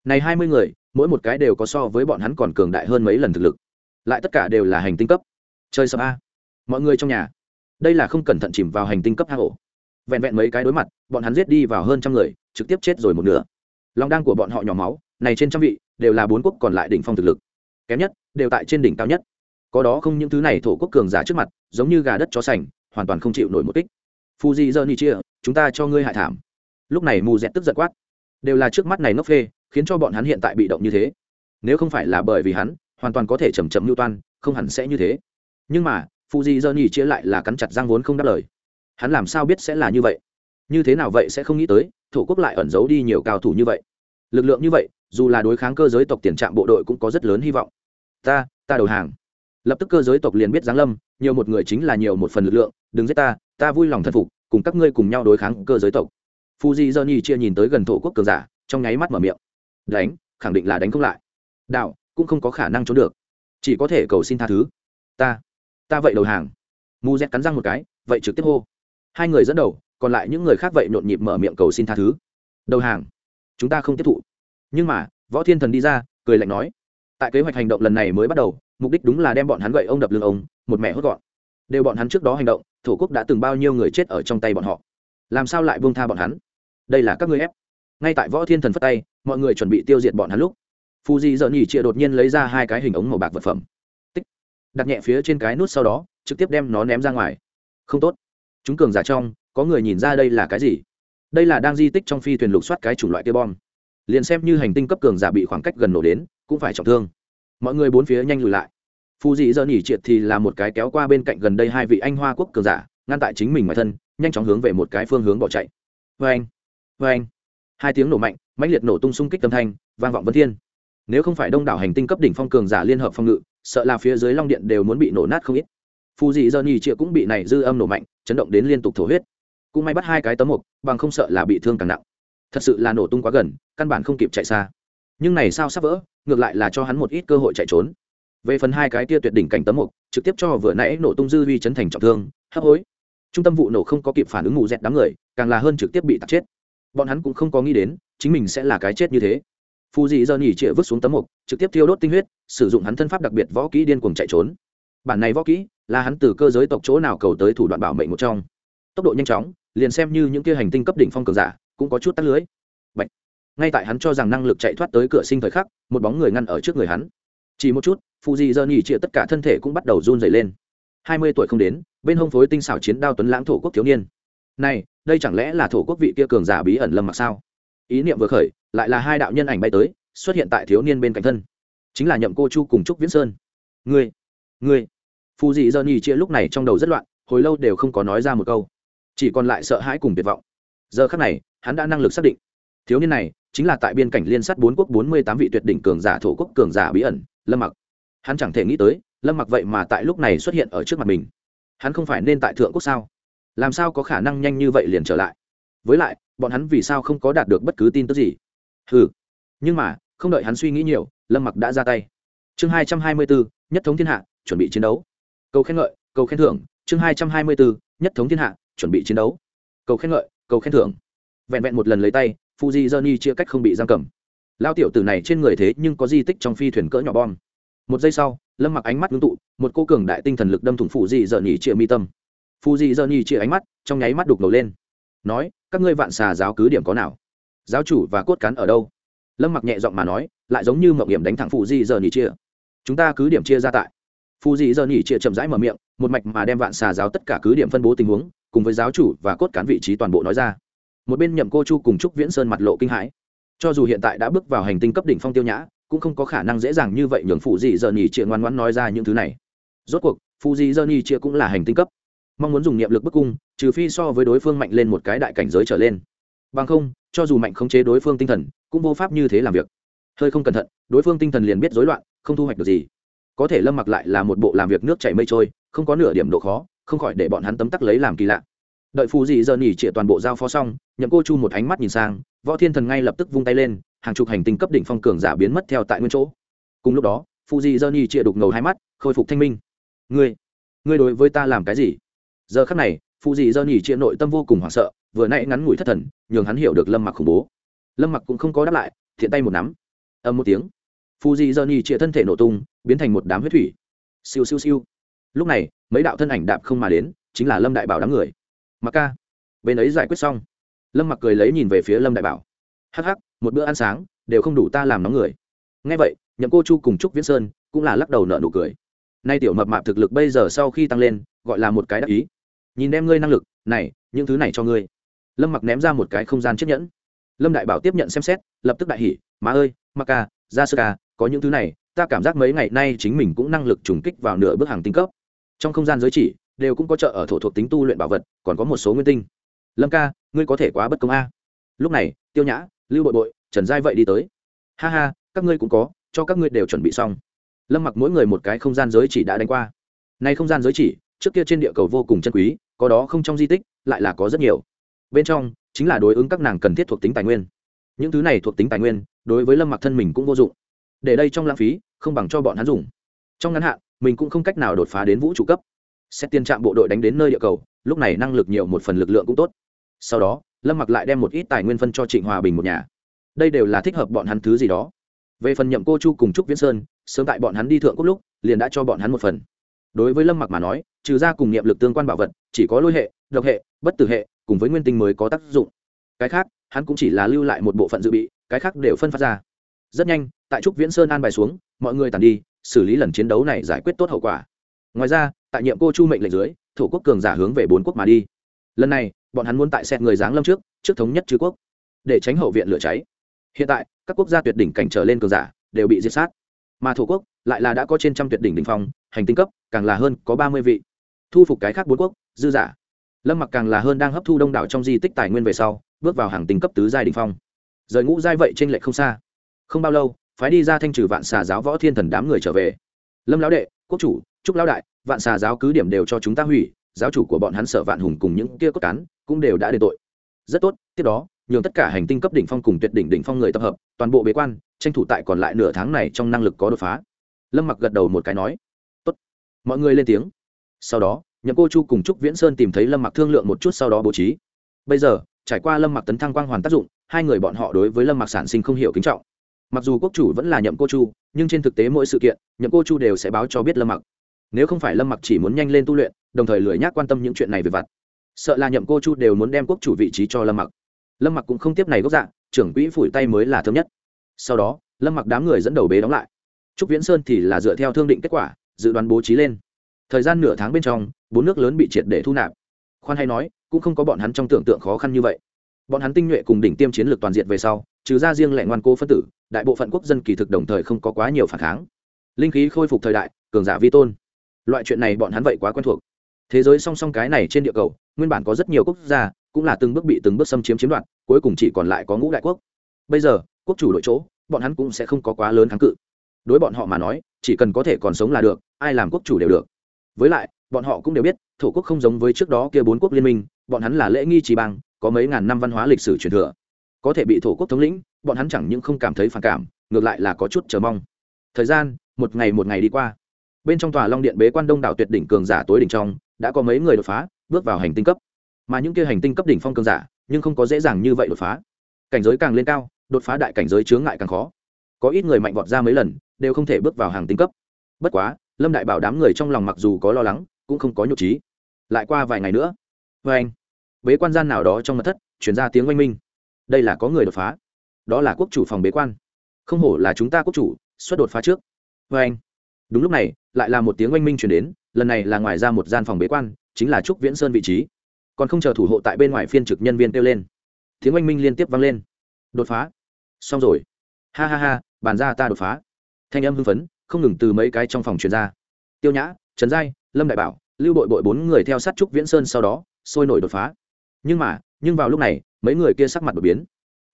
Này hai mươi người, mỗi một cái đều có so với bọn hắn còn cường đại hơn mấy lần thực lực. Lại tất cả đều là hành tinh cấp. Chơi sập a. Mọi người trong nhà đây là không cẩn thận chìm vào hành tinh cấp hang ổ. Vẹn vẹn mấy cái đối mặt, bọn hắn giết đi vào hơn trăm người, trực tiếp chết rồi một nửa. Lòng đăng của bọn họ nhỏ máu, này trên trăm vị, đều là bốn quốc còn lại đỉnh phong thực lực. Kém nhất, đều tại trên đỉnh cao nhất. Có đó không những thứ này thổ quốc cường giả trước mặt, giống như gà đất chó sành, hoàn toàn không chịu nổi một kích. Fuji dơ ni chia chúng ta cho ngươi hại thảm. Lúc này mù dẹt tức giật quát. Đều là trước mắt này nốc phê, khiến cho bọn hắn hiện tại bị động như thế. Nếu không phải là bởi vì hắn, hoàn toàn có thể chầm chậm mưu toan, không hẳn sẽ như thế. Nhưng mà fuji dơ chia lại là cắn chặt răng vốn không đáp lời. Hắn làm sao biết sẽ là như vậy? Như thế nào vậy sẽ không nghĩ tới, thổ quốc lại ẩn giấu đi nhiều cao thủ như vậy. Lực lượng như vậy, dù là đối kháng cơ giới tộc tiền trạm bộ đội cũng có rất lớn hy vọng. Ta ta đầu hàng. Lập tức cơ giới tộc liền biết giáng lâm, nhiều một người chính là nhiều một phần lực lượng, đừng giết ta ta vui lòng thần phục, cùng các ngươi cùng nhau đối kháng cơ giới tộc. Fuji johnny chia nhìn tới gần thổ quốc cường giả, trong nháy mắt mở miệng. Đánh, khẳng định là đánh không lại. Đạo, cũng không có khả năng trốn được. Chỉ có thể cầu xin tha thứ. Ta ta vậy đầu hàng. Mu z cắn răng một cái, vậy trực tiếp hô. Hai người dẫn đầu, còn lại những người khác vậy nhộn nhịp mở miệng cầu xin tha thứ. Đầu hàng. Chúng ta không tiếp thụ. Nhưng mà, võ thiên thần đi ra, cười lạnh nói. Tại kế hoạch hành động lần này mới bắt đầu, mục đích đúng là đem bọn hắn gậy ông đập lưng ông, một mẹ hốt gọn. Đều bọn hắn trước đó hành động, thổ quốc đã từng bao nhiêu người chết ở trong tay bọn họ. Làm sao lại buông tha bọn hắn? Đây là các ngươi ép. Ngay tại võ thiên thần phất tay, mọi người chuẩn bị tiêu diệt bọn hắn lúc phù di dợn nhỉ chia đột nhiên lấy ra hai cái hình ống màu bạc vật phẩm đặt nhẹ phía trên cái nút sau đó, trực tiếp đem nó ném ra ngoài. Không tốt. Chúng cường giả trong, có người nhìn ra đây là cái gì? Đây là đang di tích trong phi thuyền lục soát cái chủng loại kia bom. Liền xem như hành tinh cấp cường giả bị khoảng cách gần nổ đến, cũng phải trọng thương. Mọi người bốn phía nhanh lùi lại. Phù dị dơ nỉ triệt thì là một cái kéo qua bên cạnh gần đây hai vị anh hoa quốc cường giả, ngăn tại chính mình ngoài thân, nhanh chóng hướng về một cái phương hướng bỏ chạy. Vê anh vê anh hai tiếng nổ mạnh, mãnh liệt nổ tung xung kích tâm thanh, vang vọng vân thiên. Nếu không phải đông đảo hành tinh cấp đỉnh phong cường giả liên hợp phong ngự sợ là phía dưới long điện đều muốn bị nổ nát không ít. Phù dị dơ nhì chịa cũng bị này dư âm nổ mạnh, chấn động đến liên tục thổ huyết. Cũng may bắt hai cái tấm mục, bằng không sợ là bị thương càng nặng. Thật sự là nổ tung quá gần, căn bản không kịp chạy xa. Nhưng này sao sắp vỡ, ngược lại là cho hắn một ít cơ hội chạy trốn. Về phần hai cái tia tuyệt đỉnh cảnh tấm mục, trực tiếp cho vừa nãy nổ tung dư vi chấn thành trọng thương, hấp hối. Trung tâm vụ nổ không có kịp phản ứng mù dẹt đám người, càng là hơn trực tiếp bị tạt chết. Bọn hắn cũng không có nghĩ đến, chính mình sẽ là cái chết như thế phù dị giờ nhỉ trịa vứt xuống tấm mục, trực tiếp thiêu đốt tinh huyết, sử dụng hắn thân pháp đặc biệt võ kỹ điên cuồng chạy trốn. Bản này võ kỹ là hắn từ cơ giới tộc chỗ nào cầu tới thủ đoạn bảo mệnh một trong. Tốc độ nhanh chóng, liền xem như những kia hành tinh cấp đỉnh phong cường giả, cũng có chút tắt lưới. Bạch. ngay tại hắn cho rằng năng lực chạy thoát tới cửa sinh thời khắc, một bóng người ngăn ở trước người hắn. Chỉ một chút phù dị giờ nhỉ trịa tất cả thân thể cũng bắt đầu run dày lên. Hai mươi tuổi không đến, bên hông phối tinh xảo chiến đao tuấn lãng thổ quốc thiếu niên. Này, đây chẳng lẽ là thổ quốc vị kia cường giả bí ẩn lâm mặc sao? Ý niệm vừa khởi, lại là hai đạo nhân ảnh bay tới, xuất hiện tại thiếu niên bên cạnh thân. Chính là nhậm cô chu cùng trúc viễn sơn. Ngươi ngươi. Phù dị dơ Nhi chia lúc này trong đầu rất loạn, hồi lâu đều không có nói ra một câu. Chỉ còn lại sợ hãi cùng tuyệt vọng. Giờ khắc này, hắn đã năng lực xác định. Thiếu niên này, chính là tại biên cảnh liên sát bốn quốc bốn mươi tám vị tuyệt đỉnh cường giả thổ quốc cường giả bí ẩn, lâm mặc. Hắn chẳng thể nghĩ tới, lâm mặc vậy mà tại lúc này xuất hiện ở trước mặt mình. Hắn không phải nên tại thượng quốc sao? Làm sao có khả năng nhanh như vậy liền trở lại? Với lại, bọn hắn vì sao không có đạt được bất cứ tin tức gì? Ừ nhưng mà, không đợi hắn suy nghĩ nhiều, lâm mặc đã ra tay. Chương hai trăm hai mươi bốn nhất thống thiên hạ, chuẩn bị chiến đấu. Cầu khen ngợi, cầu khen thưởng. Chương hai trăm hai mươi bốn nhất thống thiên hạ, chuẩn bị chiến đấu. Cầu khen ngợi, cầu khen thưởng. Vẹn vẹn một lần lấy tay fuji johnny chia cách không bị giam cầm. Lao tiểu tử này trên người thế nhưng có di tích trong phi thuyền cỡ nhỏ bom. Một giây sau, lâm mặc ánh mắt ngưng tụ, một cô cường đại tinh thần lực đâm thủng phụ dị dợ nhì chia mi tâm. Phụ dị dợ nhì chia ánh mắt, trong nháy mắt đục ngầu lên. Nói các ngươi vạn xà giáo cứ điểm có nào? Giáo chủ và cốt cán ở đâu? Lâm mặc nhẹ giọng mà nói, lại giống như mậu điểm đánh thẳng phụ di giờ nhỉ chia. Chúng ta cứ điểm chia ra tại. Phụ di giờ nhỉ chia chậm rãi mở miệng, một mạch mà đem vạn xà giáo tất cả cứ điểm phân bố tình huống, cùng với giáo chủ và cốt cán vị trí toàn bộ nói ra. Một bên nhậm cô chu cùng trúc viễn sơn mặt lộ kinh hãi. Cho dù hiện tại đã bước vào hành tinh cấp đỉnh phong tiêu nhã, cũng không có khả năng dễ dàng như vậy nhường phụ dị giờ nhỉ chia ngoan ngoãn nói ra những thứ này. Rốt cuộc phụ di giờ ni chia cũng là hành tinh cấp. Mong muốn dùng niệm lực bức cung trừ phi so với đối phương mạnh lên một cái đại cảnh giới trở lên. Bằng không, cho dù mạnh khống chế đối phương tinh thần, cũng vô pháp như thế làm việc. Hơi không cẩn thận, đối phương tinh thần liền biết rối loạn, không thu hoạch được gì. Có thể lâm mặc lại là một bộ làm việc nước chảy mây trôi, không có nửa điểm độ khó, không khỏi để bọn hắn tấm tắc lấy làm kỳ lạ. Đợi phù dị giờ nỉ trịa toàn bộ giao phó xong, nhậm cô chu một ánh mắt nhìn sang, võ thiên thần ngay lập tức vung tay lên, hàng chục hành tinh cấp đỉnh phong cường giả biến mất theo tại nguyên chỗ. Cùng lúc đó, phù dị giờ nỉ trịa đục ngầu hai mắt, khôi phục thanh minh. Ngươi ngươi đối với ta làm cái gì? Giờ khắc này phụ dị dơ nhỉ chia nội tâm vô cùng hoảng sợ, vừa nãy ngắn ngủi thất thần, nhường hắn hiểu được lâm mặc khủng bố. Lâm mặc cũng không có đáp lại, thiện tay một nắm. Âm một tiếng. Phụ dị dơ nhỉ chia thân thể nổ tung, biến thành một đám huyết thủy. Siêu siêu siêu. Lúc này, mấy đạo thân ảnh đạp không mà đến, chính là lâm đại bảo đám người. Mặc ca. Bên ấy giải quyết xong. Lâm mặc cười lấy nhìn về phía lâm đại bảo. Hắc hắc, một bữa ăn sáng, đều không đủ ta làm nóng người. Ngay vậy, nhậm cô chu cùng trúc viễn sơn cũng là lắc đầu nợ nụ cười. Nay tiểu mập mạp thực lực bây giờ sau khi tăng lên, gọi là một cái đắc ý nhìn đem ngươi năng lực, này, những thứ này cho ngươi. Lâm mặc ném ra một cái không gian chiếc nhẫn. Lâm đại bảo tiếp nhận xem xét, lập tức đại hỉ, má ơi, mặc ca ra sơ ca à, có những thứ này, ta cảm giác mấy ngày nay chính mình cũng năng lực trùng kích vào nửa bước hàng tinh cấp. Trong không gian giới chỉ, đều cũng có chợ ở thổ thuộc tính tu luyện bảo vật, còn có một số nguyên tinh. Lâm ca, ngươi có thể quá bất công a. Lúc này, tiêu nhã, lưu bội bội, trần giai vậy đi tới. Ha ha, các ngươi cũng có, cho các ngươi đều chuẩn bị xong. Lâm mặc mỗi người một cái không gian giới chỉ đã đánh qua. Nay không gian giới chỉ trước kia trên địa cầu vô cùng chân quý, có đó không trong di tích, lại là có rất nhiều. Bên trong, chính là đối ứng các nàng cần thiết thuộc tính tài nguyên. Những thứ này thuộc tính tài nguyên, đối với lâm mặc thân mình cũng vô dụng. Để đây trong lãng phí, không bằng cho bọn hắn dùng. Trong ngắn hạn, mình cũng không cách nào đột phá đến vũ trụ cấp. Xét tiền trạm bộ đội đánh đến nơi địa cầu, lúc này năng lực nhiều một phần lực lượng cũng tốt. Sau đó, lâm mặc lại đem một ít tài nguyên phân cho trịnh hòa bình một nhà. Đây đều là thích hợp bọn hắn thứ gì đó. Về phần nhậm cô chu cùng trúc viễn sơn, sớm tại bọn hắn đi thượng quốc lúc, liền đã cho bọn hắn một phần đối với lâm mặc mà nói, trừ ra cùng niệm lực tương quan bảo vật, chỉ có lôi hệ, độc hệ, bất tử hệ, cùng với nguyên tinh mới có tác dụng. Cái khác, hắn cũng chỉ là lưu lại một bộ phận dự bị, cái khác đều phân phát ra. Rất nhanh, tại trúc viễn sơn an bài xuống, mọi người tàn đi, xử lý lần chiến đấu này giải quyết tốt hậu quả. Ngoài ra, tại nhiệm cô chu mệnh lệnh dưới, thổ quốc cường giả hướng về bốn quốc mà đi. Lần này, bọn hắn muốn tại xét người giáng lâm trước trước thống nhất chư quốc, để tránh hậu viện lửa cháy. Hiện tại, các quốc gia tuyệt đỉnh cảnh trở lên cường giả, đều bị diệt sát mà thổ quốc lại là đã có trên trăm tuyệt đỉnh đ ỉ n h phong, hành tinh cấp càng là hơn có ba mươi vị. Thu phục cái khác bốn quốc, dư giả. Lâm mặc càng là hơn đang hấp thu đông đảo trong di tích tài nguyên về sau, bước vào hàng tinh cấp tứ giai đình phong. Rời ngũ giai vậy t r ê n lệch không xa. Không bao lâu, phái đi ra thanh trừ vạn xà giáo võ thiên thần đám người trở về. Lâm lão đệ, quốc chủ trúc lão đại, vạn xà giáo cứ điểm đều cho chúng ta hủy, giáo chủ của bọn hắn sở vạn hùng cùng những kia cốt cán cũng đều đã đền tội. Rất tốt, tiếp đó nhường tất cả hành tinh cấp đỉnh phong cùng tuyệt đỉnh đỉnh phong người tập hợp, toàn bộ bế quan, tranh thủ tại còn lại nửa tháng này trong năng lực có đột phá. Lâm mặc gật đầu một cái nói, tốt. Mọi người lên tiếng. Sau đó, nhậm cô chu cùng trúc viễn sơn tìm thấy lâm mặc thương lượng một chút sau đó bố trí. Bây giờ, trải qua lâm mặc tấn thăng quang hoàn tác dụng, hai người bọn họ đối với lâm mặc sản sinh không hiểu kính trọng. Mặc dù quốc chủ vẫn là nhậm cô chu, nhưng trên thực tế mỗi sự kiện, nhậm cô chu đều sẽ báo cho biết lâm mặc. Nếu không phải lâm mặc chỉ muốn nhanh lên tu luyện, đồng thời lười nhác quan tâm những chuyện này về vặt, sợ là nhậm cô chu đều muốn đem quốc chủ vị trí cho lâm mặc lâm mặc cũng không tiếp này gốc dạng trưởng quỹ phủi tay mới là thơm nhất. Sau đó, lâm mặc đám người dẫn đầu bế đóng lại. Trúc viễn sơn thì là dựa theo thương định kết quả, dự đoán bố trí lên. Thời gian nửa tháng bên trong, bốn nước lớn bị triệt để thu nạp. Khoan hay nói, cũng không có bọn hắn trong tưởng tượng khó khăn như vậy. Bọn hắn tinh nhuệ cùng đỉnh tiêm chiến lược toàn diện về sau, trừ ra riêng lẻ ngoan cố phân tử, đại bộ phận quốc dân kỳ thực đồng thời không có quá nhiều phản kháng. Linh khí khôi phục thời đại, cường giả vi tôn. Loại chuyện này bọn hắn vậy quá quen thuộc. Thế giới song song cái này trên địa cầu, nguyên bản có rất nhiều quốc gia cũng là từng bước bị từng bước xâm chiếm chiếm đoạt, cuối cùng chỉ còn lại có ngũ đại quốc. Bây giờ, quốc chủ đội chỗ, bọn hắn cũng sẽ không có quá lớn kháng cự. Đối bọn họ mà nói, chỉ cần có thể còn sống là được, ai làm quốc chủ đều được. Với lại, bọn họ cũng đều biết, thổ quốc không giống với trước đó kia bốn quốc liên minh, bọn hắn là lễ nghi trì bang, có mấy ngàn năm văn hóa lịch sử truyền thừa. Có thể bị thổ quốc thống lĩnh, bọn hắn chẳng những không cảm thấy phản cảm, ngược lại là có chút chờ mong. Thời gian, một ngày một ngày đi qua. Bên trong tòa long điện bế quan đông đảo tuyệt đỉnh cường giả tối đỉnh trong, đã có mấy người đột phá, bước vào hành tinh cấp mà những kia hành tinh cấp đỉnh phong cường giả, nhưng không có dễ dàng như vậy đột phá. Cảnh giới càng lên cao, đột phá đại cảnh giới chướng ngại càng khó. Có ít người mạnh vọt ra mấy lần, đều không thể bước vào hàng tinh cấp. Bất quá, lâm đại bảo đám người trong lòng mặc dù có lo lắng, cũng không có nhục trí. Lại qua vài ngày nữa vê anh, bế quan gian nào đó trong mật thất chuyển ra tiếng oanh minh. Đây là có người đột phá. Đó là quốc chủ phòng bế quan. Không hổ là chúng ta quốc chủ, xuất đột phá trước. Vê anh. Đúng lúc này, lại là một tiếng oanh minh chuyển đến, lần này là ngoài ra một gian phòng bế quan, chính là trúc viễn sơn vị trí còn không chờ thủ hộ tại bên ngoài phiên trực nhân viên kêu lên. Tiếng oanh minh liên tiếp vang lên. Đột phá. Xong rồi. Ha ha ha, bàn ra ta đột phá. Thanh âm hưng phấn, không ngừng từ mấy cái trong phòng truyền ra. Tiêu nhã, trần giai, lâm đại bảo, lưu bội bội bốn người theo sát trúc viễn sơn sau đó, sôi nổi đột phá. Nhưng mà, nhưng vào lúc này, mấy người kia sắc mặt đột biến.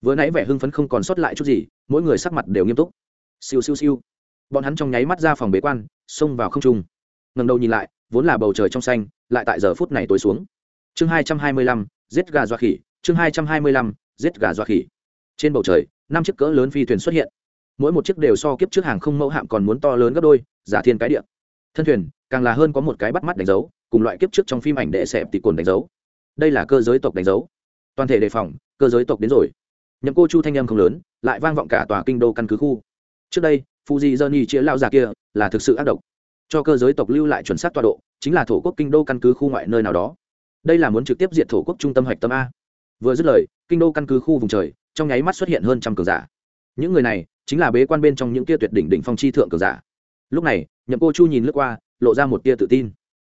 Vừa nãy vẻ hưng phấn không còn sót lại chút gì, mỗi người sắc mặt đều nghiêm túc. Siêu siêu siêu. Bọn hắn trong nháy mắt ra phòng bế quan, xông vào không trung. Ngầm đầu nhìn lại, vốn là bầu trời trong xanh, lại tại giờ phút này tối xuống chương hai trăm hai mươi lăm, giết gà doa khỉ. Chương hai trăm hai mươi lăm, giết gà doa khỉ. Trên bầu trời, năm chiếc cỡ lớn phi thuyền xuất hiện. Mỗi một chiếc đều so kiếp trước hàng không mẫu hạm còn muốn to lớn gấp đôi, giả thiên cái điện thân thuyền, càng là hơn có một cái bắt mắt đánh dấu, cùng loại kiếp trước trong phim ảnh đệ xẹp tị cồn đánh dấu. Đây là cơ giới tộc đánh dấu. Toàn thể đề phòng, cơ giới tộc đến rồi. Nhậm cô chu thanh âm không lớn, lại vang vọng cả tòa kinh đô căn cứ khu. Trước đây fuji johnny chia lao già kia là thực sự ác độc. Cho cơ giới tộc lưu lại chuẩn xác tọa độ, chính là thổ quốc kinh đô căn cứ khu ngoại nơi nào đó đây là muốn trực tiếp diệt thổ quốc trung tâm hạch tâm a. Vừa dứt lời, kinh đô căn cứ khu vùng trời, trong nháy mắt xuất hiện hơn trăm cường giả. Những người này chính là bế quan bên trong những tia tuyệt đỉnh đỉnh phong chi thượng cường giả. Lúc này, nhậm cô chu nhìn lướt qua, lộ ra một tia tự tin.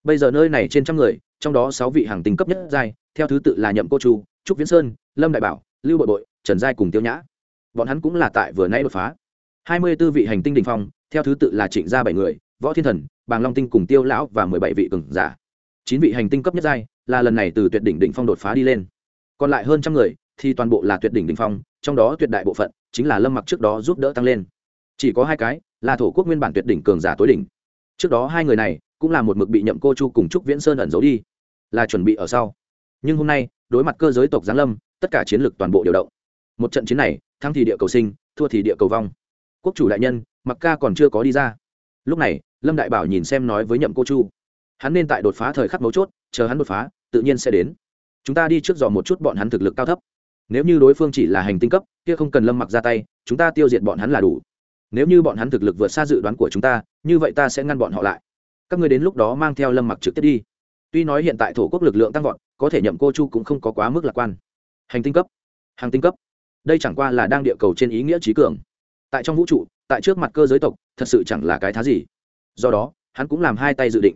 Bây giờ nơi này trên trăm người, trong đó sáu vị hàng tinh cấp nhất giai, theo thứ tự là nhậm cô chu, trúc viễn sơn, lâm đại bảo, lưu bội bội, trần giai cùng tiêu nhã. Bọn hắn cũng là tại vừa nãy đột phá. Hai mươi 24 vị hành tinh đỉnh phong, theo thứ tự là trịnh gia bảy người, võ thiên thần, bàng long tinh cùng tiêu lão và mười bảy vị cường giả. Chín vị hành tinh cấp nhất giai là lần này từ tuyệt đỉnh đỉnh phong đột phá đi lên. Còn lại hơn trăm người, thì toàn bộ là tuyệt đỉnh đỉnh phong, trong đó tuyệt đại bộ phận chính là lâm mặc trước đó giúp đỡ tăng lên. Chỉ có hai cái, là thổ quốc nguyên bản tuyệt đỉnh cường giả tối đỉnh. Trước đó hai người này cũng là một mực bị nhậm cô chu cùng trúc viễn sơn ẩn giấu đi, là chuẩn bị ở sau. Nhưng hôm nay, đối mặt cơ giới tộc giáng lâm, tất cả chiến lược toàn bộ điều động. Một trận chiến này, thắng thì địa cầu sinh, thua thì địa cầu vong. Quốc chủ đại nhân, mặc ca còn chưa có đi ra. Lúc này, lâm đại bảo nhìn xem nói với nhậm cô chu. Hắn nên tại đột phá thời khắc mấu chốt, chờ hắn đột phá tự nhiên sẽ đến. Chúng ta đi trước dò một chút bọn hắn thực lực cao thấp. Nếu như đối phương chỉ là hành tinh cấp, kia không cần lâm mặc ra tay, chúng ta tiêu diệt bọn hắn là đủ. Nếu như bọn hắn thực lực vượt xa dự đoán của chúng ta, như vậy ta sẽ ngăn bọn họ lại. Các người đến lúc đó mang theo lâm mặc trực tiếp đi. Tuy nói hiện tại thổ quốc lực lượng tăng vọt, có thể nhậm cô chu cũng không có quá mức lạc quan. Hành tinh cấp. Hàng tinh cấp. Đây chẳng qua là đang địa cầu trên ý nghĩa trí cường. Tại trong vũ trụ, tại trước mặt cơ giới tộc, thật sự chẳng là cái thá gì. Do đó, hắn cũng làm hai tay dự định.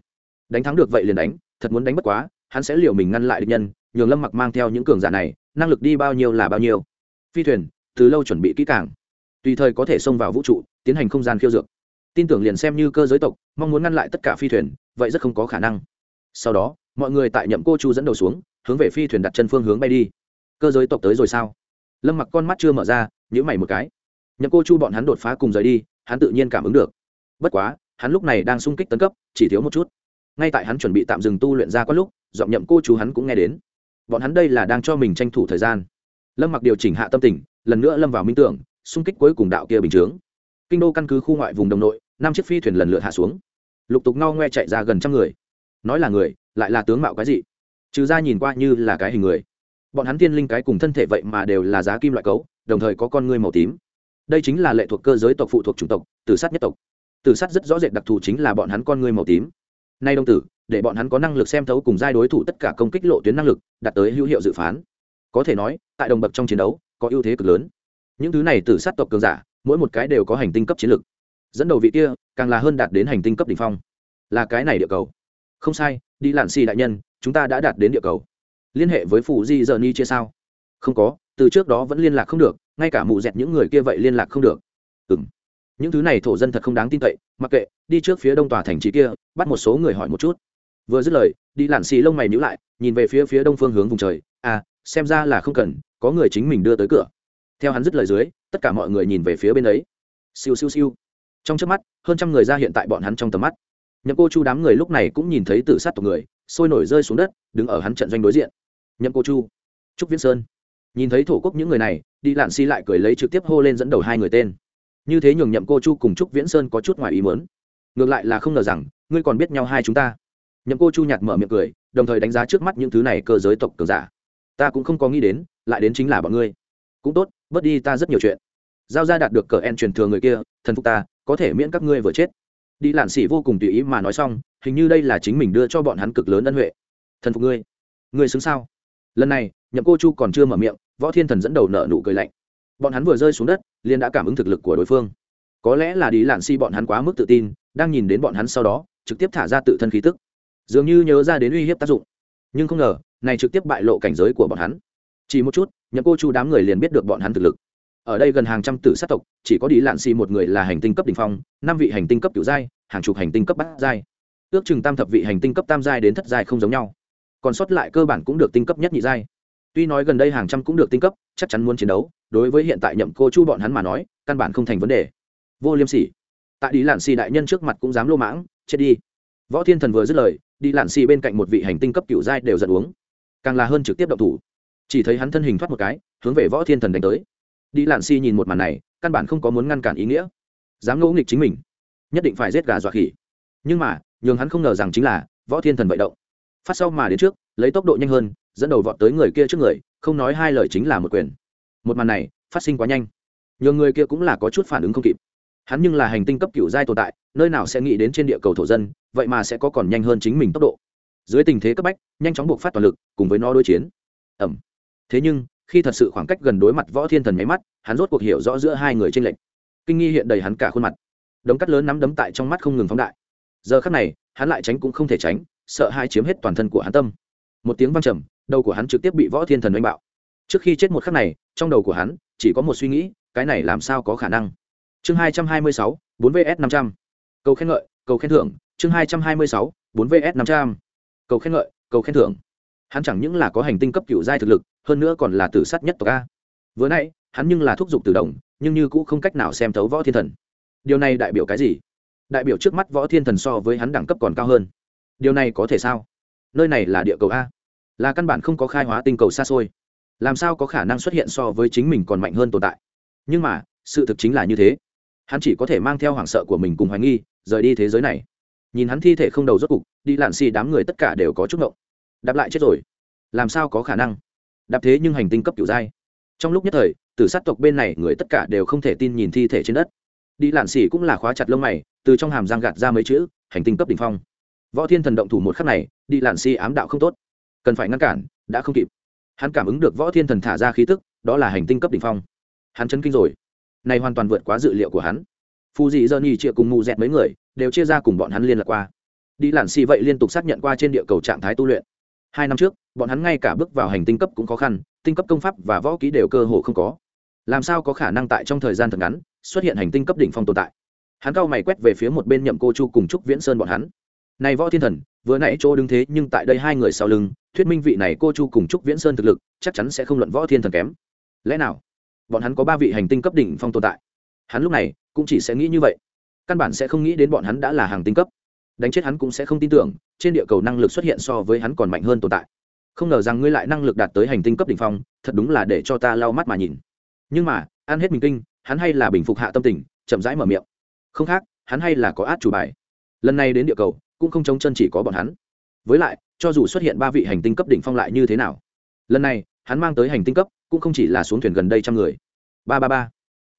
Đánh thắng được vậy liền đánh, thật muốn đánh bất quá hắn sẽ liều mình ngăn lại địch nhân, nhường lâm mặc mang theo những cường giả này, năng lực đi bao nhiêu là bao nhiêu. Phi thuyền, từ lâu chuẩn bị kỹ càng. Tùy thời có thể xông vào vũ trụ, tiến hành không gian khiêu dược. Tin tưởng liền xem như cơ giới tộc, mong muốn ngăn lại tất cả phi thuyền, vậy rất không có khả năng. Sau đó, mọi người tại nhậm cô chu dẫn đầu xuống, hướng về phi thuyền đặt chân phương hướng bay đi. Cơ giới tộc tới rồi sao? Lâm mặc con mắt chưa mở ra nhữ mày một cái. Nhậm cô chu bọn hắn đột phá cùng rời đi, hắn tự nhiên cảm ứng được. Bất quá, hắn lúc này đang sung kích tấn cấp, chỉ thiếu một chút ngay tại hắn chuẩn bị tạm dừng tu luyện ra có lúc, giọng nhậm cô chú hắn cũng nghe đến. Bọn hắn đây là đang cho mình tranh thủ thời gian. Lâm mặc điều chỉnh hạ tâm tình, lần nữa lâm vào minh tưởng, xung kích cuối cùng đạo kia bình chướng. Kinh đô căn cứ khu ngoại vùng đồng nội, năm chiếc phi thuyền lần lượt hạ xuống. Lục tục ngao ngoe chạy ra gần trăm người. Nói là người, lại là tướng mạo cái gì trừ ra nhìn qua như là cái hình người. Bọn hắn tiên linh cái cùng thân thể vậy mà đều là giá kim loại cấu, đồng thời có con ngươi màu tím. Đây chính là lệ thuộc cơ giới tộc phụ thuộc chủng tộc, tử sát nhất tộc. Tử sát rất rõ rệt đặc thù chính là bọn hắn con ngươi màu tím nay đông tử, để bọn hắn có năng lực xem thấu cùng giai đối thủ tất cả công kích lộ tuyến năng lực, đạt tới hữu hiệu dự phán. Có thể nói, tại đồng bậc trong chiến đấu, có ưu thế cực lớn. Những thứ này từ sát tộc cường giả, mỗi một cái đều có hành tinh cấp chiến lực. dẫn đầu vị kia, càng là hơn đạt đến hành tinh cấp đ ỉ n h phong. Là cái này địa cầu. Không sai, đi lạn xì đại nhân, chúng ta đã đạt đến địa cầu. Liên hệ với phụ di giờ ni chia sao? Không có, từ trước đó vẫn liên lạc không được, ngay cả mụ dẹt những người kia vậy liên lạc không được. Ừ m những thứ này thổ dân thật không đáng tin cậy, mặc kệ, đi trước phía đông tòa thành trì kia, bắt một số người hỏi một chút. Vừa dứt lời, đi lản xì lông mày nhữ lại, nhìn về phía phía đông phương hướng vùng trời. À xem ra là không cần, có người chính mình đưa tới cửa. Theo hắn dứt lời dưới, tất cả mọi người nhìn về phía bên ấy. Siêu siêu siêu. Trong trước mắt, hơn trăm người ra hiện tại bọn hắn trong tầm mắt. Nhậm cô chu đám người lúc này cũng nhìn thấy t sát tộc người, sôi nổi rơi xuống đất, đứng ở hắn trận doanh đối diện. Nhậm cô chu, trúc viễn sơn. Nhìn thấy thổ quốc những người này, đi lạn xi lại cười lấy trực tiếp hô lên dẫn đầu hai người tên như thế nhường nhậm cô chu cùng trúc viễn sơn có chút ngoài ý mớn ngược lại là không ngờ rằng, ngươi còn biết nhau hai chúng ta. Nhậm cô chu nhạt mở miệng cười, đồng thời đánh giá trước mắt những thứ này cơ giới tộc cường giả. Ta cũng không có nghĩ đến, lại đến chính là bọn ngươi. Cũng tốt, bớt đi ta rất nhiều chuyện. Giao ra đạt được cờ en truyền thừa người kia, thần phục ta, có thể miễn các ngươi vừa chết. Đi lạn xỉ vô cùng tùy ý mà nói xong, hình như đây là chính mình đưa cho bọn hắn cực lớn ân huệ. Thần phục ngươi. Ngươi xứng sao? Lần này, nhậm cô chu còn chưa mở miệng, võ thiên thần dẫn đầu nợ nụ cười lạnh bọn hắn vừa rơi xuống đất, liền đã cảm ứng thực lực của đối phương. Có lẽ là đi lạn si bọn hắn quá mức tự tin, đang nhìn đến bọn hắn sau đó, trực tiếp thả ra tự thân khí tức. Dường như nhớ ra đến uy hiếp tác dụng. Nhưng không ngờ, này trực tiếp bại lộ cảnh giới của bọn hắn. Chỉ một chút, nhậm cô chu đám người liền biết được bọn hắn thực lực. Ở đây gần hàng trăm tử sát tộc, chỉ có đi lạn xì một người là hành tinh cấp đ ỉ n h phong, năm vị hành tinh cấp kiểu giai, hàng chục hành tinh cấp bát giai. Ước chừng tam thập vị hành tinh cấp tam giai đến thất giai không giống nhau. Còn sót lại cơ bản cũng được tinh cấp nhất nhị giai tuy nói gần đây hàng trăm cũng được tinh cấp, chắc chắn muốn chiến đấu, đối với hiện tại nhậm cô chu bọn hắn mà nói, căn bản không thành vấn đề. Vô liêm sỉ. Tại đi lạn xì đại nhân trước mặt cũng dám lô mãng, chết đi. Võ thiên thần vừa dứt lời đi lạn xì bên cạnh một vị hành tinh cấp cựu giai đều giận uống. Càng là hơn trực tiếp động thủ. Chỉ thấy hắn thân hình thoát một cái, hướng về võ thiên thần đánh tới. Đi lạn xì nhìn một màn này, căn bản không có muốn ngăn cản ý nghĩa. Dám ngỗ nghịch chính mình, nhất định phải giết gà dọa khỉ. Nhưng mà, nhường hắn không ngờ rằng chính là, võ thiên thần vậy động. Phát sau mà đến trước, lấy tốc độ nhanh hơn dẫn đầu vọt tới người kia trước người, không nói hai lời chính là một quyền. Một màn này, phát sinh quá nhanh. Nhiều người kia cũng là có chút phản ứng không kịp. Hắn nhưng là hành tinh cấp cựu giai tồn tại, nơi nào sẽ nghĩ đến trên địa cầu thổ dân, vậy mà sẽ có còn nhanh hơn chính mình tốc độ. Dưới tình thế cấp bách, nhanh chóng buộc phát toàn lực, cùng với nó đối chiến. Ẩm. Thế nhưng, khi thật sự khoảng cách gần đối mặt võ thiên thần nháy mắt, hắn rốt cuộc hiểu rõ giữa hai người tranh lệch. Kinh nghi hiện đầy hắn cả khuôn mặt. Đống cắt lớn nắm đấm tại trong mắt không ngừng phóng đại. Giờ khắc này, hắn lại tránh cũng không thể tránh, sợ hai chiếm hết toàn thân của hắn tâm. Một tiếng văng trầm đầu của hắn trực tiếp bị võ thiên thần đánh bạo. Trước khi chết một khắc này, trong đầu của hắn chỉ có một suy nghĩ, cái này làm sao có khả năng? Chương hai trăm hai mươi sáu, bốn vs năm trăm. Cầu khen ngợi, cầu khen thưởng, chương hai trăm hai mươi sáu, bốn vs năm trăm. Cầu khen ngợi, cầu khen thưởng. Hắn chẳng những là có hành tinh cấp cựu giai thực lực, hơn nữa còn là tử sát nhất tộc a. Vừa nãy, hắn nhưng là thúc giục từ đồng, nhưng như cũng không cách nào xem thấu võ thiên thần. Điều này đại biểu cái gì? Đại biểu trước mắt võ thiên thần so với hắn đẳng cấp còn cao hơn. Điều này có thể sao? Nơi này là địa cầu a là căn bản không có khai hóa tinh cầu xa xôi. Làm sao có khả năng xuất hiện so với chính mình còn mạnh hơn tồn tại? Nhưng mà, sự thực chính là như thế. Hắn chỉ có thể mang theo hoảng sợ của mình cùng hoài nghi, rời đi thế giới này. Nhìn hắn thi thể không đầu rốt cục, đi lạn xì đám người tất cả đều có chút ngộng. Đạp lại chết rồi. Làm sao có khả năng? Đạp thế nhưng hành tinh cấp kiểu giai. Trong lúc nhất thời, tử sát tộc bên này người tất cả đều không thể tin nhìn thi thể trên đất. Đi lạn xì cũng là khóa chặt lông mày, từ trong hàm giang gạt ra mấy chữ, hành tinh cấp đ ỉ n h phong. Võ thiên thần động thủ một khắc này, đi lạn xì ám đạo không tốt cần phải ngăn cản, đã không kịp. Hắn cảm ứng được võ thiên thần thả ra khí tức, đó là hành tinh cấp đ ỉ n h phong. Hắn chấn kinh rồi. Này hoàn toàn vượt quá dự liệu của hắn. Phù dị dơ nhì chia cùng mù dẹt mấy người, đều chia ra cùng bọn hắn liên lạc qua. Đi lản xì vậy liên tục xác nhận qua trên địa cầu trạng thái tu luyện. Hai năm trước, bọn hắn ngay cả bước vào hành tinh cấp cũng khó khăn, tinh cấp công pháp và võ ký đều cơ hồ không có. Làm sao có khả năng tại trong thời gian thật ngắn, xuất hiện hành tinh cấp đỉnh phong tồn tại? Hắn cao mày quét về phía một bên nhậm cô chu cùng trúc viễn sơn bọn hắn. Này võ thiên thần, vừa nãy chỗ đứng thế nhưng tại đây hai người sau lưng thuyết minh vị này cô chu cùng trúc viễn sơn thực lực, chắc chắn sẽ không luận võ thiên thần kém. Lẽ nào, bọn hắn có ba vị hành tinh cấp đỉnh phong tồn tại? Hắn lúc này cũng chỉ sẽ nghĩ như vậy. Căn bản sẽ không nghĩ đến bọn hắn đã là hàng tinh cấp. Đánh chết hắn cũng sẽ không tin tưởng, trên địa cầu năng lực xuất hiện so với hắn còn mạnh hơn tồn tại. Không ngờ rằng ngươi lại năng lực đạt tới hành tinh cấp đỉnh phong, thật đúng là để cho ta lau mắt mà nhìn. Nhưng mà, ăn hết mình kinh, hắn hay là bình phục hạ tâm tình, chậm rãi mở miệng. Không khác, hắn hay là có át chủ bài. Lần này đến địa cầu, cũng không trông chân chỉ có bọn hắn. Với lại cho dù xuất hiện ba vị hành tinh cấp đỉnh phong lại như thế nào. Lần này, hắn mang tới hành tinh cấp, cũng không chỉ là xuống thuyền gần đây trăm người. Ba ba ba.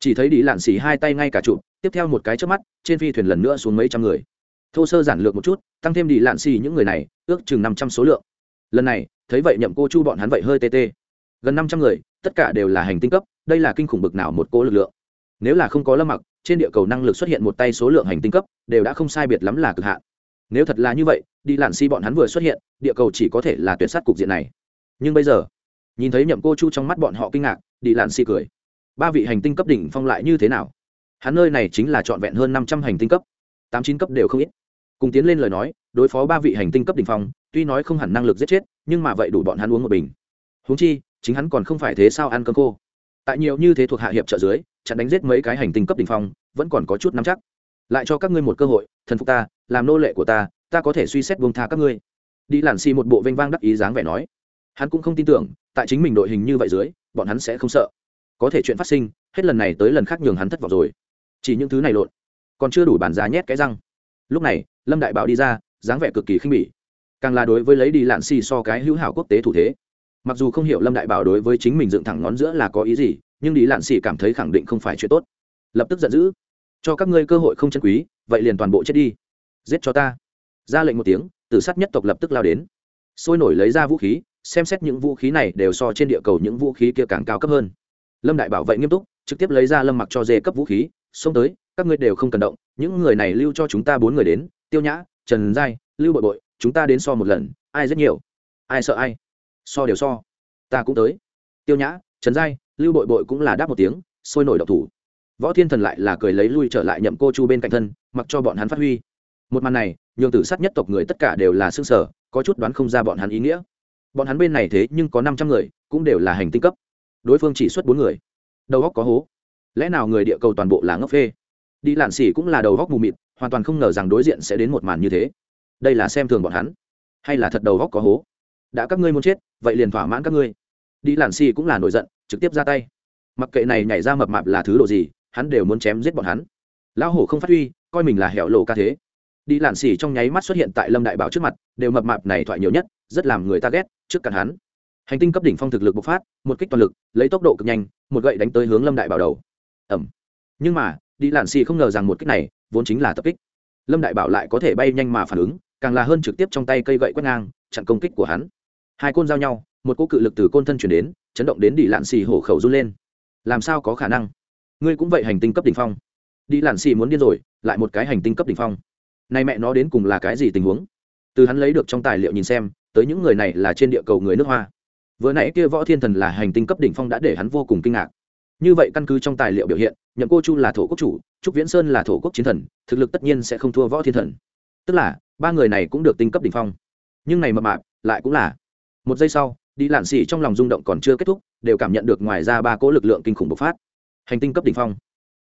Chỉ thấy đi lạn xỉ hai tay ngay cả trụ tiếp theo một cái trước mắt, trên phi thuyền lần nữa xuống mấy trăm người. Thô sơ giản lược một chút, tăng thêm đi lạn xỉ những người này, ước chừng năm trăm số lượng. Lần này, thấy vậy nhậm cô chu bọn hắn vậy hơi tê tê. Gần năm trăm người, tất cả đều là hành tinh cấp, đây là kinh khủng bực nào một cô lực lượng. Nếu là không có lâm mặc, trên địa cầu năng lực xuất hiện một tay số lượng hành tinh cấp, đều đã không sai biệt lắm là cực hạn. Nếu thật là như vậy đi lạn si bọn hắn vừa xuất hiện, địa cầu chỉ có thể là tuyệt sát cục diện này. Nhưng bây giờ, nhìn thấy nhậm cô chu trong mắt bọn họ kinh ngạc, đi lạn si cười. Ba vị hành tinh cấp đỉnh phong lại như thế nào? Hắn nơi này chính là trọn vẹn hơn năm trăm hành tinh cấp. Tám chín cấp đều không ít. Cùng tiến lên lời nói, đối phó ba vị hành tinh cấp đỉnh phong, tuy nói không hẳn năng lực giết chết, nhưng mà vậy đủ bọn hắn uống một bình. Huống chi, chính hắn còn không phải thế sao ăn cơm cô tại nhiều như thế thuộc hạ hiệp trợ dưới, chặn đánh giết mấy cái hành tinh cấp đ ỉ n h phong, vẫn còn có chút nắm chắc. Lại cho các ngươi một cơ hội, thần phục ta, làm nô lệ của ta ta có thể suy xét buông tha các ngươi. Đi làn xì một bộ vênh vang đắc ý dáng vẻ nói. Hắn cũng không tin tưởng, tại chính mình đội hình như vậy dưới, bọn hắn sẽ không sợ. Có thể chuyện phát sinh, hết lần này tới lần khác nhường hắn thất vọng rồi. Chỉ những thứ này lộn. Còn chưa đủ bản giá nhét cái răng. Lúc này, lâm đại bảo đi ra, dáng vẻ cực kỳ khinh bỉ. Càng là đối với lấy đi lạn xì so cái hữu hảo quốc tế thủ thế. Mặc dù không hiểu lâm đại bảo đối với chính mình dựng thẳng ngón giữa là có ý gì, nhưng đi lạn xì cảm thấy khẳng định không phải chuyện tốt. Lập tức giận dữ. Cho các ngươi cơ hội không chân quý, vậy liền toàn bộ chết đi. Giết cho ta ra lệnh một tiếng, tử sát nhất tộc lập tức lao đến. Sôi nổi lấy ra vũ khí, xem xét những vũ khí này đều so trên địa cầu những vũ khí kia càng cao cấp hơn. Lâm đại bảo vệ nghiêm túc, trực tiếp lấy ra lâm mặc cho dê cấp vũ khí, xông tới, các ngươi đều không cần động, những người này lưu cho chúng ta bốn người đến, tiêu nhã, trần giai, lưu bội bội, chúng ta đến so một lần, ai rất nhiều, ai sợ ai, so đều so, ta cũng tới. Tiêu nhã, trần giai, lưu bội bội cũng là đáp một tiếng, sôi nổi độc thủ. Võ thiên thần lại là cười lấy lui trở lại nhậm cô chu bên cạnh thân, mặc cho bọn hắn phát huy một màn này, nhường tử sát nhất tộc người tất cả đều là xương sở có chút đoán không ra bọn hắn ý nghĩa. Bọn hắn bên này thế nhưng có năm trăm người, cũng đều là hành tinh cấp. Đối phương chỉ xuất bốn người. Đầu góc có hố. Lẽ nào người địa cầu toàn bộ là ngốc phê? Đi lạn xỉ cũng là đầu góc mù mịt, hoàn toàn không ngờ rằng đối diện sẽ đến một màn như thế. Đây là xem thường bọn hắn. Hay là thật đầu góc có hố? Đã các ngươi muốn chết, vậy liền thỏa mãn các ngươi. Đi lạn xỉ cũng là nổi giận, trực tiếp ra tay. Mặc kệ này nhảy ra mập mạp là thứ độ gì, hắn đều muốn chém giết bọn hắn. Lão hổ không phát huy, coi mình là hẻo lộ ca thế đi lạn xỉ trong nháy mắt xuất hiện tại lâm đại bảo trước mặt, đều mập mạp này thoại nhiều nhất, rất làm người ta ghét, trước cản hắn. Hành tinh cấp đỉnh phong thực lực bộc phát, một kích toàn lực, lấy tốc độ cực nhanh, một gậy đánh tới hướng lâm đại bảo đầu. Ẩm nhưng mà, đi lạn xì không ngờ rằng một kích này, vốn chính là tập kích. Lâm đại bảo lại có thể bay nhanh mà phản ứng, càng là hơn trực tiếp trong tay cây gậy quét ngang, chặn công kích của hắn. Hai côn giao nhau, một cỗ cự lực từ côn thân chuyển đến, chấn động đến đi lạn xì hổ khẩu run lên. Làm sao có khả năng? Ngươi cũng vậy hành tinh cấp đỉnh phong. Đi lạn xì muốn điên rồi, lại một cái hành tinh cấp đỉnh phong nay mẹ nó đến cùng là cái gì tình huống? Từ hắn lấy được trong tài liệu nhìn xem, tới những người này là trên địa cầu người nước hoa. Vừa nãy kia võ thiên thần là hành tinh cấp đỉnh phong đã để hắn vô cùng kinh ngạc. Như vậy căn cứ trong tài liệu biểu hiện, nhậm cô chu là thổ quốc chủ, trúc viễn sơn là thổ quốc chiến thần, thực lực tất nhiên sẽ không thua võ thiên thần. Tức là, ba người này cũng được tinh cấp đỉnh phong. Nhưng này mập mạp, lại cũng là. Một giây sau đi lạn xỉ trong lòng rung động còn chưa kết thúc, đều cảm nhận được ngoài ra ba cỗ lực lượng kinh khủng bộc phát. Hành tinh cấp đỉnh phong.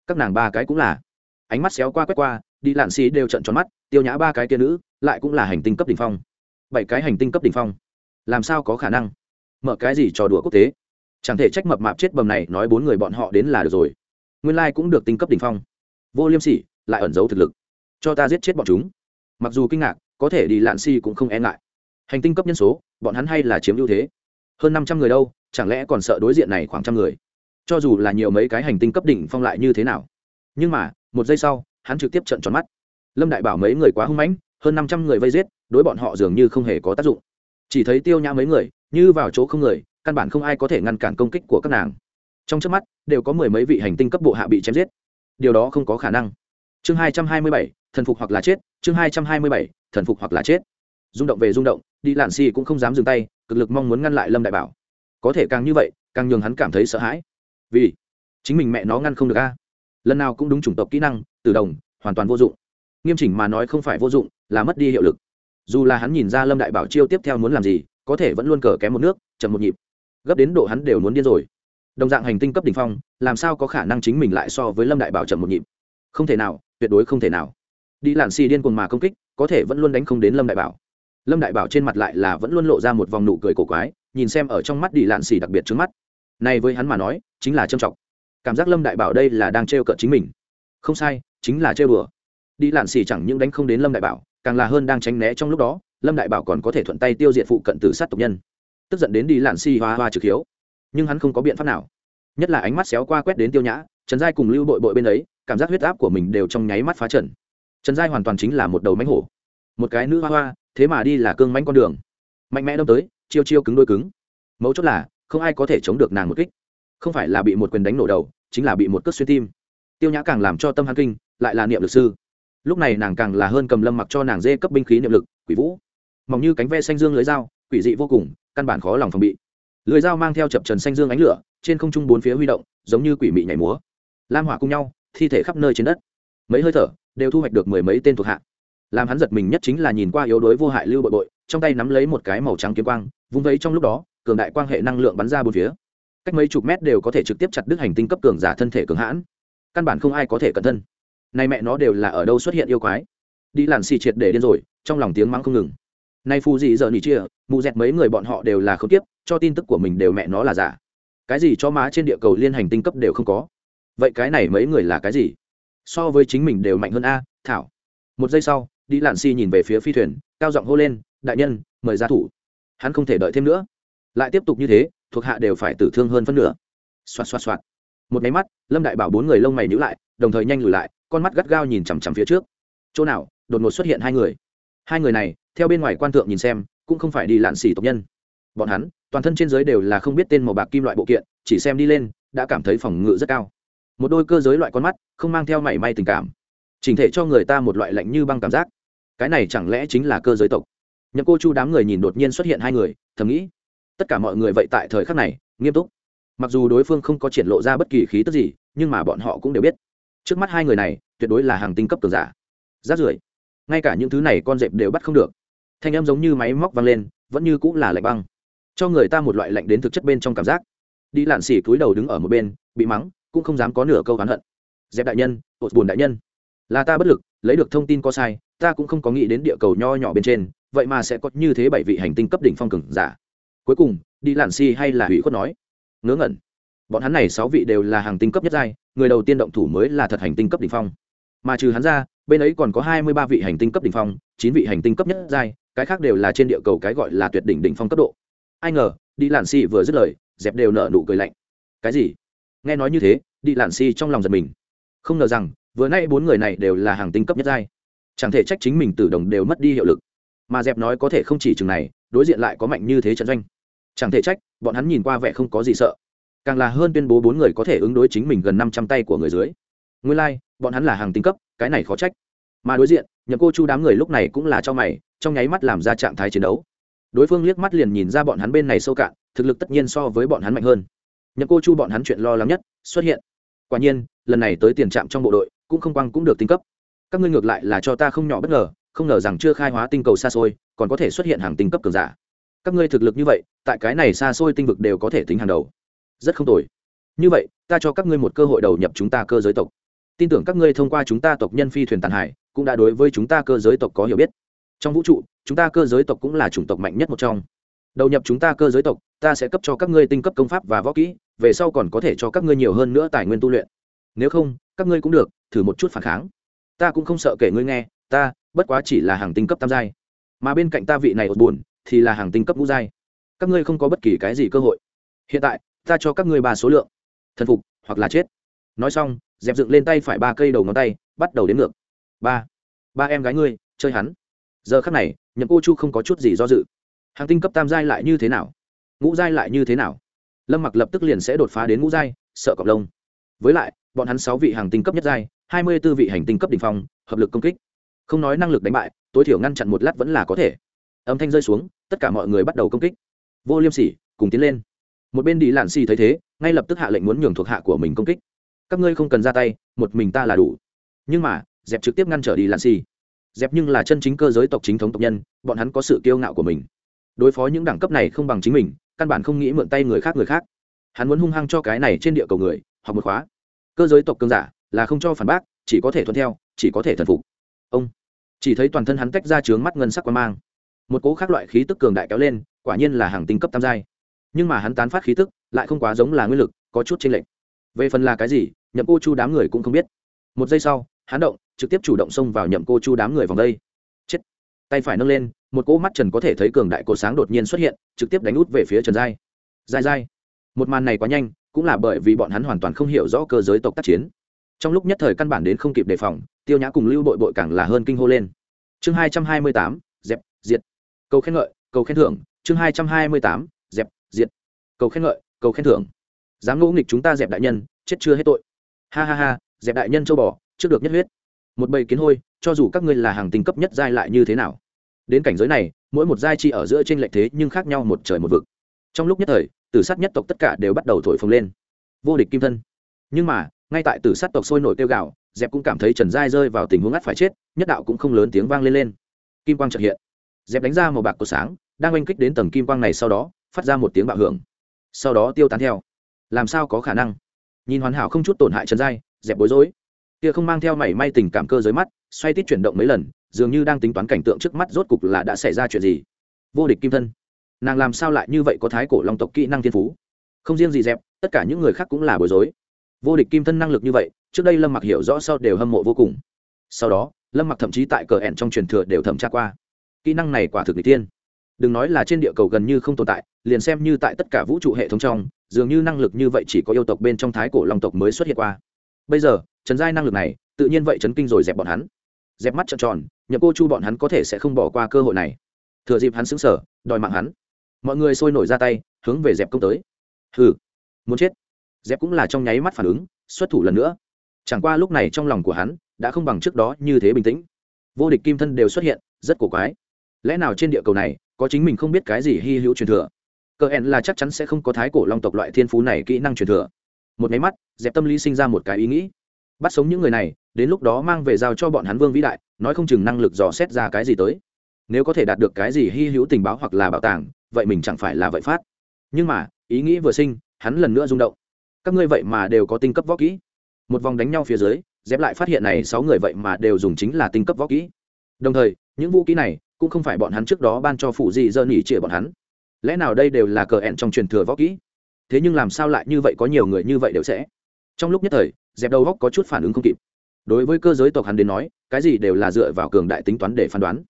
Các nàng ba cái cũng là. Ánh mắt xéo qua quét qua đi lạn xì đều trận tròn mắt, tiêu nhã ba cái kia nữ, lại cũng là hành tinh cấp đỉnh phong. Bảy cái hành tinh cấp đỉnh phong. Làm sao có khả năng? Mở cái gì trò đùa quốc tế? Chẳng thể trách mập mạp chết bầm này nói bốn người bọn họ đến là được rồi. Nguyên lai cũng được tinh cấp đỉnh phong. Vô liêm sỉ, lại ẩn giấu thực lực. Cho ta giết chết bọn chúng. Mặc dù kinh ngạc, có thể đi lạn si cũng không e ngại. Hành tinh cấp nhân số, bọn hắn hay là chiếm ưu thế. Hơn năm trăm người đâu, chẳng lẽ còn sợ đối diện này khoảng trăm người? Cho dù là nhiều mấy cái hành tinh cấp đỉnh phong lại như thế nào? Nhưng mà, một giây sau hắn trực tiếp trận tròn mắt. Lâm đại bảo mấy người quá hung mãnh, hơn năm trăm người vây giết, đối bọn họ dường như không hề có tác dụng. Chỉ thấy tiêu nhã mấy người, như vào chỗ không người, căn bản không ai có thể ngăn cản công kích của các nàng. Trong trước mắt, đều có mười mấy vị hành tinh cấp bộ hạ bị chém giết. Điều đó không có khả năng. Chương hai trăm hai mươi bảy, thần phục hoặc là chết, chương hai trăm hai mươi bảy, thần phục hoặc là chết. Rung động về rung động, đi lạn xì cũng không dám dừng tay, cực lực mong muốn ngăn lại lâm đại bảo. Có thể càng như vậy, càng nhường hắn cảm thấy sợ hãi. Vì chính mình mẹ nó ngăn không được a lần nào cũng đúng chủng tộc kỹ năng, từ đồng, hoàn toàn vô dụng. Nghiêm chỉnh mà nói không phải vô dụng, là mất đi hiệu lực. Dù là hắn nhìn ra lâm đại bảo chiêu tiếp theo muốn làm gì, có thể vẫn luôn cờ kém một nước, chậm một nhịp. Gấp đến độ hắn đều muốn điên rồi. Đồng dạng hành tinh cấp đ ỉ n h phong, làm sao có khả năng chính mình lại so với lâm đại bảo chậm một nhịp? Không thể nào, tuyệt đối không thể nào. Đi lạn xì điên cuồng mà công kích, có thể vẫn luôn đánh không đến lâm đại bảo. Lâm đại bảo trên mặt lại là vẫn luôn lộ ra một vòng nụ cười cổ quái, nhìn xem ở trong mắt đi lạn xì đặc biệt trước mắt. Này với hắn mà nói, chính là trầm trọng cảm giác lâm đại bảo đây là đang trêu cợt chính mình. Không sai, chính là trêu đùa. Đi lạn xì chẳng những đánh không đến lâm đại bảo, càng là hơn đang tránh né trong lúc đó, lâm đại bảo còn có thể thuận tay tiêu diệt phụ cận tử sát tộc nhân. Tức giận đến đi lạn xì hoa hoa trực hiếu. Nhưng hắn không có biện pháp nào. Nhất là ánh mắt xéo qua quét đến tiêu nhã, trần giai cùng lưu bội bội bên ấy, cảm giác huyết áp của mình đều trong nháy mắt phá trần. Trần giai hoàn toàn chính là một đầu mánh hổ. Một cái nữ hoa hoa, thế mà đi là cương mánh con đường. Mạnh mẽ đâm tới, chiêu chiêu cứng đôi cứng. Mấu chốt là, không ai có thể chống được nàng một kích không phải là bị một quyền đánh nổ đầu, chính là bị một cước xuyên tim. Tiêu nhã càng làm cho tâm hắn kinh, lại là niệm lực sư. Lúc này nàng càng là hơn cầm lâm mặc cho nàng dê cấp binh khí niệm lực, quỷ vũ. Mỏng như cánh ve xanh dương lưới dao, quỷ dị vô cùng, căn bản khó lòng phòng bị. Lưới dao mang theo chập trần xanh dương ánh lửa, trên không trung bốn phía huy động, giống như quỷ mị nhảy múa. Lam hỏa cùng nhau, thi thể khắp nơi trên đất. Mấy hơi thở, đều thu hoạch được mười mấy tên thuộc hạ. Làm hắn giật mình nhất chính là nhìn qua yếu đuối vô hại lưu bội bội, trong tay nắm lấy một cái màu trắng kiếm quang, vung vấy trong lúc đó, cường đại quang hệ năng lượng bắn ra bốn phía cách mấy chục mét đều có thể trực tiếp chặt đứt hành tinh cấp cường giả thân thể cường hãn. Căn bản không ai có thể cẩn thân. Nay mẹ nó đều là ở đâu xuất hiện yêu quái? Đi làn xì triệt để điên rồi, trong lòng tiếng mắng không ngừng. Nay phù dị giờ nỉ chia, mụ dẹt mấy người bọn họ đều là không tiếp, cho tin tức của mình đều mẹ nó là giả. Cái gì cho má trên địa cầu liên hành tinh cấp đều không có? Vậy cái này mấy người là cái gì? So với chính mình đều mạnh hơn a, thảo. Một giây sau, đi lạn xì nhìn về phía phi thuyền, cao giọng hô lên, đại nhân, mời ra thủ. Hắn không thể đợi thêm nữa. Lại tiếp tục như thế thuộc hạ đều phải tử thương hơn phân nửa. Xoạt xoạt xoạt. Một máy mắt, lâm đại bảo bốn người lông mày nhữ lại, đồng thời nhanh lùi lại, con mắt gắt gao nhìn chằm chằm phía trước. Chỗ nào, đột ngột xuất hiện hai người. Hai người này, theo bên ngoài quan tượng nhìn xem, cũng không phải đi lạn xỉ tộc nhân. Bọn hắn, toàn thân trên giới đều là không biết tên màu bạc kim loại bộ kiện, chỉ xem đi lên, đã cảm thấy phòng ngự rất cao. Một đôi cơ giới loại con mắt, không mang theo mảy may tình cảm. Chỉnh thể cho người ta một loại lạnh như băng cảm giác. Cái này chẳng lẽ chính là cơ giới tộc? Nhậm cô chu đám người nhìn đột nhiên xuất hiện hai người, thầm nghĩ tất cả mọi người vậy tại thời khắc này, nghiêm túc. Mặc dù đối phương không có triển lộ ra bất kỳ khí tức gì, nhưng mà bọn họ cũng đều biết. Trước mắt hai người này, tuyệt đối là hàng tinh cấp cường giả. Rát rưởi. Ngay cả những thứ này con dẹp đều bắt không được. Thanh em giống như máy móc văng lên, vẫn như cũng là lạnh băng. Cho người ta một loại lạnh đến thực chất bên trong cảm giác. Đi lạn xỉ cúi đầu đứng ở một bên, bị mắng, cũng không dám có nửa câu oán hận. Dẹp đại nhân ột buồn đại nhân. Là ta bất lực, lấy được thông tin có sai, ta cũng không có nghĩ đến địa cầu nho nhỏ bên trên, vậy mà sẽ có như thế bảy vị hành tinh cấp đỉnh phong cường giả cuối cùng, đi lạn Si hay là hủy khuất nói, ngớ ngẩn. Bọn hắn này sáu vị đều là hàng tinh cấp nhất giai, người đầu tiên động thủ mới là thật hành tinh cấp đỉnh phong. Mà trừ hắn ra, bên ấy còn có hai mươi ba vị hành tinh cấp đỉnh phong, chín vị hành tinh cấp nhất giai, cái khác đều là trên địa cầu cái gọi là tuyệt đỉnh đỉnh phong cấp độ. Ai ngờ, đi lạn Si vừa dứt lời, dẹp đều nợ nụ cười lạnh. Cái gì? Nghe nói như thế, đi lạn Si trong lòng giật mình. Không ngờ rằng, vừa nay bốn người này đều là hàng tinh cấp nhất giai. Chẳng thể trách chính mình từ đồng đều mất đi hiệu lực. Mà dẹp nói có thể không chỉ chừng này, đối diện lại có mạnh như thế trận doanh chẳng thể trách bọn hắn nhìn qua vẻ không có gì sợ. Càng là hơn tuyên bố bốn người có thể ứng đối chính mình gần năm trăm tay của người dưới. Nguyên lai、like, bọn hắn là hàng tinh cấp cái này khó trách. Mà đối diện nhậm cô chu đám người lúc này cũng là cho mày trong nháy mắt làm ra trạng thái chiến đấu. Đối phương liếc mắt liền nhìn ra bọn hắn bên này sâu cạn thực lực tất nhiên so với bọn hắn mạnh hơn. Nhậm cô chu bọn hắn chuyện lo lắng nhất xuất hiện. Quả nhiên lần này tới tiền trạm trong bộ đội cũng không quăng cũng được tinh cấp. Các ngươi ngược lại là cho ta không nhỏ bất ngờ không ngờ rằng chưa khai hóa tinh cầu xa xôi còn có thể xuất hiện hàng tinh cấp cường giả. Các ngươi thực lực như vậy tại cái này xa xôi tinh vực đều có thể tính hàng đầu. Rất không tồi. Như vậy, ta cho các ngươi một cơ hội đầu nhập chúng ta cơ giới tộc. Tin tưởng các ngươi thông qua chúng ta tộc nhân phi thuyền tàn hải, cũng đã đối với chúng ta cơ giới tộc có hiểu biết. Trong vũ trụ, chúng ta cơ giới tộc cũng là chủng tộc mạnh nhất một trong. Đầu nhập chúng ta cơ giới tộc, ta sẽ cấp cho các ngươi tinh cấp công pháp và võ kỹ, về sau còn có thể cho các ngươi nhiều hơn nữa tài nguyên tu luyện. Nếu không, các ngươi cũng được, thử một chút phản kháng. Ta cũng không sợ kể ngươi nghe, ta, bất quá chỉ là hàng tinh cấp tam giai. Mà bên cạnh ta vị này ột buồn, thì là hàng tinh cấp ngũ giai các ngươi không có bất kỳ cái gì cơ hội. Hiện tại, ta cho các ngươi ba số lượng. Thần phục, hoặc là chết. Nói xong, dẹp dựng lên tay phải ba cây đầu ngón tay, bắt đầu đến ngược. Ba. Ba em gái ngươi, chơi hắn. Giờ khắc này, nhậm cô chu không có chút gì do dự. Hàng tinh cấp tam giai lại như thế nào? Ngũ giai lại như thế nào? Lâm mặc lập tức liền sẽ đột phá đến ngũ giai, sợ cọc lông. Với lại, bọn hắn sáu vị hàng tinh cấp nhất giai, hai mươi b ố vị hành tinh cấp đ ỉ n h phong, hợp lực công kích. Không nói năng lực đánh bại, tối thiểu ngăn chặn một lát vẫn là có thể. Âm thanh rơi xuống, tất cả mọi người bắt đầu công kích vô liêm sỉ, cùng tiến lên. Một bên đi lạn xì thấy thế, ngay lập tức hạ lệnh muốn nhường thuộc hạ của mình công kích. Các ngươi không cần ra tay, một mình ta là đủ. Nhưng mà, dẹp trực tiếp ngăn trở đi lạn xì dẹp nhưng là chân chính cơ giới tộc chính thống tộc nhân, bọn hắn có sự kiêu ngạo của mình. Đối phó những đẳng cấp này không bằng chính mình, căn bản không nghĩ mượn tay người khác người khác. Hắn muốn hung hăng cho cái này trên địa cầu người, học một khóa. Cơ giới tộc cương giả, là không cho phản bác, chỉ có thể thuận theo, chỉ có thể thần phục. Ông. Chỉ thấy toàn thân hắn tách ra trướng mắt ngân sắc quan mang. Một cỗ khác loại khí tức cường đại kéo lên quả nhiên là hàng tinh cấp tam giai. Nhưng mà hắn tán phát khí tức, lại không quá giống là nguyên lực, có chút chênh lệch. Về phần là cái gì, nhậm cô chu đám người cũng không biết. Một giây sau, hắn động, trực tiếp chủ động xông vào nhậm cô chu đám người vòng đây. Chết. Tay phải nâng lên, một cỗ mắt trần có thể thấy cường đại cổ sáng đột nhiên xuất hiện, trực tiếp đánh út về phía trần giai. Giai giai. Một màn này quá nhanh, cũng là bởi vì bọn hắn hoàn toàn không hiểu rõ cơ giới tộc tác chiến. Trong lúc nhất thời căn bản đến không kịp đề phòng, tiêu nhã cùng lưu bội bội càng là hơn kinh hô lên. Chương hai trăm hai mươi tám, dẹp, diệt. Cầu khen ngợi, cầu khen thưởng chương hai trăm hai mươi tám, dẹp, diệt. Cầu khen ngợi, cầu khen thưởng. Dám ngỗ nghịch chúng ta dẹp đại nhân, chết chưa hết tội. Ha ha ha, dẹp đại nhân châu bò, trước được nhất huyết. Một bầy kiến hôi, cho dù các ngươi là hàng tinh cấp nhất giai lại như thế nào? Đến cảnh giới này, mỗi một giai chi ở giữa trên lệch thế nhưng khác nhau một trời một vực. Trong lúc nhất thời, tử sát nhất tộc tất cả đều bắt đầu thổi phồng lên. Vô địch kim thân. Nhưng mà, ngay tại tử sát tộc sôi nổi tiêu gạo dẹp cũng cảm thấy trần giai rơi vào tình huống ngắt phải chết, nhất đạo cũng không lớn tiếng vang lên lên. Kim quang trợ hiện. Dẹp đánh ra một bạc của sáng đang oanh kích đến tầng kim quang này sau đó, phát ra một tiếng bạo hưởng. Sau đó tiêu tán theo. Làm sao có khả năng? Nhìn hoàn hảo không chút tổn hại trần giai dẹp bối rối. Kia không mang theo mảy may tình cảm cơ giới mắt, xoay tít chuyển động mấy lần, dường như đang tính toán cảnh tượng trước mắt rốt cục là đã xảy ra chuyện gì. Vô địch kim thân. Nàng làm sao lại như vậy có thái cổ long tộc kỹ năng thiên phú? Không riêng gì dẹp, tất cả những người khác cũng là bối rối. Vô địch kim thân năng lực như vậy, trước đây lâm mặc hiểu rõ sau đều hâm mộ vô cùng. Sau đó, lâm mặc thậm chí tại cờ ẻn trong truyền thừa đều thẩm tra qua. Kỹ năng này quả thực n tiên đừng nói là trên địa cầu gần như không tồn tại, liền xem như tại tất cả vũ trụ hệ thống trong, dường như năng lực như vậy chỉ có yêu tộc bên trong thái cổ long tộc mới xuất hiện qua. Bây giờ, trần giai năng lực này, tự nhiên vậy chấn kinh rồi dẹp bọn hắn. Dẹp mắt trợn tròn, nhậm cô chu bọn hắn có thể sẽ không bỏ qua cơ hội này. Thừa dịp hắn xứng sở đòi mạng hắn. Mọi người sôi nổi ra tay, hướng về dẹp công tới. Hừ, muốn chết. Dẹp cũng là trong nháy mắt phản ứng, xuất thủ lần nữa. Chẳng qua lúc này trong lòng của hắn đã không bằng trước đó như thế bình tĩnh. Vô địch kim thân đều xuất hiện, rất cổ quái. Lẽ nào trên địa cầu này có chính mình không biết cái gì hy hữu truyền thừa. Cờ hẹn là chắc chắn sẽ không có thái cổ long tộc loại thiên phú này kỹ năng truyền thừa. Một máy mắt, dẹp tâm lý sinh ra một cái ý nghĩ. Bắt sống những người này, đến lúc đó mang về giao cho bọn hắn vương vĩ đại, nói không chừng năng lực dò xét ra cái gì tới. Nếu có thể đạt được cái gì hy hữu tình báo hoặc là bảo tàng, vậy mình chẳng phải là vậy phát. Nhưng mà, ý nghĩ vừa sinh, hắn lần nữa rung động. Các ngươi vậy mà đều có tinh cấp võ kỹ. Một vòng đánh nhau phía dưới dép lại phát hiện này sáu người vậy mà đều dùng chính là tinh cấp võ kỹ. Đồng thời, những vũ kỹ này cũng không phải bọn hắn trước đó ban cho phụ gì dơ nỉ chĩa bọn hắn. Lẽ nào đây đều là cờ ẹn trong truyền thừa võ kỹ? Thế nhưng làm sao lại như vậy có nhiều người như vậy đều sẽ? Trong lúc nhất thời, dẹp đầu góc có chút phản ứng không kịp. Đối với cơ giới tộc hắn đến nói, cái gì đều là dựa vào cường đại tính toán để phán đoán.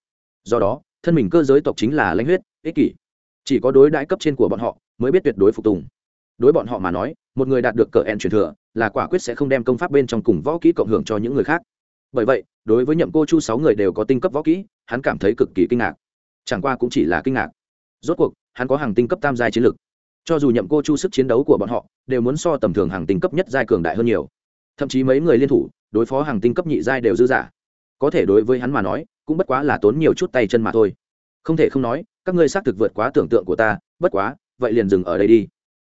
Do đó, thân mình cơ giới tộc chính là lãnh huyết, ích kỷ. Chỉ có đối đãi cấp trên của bọn họ mới biết tuyệt đối phục tùng. Đối bọn họ mà nói, một người đạt được cờ ẹn truyền thừa là quả quyết sẽ không đem công pháp bên trong cùng võ kỹ cộng hưởng cho những người khác. Bởi vậy, đối với nhậm cô chu sáu người đều có tinh cấp võ kỹ hắn cảm thấy cực kỳ kinh ngạc. Chẳng qua cũng chỉ là kinh ngạc. Rốt cuộc, hắn có hàng tinh cấp tam giai chiến lực. Cho dù nhậm cô chu sức chiến đấu của bọn họ, đều muốn so tầm thường hàng tinh cấp nhất giai cường đại hơn nhiều. Thậm chí mấy người liên thủ, đối phó hàng tinh cấp nhị giai đều dư dả. Có thể đối với hắn mà nói, cũng bất quá là tốn nhiều chút tay chân mà thôi. Không thể không nói, các ngươi xác thực vượt quá tưởng tượng của ta, bất quá, vậy liền dừng ở đây đi.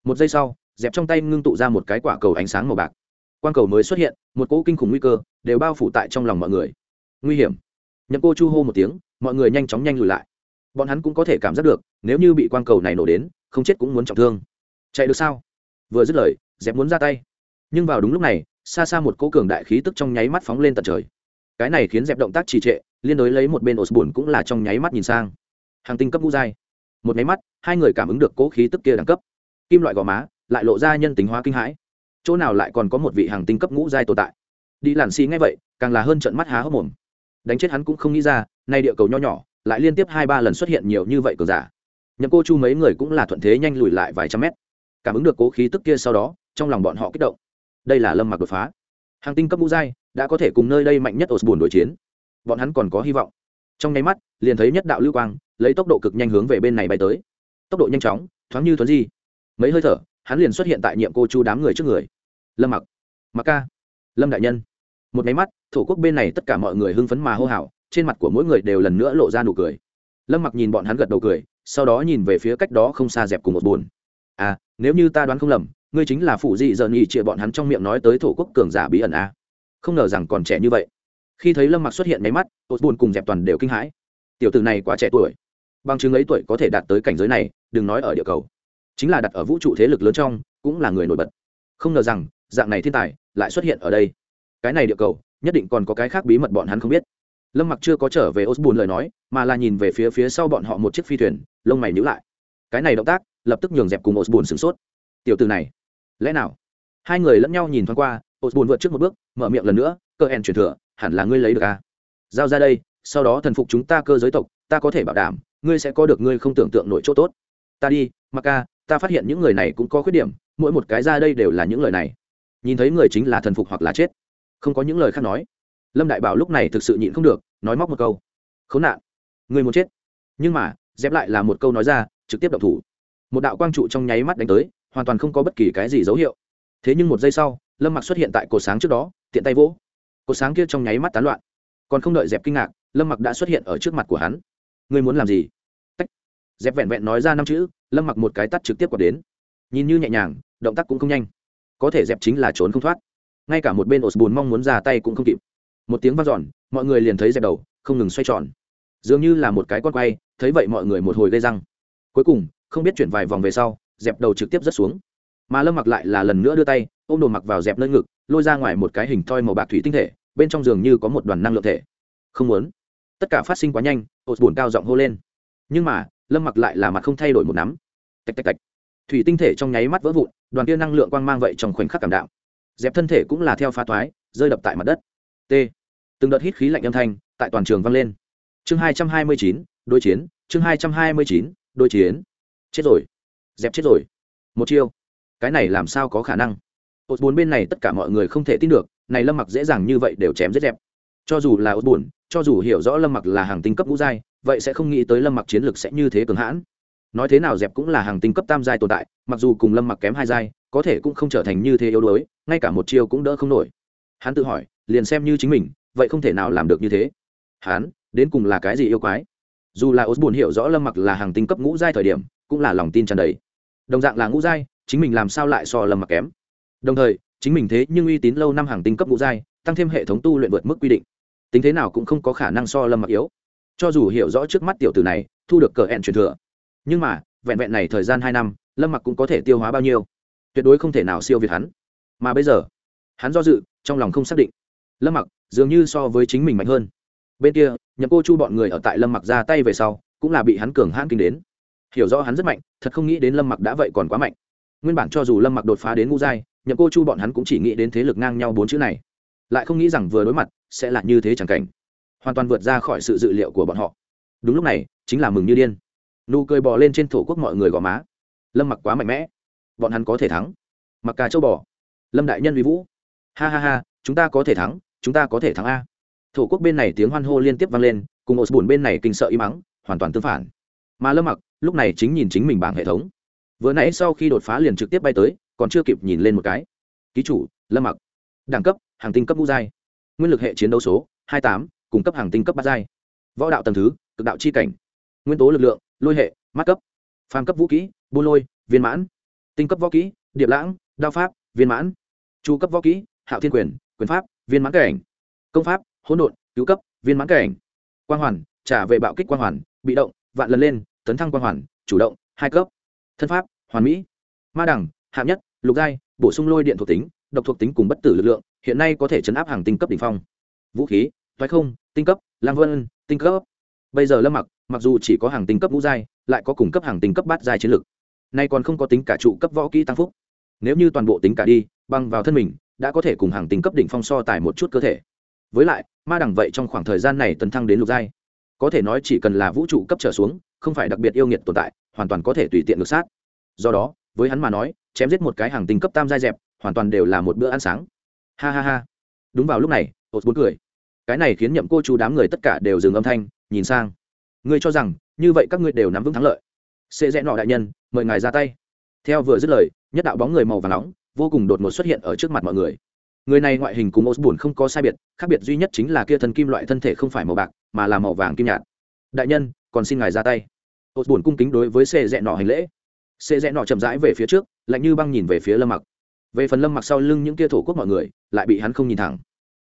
Một giây sau, dẹp trong tay ngưng tụ ra một cái quả cầu ánh sáng màu bạc. Quang cầu mới xuất hiện, một cỗ kinh khủng nguy cơ, đều bao phủ tại trong lòng mọi người. Nguy hiểm nhậm cô chu hô một tiếng, mọi người nhanh chóng nhanh lùi lại. Bọn hắn cũng có thể cảm giác được, nếu như bị quang cầu này nổ đến, không chết cũng muốn trọng thương. Chạy được sao? Vừa dứt lời, dẹp muốn ra tay. Nhưng vào đúng lúc này, xa xa một cỗ cường đại khí tức trong nháy mắt phóng lên tận trời. Cái này khiến dẹp động tác trì trệ, liên đối lấy một bên ổ bùn cũng là trong nháy mắt nhìn sang. Hàng tinh cấp ngũ giai. Một nháy mắt, hai người cảm ứng được cỗ khí tức kia đẳng cấp. Kim loại gò má, lại lộ ra nhân tính hóa kinh hãi. Chỗ nào lại còn có một vị hàng tinh cấp ngũ giai tồn tại? Đi làn xì ngay vậy, càng là hơn trận mắt há hốc mồm đánh chết hắn cũng không nghĩ ra, nay địa cầu nho nhỏ, lại liên tiếp hai ba lần xuất hiện nhiều như vậy cờ giả. Nhậm cô chu mấy người cũng là thuận thế nhanh lùi lại vài trăm mét. Cảm ứng được cố khí tức kia sau đó, trong lòng bọn họ kích động. Đây là lâm mặc đột phá. Hàng tinh cấp ngũ giai, đã có thể cùng nơi đây mạnh nhất osbồn đối chiến. Bọn hắn còn có hy vọng. Trong nháy mắt, liền thấy nhất đạo lưu quang, lấy tốc độ cực nhanh hướng về bên này bay tới. Tốc độ nhanh chóng, thoáng như thuấn di. Mấy hơi thở, hắn liền xuất hiện tại nhiệm cô chu đám người trước người. Lâm mặc. Mặc ca. Lâm đại nhân một máy mắt, thổ quốc bên này tất cả mọi người hưng phấn mà hô hào, trên mặt của mỗi người đều lần nữa lộ ra nụ cười. Lâm mặc nhìn bọn hắn gật đầu cười, sau đó nhìn về phía cách đó không xa dẹp cùng một buồn. À nếu như ta đoán không lầm, ngươi chính là phụ dị giờ nhị trịa bọn hắn trong miệng nói tới thổ quốc cường giả bí ẩn à. không ngờ rằng còn trẻ như vậy. Khi thấy lâm mặc xuất hiện máy mắt một buồn cùng dẹp toàn đều kinh hãi. Tiểu tử này quá trẻ tuổi. Bằng chứng ấy tuổi có thể đạt tới cảnh giới này, đừng nói ở địa cầu. Chính là đặt ở vũ trụ thế lực lớn trong, cũng là người nổi bật. Không ngờ rằng, dạng này thiên tài lại xuất hiện ở đây cái này địa cầu, nhất định còn có cái khác bí mật bọn hắn không biết. Lâm mặc chưa có trở về osbun lời nói, mà là nhìn về phía phía sau bọn họ một chiếc phi thuyền, lông mày nhữ lại. Cái này động tác, lập tức nhường dẹp cùng osbun sửng sốt. Tiểu từ này, lẽ nào? Hai người lẫn nhau nhìn thoáng qua osbun vượt trước một bước, mở miệng lần nữa, cơ hèn truyền thừa, hẳn là ngươi lấy được à? giao ra đây, sau đó thần phục chúng ta cơ giới tộc, ta có thể bảo đảm, ngươi sẽ có được ngươi không tưởng tượng nổi chỗ tốt. Ta đi, mặc ca, ta phát hiện những người này cũng có khuyết điểm, mỗi một cái ra đây đều là những lời này. Nhìn thấy người chính là thần phục hoặc là chết không có những lời khác nói. Lâm đại bảo lúc này thực sự nhịn không được, nói móc một câu. Khốn nạn, người muốn chết. Nhưng mà dép lại là một câu nói ra, trực tiếp động thủ. Một đạo quang trụ trong nháy mắt đánh tới, hoàn toàn không có bất kỳ cái gì dấu hiệu. Thế nhưng một giây sau, lâm mặc xuất hiện tại cột sáng trước đó, tiện tay vỗ. Cột sáng kia trong nháy mắt tán loạn. Còn không đợi dẹp kinh ngạc, lâm mặc đã xuất hiện ở trước mặt của hắn. Ngươi muốn làm gì? Tách. dẹp vẹn vẹn nói ra năm chữ, lâm mặc một cái tắt trực tiếp quạt đến. Nhìn như nhẹ nhàng, động tác cũng không nhanh. Có thể dẹp chính là trốn không thoát ngay cả một bên Osbun mong muốn ra tay cũng không kịp. Một tiếng v a n giòn mọi người liền thấy dẹp đầu, không ngừng xoay tròn. Dường như là một cái con quay, thấy vậy mọi người một hồi gây răng. Cuối cùng, không biết chuyển vài vòng về sau, dẹp đầu trực tiếp rớt xuống. Mà lâm mặc lại là lần nữa đưa tay, ôm đồ mặc vào dẹp nơi ngực, lôi ra ngoài một cái hình thoi màu bạc thủy tinh thể, bên trong giường như có một đoàn năng lượng thể. Không muốn. Tất cả phát sinh quá nhanh ột bùn cao giọng hô lên. Nhưng mà, lâm mặc lại là mặt không thay đổi một nắm. Tạch tạch tạch. Thủy tinh thể trong nháy mắt vỡ vụn, đoàn kia năng lượng quang mang vậy trong khoảnh khắc cảm đạo dẹp thân thể cũng là theo phá thoái, rơi đập tại mặt đất. T. Từng đợt hít khí lạnh âm thanh tại toàn trường vang lên. Chương hai trăm hai mươi chín, đối chiến, chương hai trăm hai mươi chín, đối chiến. Chết rồi. Dẹp chết rồi. Một chiêu. Cái này làm sao có khả năng? Ột bốn bên này tất cả mọi người không thể tin được, này lâm mặc dễ dàng như vậy đều chém rất dẹp. Cho dù là ột bốn cho dù hiểu rõ lâm mặc là hàng tinh cấp ngũ giai, vậy sẽ không nghĩ tới lâm mặc chiến lược sẽ như thế cường hãn nói thế nào dẹp cũng là hàng tinh cấp tam giai tồn tại, mặc dù cùng lâm mặc kém hai giai, có thể cũng không trở thành như thế yếu đuối, ngay cả một chiêu cũng đỡ không nổi. Hắn tự hỏi, liền xem như chính mình, vậy không thể nào làm được như thế. Hắn, đến cùng là cái gì yêu quái? Dù là buồn hiểu rõ lâm mặc là hàng tinh cấp ngũ giai thời điểm, cũng là lòng tin tràn đầy. Đồng dạng là ngũ giai, chính mình làm sao lại so lâm mặc kém? Đồng thời, chính mình thế nhưng uy tín lâu năm hàng tinh cấp ngũ giai, tăng thêm hệ thống tu luyện vượt mức quy định. Tính thế nào cũng không có khả năng so lâm mặc yếu. Cho dù hiểu rõ trước mắt tiểu tử này, thu được cờ hẹn truyền thừa nhưng mà, vẹn vẹn này thời gian hai năm, lâm mặc cũng có thể tiêu hóa bao nhiêu? Tuyệt đối không thể nào siêu việt hắn. Mà bây giờ, hắn do dự, trong lòng không xác định. Lâm mặc, dường như so với chính mình mạnh hơn. Bên kia, nhậm cô chu bọn người ở tại lâm mặc ra tay về sau, cũng là bị hắn cường hãn kinh đến. Hiểu rõ hắn rất mạnh, thật không nghĩ đến lâm mặc đã vậy còn quá mạnh. Nguyên bản cho dù lâm mặc đột phá đến ngũ giai, nhậm cô chu bọn hắn cũng chỉ nghĩ đến thế lực ngang nhau bốn chữ này. Lại không nghĩ rằng vừa đối mặt, sẽ là như thế chẳng cảnh. Hoàn toàn vượt ra khỏi sự dự liệu của bọn họ. Đúng lúc này, chính là mừng như điên nụ cười bò lên trên thổ quốc mọi người gò má. Lâm mặc quá mạnh mẽ. Bọn hắn có thể thắng. Mặc cả châu bò. Lâm đại nhân uy vũ. Ha ha ha, chúng ta có thể thắng, chúng ta có thể thắng a. Thổ quốc bên này tiếng hoan hô liên tiếp vang lên, cùng ô buồn bên này kinh sợ im mắng hoàn toàn tương phản. Mà lâm mặc, lúc này chính nhìn chính mình bảng hệ thống. Vừa nãy sau khi đột phá liền trực tiếp bay tới, còn chưa kịp nhìn lên một cái. Ký chủ, lâm mặc. Đẳng cấp, hàng tinh cấp ngũ giai. Nguyên lực hệ chiến đấu số, hai tám cung cấp hàng tinh cấp bát giai. Võ đạo tầng thứ, cực đạo chi cảnh. Nguyên tố lực lượng lôi hệ, mắt cấp, phàm cấp vũ kỹ, bô lôi, viên mãn, tinh cấp võ kỹ, điệp lãng, đao pháp, viên mãn, chu cấp võ kỹ, hạo thiên quyền quyền pháp, viên mãn cảnh, công pháp, hỗn độn, cứu cấp, viên mãn cảnh. Quang hoàn, trả về bạo kích quang hoàn, bị động, vạn lần lên, tấn thăng quang hoàn, chủ động, hai cấp. Thân pháp, hoàn mỹ. Ma đẳng, hạng nhất, lục giai, bổ sung lôi điện thuộc tính, độc thuộc tính cùng bất tử lực lượng, hiện nay có thể chấn áp hàng tinh cấp đ ỉ n h phong. Vũ khí thoái không, tinh cấp, lang vân, tinh cấp. Bây giờ lâm mặc mặc dù chỉ có hàng tinh cấp ngũ giai, lại có cùng cấp hàng tinh cấp bát giai chiến lực. Nay còn không có tính cả trụ cấp võ kỹ tăng phúc. Nếu như toàn bộ tính cả đi, băng vào thân mình, đã có thể cùng hàng tinh cấp đỉnh phong so tài một chút cơ thể. Với lại, ma đẳng vậy trong khoảng thời gian này tấn thăng đến lục giai. Có thể nói chỉ cần là vũ trụ cấp trở xuống, không phải đặc biệt yêu nghiệt tồn tại, hoàn toàn có thể tùy tiện ngược sát. Do đó, với hắn mà nói, chém giết một cái hàng tinh cấp tam giai dẹp, hoàn toàn đều là một bữa ăn sáng. Ha ha ha. Đúng vào lúc này ột bốn cười. Cái này khiến nhậm cô chú đám người tất cả đều dừng âm thanh, nhìn sang ngươi cho rằng, như vậy các ngươi đều nắm vững thắng lợi. Xê rẽ nọ đại nhân, mời ngài ra tay. Theo vừa dứt lời, nhất đạo bóng người màu và nóng, vô cùng đột ngột xuất hiện ở trước mặt mọi người. Người này ngoại hình cùng osborne không có sai biệt, khác biệt duy nhất chính là kia thân kim loại thân thể không phải màu bạc, mà là màu vàng kim nhạt. Đại nhân, còn xin ngài ra tay. Osborne cung kính đối với xê rẽ nọ hành lễ. Xê rẽ nọ chậm rãi về phía trước, lạnh như băng nhìn về phía lâm mặc. Về phần lâm mặc sau lưng những kia thổ quốc mọi người, lại bị hắn không nhìn thẳng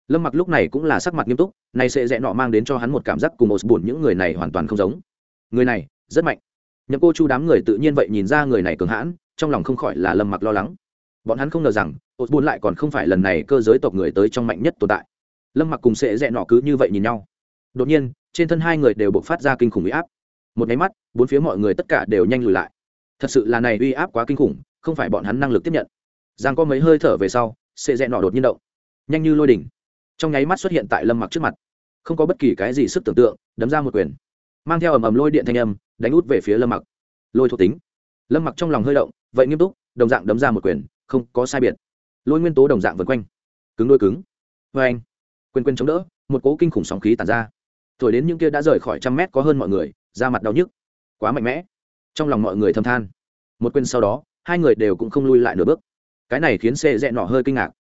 lâm mặc lúc này cũng là sắc mặt nghiêm túc, nay sẽ rẽ nọ mang đến cho hắn một cảm giác cùng một buồn những người này hoàn toàn không giống. Người này, rất mạnh. Nhậm cô chu đám người tự nhiên vậy nhìn ra người này cường hãn, trong lòng không khỏi là lâm mặc lo lắng. Bọn hắn không ngờ rằng ột buồn lại còn không phải lần này cơ giới tộc người tới trong mạnh nhất tồn tại. Lâm mặc cùng sẽ rẽ nọ cứ như vậy nhìn nhau. Đột nhiên, trên thân hai người đều buộc phát ra kinh khủng uy áp. Một máy mắt, bốn phía mọi người tất cả đều nhanh lùi lại. Thật sự là này uy áp quá kinh khủng, không phải bọn hắn năng lực tiếp nhận. Giang có mấy hơi thở về sau sệ rẽ nọ đột nhiên động. Nhanh như lôi đỉnh trong nháy mắt xuất hiện tại lâm mặc trước mặt không có bất kỳ cái gì sức tưởng tượng đấm ra một quyền mang theo ầm ầm lôi điện thanh âm đánh út về phía lâm mặc lôi thuộc tính lâm mặc trong lòng hơi động vậy nghiêm túc đồng dạng đấm ra một quyền không có sai biệt lôi nguyên tố đồng dạng vân quanh cứng đôi cứng vê anh quyền quyền chống đỡ một cố kinh khủng sóng khí tàn ra thổi đến những kia đã rời khỏi trăm mét có hơn mọi người da mặt đau nhức quá mạnh mẽ trong lòng mọi người thâm than một quyền sau đó hai người đều cũng không lui lại nửa bước cái này khiến xe rẽ nọ hơi kinh ngạc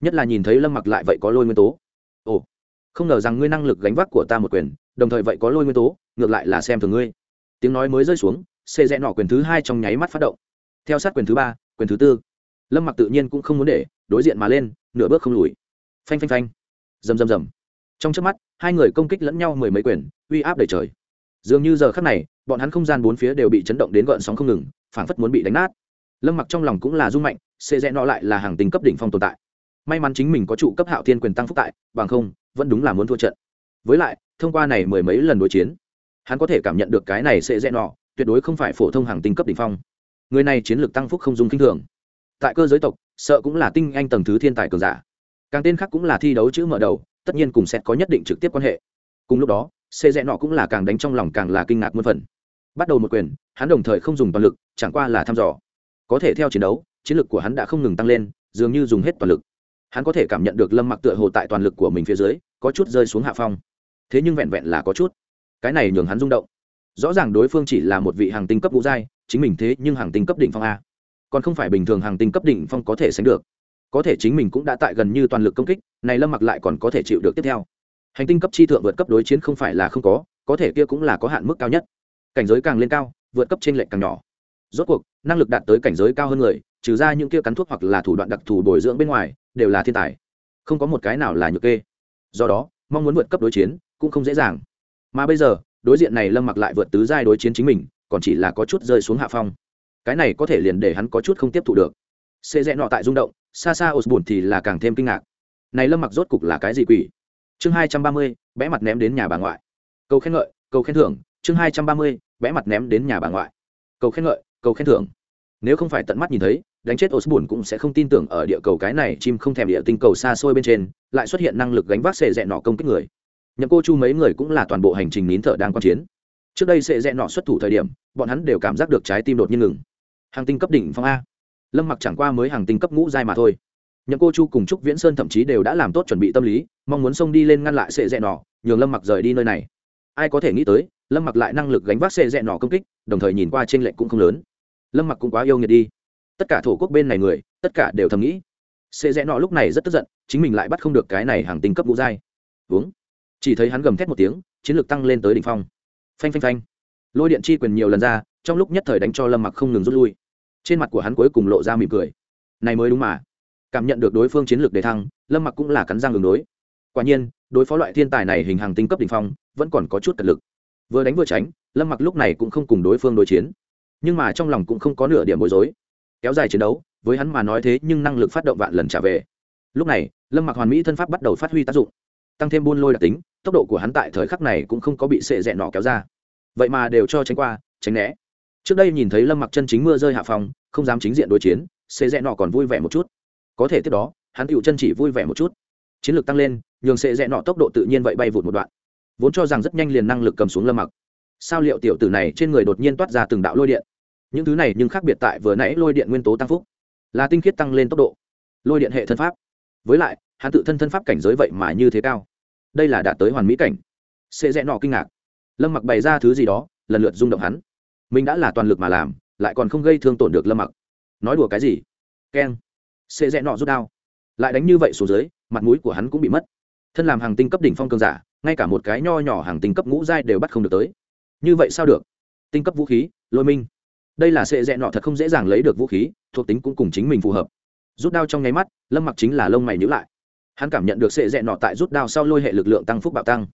nhất là nhìn thấy lâm mặc lại vậy có lôi nguyên tố ồ, không ngờ rằng ngươi năng lực gánh vác của ta một quyền, đồng thời vậy có lôi nguyên tố, ngược lại là xem thường ngươi. Tiếng nói mới rơi xuống, xê rẽ nọ quyền thứ hai trong nháy mắt phát động. Theo sát quyền thứ ba, quyền thứ tư, lâm mặc tự nhiên cũng không muốn để đối diện mà lên, nửa bước không lùi. Phanh phanh phanh. Rầm rầm rầm. Trong trước mắt, hai người công kích lẫn nhau mười mấy quyền, uy áp đầy trời. Dường như giờ khắc này, bọn hắn không gian bốn phía đều bị chấn động đến gợn sóng không ngừng, phảng phất muốn bị đánh nát. Lâm mặc trong lòng cũng là rung mạnh, xê rẽ nọ lại là hàng tính cấp đỉnh phong tồn tại may mắn chính mình có trụ cấp hạo thiên quyền tăng phúc tại, bằng không, vẫn đúng là muốn thua trận. Với lại, thông qua này mười mấy lần đối chiến, hắn có thể cảm nhận được cái này sẽ rẽ nọ, tuyệt đối không phải phổ thông hàng tinh cấp đỉnh phong. Người này chiến lược tăng phúc không dùng kinh thường. Tại cơ giới tộc, sợ cũng là tinh anh tầng thứ thiên tài cường giả. Càng tên khác cũng là thi đấu chữ mở đầu, tất nhiên cùng sẽ có nhất định trực tiếp quan hệ. Cùng lúc đó xê rẽ nọ cũng là càng đánh trong lòng càng là kinh ngạc muôn phần. Bắt đầu một quyền, hắn đồng thời không dùng toàn lực, chẳng qua là thăm dò. Có thể theo chiến đấu, chiến lược của hắn đã không ngừng tăng lên, dường như dùng hết toàn lực hắn có thể cảm nhận được lâm mặc tựa hồ tại toàn lực của mình phía dưới, có chút rơi xuống hạ phong. Thế nhưng vẹn vẹn là có chút. Cái này nhường hắn rung động. Rõ ràng đối phương chỉ là một vị hàng tinh cấp ngũ giai, chính mình thế nhưng hàng tinh cấp đỉnh phong a. Còn không phải bình thường hàng tinh cấp đỉnh phong có thể sánh được. Có thể chính mình cũng đã tại gần như toàn lực công kích, này lâm mặc lại còn có thể chịu được tiếp theo. Hành tinh cấp chi thượng vượt cấp đối chiến không phải là không có có thể kia cũng là có hạn mức cao nhất. Cảnh giới càng lên cao, vượt cấp trên lệnh càng nhỏ. Rốt cuộc, năng lực đạt tới cảnh giới cao hơn người trừ ra những kia cắn thuốc hoặc là thủ đoạn đặc thù bồi dưỡng bên ngoài, đều là thiên tài. Không có một cái nào là nhược kê. Do đó, mong muốn vượt cấp đối chiến cũng không dễ dàng. Mà bây giờ, đối diện này lâm mặc lại vượt tứ giai đối chiến chính mình, còn chỉ là có chút rơi xuống hạ phong. Cái này có thể liền để hắn có chút không tiếp thụ được. Xê rẽ nọ tại rung động xa xa osbun thì là càng thêm kinh ngạc. Này lâm mặc rốt cục là cái gì quỷ? Chương hai trăm ba mươi, bẽ mặt ném đến nhà bà ngoại. Câu khen ngợi câu khen thưởng, chương hai trăm ba mươi, bẽ mặt ném đến nhà bà ngoại. Cầu khen ngợi, cầu khen thưởng. Nếu không phải tận mắt nhìn thấy đánh chết osbun cũng sẽ không tin tưởng ở địa cầu cái này chim không thèm địa tinh cầu xa xôi bên trên, lại xuất hiện năng lực gánh vác xệ rẽ nọ công kích người. Nhậm cô chu mấy người cũng là toàn bộ hành trình nín thở đang quan chiến. Trước đây xệ rẽ nọ xuất thủ thời điểm, bọn hắn đều cảm giác được trái tim đột nhiên ngừng. Hàng tinh cấp đỉnh phong a. Lâm mặc chẳng qua mới hàng tinh cấp ngũ giai mà thôi. Nhậm cô chu cùng trúc viễn sơn thậm chí đều đã làm tốt chuẩn bị tâm lý, mong muốn xông đi lên ngăn lại xệ rẽ nọ, nhường lâm mặc rời đi nơi này. Ai có thể nghĩ tới, lâm mặc lại năng lực gánh vác xệ rẽ nọ công kích, đồng thời nhìn qua trên lệnh cũng không lớn. Lâm mặc cũng quá yêu nghiệt đi tất cả thổ quốc bên này người, tất cả đều thầm nghĩ. Xê rẽ nọ lúc này rất tức giận, chính mình lại bắt không được cái này hàng tinh cấp ngũ giai. Uống. Chỉ thấy hắn gầm thét một tiếng, chiến lược tăng lên tới đỉnh phong. Phanh phanh phanh. Lôi điện chi quyền nhiều lần ra, trong lúc nhất thời đánh cho lâm mặc không ngừng rút lui. Trên mặt của hắn cuối cùng lộ ra mỉm cười. Này mới đúng mà. Cảm nhận được đối phương chiến lược đề thăng, lâm mặc cũng là cắn răng đường đối. Quả nhiên, đối phó loại thiên tài này hình hàng tinh cấp đ ỉ n h phong, vẫn còn có chút cật lực. Vừa đánh vừa tránh, lâm mặc lúc này cũng không cùng đối phương đối chiến. Nhưng mà trong lòng cũng không có nửa điểm bối rối kéo dài chiến đấu, với hắn mà nói thế nhưng năng lực phát động vạn lần trả về. Lúc này, lâm mặc hoàn mỹ thân pháp bắt đầu phát huy tác dụng, tăng thêm buôn lôi đặc tính, tốc độ của hắn tại thời khắc này cũng không có bị sệ dẹn nọ kéo ra. Vậy mà đều cho tránh qua, tránh né. Trước đây nhìn thấy lâm mặc chân chính mưa rơi hạ phòng, không dám chính diện đối chiến, sệ dẹn nọ còn vui vẻ một chút. Có thể tiếp đó, hắn tựu chân chỉ vui vẻ một chút. Chiến lược tăng lên, nhường sệ dẹn nọ tốc độ tự nhiên vậy bay vụt một đoạn. Vốn cho rằng rất nhanh liền năng lực cầm xuống lâm mặc sao liệu tiểu tử này trên người đột nhiên toát ra từng đạo lôi điện? Những thứ này nhưng khác biệt tại vừa nãy lôi điện nguyên tố tăng phúc. Là tinh khiết tăng lên tốc độ. Lôi điện hệ thân pháp. Với lại, hắn tự thân thân pháp cảnh giới vậy mà như thế cao. Đây là đạt tới hoàn mỹ cảnh. Sẽ rẽ nọ kinh ngạc. Lâm mặc bày ra thứ gì đó, lần lượt rung động hắn. Mình đã là toàn lực mà làm, lại còn không gây thương tổn được lâm mặc. Nói đùa cái gì? Keng. Sẽ rẽ nọ rút đao. Lại đánh như vậy xuống dưới, mặt mũi của hắn cũng bị mất. Thân làm hàng tinh cấp đỉnh phong cường giả, ngay cả một cái nho nhỏ hàng tinh cấp ngũ giai đều bắt không được tới. Như vậy sao được? Tinh cấp vũ khí, lôi minh đây là sệ dẹn nọ thật không dễ dàng lấy được vũ khí, thuộc tính cũng cùng chính mình phù hợp. Rút đao trong nháy mắt, lâm mặc chính là lông mày nhữ lại. Hắn cảm nhận được sệ dẹn nọ tại rút đao sau lôi hệ lực lượng tăng phúc bạo tăng.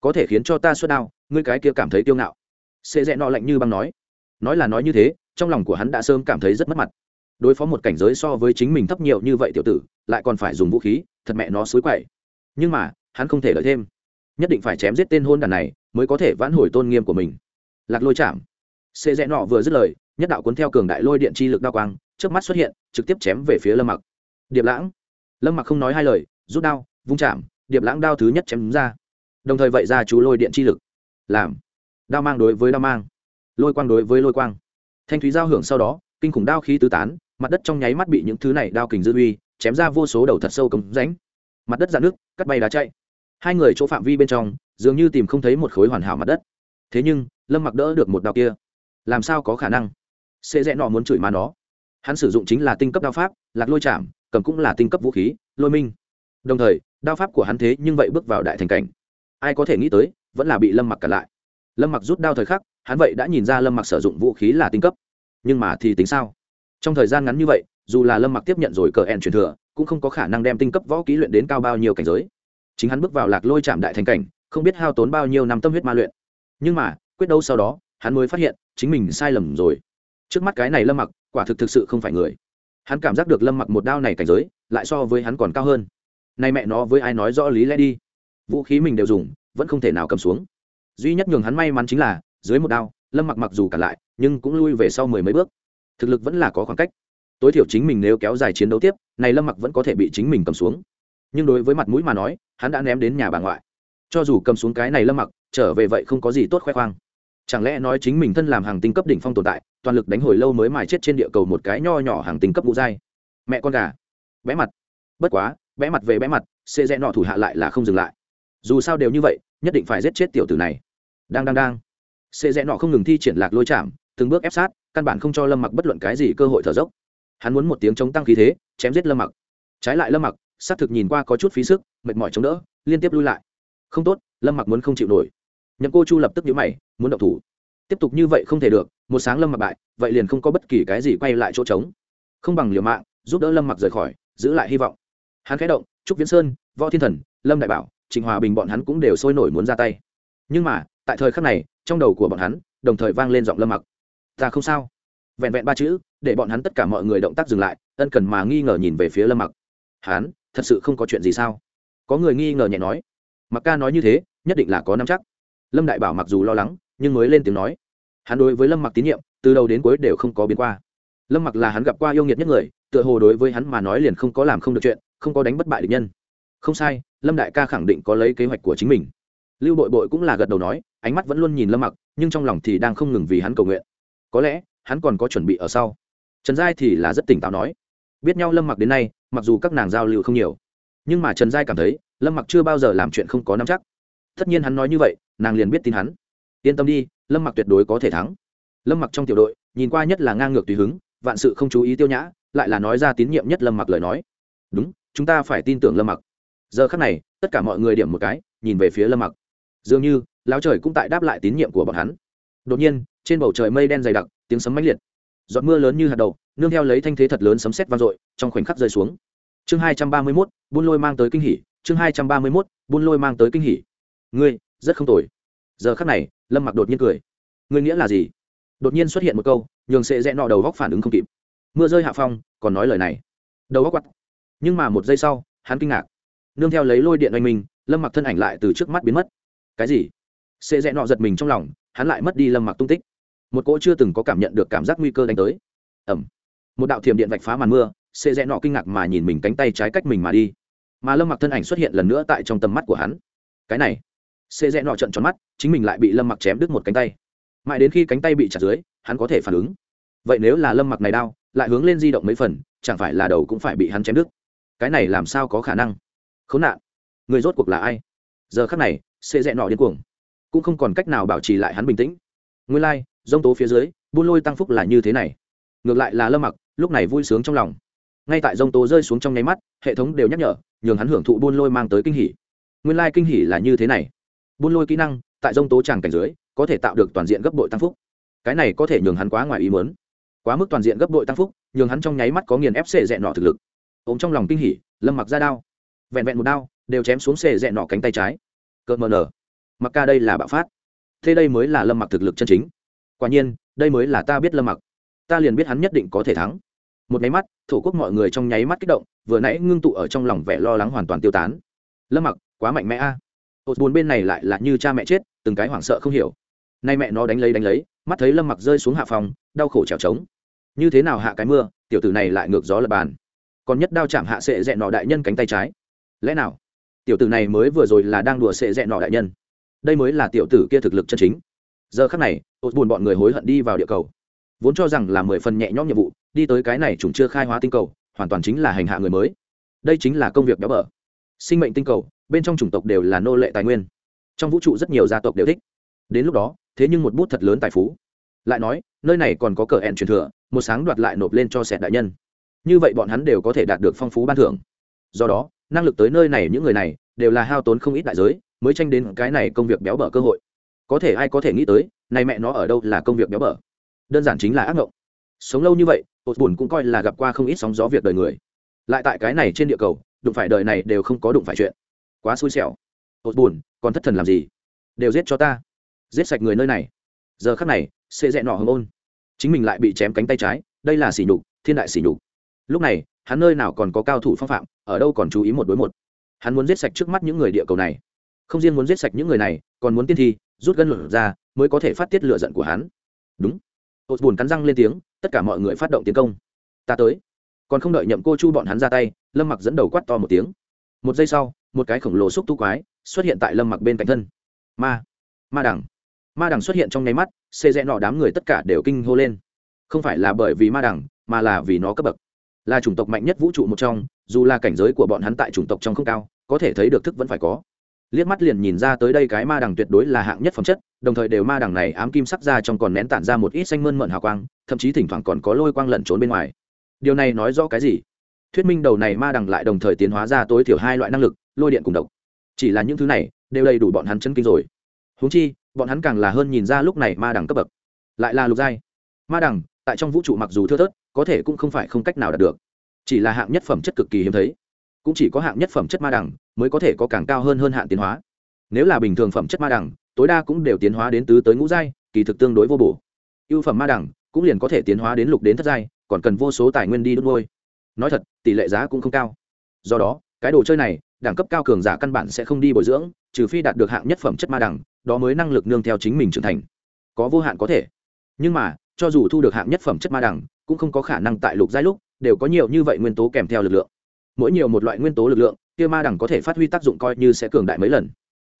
Có thể khiến cho ta xuất đao, ngươi cái kia cảm thấy kiêu ngạo. Sệ dẹn nọ lạnh như băng nói. Nói là nói như thế, trong lòng của hắn đã sớm cảm thấy rất mất mặt. Đối phó một cảnh giới so với chính mình thấp nhiều như vậy tiểu tử, lại còn phải dùng vũ khí, thật mẹ nó xối quậy. Nhưng mà, hắn không thể đợi thêm. Nhất định phải chém giết tên hôn đàn này, mới có thể vãn hồi tôn nghiêm của mình. Lạc lôi chạm. Xê rẽ nọ vừa dứt lời nhất đạo cuốn theo cường đại lôi điện chi lực đao quang trước mắt xuất hiện, trực tiếp chém về phía lâm mặc. Điệp lãng. Lâm mặc không nói hai lời, rút đao, vung chạm, điệp lãng đao thứ nhất chém ra. Đồng thời vậy ra chú lôi điện chi lực. Làm. Đao mang đối với đao mang. Lôi quang đối với lôi quang. Thanh thúy giao hưởng sau đó, kinh khủng đao khí tứ tán, mặt đất trong nháy mắt bị những thứ này đao kình dư uy, chém ra vô số đầu thật sâu cống ránh mặt đất dạn nước cắt bay đá chạy. Hai người chỗ phạm vi bên trong, dường như tìm không thấy một khối hoàn hảo mặt đất. Thế nhưng, lâm mặc đỡ được một đao kia. Làm sao có khả năng? Sẽ rẽ nọ muốn chửi mà nó. Hắn sử dụng chính là tinh cấp đao pháp, lạc lôi chạm cầm cũng là tinh cấp vũ khí, lôi minh. Đồng thời, đao pháp của hắn thế nhưng vậy bước vào đại thành cảnh. Ai có thể nghĩ tới, vẫn là bị lâm mặc cản lại. Lâm mặc rút đao thời khắc, hắn vậy đã nhìn ra lâm mặc sử dụng vũ khí là tinh cấp. Nhưng mà thì tính sao? Trong thời gian ngắn như vậy, dù là lâm mặc tiếp nhận rồi cờ ẻn truyền thừa, cũng không có khả năng đem tinh cấp võ ký luyện đến cao bao nhiêu cảnh giới. Chính hắn bước vào lạc lôi chạm đại thành cảnh, không biết hao tốn bao nhiêu năm tâm huyết ma luyện. Nhưng mà, quyết đâu sau đó, hắn mới phát hiện, chính mình sai lầm rồi trước mắt cái này lâm mặc, quả thực thực sự không phải người. Hắn cảm giác được lâm mặc một đao này cảnh giới, lại so với hắn còn cao hơn. Nay mẹ nó, với ai nói rõ lý lẽ đi? Vũ khí mình đều dùng, vẫn không thể nào cầm xuống. Duy nhất nhường hắn may mắn chính là, dưới một đao, lâm mặc mặc dù cả lại, nhưng cũng lui về sau mười mấy bước. Thực lực vẫn là có khoảng cách. Tối thiểu chính mình nếu kéo dài chiến đấu tiếp, này lâm mặc vẫn có thể bị chính mình cầm xuống. Nhưng đối với mặt mũi mà nói, hắn đã ném đến nhà bà ngoại. Cho dù cầm xuống cái này lâm mặc, trở về vậy không có gì tốt khoe khoang chẳng lẽ nói chính mình thân làm hàng tinh cấp đỉnh phong tồn tại, toàn lực đánh hồi lâu mới mài chết trên địa cầu một cái nho nhỏ hàng tinh cấp ngũ giai? Mẹ con gà. Bẽ mặt. Bất quá, bẽ mặt về bẽ mặt, xê rẽ nọ thủ hạ lại là không dừng lại. Dù sao đều như vậy, nhất định phải giết chết tiểu tử này. Đang đang đang. Xê rẽ nọ không ngừng thi triển lạc lôi chạm, từng bước ép sát, căn bản không cho lâm mặc bất luận cái gì cơ hội thở dốc. Hắn muốn một tiếng chống tăng khí thế, chém giết lâm mặc. Trái lại lâm mặc, xác thực nhìn qua có chút phí sức, mệt mỏi chống đỡ, liên tiếp lui lại. Không tốt, lâm mặc muốn không chịu nổi. Nhậm cô chu lập tức nhíu mày muốn động thủ. Tiếp tục như vậy không thể được, một sáng lâm mặc bại, vậy liền không có bất kỳ cái gì quay lại chỗ trống. Không bằng liều mạng, giúp đỡ lâm mặc rời khỏi, giữ lại hy vọng. Hắn khẽ động, trúc viễn sơn, võ thiên thần, lâm đại bảo, trịnh hòa bình bọn hắn cũng đều sôi nổi muốn ra tay. Nhưng mà, tại thời khắc này, trong đầu của bọn hắn, đồng thời vang lên giọng lâm mặc. Ta không sao. Vẹn vẹn ba chữ, để bọn hắn tất cả mọi người động tác dừng lại, ân cần mà nghi ngờ nhìn về phía lâm mặc. Hắn, thật sự không có chuyện gì sao? Có người nghi ngờ nhẹ nói. Mặc ca nói như thế, nhất định là có nắm chắc. Lâm đại bảo mặc dù lo lắng nhưng mới lên tiếng nói. Hắn đối với lâm mặc tín nhiệm, từ đầu đến cuối đều không có biến qua. Lâm mặc là hắn gặp qua yêu nghiệt nhất người, tựa hồ đối với hắn mà nói liền không có làm không được chuyện, không có đánh bất bại địch nhân. Không sai, lâm đại ca khẳng định có lấy kế hoạch của chính mình. Lưu bội bội cũng là gật đầu nói, ánh mắt vẫn luôn nhìn lâm mặc, nhưng trong lòng thì đang không ngừng vì hắn cầu nguyện. Có lẽ, hắn còn có chuẩn bị ở sau. Trần giai thì là rất tỉnh táo nói. Biết nhau lâm mặc đến nay, mặc dù các nàng giao lưu không nhiều, nhưng mà trần giai cảm thấy, lâm mặc chưa bao giờ làm chuyện không có nắm chắc. Tất nhiên hắn nói như vậy, nàng liền biết tin hắn yên tâm đi lâm mặc tuyệt đối có thể thắng. Lâm mặc trong tiểu đội nhìn qua nhất là ngang ngược tùy hứng vạn sự không chú ý tiêu nhã lại là nói ra tín nhiệm nhất lâm mặc lời nói. Đúng chúng ta phải tin tưởng lâm mặc. Giờ khắc này tất cả mọi người điểm một cái nhìn về phía lâm mặc. Dường như lão trời cũng tại đáp lại tín nhiệm của bọn hắn. Đột nhiên trên bầu trời mây đen dày đặc tiếng sấm mãnh liệt. Giọt mưa lớn như hạt đầu, nương theo lấy thanh thế thật lớn sấm sét vang dội trong khoảnh khắc rơi xuống. Chương hai trăm ba mươi mốt buôn lôi mang tới kinh hỉ. Chương hai trăm ba mươi mốt buôn lôi mang tới kinh hỉ. Ngươi rất không tồi. Giờ khắc này lâm mặc đột nhiên cười ngươi nghĩa là gì đột nhiên xuất hiện một câu nhường sệ rẽ nọ đầu góc phản ứng không kịp mưa rơi hạ phong còn nói lời này đầu góc quặt nhưng mà một giây sau hắn kinh ngạc nương theo lấy lôi điện oanh minh lâm mặc thân ảnh lại từ trước mắt biến mất cái gì sệ rẽ nọ giật mình trong lòng hắn lại mất đi lâm mặc tung tích một cỗ chưa từng có cảm nhận được cảm giác nguy cơ đánh tới ẩm một đạo thiểm điện vạch phá màn mưa sệ rẽ nọ kinh ngạc mà nhìn mình cánh tay trái cách mình mà đi mà lâm mặc thân ảnh xuất hiện lần nữa tại trong tầm mắt của hắn cái này xê rẽ nọ trận tròn mắt chính mình lại bị lâm mặc chém đứt một cánh tay. Mãi đến khi cánh tay bị chặt dưới hắn có thể phản ứng. Vậy nếu là lâm mặc này đau lại hướng lên di động mấy phần chẳng phải là đầu cũng phải bị hắn chém đứt? Cái này làm sao có khả năng? Khốn nạn. Người rốt cuộc là ai? Giờ khắc này xê rẽ nọ điên cuồng. Cũng không còn cách nào bảo trì lại hắn bình tĩnh. Nguyên lai、like, dông tố phía dưới buôn lôi tăng phúc là như thế này. Ngược lại là lâm mặc lúc này vui sướng trong lòng. Ngay tại dông tố rơi xuống trong nháy mắt hệ thống đều nhắc nhở nhường hắn hưởng thụ buôn lôi mang tới kinh hỉ. Nguyên lai kinh hỉ là như thế này buôn lôi kỹ năng, tại dông tố tràng cảnh dưới, có thể tạo được toàn diện gấp bội tăng phúc. Cái này có thể nhường hắn quá ngoài ý muốn. Quá mức toàn diện gấp bội tăng phúc, nhường hắn trong nháy mắt có nghiền ép xệ dẹn nọ thực lực. Ôm trong lòng kinh hỉ, lâm mặc ra đao. Vẹn vẹn một đao, đều chém xuống xệ dẹn nọ cánh tay trái. Cợt mờ nở. Mặc ca đây là bạo phát. Thế đây mới là lâm mặc thực lực chân chính. Quả nhiên, đây mới là ta biết lâm mặc. Ta liền biết hắn nhất định có thể thắng. Một nháy mắt, thổ quốc mọi người trong nháy mắt kích động, vừa nãy ngưng tụ ở trong lòng vẻ lo lắng hoàn toàn tiêu tán. Lâm mặc, quá mạnh mẽ a. à hột buồn bên này lại là như cha mẹ chết, từng cái hoảng sợ không hiểu. Nay mẹ nó đánh lấy đánh lấy, mắt thấy lâm mặc rơi xuống hạ phòng, đau khổ trèo trống. Như thế nào hạ cái mưa, tiểu tử này lại ngược gió lập bàn. Còn nhất đao chạm hạ sệ dẹn nọ đại nhân cánh tay trái. Lẽ nào? Tiểu tử này mới vừa rồi là đang đùa sệ dẹn nọ đại nhân. Đây mới là tiểu tử kia thực lực chân chính. Giờ khắc này hột buồn bọn người hối hận đi vào địa cầu. Vốn cho rằng là mười phần nhẹ nhõm nhiệm vụ, đi tới cái này chúng chưa khai hóa tinh cầu, hoàn toàn chính là hành hạ người mới. Đây chính là công việc béo bở sinh mệnh tinh cầu, bên trong chủng tộc đều là nô lệ tài nguyên. Trong vũ trụ rất nhiều gia tộc đều thích. Đến lúc đó, thế nhưng một bút thật lớn tài phú. Lại nói, nơi này còn có cờ hẹn truyền thừa, một sáng đoạt lại nộp lên cho sẹt đại nhân. Như vậy bọn hắn đều có thể đạt được phong phú ban thưởng. Do đó, năng lực tới nơi này những người này, đều là hao tốn không ít đại giới, mới tranh đến cái này công việc béo bở cơ hội. Có thể ai có thể nghĩ tới, này mẹ nó ở đâu là công việc béo bở? Đơn giản chính là ác mộng sống lâu như vậy hột buồn cũng coi là gặp qua không ít sóng gió việc đời người. Lại tại cái này trên địa cầu đụng phải đời này đều không có đụng phải chuyện. Quá xui xẻo. Ột buồn, còn thất thần làm gì? Đều giết cho ta. Giết sạch người nơi này. Giờ khắc này, xê rẽ nọ hưng ôn. Chính mình lại bị chém cánh tay trái, đây là sỉ nhục, thiên đại sỉ nhục. Lúc này, hắn nơi nào còn có cao thủ phong phạm, ở đâu còn chú ý một đối một. Hắn muốn giết sạch trước mắt những người địa cầu này. Không riêng muốn giết sạch những người này, còn muốn tiên thi, rút gân lửa ra, mới có thể phát tiết lửa giận của hắn. Đúng. Hột buồn cắn răng lên tiếng, tất cả mọi người phát động tiến công. Ta tới còn không đợi nhậm cô chu bọn hắn ra tay lâm mặc dẫn đầu quát to một tiếng. Một giây sau một cái khổng lồ xúc tu quái xuất hiện tại lâm mặc bên cạnh thân. Ma ma đẳng, ma đẳng xuất hiện trong nháy mắt xê rẽ nọ đám người tất cả đều kinh hô lên. Không phải là bởi vì ma đẳng, mà là vì nó cấp bậc. Là chủng tộc mạnh nhất vũ trụ một trong dù là cảnh giới của bọn hắn tại chủng tộc trong không cao có thể thấy được thức vẫn phải có. Liếc mắt liền nhìn ra tới đây cái ma đằng tuyệt đối là hạng nhất phẩm chất đồng thời đều ma đằng này ám kim sắc ra trong còn nén tản ra một ít xanh mơn mận hào quang thậm chí thỉnh thoảng còn có lôi quang lẩn trốn bên ngoài điều này nói rõ cái gì? Thuyết minh đầu này ma đằng lại đồng thời tiến hóa ra tối thiểu hai loại năng lực, lôi điện cùng độc. Chỉ là những thứ này, đều đầy đủ bọn hắn chân kinh rồi. Húng chi, bọn hắn càng là hơn nhìn ra lúc này ma đằng cấp bậc. Lại là lục giai. Ma đằng, tại trong vũ trụ mặc dù thưa thớt, có thể cũng không phải không cách nào đạt được. Chỉ là hạng nhất phẩm chất cực kỳ hiếm thấy. Cũng chỉ có hạng nhất phẩm chất ma đẳng mới có thể có càng cao hơn hơn hạn tiến hóa. Nếu là bình thường phẩm chất ma đẳng tối đa cũng đều tiến hóa đến tứ tới ngũ giai, kỳ thực tương đối vô bổ. Ưu phẩm ma đẳng cũng liền có thể tiến hóa đến lục đến thất giai còn cần vô số tài nguyên đi đốt nuôi. Nói thật, tỷ lệ giá cũng không cao. Do đó, cái đồ chơi này, đẳng cấp cao cường giả căn bản sẽ không đi bồi dưỡng, trừ phi đạt được hạng nhất phẩm chất ma đẳng, đó mới năng lực nương theo chính mình trưởng thành. Có vô hạn có thể. Nhưng mà, cho dù thu được hạng nhất phẩm chất ma đẳng, cũng không có khả năng tại lục giai lúc, đều có nhiều như vậy nguyên tố kèm theo lực lượng. Mỗi nhiều một loại nguyên tố lực lượng, kia ma đẳng có thể phát huy tác dụng coi như sẽ cường đại mấy lần.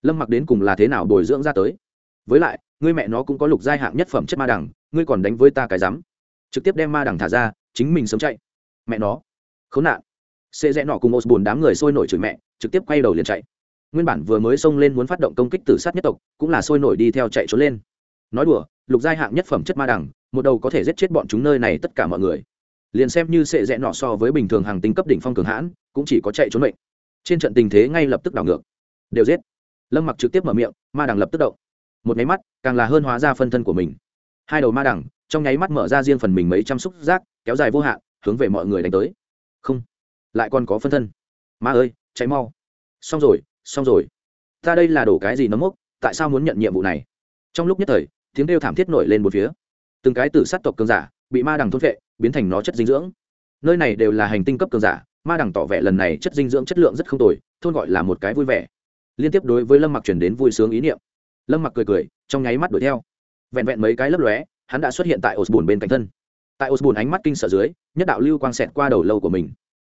Lâm mặc đến cùng là thế nào bồi dưỡng ra tới? Với lại, ngươi mẹ nó cũng có lục giai hạng nhất phẩm chất ma đẳng, ngươi còn đánh với ta cái rắm trực tiếp đem ma đẳng thả ra, chính mình sống chạy. Mẹ nó, khốn nạn. Xê rẽ nọ cùng ô bùn đám người sôi nổi chửi mẹ, trực tiếp quay đầu liền chạy. Nguyên bản vừa mới xông lên muốn phát động công kích tử sát nhất tộc, cũng là sôi nổi đi theo chạy trốn lên. Nói đùa, lục giai hạng nhất phẩm chất ma đẳng một đầu có thể giết chết bọn chúng nơi này tất cả mọi người. Liền xem như sệ rẽ nọ so với bình thường hàng tinh cấp đỉnh phong cường hãn, cũng chỉ có chạy trốn mệnh. Trên trận tình thế ngay lập tức đảo ngược. Đều giết. Lâm mặc trực tiếp mở miệng, ma đằng lập tức động. Một máy mắt, càng là hơn hóa ra phân thân của mình. Hai đầu ma đằng trong nháy mắt mở ra riêng phần mình mấy trăm xúc giác, kéo dài vô hạn, hướng về mọi người đánh tới. Không, lại còn có phân thân. Ma ơi cháy mau. Xong rồi xong rồi. Ta đây là đổ cái gì nấm mốc, tại sao muốn nhận nhiệm vụ này? Trong lúc nhất thời, tiếng kêu thảm thiết nổi lên một phía. Từng cái tử sát tộc cường giả bị ma đằng thôn vệ biến thành nó chất dinh dưỡng. Nơi này đều là hành tinh cấp cường giả, ma đằng tỏ vẻ lần này chất dinh dưỡng chất lượng rất không tồi, thôn gọi là một cái vui vẻ. Liên tiếp đối với lâm mặc chuyển đến vui sướng ý niệm. Lâm mặc cười cười, trong nháy mắt đuổi theo. Vẹn vẹn mấy cái lấp lóe hắn đã xuất hiện tại Osborn bên cạnh thân. Tại Osborn ánh mắt kinh sợ dưới, nhất đạo lưu quang xẹt qua đầu lâu của mình.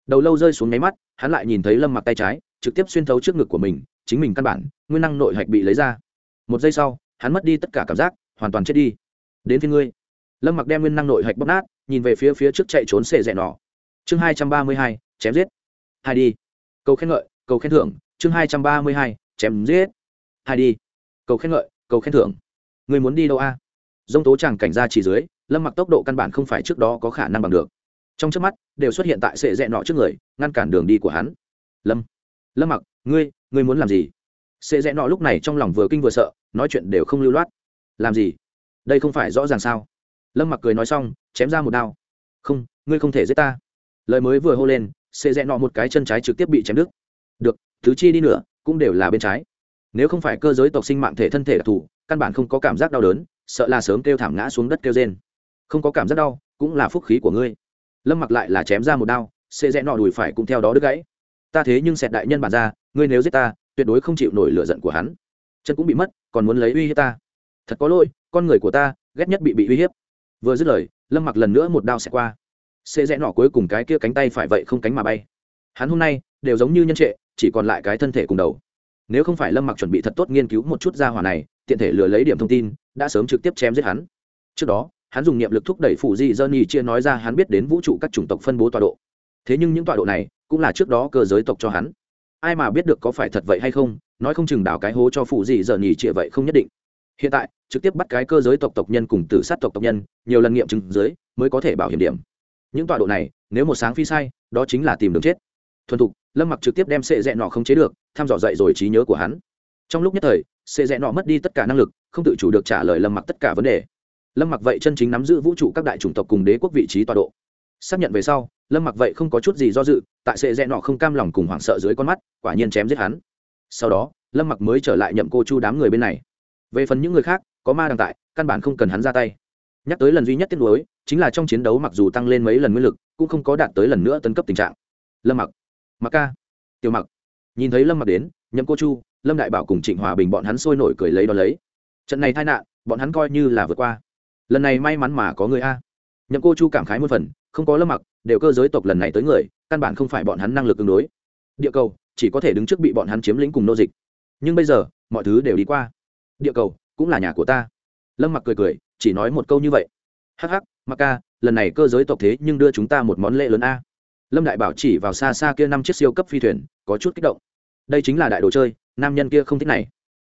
Đầu lâu rơi xuống nháy mắt, hắn lại nhìn thấy lâm mặc tay trái, trực tiếp xuyên thấu trước ngực của mình, chính mình căn bản, nguyên năng nội hạch bị lấy ra. Một giây sau, hắn mất đi tất cả cảm giác, hoàn toàn chết đi. Đến phiên ngươi. Lâm mặc đem nguyên năng nội hạch bóc nát, nhìn về phía phía trước chạy trốn xệ rẽ nọ. Chương hai trăm ba mươi hai, chém giết. Hai đi. Cầu khen ngợi, cầu khen thưởng. Chương hai trăm ba mươi hai, chém giết. Hai đi. Cầu khen ngợi, cầu khen thưởng. Ngươi muốn đi đâu a? à? Dông tố chàng cảnh ra chỉ dưới, lâm mặc tốc độ căn bản không phải trước đó có khả năng bằng được. Trong trước mắt, đều xuất hiện tại sệ dẹ nọ trước người, ngăn cản đường đi của hắn. Lâm lâm mặc, ngươi ngươi muốn làm gì? Sệ dẹ nọ lúc này trong lòng vừa kinh vừa sợ, nói chuyện đều không lưu loát. Làm gì? Đây không phải rõ ràng sao? Lâm mặc cười nói xong, chém ra một đao. Không, ngươi không thể giết ta. Lời mới vừa hô lên, sệ dẹ nọ một cái chân trái trực tiếp bị chém đứt. Được, thứ chi đi nữa cũng đều là bên trái. Nếu không phải cơ giới tộc sinh mạng thể thân thể đặc thù, căn bản không có cảm giác đau đớn sợ là sớm kêu thảm ngã xuống đất kêu rên. Không có cảm giác đau, cũng là phúc khí của ngươi. Lâm mặc lại là chém ra một đao, xê rẽ nọ đùi phải cũng theo đó đứt gãy. Ta thế nhưng xẹt đại nhân bản ra, ngươi nếu giết ta, tuyệt đối không chịu nổi lửa giận của hắn. Chân cũng bị mất, còn muốn lấy uy hiếp ta. Thật có lỗi, con người của ta, ghét nhất bị bị uy hiếp. Vừa dứt lời, lâm mặc lần nữa một đao xẹt qua. Xê rẽ nọ cuối cùng cái kia cánh tay phải vậy không cánh mà bay. Hắn hôm nay, đều giống như nhân trệ, chỉ còn lại cái thân thể cùng đầu. Nếu không phải lâm mặc chuẩn bị thật tốt nghiên cứu một chút ra hỏa này, tiện thể lừa lấy điểm thông tin đã sớm trực tiếp chém giết hắn. Trước đó, hắn dùng niệm lực thúc đẩy phụ di dơ nhì chia nói ra hắn biết đến vũ trụ các chủng tộc phân bố tọa độ. Thế nhưng những tọa độ này cũng là trước đó cơ giới tộc cho hắn. Ai mà biết được có phải thật vậy hay không, nói không chừng đảo cái hố cho phụ di dơ nhì chia vậy không nhất định. Hiện tại, trực tiếp bắt cái cơ giới tộc tộc nhân cùng tử sát tộc tộc nhân, nhiều lần nghiệm chứng dưới, mới có thể bảo hiểm điểm. Những tọa độ này, nếu một sáng phi sai, đó chính là tìm đường chết. Thuần thục, lâm mặc trực tiếp đem sệ dẹ nọ không chế được, thăm dò dậy rồi trí nhớ của hắn. Trong lúc nhất thời, sệ dẹ nọ mất đi tất cả năng lực không tự chủ được trả lời lâm mặc tất cả vấn đề. Lâm mặc vậy chân chính nắm giữ vũ trụ các đại chủng tộc cùng đế quốc vị trí tọa độ. Xác nhận về sau, lâm mặc vậy không có chút gì do dự, tại sệ dẹ nọ không cam lòng cùng hoảng sợ dưới con mắt, quả nhiên chém giết hắn. Sau đó, lâm mặc mới trở lại nhậm cô chu đám người bên này. Về phần những người khác, có ma đằng tại, căn bản không cần hắn ra tay. Nhắc tới lần duy nhất tiếc nuối, chính là trong chiến đấu mặc dù tăng lên mấy lần nguyên lực, cũng không có đạt tới lần nữa tấn cấp tình trạng. Lâm mặc mặc ca, tiểu mặc. Nhìn thấy lâm mặc đến, nhậm cô chu, lâm đại bảo cùng trịnh hòa bình bọn hắn sôi nổi cười lấy đ ó lấy trận này tai nạn, bọn hắn coi như là vượt qua. Lần này may mắn mà có người a. Nhậm cô chu cảm khái một phần, không có lâm mặc, đều cơ giới tộc lần này tới người, căn bản không phải bọn hắn năng lực tương đối. Địa cầu, chỉ có thể đứng trước bị bọn hắn chiếm lĩnh cùng nô dịch. Nhưng bây giờ, mọi thứ đều đi qua. Địa cầu, cũng là nhà của ta. Lâm mặc cười cười, chỉ nói một câu như vậy. Hắc hắc, mặc ca, lần này cơ giới tộc thế nhưng đưa chúng ta một món lễ lớn a. Lâm đại bảo chỉ vào xa xa kia năm chiếc siêu cấp phi thuyền, có chút kích động. Đây chính là đại đồ chơi, nam nhân kia không thích này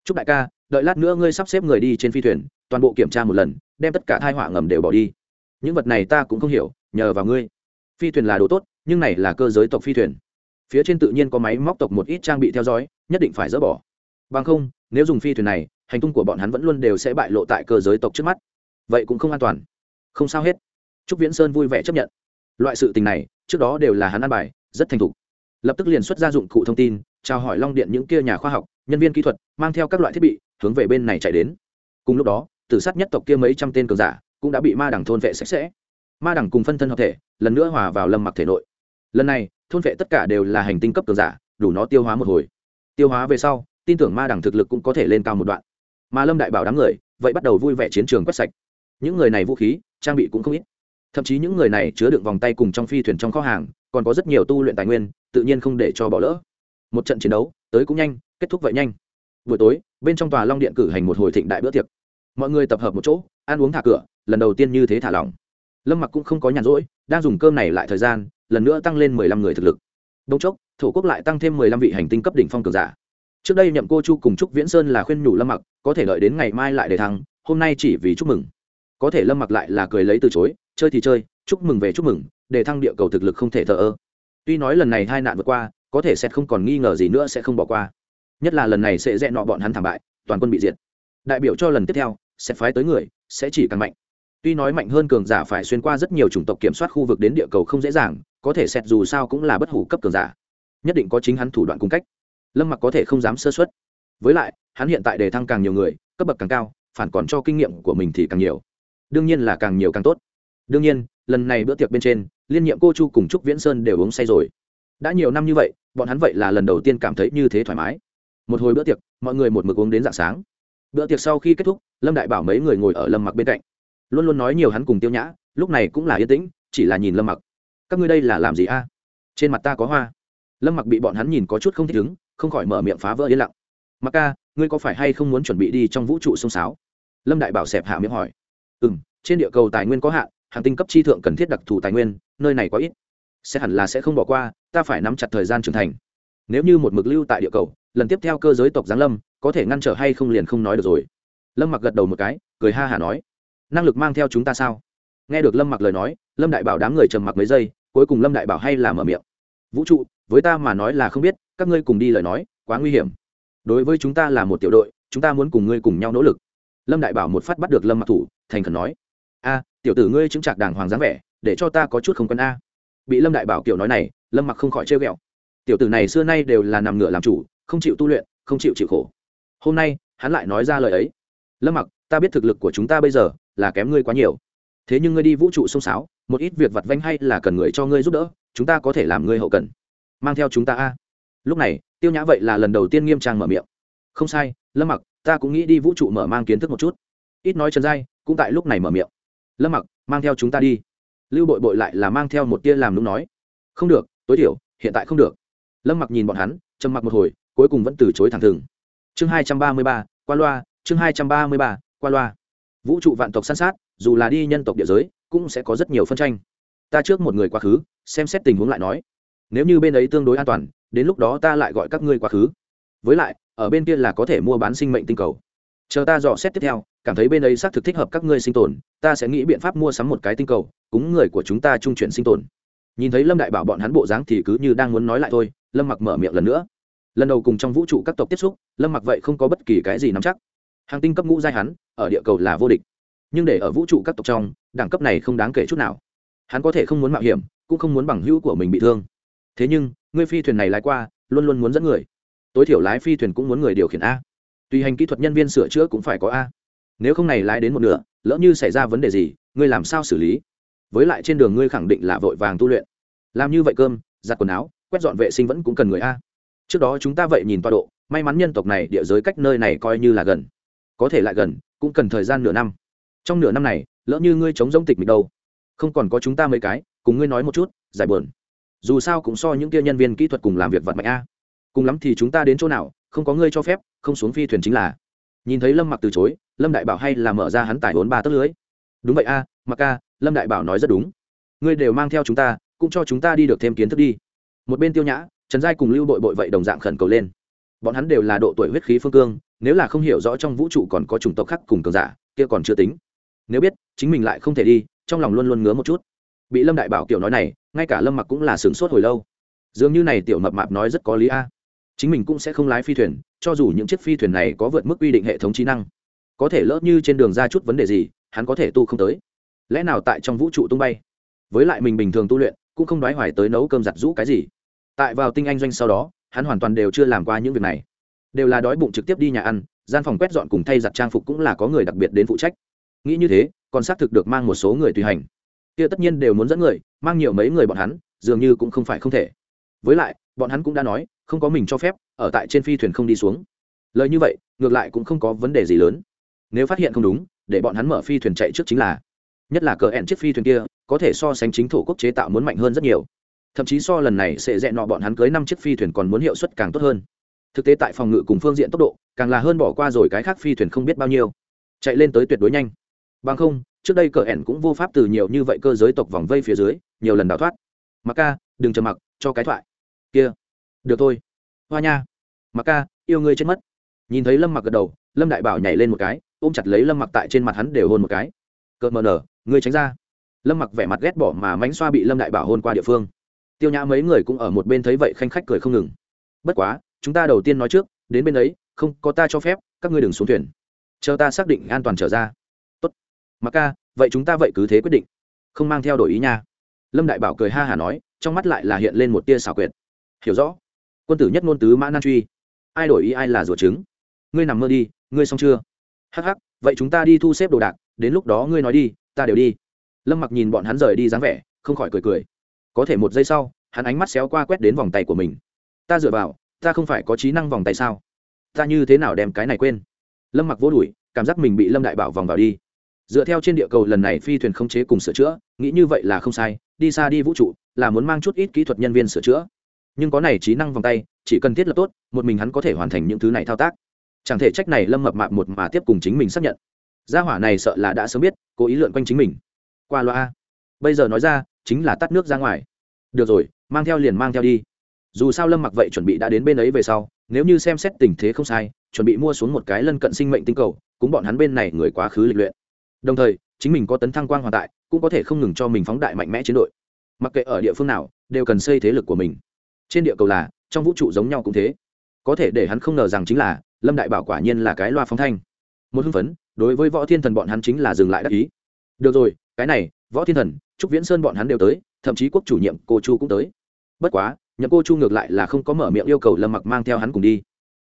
chúc đại ca, đợi lát nữa ngươi sắp xếp người đi trên phi thuyền, toàn bộ kiểm tra một lần, đem tất cả thai họa ngầm đều bỏ đi. Những vật này ta cũng không hiểu, nhờ vào ngươi. Phi thuyền là đồ tốt, nhưng này là cơ giới tộc phi thuyền. Phía trên tự nhiên có máy móc tộc một ít trang bị theo dõi, nhất định phải dỡ bỏ. Bằng không, nếu dùng phi thuyền này, hành tung của bọn hắn vẫn luôn đều sẽ bại lộ tại cơ giới tộc trước mắt. Vậy cũng không an toàn. Không sao hết. Trúc viễn sơn vui vẻ chấp nhận. Loại sự tình này, trước đó đều là hắn ăn bài, rất thành thục. Lập tức liền xuất ra dụng cụ thông tin chào hỏi long điện những kia nhà khoa học nhân viên kỹ thuật mang theo các loại thiết bị hướng về bên này chạy đến. Cùng lúc đó, tử sát nhất tộc kia mấy trăm tên cường giả cũng đã bị ma đẳng thôn vệ sạch sẽ. Ma đẳng cùng phân thân hợp thể lần nữa hòa vào lâm mặc thể nội. Lần này, thôn vệ tất cả đều là hành tinh cấp cường giả, đủ nó tiêu hóa một hồi. Tiêu hóa về sau, tin tưởng ma đẳng thực lực cũng có thể lên cao một đoạn. Mà lâm đại bảo đám người, vậy bắt đầu vui vẻ chiến trường quét sạch. Những người này vũ khí, trang bị cũng không ít. Thậm chí những người này chứa đựng vòng tay cùng trong phi thuyền trong kho hàng, còn có rất nhiều tu luyện tài nguyên, tự nhiên không để cho bỏ lỡ. Một trận chiến đấu, tới cũng nhanh kết thúc vậy nhanh. Buổi tối, bên trong tòa long điện cử hành một hồi thịnh đại bữa tiệc. Mọi người tập hợp một chỗ, ăn uống thả cửa, lần đầu tiên như thế thả lỏng. Lâm mặc cũng không có nhàn rỗi, đang dùng cơm này lại thời gian, lần nữa tăng lên mười lăm người thực lực. Đông chốc, thổ quốc lại tăng thêm mười lăm vị hành tinh cấp đỉnh phong cường giả. Trước đây nhậm cô chu cùng trúc viễn sơn là khuyên nhủ lâm mặc, có thể đợi đến ngày mai lại để thăng, hôm nay chỉ vì chúc mừng. Có thể lâm mặc lại là cười lấy từ chối, chơi thì chơi, chúc mừng về chúc mừng, để thăng địa cầu thực lực không thể thờ ơ. Tuy nói lần này hai nạn vượt qua, có thể sẽ không còn nghi ngờ gì nữa sẽ không bỏ qua nhất là lần này sẽ rẽ nọ bọn hắn thảm bại, toàn quân bị diệt. Đại biểu cho lần tiếp theo, sẽ phái tới người, sẽ chỉ càng mạnh. Tuy nói mạnh hơn cường giả phải xuyên qua rất nhiều chủng tộc kiểm soát khu vực đến địa cầu không dễ dàng, có thể xét dù sao cũng là bất hủ cấp cường giả. Nhất định có chính hắn thủ đoạn cung cách. Lâm mặc có thể không dám sơ xuất với lại, hắn hiện tại đề thăng càng nhiều người, cấp bậc càng cao, phản còn cho kinh nghiệm của mình thì càng nhiều. Đương nhiên là càng nhiều càng tốt. Đương nhiên, lần này bữa tiệc bên trên, liên nhiệm cô chu cùng trúc viễn sơn đều uống say rồi. Đã nhiều năm như vậy, bọn hắn vậy là lần đầu tiên cảm thấy như thế thoải mái một hồi bữa tiệc, mọi người một mực uống đến d ạ n g sáng. Bữa tiệc sau khi kết thúc, lâm đại bảo mấy người ngồi ở lâm mặc bên cạnh. Luôn luôn nói nhiều hắn cùng tiêu nhã, lúc này cũng là yên tĩnh, chỉ là nhìn lâm mặc. Các ngươi đây là làm gì a? Trên mặt ta có hoa. Lâm mặc bị bọn hắn nhìn có chút không thích ứng, không khỏi mở miệng phá vỡ yên lặng. Mặc ca, ngươi có phải hay không muốn chuẩn bị đi trong vũ trụ sông sáo? Lâm đại bảo xẹp hạ miệng hỏi. Ừ m trên địa cầu tài nguyên có hạn, hàng tinh cấp chi thượng cần thiết đặc thù tài nguyên, nơi này có ít. Sẽ hẳn là sẽ không bỏ qua, ta phải nắm chặt thời gian trưởng thành. Nếu như một mực lưu tại địa cầu lần tiếp theo cơ giới tộc giáng lâm, có thể ngăn trở hay không liền không nói được rồi. Lâm mặc gật đầu một cái, cười ha hả nói, năng lực mang theo chúng ta sao? Nghe được lâm mặc lời nói, lâm đại bảo đám người trầm mặc mấy giây, cuối cùng lâm đại bảo hay là mở miệng, vũ trụ, với ta mà nói là không biết, các ngươi cùng đi lời nói, quá nguy hiểm. Đối với chúng ta là một tiểu đội, chúng ta muốn cùng ngươi cùng nhau nỗ lực. Lâm đại bảo một phát bắt được lâm mặc thủ, thành khẩn nói, a, tiểu tử ngươi chứng trạc đàng hoàng dáng vẻ, để cho ta có chút không quân a. Bị lâm đại bảo kiểu nói này, lâm mặc không khỏi trêu ghẹo. Tiểu tử này xưa nay đều là nằm ngửa làm chủ không chịu tu luyện, không chịu chịu khổ. Hôm nay, hắn lại nói ra lời ấy. Lâm mặc, ta biết thực lực của chúng ta bây giờ là kém ngươi quá nhiều. Thế nhưng ngươi đi vũ trụ sông sáo, một ít việc vặt vanh hay là cần người cho ngươi giúp đỡ, chúng ta có thể làm ngươi hậu cần. Mang theo chúng ta a. Lúc này, tiêu nhã vậy là lần đầu tiên nghiêm trang mở miệng. Không sai, lâm mặc, ta cũng nghĩ đi vũ trụ mở mang kiến thức một chút. Ít nói trần giai, cũng tại lúc này mở miệng. Lâm mặc, mang theo chúng ta đi. Lưu bội bội lại là mang theo một tia làm đúng nói. Không được, tối thiểu, hiện tại không được. Lâm mặc nhìn bọn hắn, trầm mặc một hồi cuối cùng vẫn từ chối thẳng thừng. Chương hai trăm ba mươi ba, qua loa, chương hai trăm ba mươi ba, qua loa. Vũ trụ vạn tộc san sát, dù là đi nhân tộc địa giới, cũng sẽ có rất nhiều phân tranh. Ta trước một người quá khứ, xem xét tình huống lại nói. Nếu như bên ấy tương đối an toàn, đến lúc đó ta lại gọi các ngươi quá khứ. Với lại, ở bên kia là có thể mua bán sinh mệnh tinh cầu. Chờ ta dò xét tiếp theo, cảm thấy bên ấy xác thực thích hợp các ngươi sinh tồn, ta sẽ nghĩ biện pháp mua sắm một cái tinh cầu, cúng người của chúng ta trung chuyển sinh tồn. Nhìn thấy lâm đại bảo bọn hắn bộ dáng thì cứ như đang muốn nói lại thôi, lâm mặc mở miệng lần nữa lần đầu cùng trong vũ trụ các tộc tiếp xúc, lâm mặc vậy không có bất kỳ cái gì nắm chắc. Hàng tinh cấp ngũ giai hắn, ở địa cầu là vô địch. Nhưng để ở vũ trụ các tộc trong, đẳng cấp này không đáng kể chút nào. Hắn có thể không muốn mạo hiểm, cũng không muốn bằng hữu của mình bị thương. Thế nhưng, ngươi phi thuyền này lái qua, luôn luôn muốn dẫn người. Tối thiểu lái phi thuyền cũng muốn người điều khiển a. Tùy hành kỹ thuật nhân viên sửa chữa cũng phải có a. Nếu không này lái đến một nửa, lỡ như xảy ra vấn đề gì, ngươi làm sao xử lý? Với lại trên đường ngươi khẳng định là vội vàng tu luyện. Làm như vậy cơm, giặt quần áo, quét dọn vệ sinh vẫn cũng cần người a trước đó chúng ta vậy nhìn tọa độ, may mắn nhân tộc này địa giới cách nơi này coi như là gần. Có thể lại gần, cũng cần thời gian nửa năm. Trong nửa năm này, lỡ như ngươi chống giống tịch mịch đâu. Không còn có chúng ta mấy cái, cùng ngươi nói một chút, giải buồn. Dù sao cũng so những kia nhân viên kỹ thuật cùng làm việc vật mạnh a. Cùng lắm thì chúng ta đến chỗ nào, không có ngươi cho phép, không xuống phi thuyền chính là. Nhìn thấy lâm mặc từ chối, lâm đại bảo hay là mở ra hắn tải vốn ba tấc lưới. Đúng vậy a, mặc a lâm đại bảo nói rất đúng. Ngươi đều mang theo chúng ta, cũng cho chúng ta đi được thêm kiến thức đi. Một bên tiêu nhã trần giai cùng lưu bội bội vậy đồng dạng khẩn cầu lên. Bọn hắn đều là độ tuổi huyết khí phương cương, nếu là không hiểu rõ trong vũ trụ còn có chủng tộc khác cùng cường giả, kia còn chưa tính. Nếu biết, chính mình lại không thể đi, trong lòng luôn luôn ngứa một chút. Bị lâm đại bảo kiểu nói này, ngay cả lâm mặc cũng là sửng sốt hồi lâu. Dường như này tiểu mập mạp nói rất có lý a. Chính mình cũng sẽ không lái phi thuyền, cho dù những chiếc phi thuyền này có vượt mức quy định hệ thống trí năng, có thể lỡ như trên đường ra chút vấn đề gì, hắn có thể tu không tới. Lẽ nào tại trong vũ trụ tung bay? Với lại mình bình thường tu luyện, cũng không đoái hoài tới nấu cơm giặt rũ cái gì tại vào tinh anh doanh sau đó, hắn hoàn toàn đều chưa làm qua những việc này. Đều là đói bụng trực tiếp đi nhà ăn, gian phòng quét dọn cùng thay giặt trang phục cũng là có người đặc biệt đến phụ trách. Nghĩ như thế, còn xác thực được mang một số người tùy hành. Kia tất nhiên đều muốn dẫn người, mang nhiều mấy người bọn hắn, dường như cũng không phải không thể. Với lại, bọn hắn cũng đã nói, không có mình cho phép, ở tại trên phi thuyền không đi xuống. Lời như vậy, ngược lại cũng không có vấn đề gì lớn. Nếu phát hiện không đúng, để bọn hắn mở phi thuyền chạy trước chính là. Nhất là cờ hẹn chiếc phi thuyền kia, có thể so sánh chính thổ quốc chế tạo muốn mạnh hơn rất nhiều thậm chí so lần này sẽ dẹn nọ bọn hắn cưới năm chiếc phi thuyền còn muốn hiệu suất càng tốt hơn. Thực tế tại phòng ngự cùng phương diện tốc độ, càng là hơn bỏ qua rồi cái khác phi thuyền không biết bao nhiêu. Chạy lên tới tuyệt đối nhanh. Bằng không, trước đây cờ ẻn cũng vô pháp từ nhiều như vậy cơ giới tộc vòng vây phía dưới, nhiều lần đào thoát. Mặc ca, đừng chờ mặc, cho cái thoại. Kia. Được thôi. Hoa nha. Mặc ca, yêu ngươi chết mất. Nhìn thấy lâm mặc gật đầu, lâm đại bảo nhảy lên một cái, ôm chặt lấy lâm mặc tại trên mặt hắn đều hôn một cái. Cợt mờ nở, ngươi tránh ra. Lâm mặc vẻ mặt ghét bỏ mà mánh xoa bị lâm đại bảo hôn qua địa phương tiêu nhã mấy người cũng ở một bên thấy vậy khanh khách cười không ngừng. Bất quá, chúng ta đầu tiên nói trước, đến bên ấy, không, có ta cho phép, các ngươi đừng xuống thuyền. Chờ ta xác định an toàn trở ra. Tốt. Mặc ca, vậy chúng ta vậy cứ thế quyết định. Không mang theo đổi ý nha. Lâm đại bảo cười ha hả nói, trong mắt lại là hiện lên một tia xảo quyệt. Hiểu rõ. Quân tử nhất ngôn tứ mã nan truy. Ai đổi ý ai là ruột trứng. Ngươi nằm mơ đi, ngươi xong chưa? Hắc hắc, vậy chúng ta đi thu xếp đồ đạc, đến lúc đó ngươi nói đi, ta đều đi. Lâm mặc nhìn bọn hắn rời đi dáng vẻ, không khỏi cười cười có thể một giây sau, hắn ánh mắt xéo qua quét đến vòng tay của mình. Ta dựa vào, ta không phải có trí năng vòng tay sao? Ta như thế nào đem cái này quên? Lâm mặc vô đùi, cảm giác mình bị lâm đại bảo vòng vào đi. Dựa theo trên địa cầu lần này phi thuyền không chế cùng sửa chữa, nghĩ như vậy là không sai, đi xa đi vũ trụ, là muốn mang chút ít kỹ thuật nhân viên sửa chữa. Nhưng có này trí năng vòng tay, chỉ cần thiết lập tốt, một mình hắn có thể hoàn thành những thứ này thao tác. Chẳng thể trách này lâm mập mạp một mà tiếp cùng chính mình xác nhận. Gia hỏa này sợ là đã sớm biết, cố ý lượn quanh chính mình. Qua loa. Bây giờ nói ra chính là tắt nước ra ngoài. Được rồi, mang theo liền mang theo đi. Dù sao lâm mặc vậy chuẩn bị đã đến bên ấy về sau, nếu như xem xét tình thế không sai, chuẩn bị mua xuống một cái lân cận sinh mệnh tinh cầu, cũng bọn hắn bên này người quá khứ lịch luyện. Đồng thời, chính mình có tấn thăng quang hoàn tại, cũng có thể không ngừng cho mình phóng đại mạnh mẽ chiến đội. Mặc kệ ở địa phương nào, đều cần xây thế lực của mình. Trên địa cầu là, trong vũ trụ giống nhau cũng thế. Có thể để hắn không ngờ rằng chính là, lâm đại bảo quả nhiên là cái loa phóng thanh. Một hưng phấn, đối với võ thiên thần bọn hắn chính là dừng lại đắc ý. Được rồi, cái này, võ thiên thần trúc viễn sơn bọn hắn đều tới, thậm chí quốc chủ nhiệm cô chu cũng tới. Bất quá, nhậm cô chu ngược lại là không có mở miệng yêu cầu lâm mặc mang theo hắn cùng đi.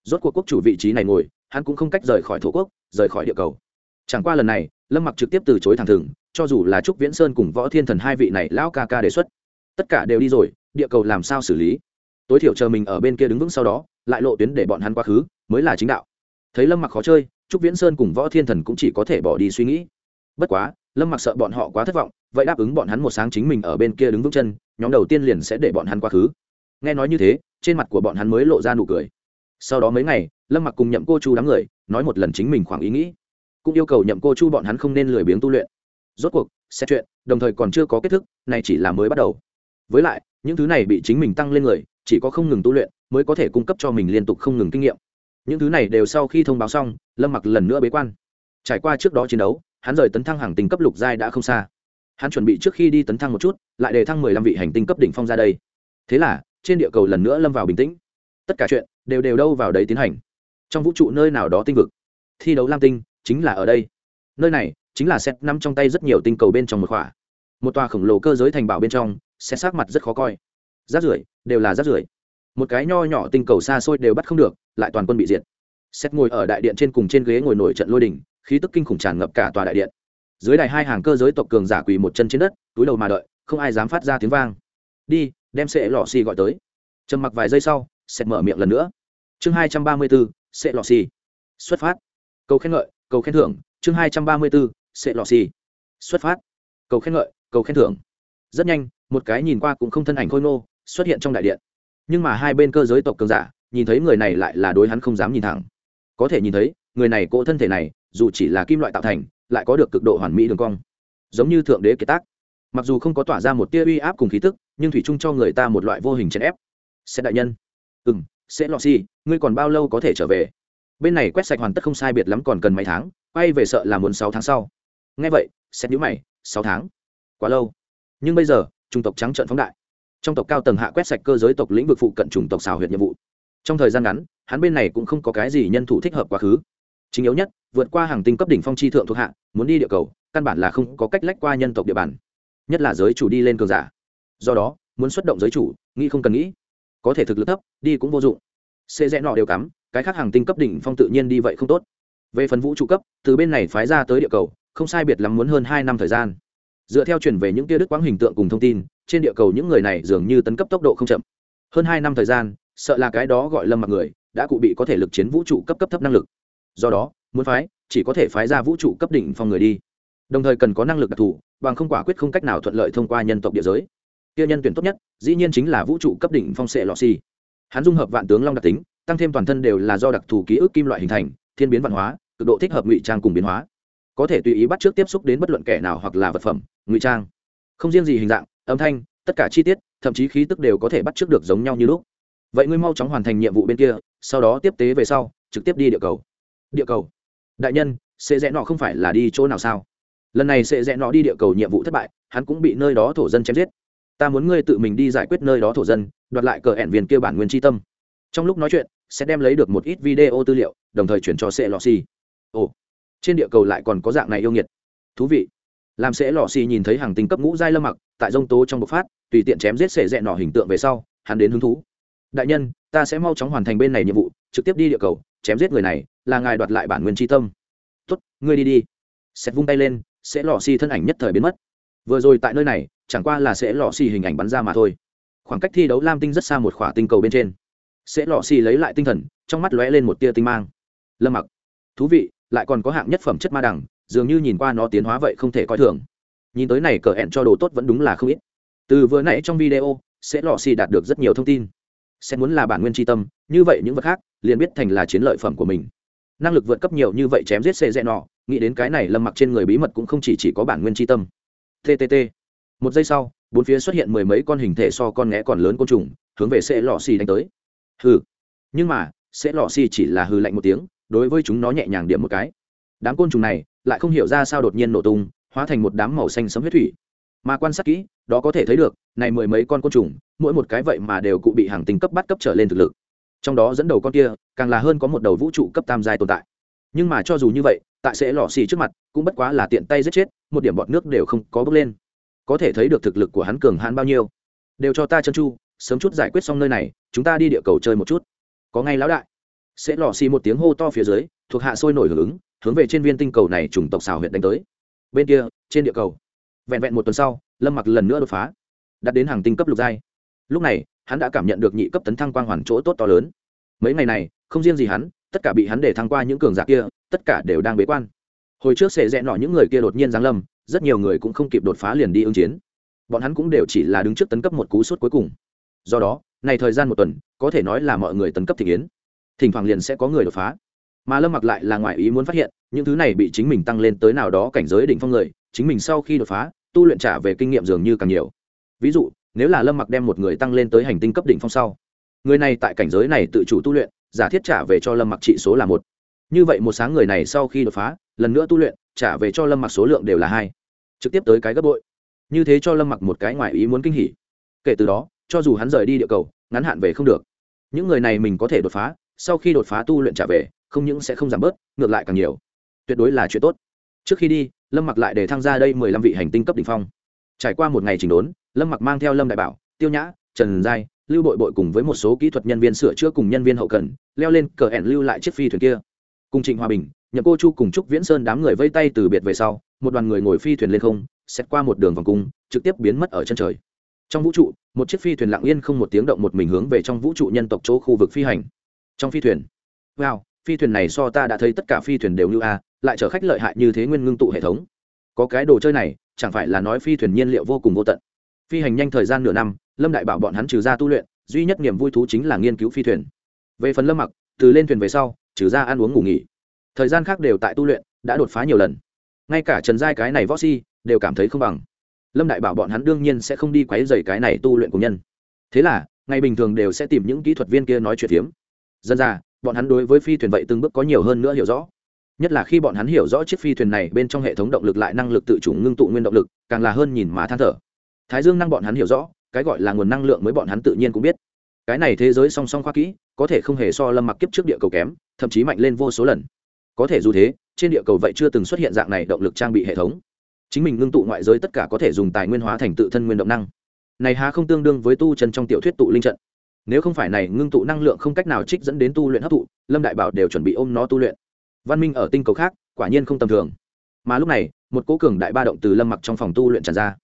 Rốt cuộc quốc chủ vị trí này ngồi, hắn cũng không cách rời khỏi thổ quốc, rời khỏi địa cầu. Chẳng qua lần này, lâm mặc trực tiếp từ chối thẳng thừng, cho dù là trúc viễn sơn cùng võ thiên thần hai vị này lão ca ca đề xuất. Tất cả đều đi rồi, địa cầu làm sao xử lý? Tối thiểu chờ mình ở bên kia đứng vững sau đó, lại lộ tuyến để bọn hắn quá khứ, mới là chính đạo. Thấy lâm mặc khó chơi, trúc viễn sơn cùng võ thiên thần cũng chỉ có thể bỏ đi suy nghĩ. Bất quá, lâm mặc sợ bọn họ quá thất vọng vậy đáp ứng bọn hắn một sáng chính mình ở bên kia đứng vững chân, nhóm đầu tiên liền sẽ để bọn hắn quá khứ. Nghe nói như thế, trên mặt của bọn hắn mới lộ ra nụ cười. Sau đó mấy ngày, lâm mặc cùng nhậm cô chu đám người nói một lần chính mình khoảng ý nghĩ, cũng yêu cầu nhậm cô chu bọn hắn không nên lười biếng tu luyện. Rốt cuộc xét chuyện, đồng thời còn chưa có kết thức, này chỉ là mới bắt đầu. Với lại, những thứ này bị chính mình tăng lên người, chỉ có không ngừng tu luyện mới có thể cung cấp cho mình liên tục không ngừng kinh nghiệm. Những thứ này đều sau khi thông báo xong, lâm mặc lần nữa bế quan. Trải qua trước đó chiến đấu, hắn rời tấn thăng hàng tình cấp lục giai đã không xa hắn chuẩn bị trước khi đi tấn thăng một chút, lại đề thăng mười lăm vị hành tinh cấp đỉnh phong ra đây. Thế là, trên địa cầu lần nữa lâm vào bình tĩnh. Tất cả chuyện đều đều đâu vào đấy tiến hành. Trong vũ trụ nơi nào đó tinh vực. Thi đấu lam tinh chính là ở đây. Nơi này chính là xét nắm trong tay rất nhiều tinh cầu bên trong một khỏa. Một tòa khổng lồ cơ giới thành bảo bên trong xét sát mặt rất khó coi. Rác rưởi, đều là rác rưởi. Một cái nho nhỏ tinh cầu xa xôi đều bắt không được, lại toàn quân bị diệt. Xét ngồi ở đại điện trên cùng trên ghế ngồi nổi trận lôi đỉnh khí tức kinh khủng tràn ngập cả tòa đại điện dưới đài hai hàng cơ giới tộc cường giả quỳ một chân trên đất, túi đầu mà đợi, không ai dám phát ra tiếng vang. Đi, đem sệ lọ xì gọi tới. Trầm mặc vài giây sau sẹt mở miệng lần nữa. Chương hai trăm ba mươi bốn, sệ lọ xì. Xuất phát. Cầu khen ngợi, cầu khen thưởng. Chương hai trăm ba mươi bốn, sệ lọ xì. Xuất phát. Cầu khen ngợi, cầu khen thưởng. Rất nhanh, một cái nhìn qua cũng không thân ảnh khôi ngô, xuất hiện trong đại điện. Nhưng mà hai bên cơ giới tộc cường giả, nhìn thấy người này lại là đối hắn không dám nhìn thẳng. Có thể nhìn thấy, người này cỗ thân thể này, dù chỉ là kim loại tạo thành lại có được cực độ hoàn mỹ đường cong. Giống như thượng đế kiệt tác. Mặc dù không có tỏa ra một tia uy áp cùng khí tức, nhưng thủy chung cho người ta một loại vô hình chèn ép. Sẽ đại nhân. Ừ m sẽ lọ xi ngươi còn bao lâu có thể trở về? Bên này quét sạch hoàn tất không sai biệt lắm còn cần mấy tháng, quay về sợ là muốn sáu tháng sau. Ngay vậy sẽ nhữ mày, sáu tháng? Quá lâu. Nhưng bây giờ trung tộc trắng trợn phóng đại. Trong tộc cao tầng hạ quét sạch cơ giới tộc lĩnh vực phụ cận chủng tộc xào huyệt nhiệm vụ. Trong thời gian ngắn, hắn bên này cũng không có cái gì nhân thủ thích hợp quá khứ. Chính yếu nhất vượt qua hàng tinh cấp đỉnh phong chi thượng thuộc hạ, muốn đi địa cầu, căn bản là không có cách lách qua nhân tộc địa bàn. Nhất là giới chủ đi lên cường giả. Do đó, muốn xuất động giới chủ, nghĩ không cần nghĩ. Có thể thực lực thấp, đi cũng vô dụng. Xê rẽ nọ đều cắm, cái khác hàng tinh cấp đỉnh phong tự nhiên đi vậy không tốt. Về phần vũ trụ cấp, từ bên này phái ra tới địa cầu, không sai biệt lắm muốn hơn hai năm thời gian. Dựa theo truyền về những tia đức quãng hình tượng cùng thông tin, trên địa cầu những người này dường như tấn cấp tốc độ không chậm. Hơn hai năm thời gian, sợ là cái đó gọi lâm mặc người, đã cụ bị có thể lực chiến vũ trụ cấp cấp thấp năng lực. Do đó muốn phái, chỉ có thể phái ra vũ trụ cấp đỉnh phong người đi. Đồng thời cần có năng lực đặc thù, bằng không quả quyết không cách nào thuận lợi thông qua nhân tộc địa giới. Kia nhân tuyển tốt nhất, dĩ nhiên chính là vũ trụ cấp đỉnh phong sệ lọ xi hắn dung hợp vạn tướng long đặc tính, tăng thêm toàn thân đều là do đặc thù ký ức kim loại hình thành, thiên biến văn hóa, cực độ thích hợp ngụy trang cùng biến hóa. Có thể tùy ý bắt trước tiếp xúc đến bất luận kẻ nào hoặc là vật phẩm, ngụy trang. Không riêng gì hình dạng, âm thanh, tất cả chi tiết, thậm chí khí tức đều có thể bắt trước được giống nhau như lúc. Vậy ngươi mau chóng hoàn thành nhiệm vụ bên kia, sau đó tiếp tế về sau, trực tiếp đi địa cầu. Địa cầu? Đại nhân sẽ rẽ nọ không phải là đi chỗ nào sao? Lần này sẽ rẽ nọ đi địa cầu nhiệm vụ thất bại, hắn cũng bị nơi đó thổ dân chém giết. Ta muốn ngươi tự mình đi giải quyết nơi đó thổ dân, đoạt lại cờ hẹn viên kia bản nguyên tri tâm. Trong lúc nói chuyện, sẽ đem lấy được một ít video tư liệu, đồng thời chuyển cho sẽ lò xì. Ồ, trên địa cầu lại còn có dạng này yêu nghiệt. Thú vị. Làm sẽ lò xì nhìn thấy hàng tinh cấp ngũ giai lâm mặc, tại dông tố trong bộc phát, tùy tiện chém giết sệ Rẽ nọ hình tượng về sau, hắn đến hứng thú. Đại nhân, ta sẽ mau chóng hoàn thành bên này nhiệm vụ, trực tiếp đi địa cầu, chém giết người này là ngài đoạt lại bản nguyên tri tâm. Tốt, ngươi đi đi. Xét vung tay lên, sẽ lò si thân ảnh nhất thời biến mất. Vừa rồi tại nơi này, chẳng qua là sẽ lò si hình ảnh bắn ra mà thôi. Khoảng cách thi đấu lam tinh rất xa một khỏa tinh cầu bên trên. Sẽ lò si lấy lại tinh thần, trong mắt lóe lên một tia tinh mang. Lâm mặc, thú vị, lại còn có hạng nhất phẩm chất ma đẳng, dường như nhìn qua nó tiến hóa vậy không thể coi thường. Nhìn tới này cờ hẹn cho đồ tốt vẫn đúng là không ít. Từ vừa nãy trong video, sẽ lò xì đạt được rất nhiều thông tin. Sẽ muốn là bản nguyên tri tâm, như vậy những vật khác, liền biết thành là chiến lợi phẩm của mình năng lực vượt cấp nhiều như vậy chém giết xê rẽ nọ nghĩ đến cái này lâm mặc trên người bí mật cũng không chỉ, chỉ có bản nguyên tri tâm. Ttt một giây sau bốn phía xuất hiện mười mấy con hình thể so con nghé còn lớn côn trùng hướng về sẽ lọ xì đánh tới. Hừ. Nhưng mà sẽ lọ xì chỉ là hư lạnh một tiếng đối với chúng nó nhẹ nhàng điểm một cái. Đám côn trùng này lại không hiểu ra sao đột nhiên nổ tung hóa thành một đám màu xanh sấm huyết thủy. Mà quan sát kỹ đó có thể thấy được này mười mấy con côn trùng mỗi một cái vậy mà đều cụ bị hàng tinh cấp bắt cấp trở lên thực lực trong đó dẫn đầu con kia càng là hơn có một đầu vũ trụ cấp tam giai tồn tại. Nhưng mà cho dù như vậy, tại sẽ lò xì trước mặt, cũng bất quá là tiện tay giết chết, một điểm bọt nước đều không có bước lên. Có thể thấy được thực lực của hắn cường hãn bao nhiêu. Đều cho ta chân chu, sớm chút giải quyết xong nơi này, chúng ta đi địa cầu chơi một chút. Có ngay lão đại. Sẽ lò xì một tiếng hô to phía dưới, thuộc hạ sôi nổi hưởng ứng, hướng về trên viên tinh cầu này trùng tộc xào huyện đánh tới. Bên kia, trên địa cầu, vẹn vẹn một tuần sau, lâm mặc lần nữa đột phá đặt đến hàng tinh cấp lục giai. Lúc này hắn đã cảm nhận được nhị cấp tấn thăng quang hoàn chỗ tốt to lớn. Mấy ngày này, không riêng gì hắn, tất cả bị hắn để thăng qua những cường giả kia, tất cả đều đang bế quan. Hồi trước sẽ rẽ nọ những người kia đột nhiên giáng lâm, rất nhiều người cũng không kịp đột phá liền đi ứng chiến. Bọn hắn cũng đều chỉ là đứng trước tấn cấp một cú sốt cuối cùng. Do đó, này thời gian một tuần, có thể nói là mọi người tấn cấp thị kiến. Thỉnh thoảng liền sẽ có người đột phá. Mà lâm mặc lại là ngoại ý muốn phát hiện, những thứ này bị chính mình tăng lên tới nào đó cảnh giới đỉnh phong người, chính mình sau khi đột phá, tu luyện trả về kinh nghiệm dường như càng nhiều. Ví dụ nếu là lâm mặc đem một người tăng lên tới hành tinh cấp đỉnh phong sau, người này tại cảnh giới này tự chủ tu luyện, giả thiết trả về cho lâm mặc trị số là một. Như vậy một sáng người này sau khi đột phá, lần nữa tu luyện, trả về cho lâm mặc số lượng đều là hai. Trực tiếp tới cái gấp bội. Như thế cho lâm mặc một cái ngoài ý muốn kinh hỉ. Kể từ đó, cho dù hắn rời đi địa cầu, ngắn hạn về không được. Những người này mình có thể đột phá, sau khi đột phá tu luyện trả về, không những sẽ không giảm bớt, ngược lại càng nhiều. Tuyệt đối là chuyện tốt. Trước khi đi, lâm mặc lại để tham gia đây mười lăm vị hành tinh cấp đ ỉ n h phong trải qua một ngày trình đốn, lâm mặc mang theo lâm đại bảo, tiêu nhã, trần giai, lưu bội bội cùng với một số kỹ thuật nhân viên sửa chữa cùng nhân viên hậu cần, leo lên cờ ẻn lưu lại chiếc phi thuyền kia. Cùng trịnh hòa bình, nhậm cô chu cùng trúc viễn sơn đám người vây tay từ biệt về sau, một đoàn người ngồi phi thuyền lên không xét qua một đường vòng cung, trực tiếp biến mất ở chân trời. Trong vũ trụ, một chiếc phi thuyền lặng yên không một tiếng động một mình hướng về trong vũ trụ nhân tộc chỗ khu vực phi hành. Trong phi thuyền, wow, phi thuyền này so ta đã thấy tất cả phi thuyền đều như a, lại chở khách lợi hại như thế nguyên ngưng tụ hệ thống. Có cái đồ chơi này chẳng phải là nói phi thuyền nhiên liệu vô cùng vô tận. Phi hành nhanh thời gian nửa năm, lâm đại bảo bọn hắn trừ ra tu luyện, duy nhất niềm vui thú chính là nghiên cứu phi thuyền. Về phần lâm mặc, từ lên thuyền về sau, trừ ra ăn uống ngủ nghỉ. Thời gian khác đều tại tu luyện, đã đột phá nhiều lần. Ngay cả trần giai cái này võ si, đều cảm thấy không bằng. Lâm đại bảo bọn hắn đương nhiên sẽ không đi quấy dày cái này tu luyện của nhân. Thế là, ngày bình thường đều sẽ tìm những kỹ thuật viên kia nói chuyện phiếm. Dân ra, bọn hắn đối với phi thuyền vậy từng bước có nhiều hơn nữa hiểu rõ nhất là khi bọn hắn hiểu rõ chiếc phi thuyền này bên trong hệ thống động lực lại năng lực tự chủ ngưng tụ nguyên động lực, càng là hơn nhìn má than thở. Thái dương năng bọn hắn hiểu rõ, cái gọi là nguồn năng lượng mới bọn hắn tự nhiên cũng biết. Cái này thế giới song song khoa kỹ, có thể không hề so lâm mặc kiếp trước địa cầu kém, thậm chí mạnh lên vô số lần. Có thể dù thế, trên địa cầu vậy chưa từng xuất hiện dạng này động lực trang bị hệ thống. Chính mình ngưng tụ ngoại giới tất cả có thể dùng tài nguyên hóa thành tự thân nguyên động năng. Này há không tương đương với tu chân trong tiểu thuyết tụ linh trận. Nếu không phải này ngưng tụ năng lượng không cách nào trích dẫn đến tu luyện hấp thụ, lâm đại bảo đều chuẩn bị ôm nó tu luyện văn minh ở tinh cầu khác, quả nhiên không tầm thường. Mà lúc này, một cố cường đại ba động từ lâm mặc trong phòng tu luyện tràn ra.